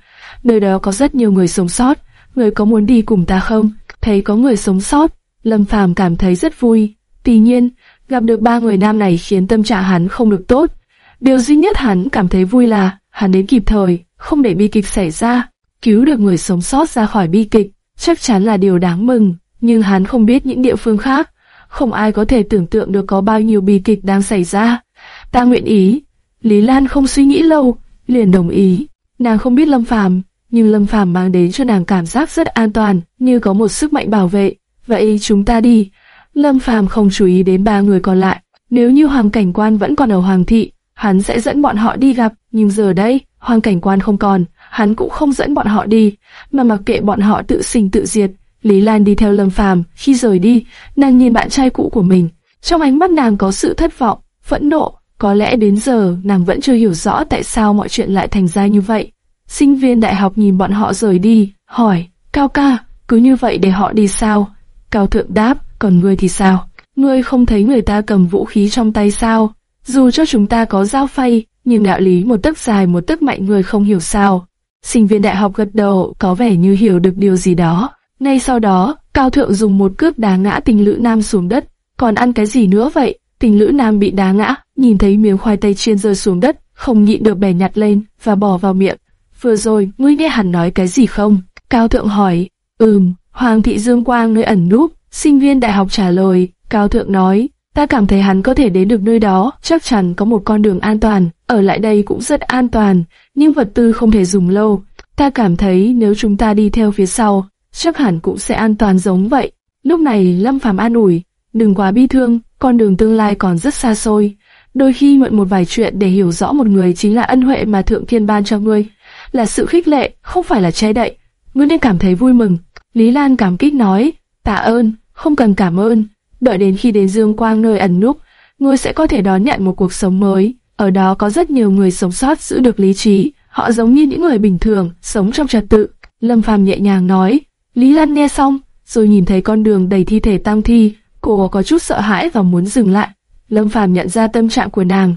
A: nơi đó có rất nhiều người sống sót, người có muốn đi cùng ta không?" Thấy có người sống sót, Lâm Phàm cảm thấy rất vui. Tuy nhiên, gặp được ba người nam này khiến tâm trạng hắn không được tốt. Điều duy nhất hắn cảm thấy vui là hắn đến kịp thời, không để bi kịch xảy ra, cứu được người sống sót ra khỏi bi kịch, chắc chắn là điều đáng mừng. Nhưng hắn không biết những địa phương khác, không ai có thể tưởng tượng được có bao nhiêu bi kịch đang xảy ra. Ta nguyện ý. Lý Lan không suy nghĩ lâu, liền đồng ý. Nàng không biết Lâm Phàm, nhưng Lâm Phàm mang đến cho nàng cảm giác rất an toàn, như có một sức mạnh bảo vệ. Vậy chúng ta đi. Lâm Phàm không chú ý đến ba người còn lại. Nếu như Hoàng Cảnh Quan vẫn còn ở Hoàng thị, hắn sẽ dẫn bọn họ đi gặp. Nhưng giờ đây, Hoàng Cảnh Quan không còn, hắn cũng không dẫn bọn họ đi, mà mặc kệ bọn họ tự sinh tự diệt. Lý Lan đi theo Lâm Phàm, khi rời đi, nàng nhìn bạn trai cũ của mình, trong ánh mắt nàng có sự thất vọng, phẫn nộ, có lẽ đến giờ nàng vẫn chưa hiểu rõ tại sao mọi chuyện lại thành ra như vậy. Sinh viên đại học nhìn bọn họ rời đi, hỏi, Cao ca, cứ như vậy để họ đi sao? Cao thượng đáp, còn ngươi thì sao? Ngươi không thấy người ta cầm vũ khí trong tay sao? Dù cho chúng ta có dao phay, nhưng đạo lý một tấc dài một tấc mạnh người không hiểu sao. Sinh viên đại học gật đầu, có vẻ như hiểu được điều gì đó. Ngay sau đó, Cao Thượng dùng một cước đá ngã tình lữ nam xuống đất. Còn ăn cái gì nữa vậy? Tình lữ nam bị đá ngã, nhìn thấy miếng khoai tây chiên rơi xuống đất, không nhịn được bẻ nhặt lên và bỏ vào miệng. Vừa rồi, ngươi nghe hắn nói cái gì không? Cao Thượng hỏi. Ừm, Hoàng thị Dương Quang nơi ẩn núp, sinh viên đại học trả lời. Cao Thượng nói, ta cảm thấy hắn có thể đến được nơi đó, chắc chắn có một con đường an toàn, ở lại đây cũng rất an toàn, nhưng vật tư không thể dùng lâu. Ta cảm thấy nếu chúng ta đi theo phía sau, chắc hẳn cũng sẽ an toàn giống vậy. Lúc này Lâm Phàm an ủi, đừng quá bi thương, con đường tương lai còn rất xa xôi. Đôi khi mượn một vài chuyện để hiểu rõ một người chính là ân huệ mà Thượng Thiên ban cho ngươi, là sự khích lệ, không phải là che đậy. Ngươi nên cảm thấy vui mừng. Lý Lan cảm kích nói, tạ ơn, không cần cảm ơn. Đợi đến khi đến Dương Quang nơi ẩn núp, ngươi sẽ có thể đón nhận một cuộc sống mới. Ở đó có rất nhiều người sống sót giữ được lý trí, họ giống như những người bình thường, sống trong trật tự. Lâm Phàm nhẹ nhàng nói. Lý Lan nghe xong, rồi nhìn thấy con đường đầy thi thể tang thi, cô có chút sợ hãi và muốn dừng lại. Lâm Phàm nhận ra tâm trạng của nàng,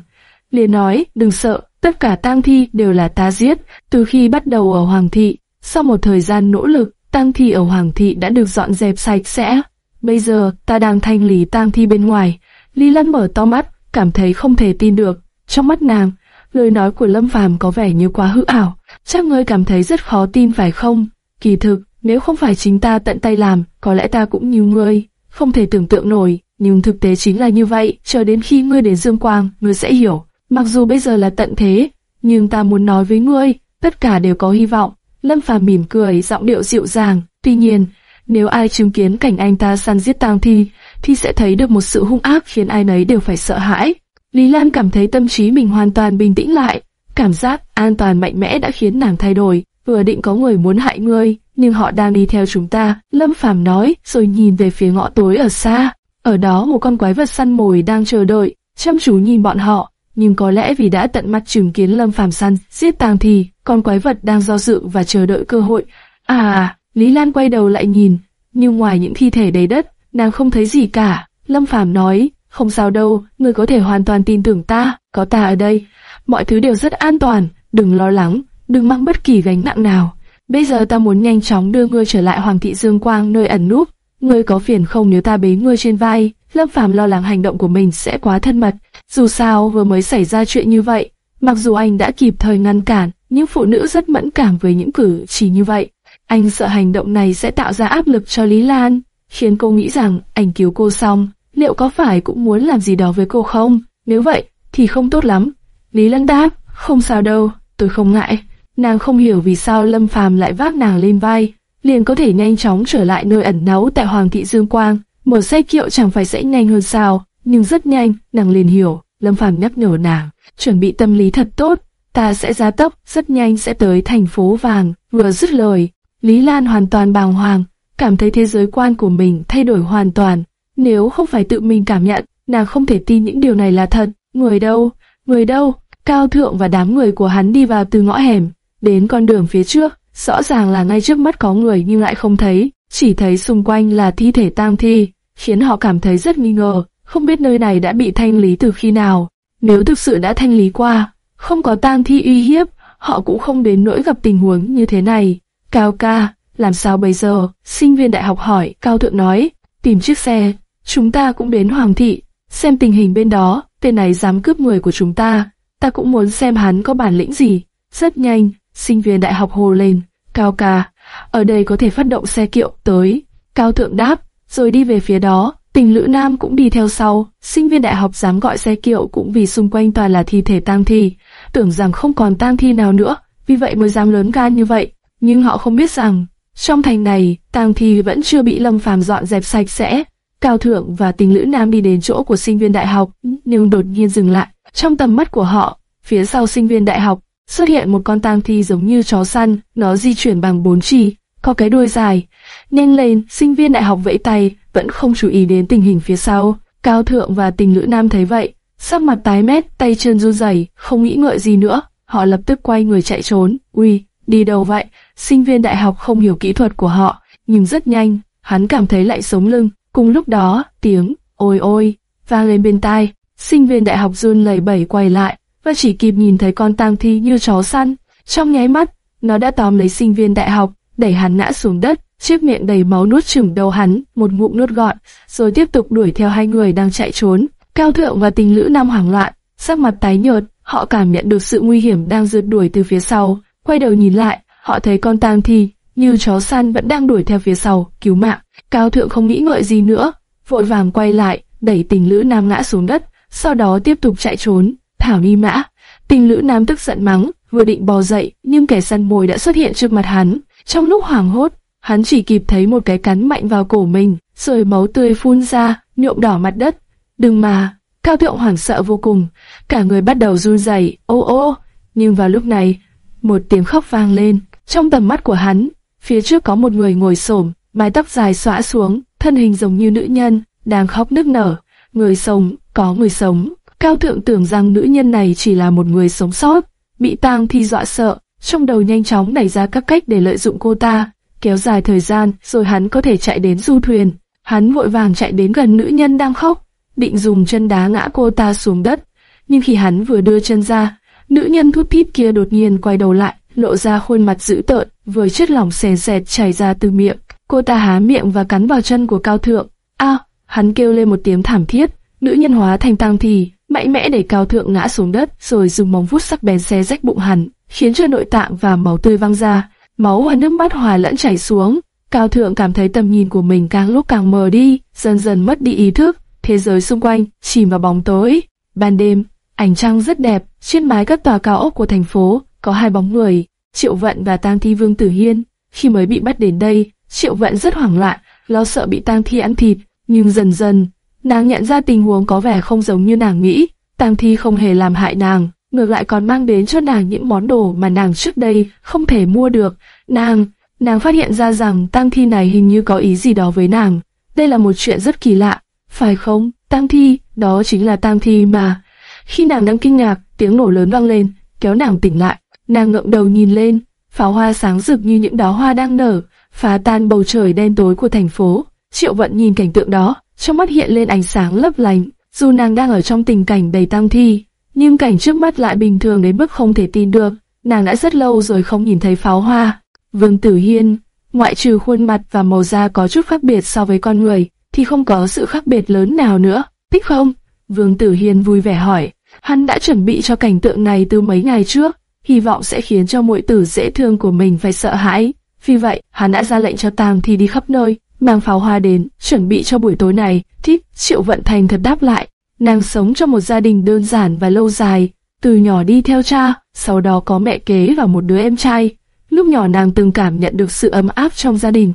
A: liền nói, đừng sợ, tất cả tang thi đều là ta giết, từ khi bắt đầu ở Hoàng thị. Sau một thời gian nỗ lực, tang thi ở Hoàng thị đã được dọn dẹp sạch sẽ. Bây giờ, ta đang thanh lý tang thi bên ngoài. Lý Lan mở to mắt, cảm thấy không thể tin được. Trong mắt nàng, lời nói của Lâm Phàm có vẻ như quá hư ảo. Chắc ngươi cảm thấy rất khó tin phải không? Kỳ thực, nếu không phải chính ta tận tay làm, có lẽ ta cũng như ngươi, không thể tưởng tượng nổi. Nhưng thực tế chính là như vậy, chờ đến khi ngươi đến Dương Quang, ngươi sẽ hiểu. Mặc dù bây giờ là tận thế, nhưng ta muốn nói với ngươi, tất cả đều có hy vọng. Lâm Phàm mỉm cười, giọng điệu dịu dàng. Tuy nhiên, nếu ai chứng kiến cảnh anh ta săn giết tang thi, thì sẽ thấy được một sự hung ác khiến ai nấy đều phải sợ hãi. Lý Lan cảm thấy tâm trí mình hoàn toàn bình tĩnh lại, cảm giác an toàn mạnh mẽ đã khiến nàng thay đổi. Vừa định có người muốn hại ngươi, nhưng họ đang đi theo chúng ta. Lâm Phàm nói, rồi nhìn về phía ngõ tối ở xa. Ở đó một con quái vật săn mồi đang chờ đợi, chăm chú nhìn bọn họ. Nhưng có lẽ vì đã tận mắt chứng kiến Lâm Phàm săn giết tang thì, con quái vật đang do dự và chờ đợi cơ hội. À, Lý Lan quay đầu lại nhìn, nhưng ngoài những thi thể đầy đất, nàng không thấy gì cả. Lâm Phàm nói, không sao đâu, ngươi có thể hoàn toàn tin tưởng ta, có ta ở đây, mọi thứ đều rất an toàn, đừng lo lắng, đừng mang bất kỳ gánh nặng nào. Bây giờ ta muốn nhanh chóng đưa ngươi trở lại Hoàng thị Dương Quang nơi ẩn núp. Ngươi có phiền không nếu ta bế ngươi trên vai? Lâm Phàm lo lắng hành động của mình sẽ quá thân mật. Dù sao vừa mới xảy ra chuyện như vậy, mặc dù anh đã kịp thời ngăn cản, nhưng phụ nữ rất mẫn cảm với những cử chỉ như vậy. Anh sợ hành động này sẽ tạo ra áp lực cho Lý Lan, khiến cô nghĩ rằng anh cứu cô xong, liệu có phải cũng muốn làm gì đó với cô không? Nếu vậy, thì không tốt lắm. Lý Lan đáp, không sao đâu, tôi không ngại. Nàng không hiểu vì sao Lâm Phàm lại vác nàng lên vai, liền có thể nhanh chóng trở lại nơi ẩn náu tại Hoàng thị Dương Quang. Một xe kiệu chẳng phải sẽ nhanh hơn sao, nhưng rất nhanh, nàng liền hiểu. Lâm Phàm nhắc nhở nàng, chuẩn bị tâm lý thật tốt, ta sẽ ra tốc, rất nhanh sẽ tới thành phố vàng. Vừa dứt lời, Lý Lan hoàn toàn bàng hoàng, cảm thấy thế giới quan của mình thay đổi hoàn toàn. Nếu không phải tự mình cảm nhận, nàng không thể tin những điều này là thật. Người đâu? Người đâu? Cao Thượng và đám người của hắn đi vào từ ngõ hẻm, đến con đường phía trước, rõ ràng là ngay trước mắt có người nhưng lại không thấy, chỉ thấy xung quanh là thi thể tang thi, khiến họ cảm thấy rất nghi ngờ, không biết nơi này đã bị thanh lý từ khi nào. Nếu thực sự đã thanh lý qua, không có tang thi uy hiếp, họ cũng không đến nỗi gặp tình huống như thế này. Cao ca, làm sao bây giờ? Sinh viên đại học hỏi, Cao Thượng nói, tìm chiếc xe, chúng ta cũng đến Hoàng thị, xem tình hình bên đó, tên này dám cướp người của chúng ta, ta cũng muốn xem hắn có bản lĩnh gì. Rất nhanh, sinh viên đại học hồ lên, Cao ca, ở đây có thể phát động xe kiệu tới. Cao Thượng đáp, rồi đi về phía đó, tình lữ nam cũng đi theo sau, sinh viên đại học dám gọi xe kiệu cũng vì xung quanh toàn là thi thể tang thi, tưởng rằng không còn tang thi nào nữa, vì vậy mới dám lớn gan như vậy. Nhưng họ không biết rằng, trong thành này, tang thi vẫn chưa bị Lâm Phàm dọn dẹp sạch sẽ. Cao Thượng và tình lữ nam đi đến chỗ của sinh viên đại học, nhưng đột nhiên dừng lại. Trong tầm mắt của họ, phía sau sinh viên đại học, xuất hiện một con tang thi giống như chó săn, nó di chuyển bằng bốn chỉ, có cái đuôi dài. Nhanh lên, sinh viên đại học vẫy tay, vẫn không chú ý đến tình hình phía sau. Cao Thượng và tình nữ nam thấy vậy, sắc mặt tái mét, tay chân run rẩy, không nghĩ ngợi gì nữa. Họ lập tức quay người chạy trốn. Uy, đi đâu vậy? Sinh viên đại học không hiểu kỹ thuật của họ, nhưng rất nhanh, hắn cảm thấy lại sống lưng. Cùng lúc đó, tiếng ôi ôi vang lên bên tai. Sinh viên đại học run lẩy bẩy quay lại, và chỉ kịp nhìn thấy con tang thi như chó săn. Trong nháy mắt, nó đã tóm lấy sinh viên đại học, đẩy hắn ngã xuống đất, chiếc miệng đầy máu nuốt chửng đầu hắn, một ngụm nuốt gọn, rồi tiếp tục đuổi theo hai người đang chạy trốn. Cao thượng và tình lữ nam hoảng loạn, sắc mặt tái nhợt, họ cảm nhận được sự nguy hiểm đang rượt đuổi từ phía sau, quay đầu nhìn lại, họ thấy con tang thi như chó săn vẫn đang đuổi theo phía sau, cứu mạng. Cao thượng không nghĩ ngợi gì nữa, vội vàng quay lại, đẩy tình lữ nam ngã xuống đất, sau đó tiếp tục chạy trốn. Thảo Ni Mã, tình lữ nam tức giận mắng, vừa định bò dậy, nhưng kẻ săn mồi đã xuất hiện trước mặt hắn. Trong lúc hoảng hốt, hắn chỉ kịp thấy một cái cắn mạnh vào cổ mình, rồi máu tươi phun ra, nhuộm đỏ mặt đất. Đừng mà, Cao Thượng hoảng sợ vô cùng, cả người bắt đầu run rẩy, ô ô. Nhưng vào lúc này, một tiếng khóc vang lên, trong tầm mắt của hắn, phía trước có một người ngồi xổm, mái tóc dài xõa xuống, thân hình giống như nữ nhân, đang khóc nức nở. Người sống, có người sống. Cao Thượng tưởng rằng nữ nhân này chỉ là một người sống sót, bị tang thi dọa sợ, trong đầu nhanh chóng nảy ra các cách để lợi dụng cô ta, kéo dài thời gian, rồi hắn có thể chạy đến du thuyền. Hắn vội vàng chạy đến gần nữ nhân đang khóc, định dùng chân đá ngã cô ta xuống đất. Nhưng khi hắn vừa đưa chân ra, nữ nhân thút thít kia đột nhiên quay đầu lại, lộ ra khuôn mặt dữ tợn, với chất lỏng sền sệt chảy ra từ miệng. Cô ta há miệng và cắn vào chân của Cao Thượng. A, hắn kêu lên một tiếng thảm thiết. Nữ nhân hóa thành tang thì, mạnh mẽ đẩy Cao Thượng ngã xuống đất, rồi dùng móng vuốt sắc bén xé rách bụng hắn, khiến cho nội tạng và máu tươi văng ra. Máu và nước mắt hòa lẫn chảy xuống. Cao Thượng cảm thấy tầm nhìn của mình càng lúc càng mờ đi, dần dần mất đi ý thức. Thế giới xung quanh chìm vào bóng tối. Ban đêm, ảnh trăng rất đẹp. Trên mái các tòa cao ốc của thành phố có hai bóng người, Triệu Vận và Tang Thi Vương Tử Hiên. Khi mới bị bắt đến đây, Triệu Vận rất hoảng loạn, lo sợ bị Tang Thi ăn thịt. Nhưng dần dần, nàng nhận ra tình huống có vẻ không giống như nàng nghĩ. Tang Thi không hề làm hại nàng, ngược lại còn mang đến cho nàng những món đồ mà nàng trước đây không thể mua được. Nàng, nàng phát hiện ra rằng Tang Thi này hình như có ý gì đó với nàng. Đây là một chuyện rất kỳ lạ, phải không? Tang Thi, đó chính là Tang Thi mà. Khi nàng đang kinh ngạc, tiếng nổ lớn vang lên, kéo nàng tỉnh lại. Nàng ngượng đầu nhìn lên, pháo hoa sáng rực như những đóa hoa đang nở, phá tan bầu trời đen tối của thành phố. Triệu Vận nhìn cảnh tượng đó, trong mắt hiện lên ánh sáng lấp lánh. Dù nàng đang ở trong tình cảnh đầy tang thi, nhưng cảnh trước mắt lại bình thường đến mức không thể tin được. Nàng đã rất lâu rồi không nhìn thấy pháo hoa. Vương Tử Hiên, ngoại trừ khuôn mặt và màu da có chút khác biệt so với con người, thì không có sự khác biệt lớn nào nữa. Thích không? Vương Tử Hiên vui vẻ hỏi. Hắn đã chuẩn bị cho cảnh tượng này từ mấy ngày trước, hy vọng sẽ khiến cho muội tử dễ thương của mình phải sợ hãi. Vì vậy, hắn đã ra lệnh cho Tang Thi đi khắp nơi, mang pháo hoa đến, chuẩn bị cho buổi tối này. Thích, Triệu Vận Thành thật đáp lại. Nàng sống trong một gia đình đơn giản và lâu dài, từ nhỏ đi theo cha, sau đó có mẹ kế và một đứa em trai. Lúc nhỏ nàng từng cảm nhận được sự ấm áp trong gia đình,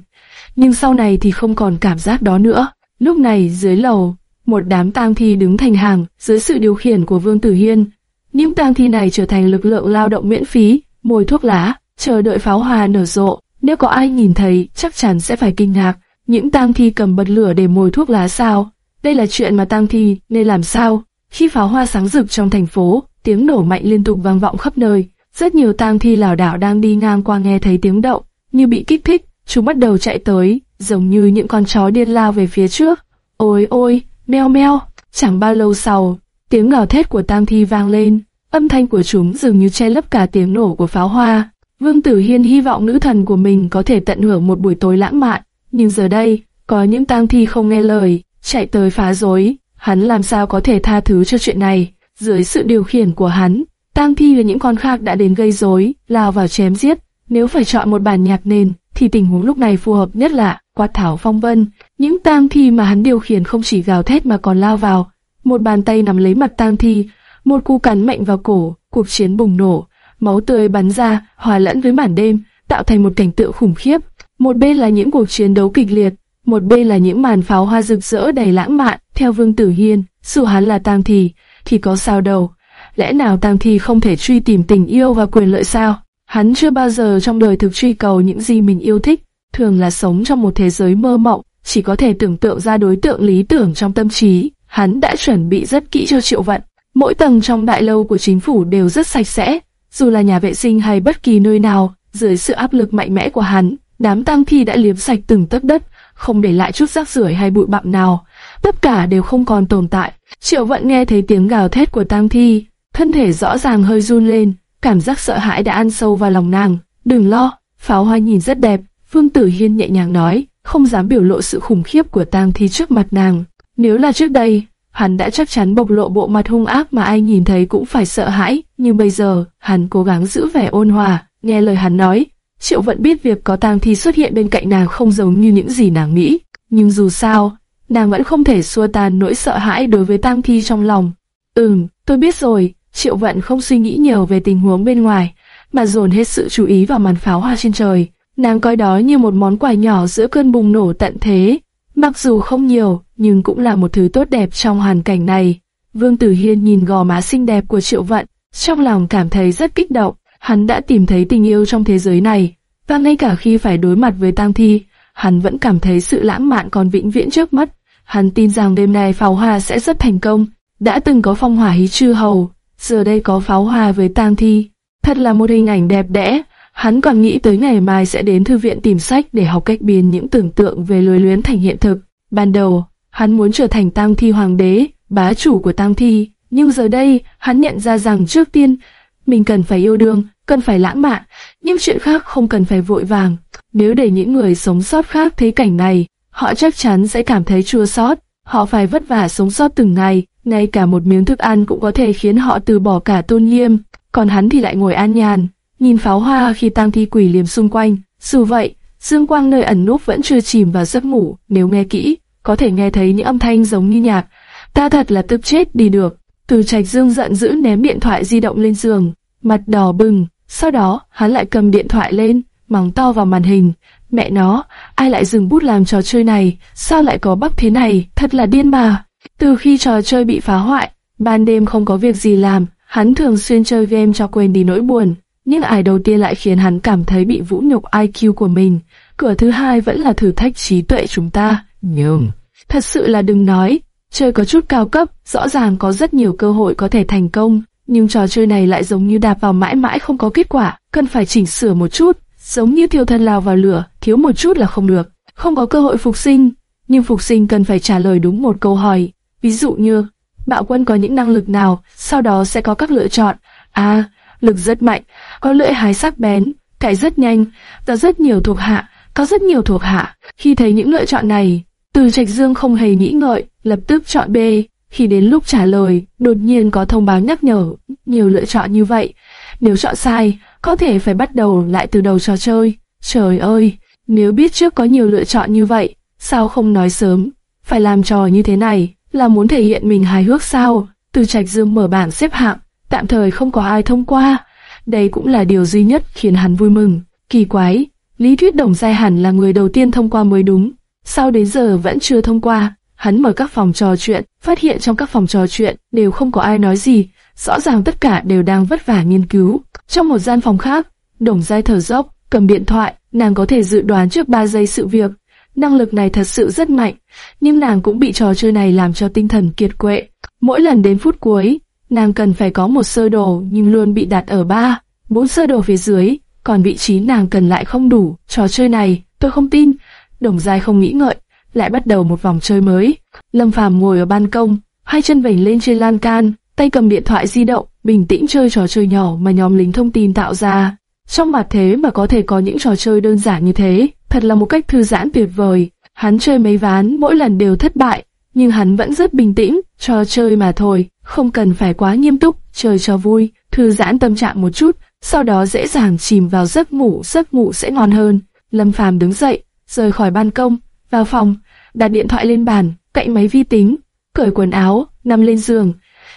A: nhưng sau này thì không còn cảm giác đó nữa. Lúc này dưới lầu, một đám tang thi đứng thành hàng dưới sự điều khiển của Vương Tử Hiên. Những tang thi này trở thành lực lượng lao động miễn phí, mồi thuốc lá, chờ đợi pháo hoa nở rộ. Nếu có ai nhìn thấy, chắc chắn sẽ phải kinh ngạc. Những tang thi cầm bật lửa để mồi thuốc lá sao? Đây là chuyện mà tang thi nên làm sao? Khi pháo hoa sáng rực trong thành phố, tiếng nổ mạnh liên tục vang vọng khắp nơi. Rất nhiều tang thi lảo đảo đang đi ngang qua nghe thấy tiếng động, như bị kích thích, chúng bắt đầu chạy tới, giống như những con chó điên lao về phía trước. Ôi ôi, meo meo, chẳng bao lâu sau, tiếng gào thét của tang thi vang lên, âm thanh của chúng dường như che lấp cả tiếng nổ của pháo hoa. Vương Tử Hiên hy vọng nữ thần của mình có thể tận hưởng một buổi tối lãng mạn, nhưng giờ đây, có những tang thi không nghe lời, chạy tới phá rối, hắn làm sao có thể tha thứ cho chuyện này? Dưới sự điều khiển của hắn, tang thi và những con khác đã đến gây rối, lao vào chém giết. Nếu phải chọn một bản nhạc nền, thì tình huống lúc này phù hợp nhất là quát thảo phong vân. Những tang thi mà hắn điều khiển không chỉ gào thét mà còn lao vào. Một bàn tay nắm lấy mặt tang thi, một cú cắn mạnh vào cổ, cuộc chiến bùng nổ, máu tươi bắn ra, hòa lẫn với màn đêm, tạo thành một cảnh tượng khủng khiếp. Một bên là những cuộc chiến đấu kịch liệt, một bên là những màn pháo hoa rực rỡ đầy lãng mạn. Theo Vương Tử Hiên, dù hắn là tang Thì, thì có sao đâu. Lẽ nào tang Thì không thể truy tìm tình yêu và quyền lợi sao? Hắn chưa bao giờ trong đời thực truy cầu những gì mình yêu thích, thường là sống trong một thế giới mơ mộng, chỉ có thể tưởng tượng ra đối tượng lý tưởng trong tâm trí. Hắn đã chuẩn bị rất kỹ cho triệu vận. Mỗi tầng trong đại lâu của chính phủ đều rất sạch sẽ, dù là nhà vệ sinh hay bất kỳ nơi nào, dưới sự áp lực mạnh mẽ của hắn, đám tang thi đã liếm sạch từng tấc đất, không để lại chút rác rưởi hay bụi bặm nào. Tất cả đều không còn tồn tại. Triệu vận nghe thấy tiếng gào thét của tang thi, thân thể rõ ràng hơi run lên, cảm giác sợ hãi đã ăn sâu vào lòng nàng. Đừng lo, pháo hoa nhìn rất đẹp, Phương Tử Hiên nhẹ nhàng nói, không dám biểu lộ sự khủng khiếp của tang thi trước mặt nàng. Nếu là trước đây, hắn đã chắc chắn bộc lộ bộ mặt hung ác mà ai nhìn thấy cũng phải sợ hãi, nhưng bây giờ, hắn cố gắng giữ vẻ ôn hòa, nghe lời hắn nói. Triệu vẫn biết việc có tang thi xuất hiện bên cạnh nàng không giống như những gì nàng nghĩ, nhưng dù sao, nàng vẫn không thể xua tan nỗi sợ hãi đối với tang thi trong lòng. Ừm, tôi biết rồi, Triệu Vận không suy nghĩ nhiều về tình huống bên ngoài, mà dồn hết sự chú ý vào màn pháo hoa trên trời. Nàng coi đó như một món quà nhỏ giữa cơn bùng nổ tận thế. Mặc dù không nhiều, nhưng cũng là một thứ tốt đẹp trong hoàn cảnh này. Vương Tử Hiên nhìn gò má xinh đẹp của Triệu Vận, trong lòng cảm thấy rất kích động. Hắn đã tìm thấy tình yêu trong thế giới này, và ngay cả khi phải đối mặt với tang thi, hắn vẫn cảm thấy sự lãng mạn còn vĩnh viễn trước mắt. Hắn tin rằng đêm nay pháo hoa sẽ rất thành công. Đã từng có phong hỏa hí chư hầu, giờ đây có pháo hoa với tang thi. Thật là một hình ảnh đẹp đẽ. Hắn còn nghĩ tới ngày mai sẽ đến thư viện tìm sách để học cách biến những tưởng tượng về lối luyến thành hiện thực. Ban đầu, hắn muốn trở thành tang thi hoàng đế, bá chủ của tang thi. Nhưng giờ đây, hắn nhận ra rằng trước tiên, mình cần phải yêu đương, cần phải lãng mạn, nhưng chuyện khác không cần phải vội vàng. Nếu để những người sống sót khác thấy cảnh này, họ chắc chắn sẽ cảm thấy chua xót. Họ phải vất vả sống sót từng ngày, ngay cả một miếng thức ăn cũng có thể khiến họ từ bỏ cả tôn nghiêm. Còn hắn thì lại ngồi an nhàn, nhìn pháo hoa khi tang thi quỷ liềm xung quanh. Dù vậy, dương quang nơi ẩn núp vẫn chưa chìm vào giấc ngủ. Nếu nghe kỹ, có thể nghe thấy những âm thanh giống như nhạc. Ta thật là tức chết đi được. Từ trạch dương giận dữ ném điện thoại di động lên giường, mặt đỏ bừng. Sau đó, hắn lại cầm điện thoại lên, mắng to vào màn hình. Mẹ nó, ai lại dừng bút làm trò chơi này, sao lại có bắp thế này, thật là điên mà. Từ khi trò chơi bị phá hoại, ban đêm không có việc gì làm, hắn thường xuyên chơi game cho quên đi nỗi buồn. Nhưng ải đầu tiên lại khiến hắn cảm thấy bị vũ nhục IQ của mình. Cửa thứ hai vẫn là thử thách trí tuệ chúng ta. Nhưng, thật sự là đừng nói, chơi có chút cao cấp, rõ ràng có rất nhiều cơ hội có thể thành công. Nhưng trò chơi này lại giống như đạp vào mãi mãi không có kết quả, cần phải chỉnh sửa một chút, giống như thiêu thân lao vào lửa, thiếu một chút là không được. Không có cơ hội phục sinh, nhưng phục sinh cần phải trả lời đúng một câu hỏi. Ví dụ như, bạo quân có những năng lực nào, sau đó sẽ có các lựa chọn. A. lực rất mạnh, có lưỡi hái sắc bén, cải rất nhanh, có rất nhiều thuộc hạ, có rất nhiều thuộc hạ. Khi thấy những lựa chọn này, từ trạch dương không hề nghĩ ngợi, lập tức chọn B. Khi đến lúc trả lời, đột nhiên có thông báo nhắc nhở, nhiều lựa chọn như vậy. Nếu chọn sai, có thể phải bắt đầu lại từ đầu trò chơi. Trời ơi, nếu biết trước có nhiều lựa chọn như vậy, sao không nói sớm? Phải làm trò như thế này, là muốn thể hiện mình hài hước sao? Từ Trạch Dương mở bảng xếp hạng, tạm thời không có ai thông qua. Đây cũng là điều duy nhất khiến hắn vui mừng. Kỳ quái, lý thuyết đồng giai hẳn là người đầu tiên thông qua mới đúng. Sao đến giờ vẫn chưa thông qua? Hắn mở các phòng trò chuyện, phát hiện trong các phòng trò chuyện đều không có ai nói gì, rõ ràng tất cả đều đang vất vả nghiên cứu. Trong một gian phòng khác, Đồng Giai thở dốc, cầm điện thoại, nàng có thể dự đoán trước 3 giây sự việc. Năng lực này thật sự rất mạnh, nhưng nàng cũng bị trò chơi này làm cho tinh thần kiệt quệ. Mỗi lần đến phút cuối, nàng cần phải có một sơ đồ nhưng luôn bị đặt ở ba, bốn sơ đồ phía dưới, còn vị trí nàng cần lại không đủ. Trò chơi này, tôi không tin. Đồng Giai không nghĩ ngợi, lại bắt đầu một vòng chơi mới. Lâm Phàm ngồi ở ban công, hai chân vểnh lên trên lan can, tay cầm điện thoại di động, bình tĩnh chơi trò chơi nhỏ mà nhóm lính thông tin tạo ra. Trong mặt thế mà có thể có những trò chơi đơn giản như thế, thật là một cách thư giãn tuyệt vời. Hắn chơi mấy ván, mỗi lần đều thất bại, nhưng hắn vẫn rất bình tĩnh, trò chơi mà thôi, không cần phải quá nghiêm túc, chơi cho vui, thư giãn tâm trạng một chút, sau đó dễ dàng chìm vào giấc ngủ, giấc ngủ sẽ ngon hơn. Lâm Phàm đứng dậy, rời khỏi ban công, vào phòng, đặt điện thoại lên bàn, cạnh máy vi tính, cởi quần áo, nằm lên giường,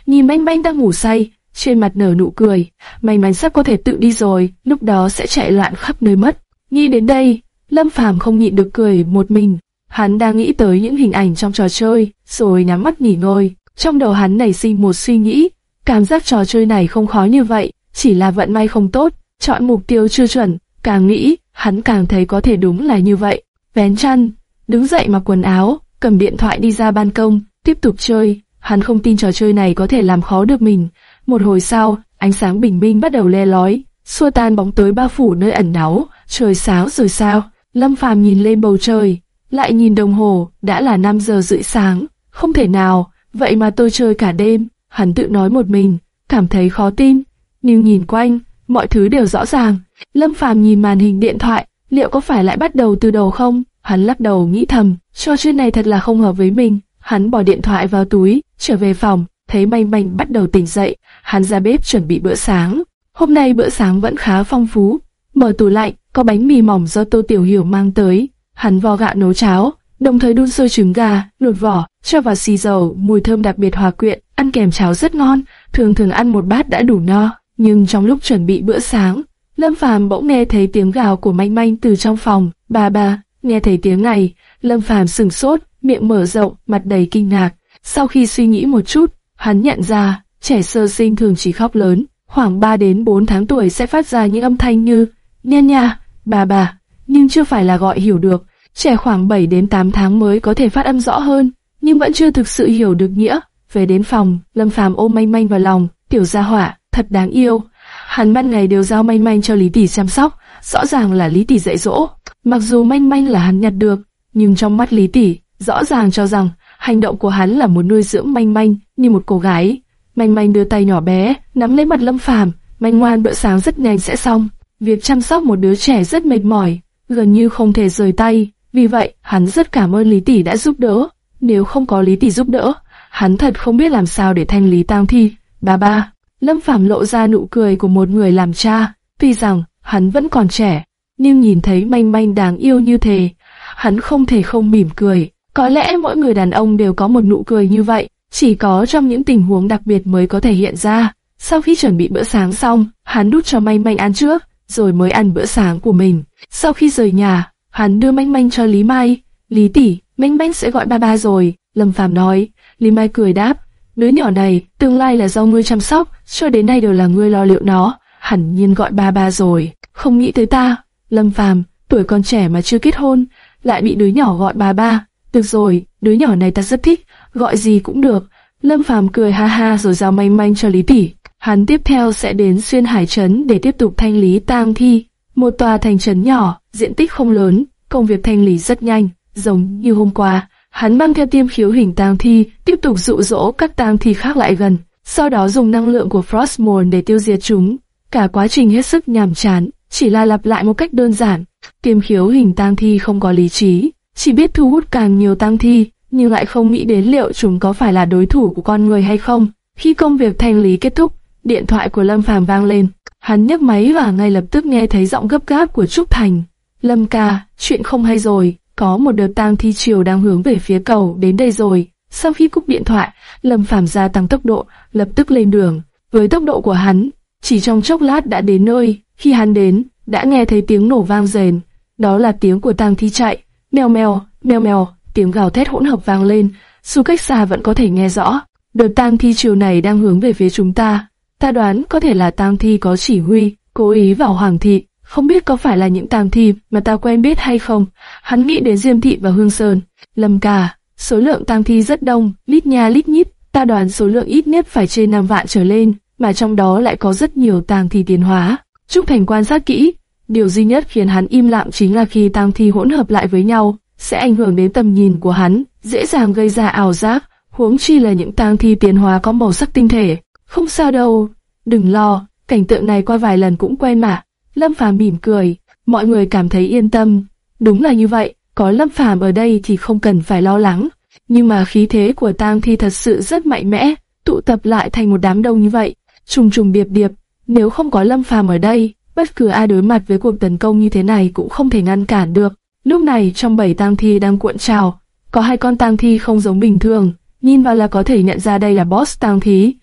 A: nhìn Banh Banh đang ngủ say, trên mặt nở nụ cười, may mắn sắp có thể tự đi rồi, lúc đó sẽ chạy loạn khắp nơi mất. Nghĩ đến đây, Lâm Phàm không nhịn được cười một mình. Hắn đang nghĩ tới những hình ảnh trong trò chơi, rồi nhắm mắt nghỉ ngơi. Trong đầu hắn nảy sinh một suy nghĩ, cảm giác trò chơi này không khó như vậy, chỉ là vận may không tốt, chọn mục tiêu chưa chuẩn. Càng nghĩ, hắn càng thấy có thể đúng là như vậy. Vén chăn, đứng dậy mặc quần áo, cầm điện thoại đi ra ban công, tiếp tục chơi. Hắn không tin trò chơi này có thể làm khó được mình. Một hồi sau, ánh sáng bình minh bắt đầu le lói, xua tan bóng tối bao phủ nơi ẩn náu. Trời sáng rồi sao? Lâm Phàm nhìn lên bầu trời, lại nhìn đồng hồ, đã là 5 giờ rưỡi sáng. Không thể nào, vậy mà tôi chơi cả đêm. Hắn tự nói một mình, cảm thấy khó tin. Nhưng nhìn quanh, mọi thứ đều rõ ràng. Lâm Phàm nhìn màn hình điện thoại, liệu có phải lại bắt đầu từ đầu không? Hắn lắc đầu nghĩ thầm, trò chuyện này thật là không hợp với mình. Hắn bỏ điện thoại vào túi, trở về phòng, thấy manh manh bắt đầu tỉnh dậy, hắn ra bếp chuẩn bị bữa sáng. Hôm nay bữa sáng vẫn khá phong phú, mở tủ lạnh, có bánh mì mỏng do Tô Tiểu Hiểu mang tới, hắn vo gạo nấu cháo, đồng thời đun sôi trứng gà, luộc vỏ, cho vào xì dầu, mùi thơm đặc biệt hòa quyện, ăn kèm cháo rất ngon. thường thường ăn một bát đã đủ no, nhưng trong lúc chuẩn bị bữa sáng, Lâm Phàm bỗng nghe thấy tiếng gào của manh manh từ trong phòng. Ba ba, nghe thấy tiếng này, Lâm Phàm sừng sốt, miệng mở rộng, mặt đầy kinh ngạc. Sau khi suy nghĩ một chút, hắn nhận ra, trẻ sơ sinh thường chỉ khóc lớn, khoảng 3 đến 4 tháng tuổi sẽ phát ra những âm thanh như nha nha, bà bà, nhưng chưa phải là gọi hiểu được. Trẻ khoảng 7 đến 8 tháng mới có thể phát âm rõ hơn, nhưng vẫn chưa thực sự hiểu được nghĩa. Về đến phòng, Lâm Phàm ôm manh manh vào lòng, tiểu gia hỏa, thật đáng yêu. Hắn ban ngày đều giao manh manh cho Lý Tỷ chăm sóc, rõ ràng là Lý Tỷ dạy dỗ. Mặc dù manh manh là hắn nhặt được, nhưng trong mắt Lý Tỷ, rõ ràng cho rằng hành động của hắn là muốn nuôi dưỡng manh manh như một cô gái. Manh manh đưa tay nhỏ bé, nắm lấy mặt Lâm Phàm, manh ngoan bữa sáng rất nhanh sẽ xong. Việc chăm sóc một đứa trẻ rất mệt mỏi, gần như không thể rời tay. Vì vậy, hắn rất cảm ơn Lý Tỷ đã giúp đỡ. Nếu không có Lý Tỷ giúp đỡ, hắn thật không biết làm sao để thanh lý tang thi. Ba ba, Lâm Phàm lộ ra nụ cười của một người làm cha, tuy rằng hắn vẫn còn trẻ, nhưng nhìn thấy manh manh đáng yêu như thế, hắn không thể không mỉm cười. Có lẽ mỗi người đàn ông đều có một nụ cười như vậy, chỉ có trong những tình huống đặc biệt mới có thể hiện ra. Sau khi chuẩn bị bữa sáng xong, hắn đút cho manh manh ăn trước, rồi mới ăn bữa sáng của mình. Sau khi rời nhà, hắn đưa manh manh cho Lý Mai. Lý tỷ, manh manh sẽ gọi ba ba rồi. Lâm Phàm nói. Lý Mai cười đáp, đứa nhỏ này tương lai là do ngươi chăm sóc, cho đến nay đều là ngươi lo liệu nó. Hẳn nhiên gọi ba ba rồi, không nghĩ tới ta. Lâm Phàm, tuổi còn trẻ mà chưa kết hôn, lại bị đứa nhỏ gọi bà ba. Được rồi, đứa nhỏ này ta rất thích, gọi gì cũng được. Lâm Phàm cười ha ha rồi giao manh manh cho Lý Tỷ. Hắn tiếp theo sẽ đến xuyên hải trấn để tiếp tục thanh lý tang thi. Một tòa thành trấn nhỏ, diện tích không lớn, công việc thanh lý rất nhanh, giống như hôm qua. Hắn mang theo tiêm khiếu hình tang thi, tiếp tục dụ dỗ các tang thi khác lại gần, sau đó dùng năng lượng của Frostmourne để tiêu diệt chúng. Cả quá trình hết sức nhàm chán, chỉ là lặp lại một cách đơn giản. Tiêm khiếu hình tang thi không có lý trí, chỉ biết thu hút càng nhiều tang thi, nhưng lại không nghĩ đến liệu chúng có phải là đối thủ của con người hay không. Khi công việc thanh lý kết thúc, điện thoại của Lâm Phàm vang lên. Hắn nhấc máy và ngay lập tức nghe thấy giọng gấp gáp của Trúc Thành. Lâm ca, chuyện không hay rồi, có một đợt tang thi chiều đang hướng về phía cầu đến đây rồi. Sau khi cúp điện thoại, Lâm Phàm gia tăng tốc độ, lập tức lên đường. Với tốc độ của hắn, chỉ trong chốc lát đã đến nơi. Khi hắn đến, đã nghe thấy tiếng nổ vang rền. Đó là tiếng của tang thi chạy. Mèo mèo, mèo mèo, tiếng gào thét hỗn hợp vang lên. Dù cách xa vẫn có thể nghe rõ. Đợt tang thi chiều này đang hướng về phía chúng ta. Ta đoán có thể là tang thi có chỉ huy, cố ý vào hoàng thị. Không biết có phải là những tang thi mà ta quen biết hay không. Hắn nghĩ đến Diêm Thị và Hương Sơn. Lâm cả, số lượng tang thi rất đông, lít nha lít nhít. Ta đoán số lượng ít nhất phải trên 5 vạn trở lên, mà trong đó lại có rất nhiều tang thi tiến hóa. Trúc Thành quan sát kỹ, điều duy nhất khiến hắn im lặng chính là khi tang thi hỗn hợp lại với nhau, sẽ ảnh hưởng đến tầm nhìn của hắn, dễ dàng gây ra ảo giác, huống chi là những tang thi tiến hóa có màu sắc tinh thể. Không sao đâu, đừng lo, cảnh tượng này qua vài lần cũng quen mà. Lâm Phàm mỉm cười, mọi người cảm thấy yên tâm. Đúng là như vậy, có Lâm Phàm ở đây thì không cần phải lo lắng. Nhưng mà khí thế của tang thi thật sự rất mạnh mẽ, tụ tập lại thành một đám đông như vậy, trùng trùng điệp điệp. Nếu không có Lâm Phàm ở đây, bất cứ ai đối mặt với cuộc tấn công như thế này cũng không thể ngăn cản được. Lúc này trong bảy tang thi đang cuộn trào, có hai con tang thi không giống bình thường, nhìn vào là có thể nhận ra đây là boss tang thi.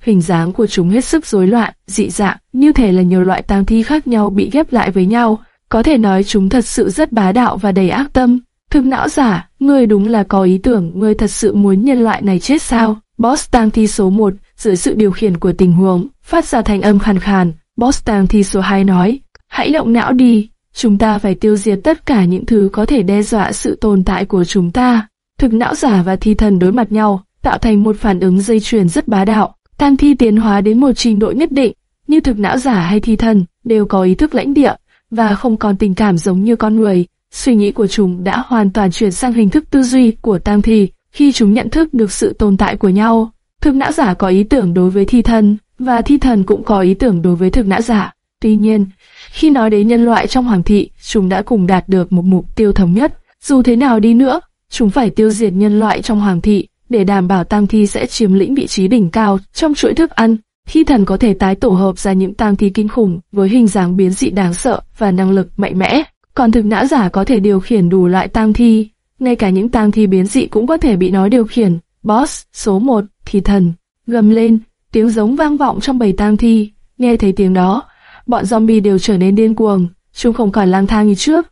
A: Hình dáng của chúng hết sức rối loạn, dị dạng, như thể là nhiều loại tang thi khác nhau bị ghép lại với nhau. Có thể nói chúng thật sự rất bá đạo và đầy ác tâm. Thực não giả, ngươi đúng là có ý tưởng, ngươi thật sự muốn nhân loại này chết sao? Boss tang thi số 1, dưới sự điều khiển của tình huống, phát ra thành âm khàn khàn. Boss tang thi số 2 nói, hãy động não đi, chúng ta phải tiêu diệt tất cả những thứ có thể đe dọa sự tồn tại của chúng ta. Thực não giả và thi thần đối mặt nhau, tạo thành một phản ứng dây chuyền rất bá đạo. Tang thi tiến hóa đến một trình độ nhất định, như thực não giả hay thi thần, đều có ý thức lãnh địa, và không còn tình cảm giống như con người. Suy nghĩ của chúng đã hoàn toàn chuyển sang hình thức tư duy của tang thi, khi chúng nhận thức được sự tồn tại của nhau. Thực não giả có ý tưởng đối với thi thần, và thi thần cũng có ý tưởng đối với thực não giả. Tuy nhiên, khi nói đến nhân loại trong hoàng thị, chúng đã cùng đạt được một mục tiêu thống nhất. Dù thế nào đi nữa, chúng phải tiêu diệt nhân loại trong hoàng thị, để đảm bảo tang thi sẽ chiếm lĩnh vị trí đỉnh cao trong chuỗi thức ăn. Thi thần có thể tái tổ hợp ra những tang thi kinh khủng với hình dáng biến dị đáng sợ và năng lực mạnh mẽ. Còn thực não giả có thể điều khiển đủ loại tang thi, ngay cả những tang thi biến dị cũng có thể bị nó điều khiển. Boss số 1, thi thần, gầm lên, tiếng giống vang vọng trong bầy tang thi. Nghe thấy tiếng đó, bọn zombie đều trở nên điên cuồng, chúng không còn lang thang như trước,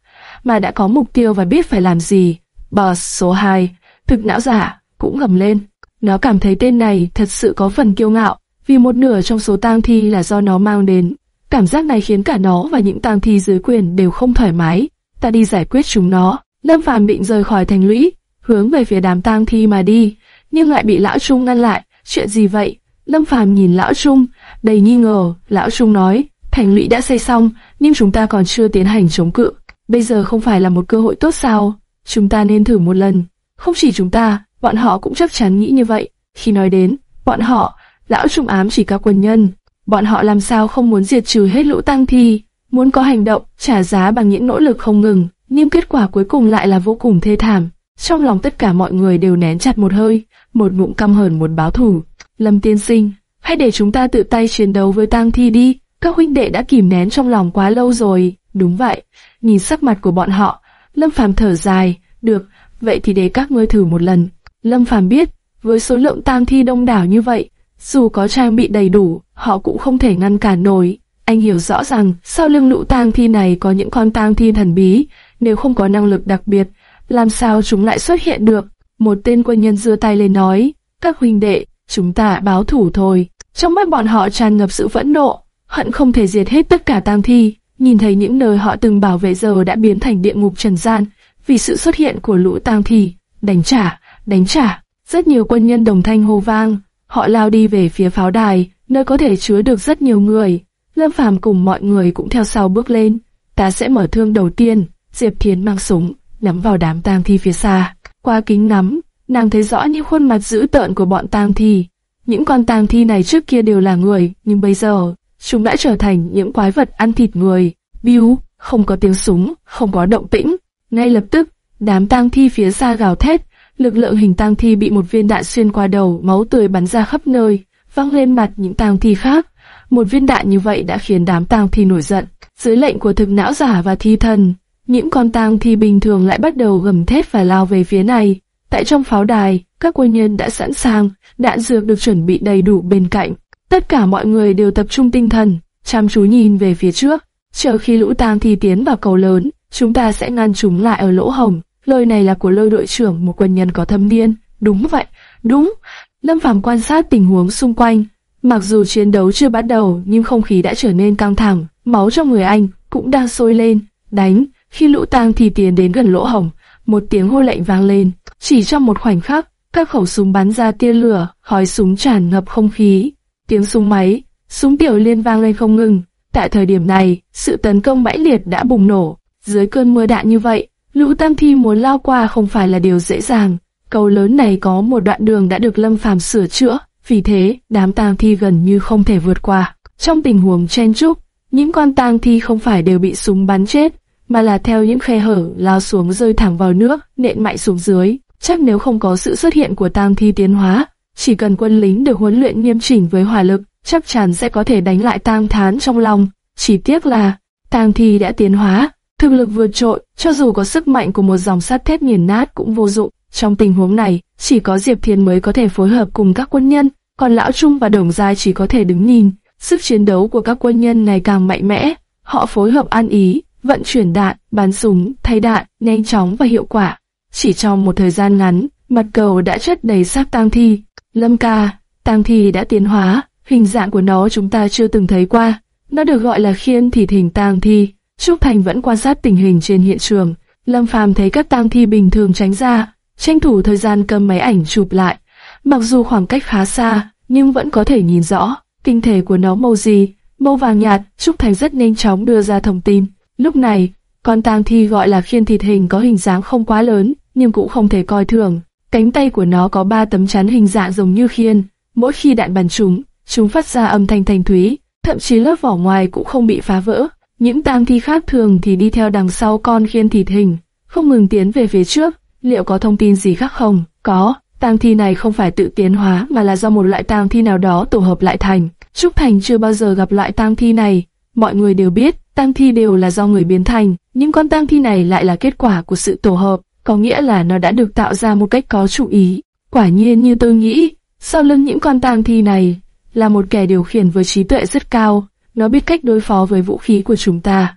A: mà đã có mục tiêu và biết phải làm gì. Boss số 2, thực não giả, cũng gầm lên. Nó cảm thấy tên này thật sự có phần kiêu ngạo, vì một nửa trong số tang thi là do nó mang đến. Cảm giác này khiến cả nó và những tang thi dưới quyền đều không thoải mái. Ta đi giải quyết chúng nó. Lâm Phàm định rời khỏi thành lũy, hướng về phía đám tang thi mà đi, nhưng lại bị lão Trung ngăn lại. Chuyện gì vậy? Lâm Phàm nhìn lão Trung, đầy nghi ngờ. Lão Trung nói, thành lũy đã xây xong, nhưng chúng ta còn chưa tiến hành chống cự. Bây giờ không phải là một cơ hội tốt sao? Chúng ta nên thử một lần. Không chỉ chúng ta, bọn họ cũng chắc chắn nghĩ như vậy. Khi nói đến, bọn họ, lão Trung ám chỉ các quân nhân. Bọn họ làm sao không muốn diệt trừ hết lũ tăng thi, muốn có hành động, trả giá bằng những nỗ lực không ngừng, nhưng kết quả cuối cùng lại là vô cùng thê thảm. Trong lòng tất cả mọi người đều nén chặt một hơi, một ngụm căm hờn muốn báo thù. Lâm tiên sinh, hãy để chúng ta tự tay chiến đấu với tang thi đi, các huynh đệ đã kìm nén trong lòng quá lâu rồi. Đúng vậy, nhìn sắc mặt của bọn họ, Lâm Phàm thở dài, được, vậy thì để các ngươi thử một lần. Lâm Phàm biết, với số lượng tang thi đông đảo như vậy, dù có trang bị đầy đủ, họ cũng không thể ngăn cản nổi. Anh hiểu rõ rằng sau lưng lũ tang thi này có những con tang thi thần bí, nếu không có năng lực đặc biệt, làm sao chúng lại xuất hiện được? Một tên quân nhân giơ tay lên nói, các huynh đệ, chúng ta báo thủ thôi. Trong mắt bọn họ tràn ngập sự phẫn nộ, hận không thể diệt hết tất cả tang thi. Nhìn thấy những nơi họ từng bảo vệ giờ đã biến thành địa ngục trần gian, vì sự xuất hiện của lũ tang thi, đánh trả, đánh trả. Rất nhiều quân nhân đồng thanh hô vang, họ lao đi về phía pháo đài, nơi có thể chứa được rất nhiều người. Lâm Phàm cùng mọi người cũng theo sau bước lên. Ta sẽ mở thương đầu tiên. Diệp Thiến mang súng, nhắm vào đám tang thi phía xa. Qua kính nắm, nàng thấy rõ những khuôn mặt dữ tợn của bọn tang thi. Những con tang thi này trước kia đều là người, nhưng bây giờ, chúng đã trở thành những quái vật ăn thịt người. Biu, không có tiếng súng, không có động tĩnh. Ngay lập tức, đám tang thi phía xa gào thét, lực lượng hình tang thi bị một viên đạn xuyên qua đầu, máu tươi bắn ra khắp nơi, văng lên mặt những tang thi khác. Một viên đạn như vậy đã khiến đám tang thi nổi giận. Dưới lệnh của thực não giả và thi thần, nhiễm con tang thì bình thường lại bắt đầu gầm thét và lao về phía này. Tại trong pháo đài, các quân nhân đã sẵn sàng, đạn dược được chuẩn bị đầy đủ bên cạnh. Tất cả mọi người đều tập trung tinh thần, chăm chú nhìn về phía trước. Chờ khi lũ tang thi tiến vào cầu lớn, chúng ta sẽ ngăn chúng lại ở lỗ hồng. Lời này là của lôi đội trưởng một quân nhân có thâm niên. Đúng vậy, đúng. Lâm Phàm quan sát tình huống xung quanh. Mặc dù chiến đấu chưa bắt đầu, nhưng không khí đã trở nên căng thẳng. Máu trong người anh cũng đang sôi lên. Đánh. Khi lũ tang thi tiến đến gần lỗ hổng. một tiếng hô lệnh vang lên. Chỉ trong một khoảnh khắc, các khẩu súng bắn ra tia lửa, khói súng tràn ngập không khí. Tiếng súng máy, súng tiểu liên vang lên không ngừng. Tại thời điểm này, sự tấn công mãnh liệt đã bùng nổ. Dưới cơn mưa đạn như vậy, lũ tam thi muốn lao qua không phải là điều dễ dàng. Cầu lớn này có một đoạn đường đã được Lâm Phàm sửa chữa, vì thế đám tang thi gần như không thể vượt qua. Trong tình huống chen trúc, những con tang thi không phải đều bị súng bắn chết, mà là theo những khe hở lao xuống rơi thẳng vào nước, nện mạnh xuống dưới. Chắc nếu không có sự xuất hiện của tang thi tiến hóa, chỉ cần quân lính được huấn luyện nghiêm chỉnh với hỏa lực, chắc chắn sẽ có thể đánh lại tang thán trong lòng. Chỉ tiếc là tang thi đã tiến hóa, thực lực vượt trội, cho dù có sức mạnh của một dòng sắt thép nghiền nát cũng vô dụng. Trong tình huống này, chỉ có Diệp Thiên mới có thể phối hợp cùng các quân nhân, còn Lão Trung và Đồng Giai chỉ có thể đứng nhìn. Sức chiến đấu của các quân nhân ngày càng mạnh mẽ, họ phối hợp ăn ý, vận chuyển đạn, bắn súng, thay đạn, nhanh chóng và hiệu quả. Chỉ trong một thời gian ngắn, mặt cầu đã chất đầy xác tang thi. Lâm ca, tang thi đã tiến hóa, hình dạng của nó chúng ta chưa từng thấy qua. Nó được gọi là khiên thịt hình tang thi. Trúc Thành vẫn quan sát tình hình trên hiện trường. Lâm Phàm thấy các tang thi bình thường tránh ra, tranh thủ thời gian cầm máy ảnh chụp lại. Mặc dù khoảng cách khá xa, nhưng vẫn có thể nhìn rõ. kinh thể của nó màu gì, màu vàng nhạt, Trúc Thành rất nhanh chóng đưa ra thông tin. Lúc này, con tang thi gọi là khiên thịt hình có hình dáng không quá lớn, nhưng cũng không thể coi thường. Cánh tay của nó có ba tấm chắn hình dạng giống như khiên, mỗi khi đạn bắn chúng, chúng phát ra âm thanh thanh thúy, thậm chí lớp vỏ ngoài cũng không bị phá vỡ. Những tang thi khác thường thì đi theo đằng sau con khiên thịt hình, không ngừng tiến về phía trước. Liệu có thông tin gì khác không? Có, tang thi này không phải tự tiến hóa mà là do một loại tang thi nào đó tổ hợp lại thành. Trúc Thành chưa bao giờ gặp loại tang thi này. Mọi người đều biết, tang thi đều là do người biến thành, nhưng con tang thi này lại là kết quả của sự tổ hợp, có nghĩa là nó đã được tạo ra một cách có chủ ý. Quả nhiên như tôi nghĩ, sau lưng những con tang thi này là một kẻ điều khiển với trí tuệ rất cao, nó biết cách đối phó với vũ khí của chúng ta.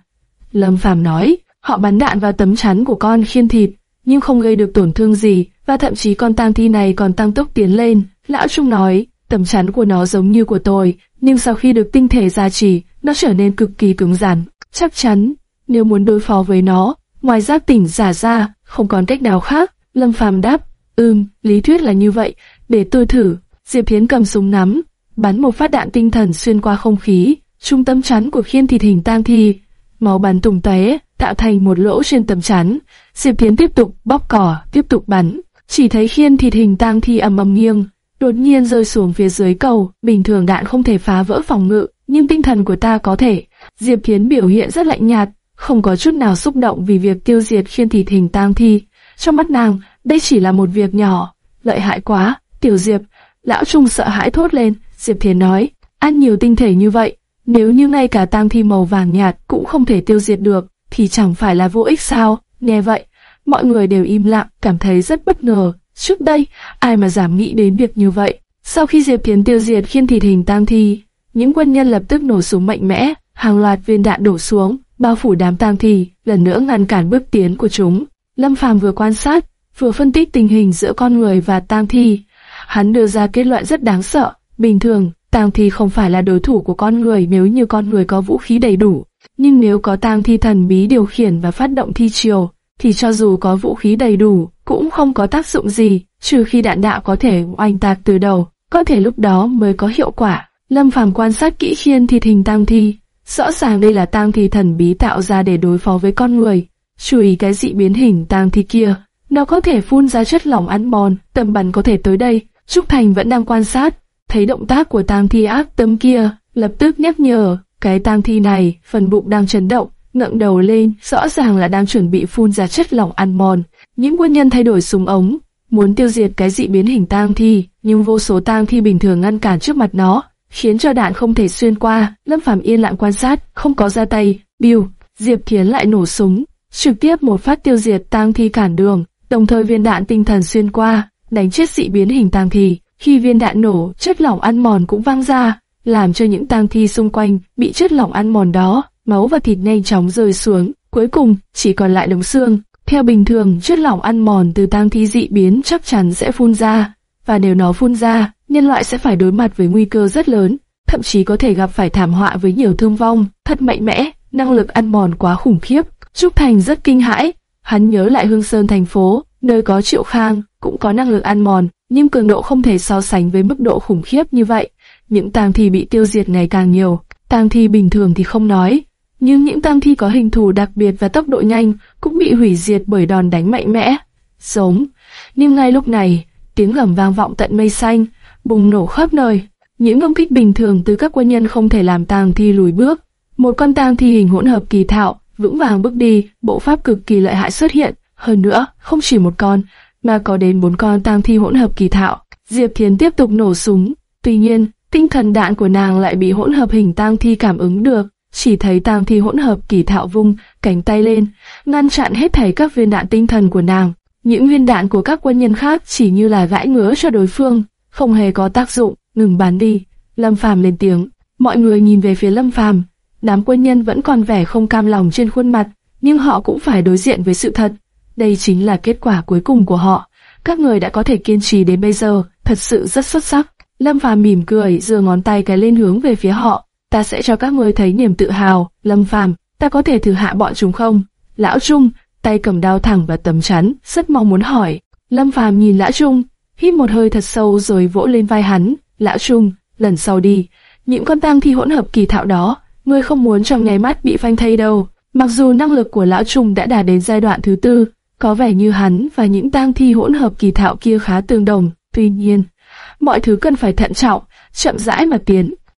A: Lâm Phàm nói, họ bắn đạn vào tấm chắn của con khiên thịt, nhưng không gây được tổn thương gì, và thậm chí con tang thi này còn tăng tốc tiến lên. Lão Trung nói, tấm chắn của nó giống như của tôi, nhưng sau khi được tinh thể gia trì, nó trở nên cực kỳ cứng rắn. Chắc chắn, nếu muốn đối phó với nó, ngoài giác tỉnh giả ra, không còn cách nào khác. Lâm Phàm đáp, ừm, lý thuyết là như vậy, để tôi thử. Diệp Thiến cầm súng nắm, bắn một phát đạn tinh thần xuyên qua không khí, trung tâm chắn của khiên thịt hình tang thi, máu bắn tung tóe, tạo thành một lỗ trên tấm chắn. Diệp Thiến tiếp tục bóp cỏ, tiếp tục bắn, chỉ thấy khiên thịt hình tang thi ầm ầm nghiêng, đột nhiên rơi xuống phía dưới cầu. Bình thường đạn không thể phá vỡ phòng ngự, nhưng tinh thần của ta có thể. Diệp Thiến biểu hiện rất lạnh nhạt, không có chút nào xúc động vì việc tiêu diệt khiên thịt hình tang thi. Trong mắt nàng, đây chỉ là một việc nhỏ, lợi hại quá. Tiểu Diệp, lão Trung sợ hãi thốt lên. Diệp Thiến nói, ăn nhiều tinh thể như vậy, nếu như ngay cả tang thi màu vàng nhạt cũng không thể tiêu diệt được, thì chẳng phải là vô ích sao? Nghe vậy, mọi người đều im lặng, cảm thấy rất bất ngờ. Trước đây, ai mà dám nghĩ đến việc như vậy? Sau khi Diệp Thiến tiêu diệt khiên thịt hình tang thi, những quân nhân lập tức nổ súng mạnh mẽ, hàng loạt viên đạn đổ xuống, bao phủ đám tang thi, lần nữa ngăn cản bước tiến của chúng. Lâm Phàm vừa quan sát, vừa phân tích tình hình giữa con người và tang thi. Hắn đưa ra kết luận rất đáng sợ. Bình thường, tang thi không phải là đối thủ của con người nếu như con người có vũ khí đầy đủ. Nhưng nếu có tang thi thần bí điều khiển và phát động thi chiều, thì cho dù có vũ khí đầy đủ, cũng không có tác dụng gì, trừ khi đạn đạo có thể oanh tạc từ đầu, có thể lúc đó mới có hiệu quả. Lâm Phàm quan sát kỹ khiên thịt hình tang thi, rõ ràng đây là tang thi thần bí tạo ra để đối phó với con người. Chú ý cái dị biến hình tang thi kia, nó có thể phun ra chất lỏng ăn mòn, tầm bắn có thể tới đây. Trúc Thành vẫn đang quan sát, thấy động tác của tang thi ác tâm kia, lập tức nhắc nhở, cái tang thi này, phần bụng đang chấn động, ngẩng đầu lên, rõ ràng là đang chuẩn bị phun ra chất lỏng ăn mòn. Những quân nhân thay đổi súng ống, muốn tiêu diệt cái dị biến hình tang thi, nhưng vô số tang thi bình thường ngăn cản trước mặt nó, khiến cho đạn không thể xuyên qua. Lâm Phàm yên lặng quan sát, không có ra tay. Bill, Diệp Thiến lại nổ súng, trực tiếp một phát tiêu diệt tang thi cản đường, đồng thời viên đạn tinh thần xuyên qua, đánh chết dị biến hình tang thi. Khi viên đạn nổ, chất lỏng ăn mòn cũng văng ra, làm cho những tang thi xung quanh bị chất lỏng ăn mòn đó, máu và thịt nhanh chóng rơi xuống, cuối cùng chỉ còn lại đống xương. Theo bình thường, chất lỏng ăn mòn từ tang thi dị biến chắc chắn sẽ phun ra, và nếu nó phun ra, nhân loại sẽ phải đối mặt với nguy cơ rất lớn, thậm chí có thể gặp phải thảm họa với nhiều thương vong, thật mạnh mẽ, năng lực ăn mòn quá khủng khiếp. Trúc Thành rất kinh hãi, hắn nhớ lại Hương Sơn thành phố, nơi có Triệu Khang, cũng có năng lực ăn mòn, nhưng cường độ không thể so sánh với mức độ khủng khiếp như vậy. Những tang thi bị tiêu diệt ngày càng nhiều, tang thi bình thường thì không nói, nhưng những tang thi có hình thù đặc biệt và tốc độ nhanh cũng bị hủy diệt bởi đòn đánh mạnh mẽ. Giống, nhưng ngay lúc này, tiếng gầm vang vọng tận mây xanh, bùng nổ khắp nơi. Những công kích bình thường từ các quân nhân không thể làm tang thi lùi bước. Một con tang thi hình hỗn hợp kỳ thạo, vững vàng bước đi, bộ pháp cực kỳ lợi hại xuất hiện. Hơn nữa, không chỉ một con, mà có đến bốn con tang thi hỗn hợp kỳ thạo. Diệp Thiến tiếp tục nổ súng. Tuy nhiên, tinh thần đạn của nàng lại bị hỗn hợp hình tang thi cảm ứng được. Chỉ thấy tang thi hỗn hợp kỳ thạo vung cánh tay lên, ngăn chặn hết thảy các viên đạn tinh thần của nàng. Những viên đạn của các quân nhân khác chỉ như là vãi ngứa cho đối phương, không hề có tác dụng, ngừng bán đi. Lâm Phàm lên tiếng, mọi người nhìn về phía Lâm Phàm, đám quân nhân vẫn còn vẻ không cam lòng trên khuôn mặt, nhưng họ cũng phải đối diện với sự thật. Đây chính là kết quả cuối cùng của họ. Các người đã có thể kiên trì đến bây giờ, thật sự rất xuất sắc. Lâm Phàm mỉm cười, giơ ngón tay cái lên hướng về phía họ. Ta sẽ cho các người thấy niềm tự hào. Lâm Phàm, ta có thể thử hạ bọn chúng không? Lão Trung, tay cầm đao thẳng và tấm chắn, rất mong muốn hỏi. Lâm Phàm nhìn Lão Trung, hít một hơi thật sâu rồi vỗ lên vai hắn. Lão Trung, lần sau đi, những con tang thi hỗn hợp kỳ thạo đó, ngươi không muốn trong nháy mắt bị phanh thay đâu. Mặc dù năng lực của Lão Trung đã đạt đến giai đoạn thứ tư, có vẻ như hắn và những tang thi hỗn hợp kỳ thạo kia khá tương đồng, tuy nhiên, mọi thứ cần phải thận trọng, chậm rãi mà tiến.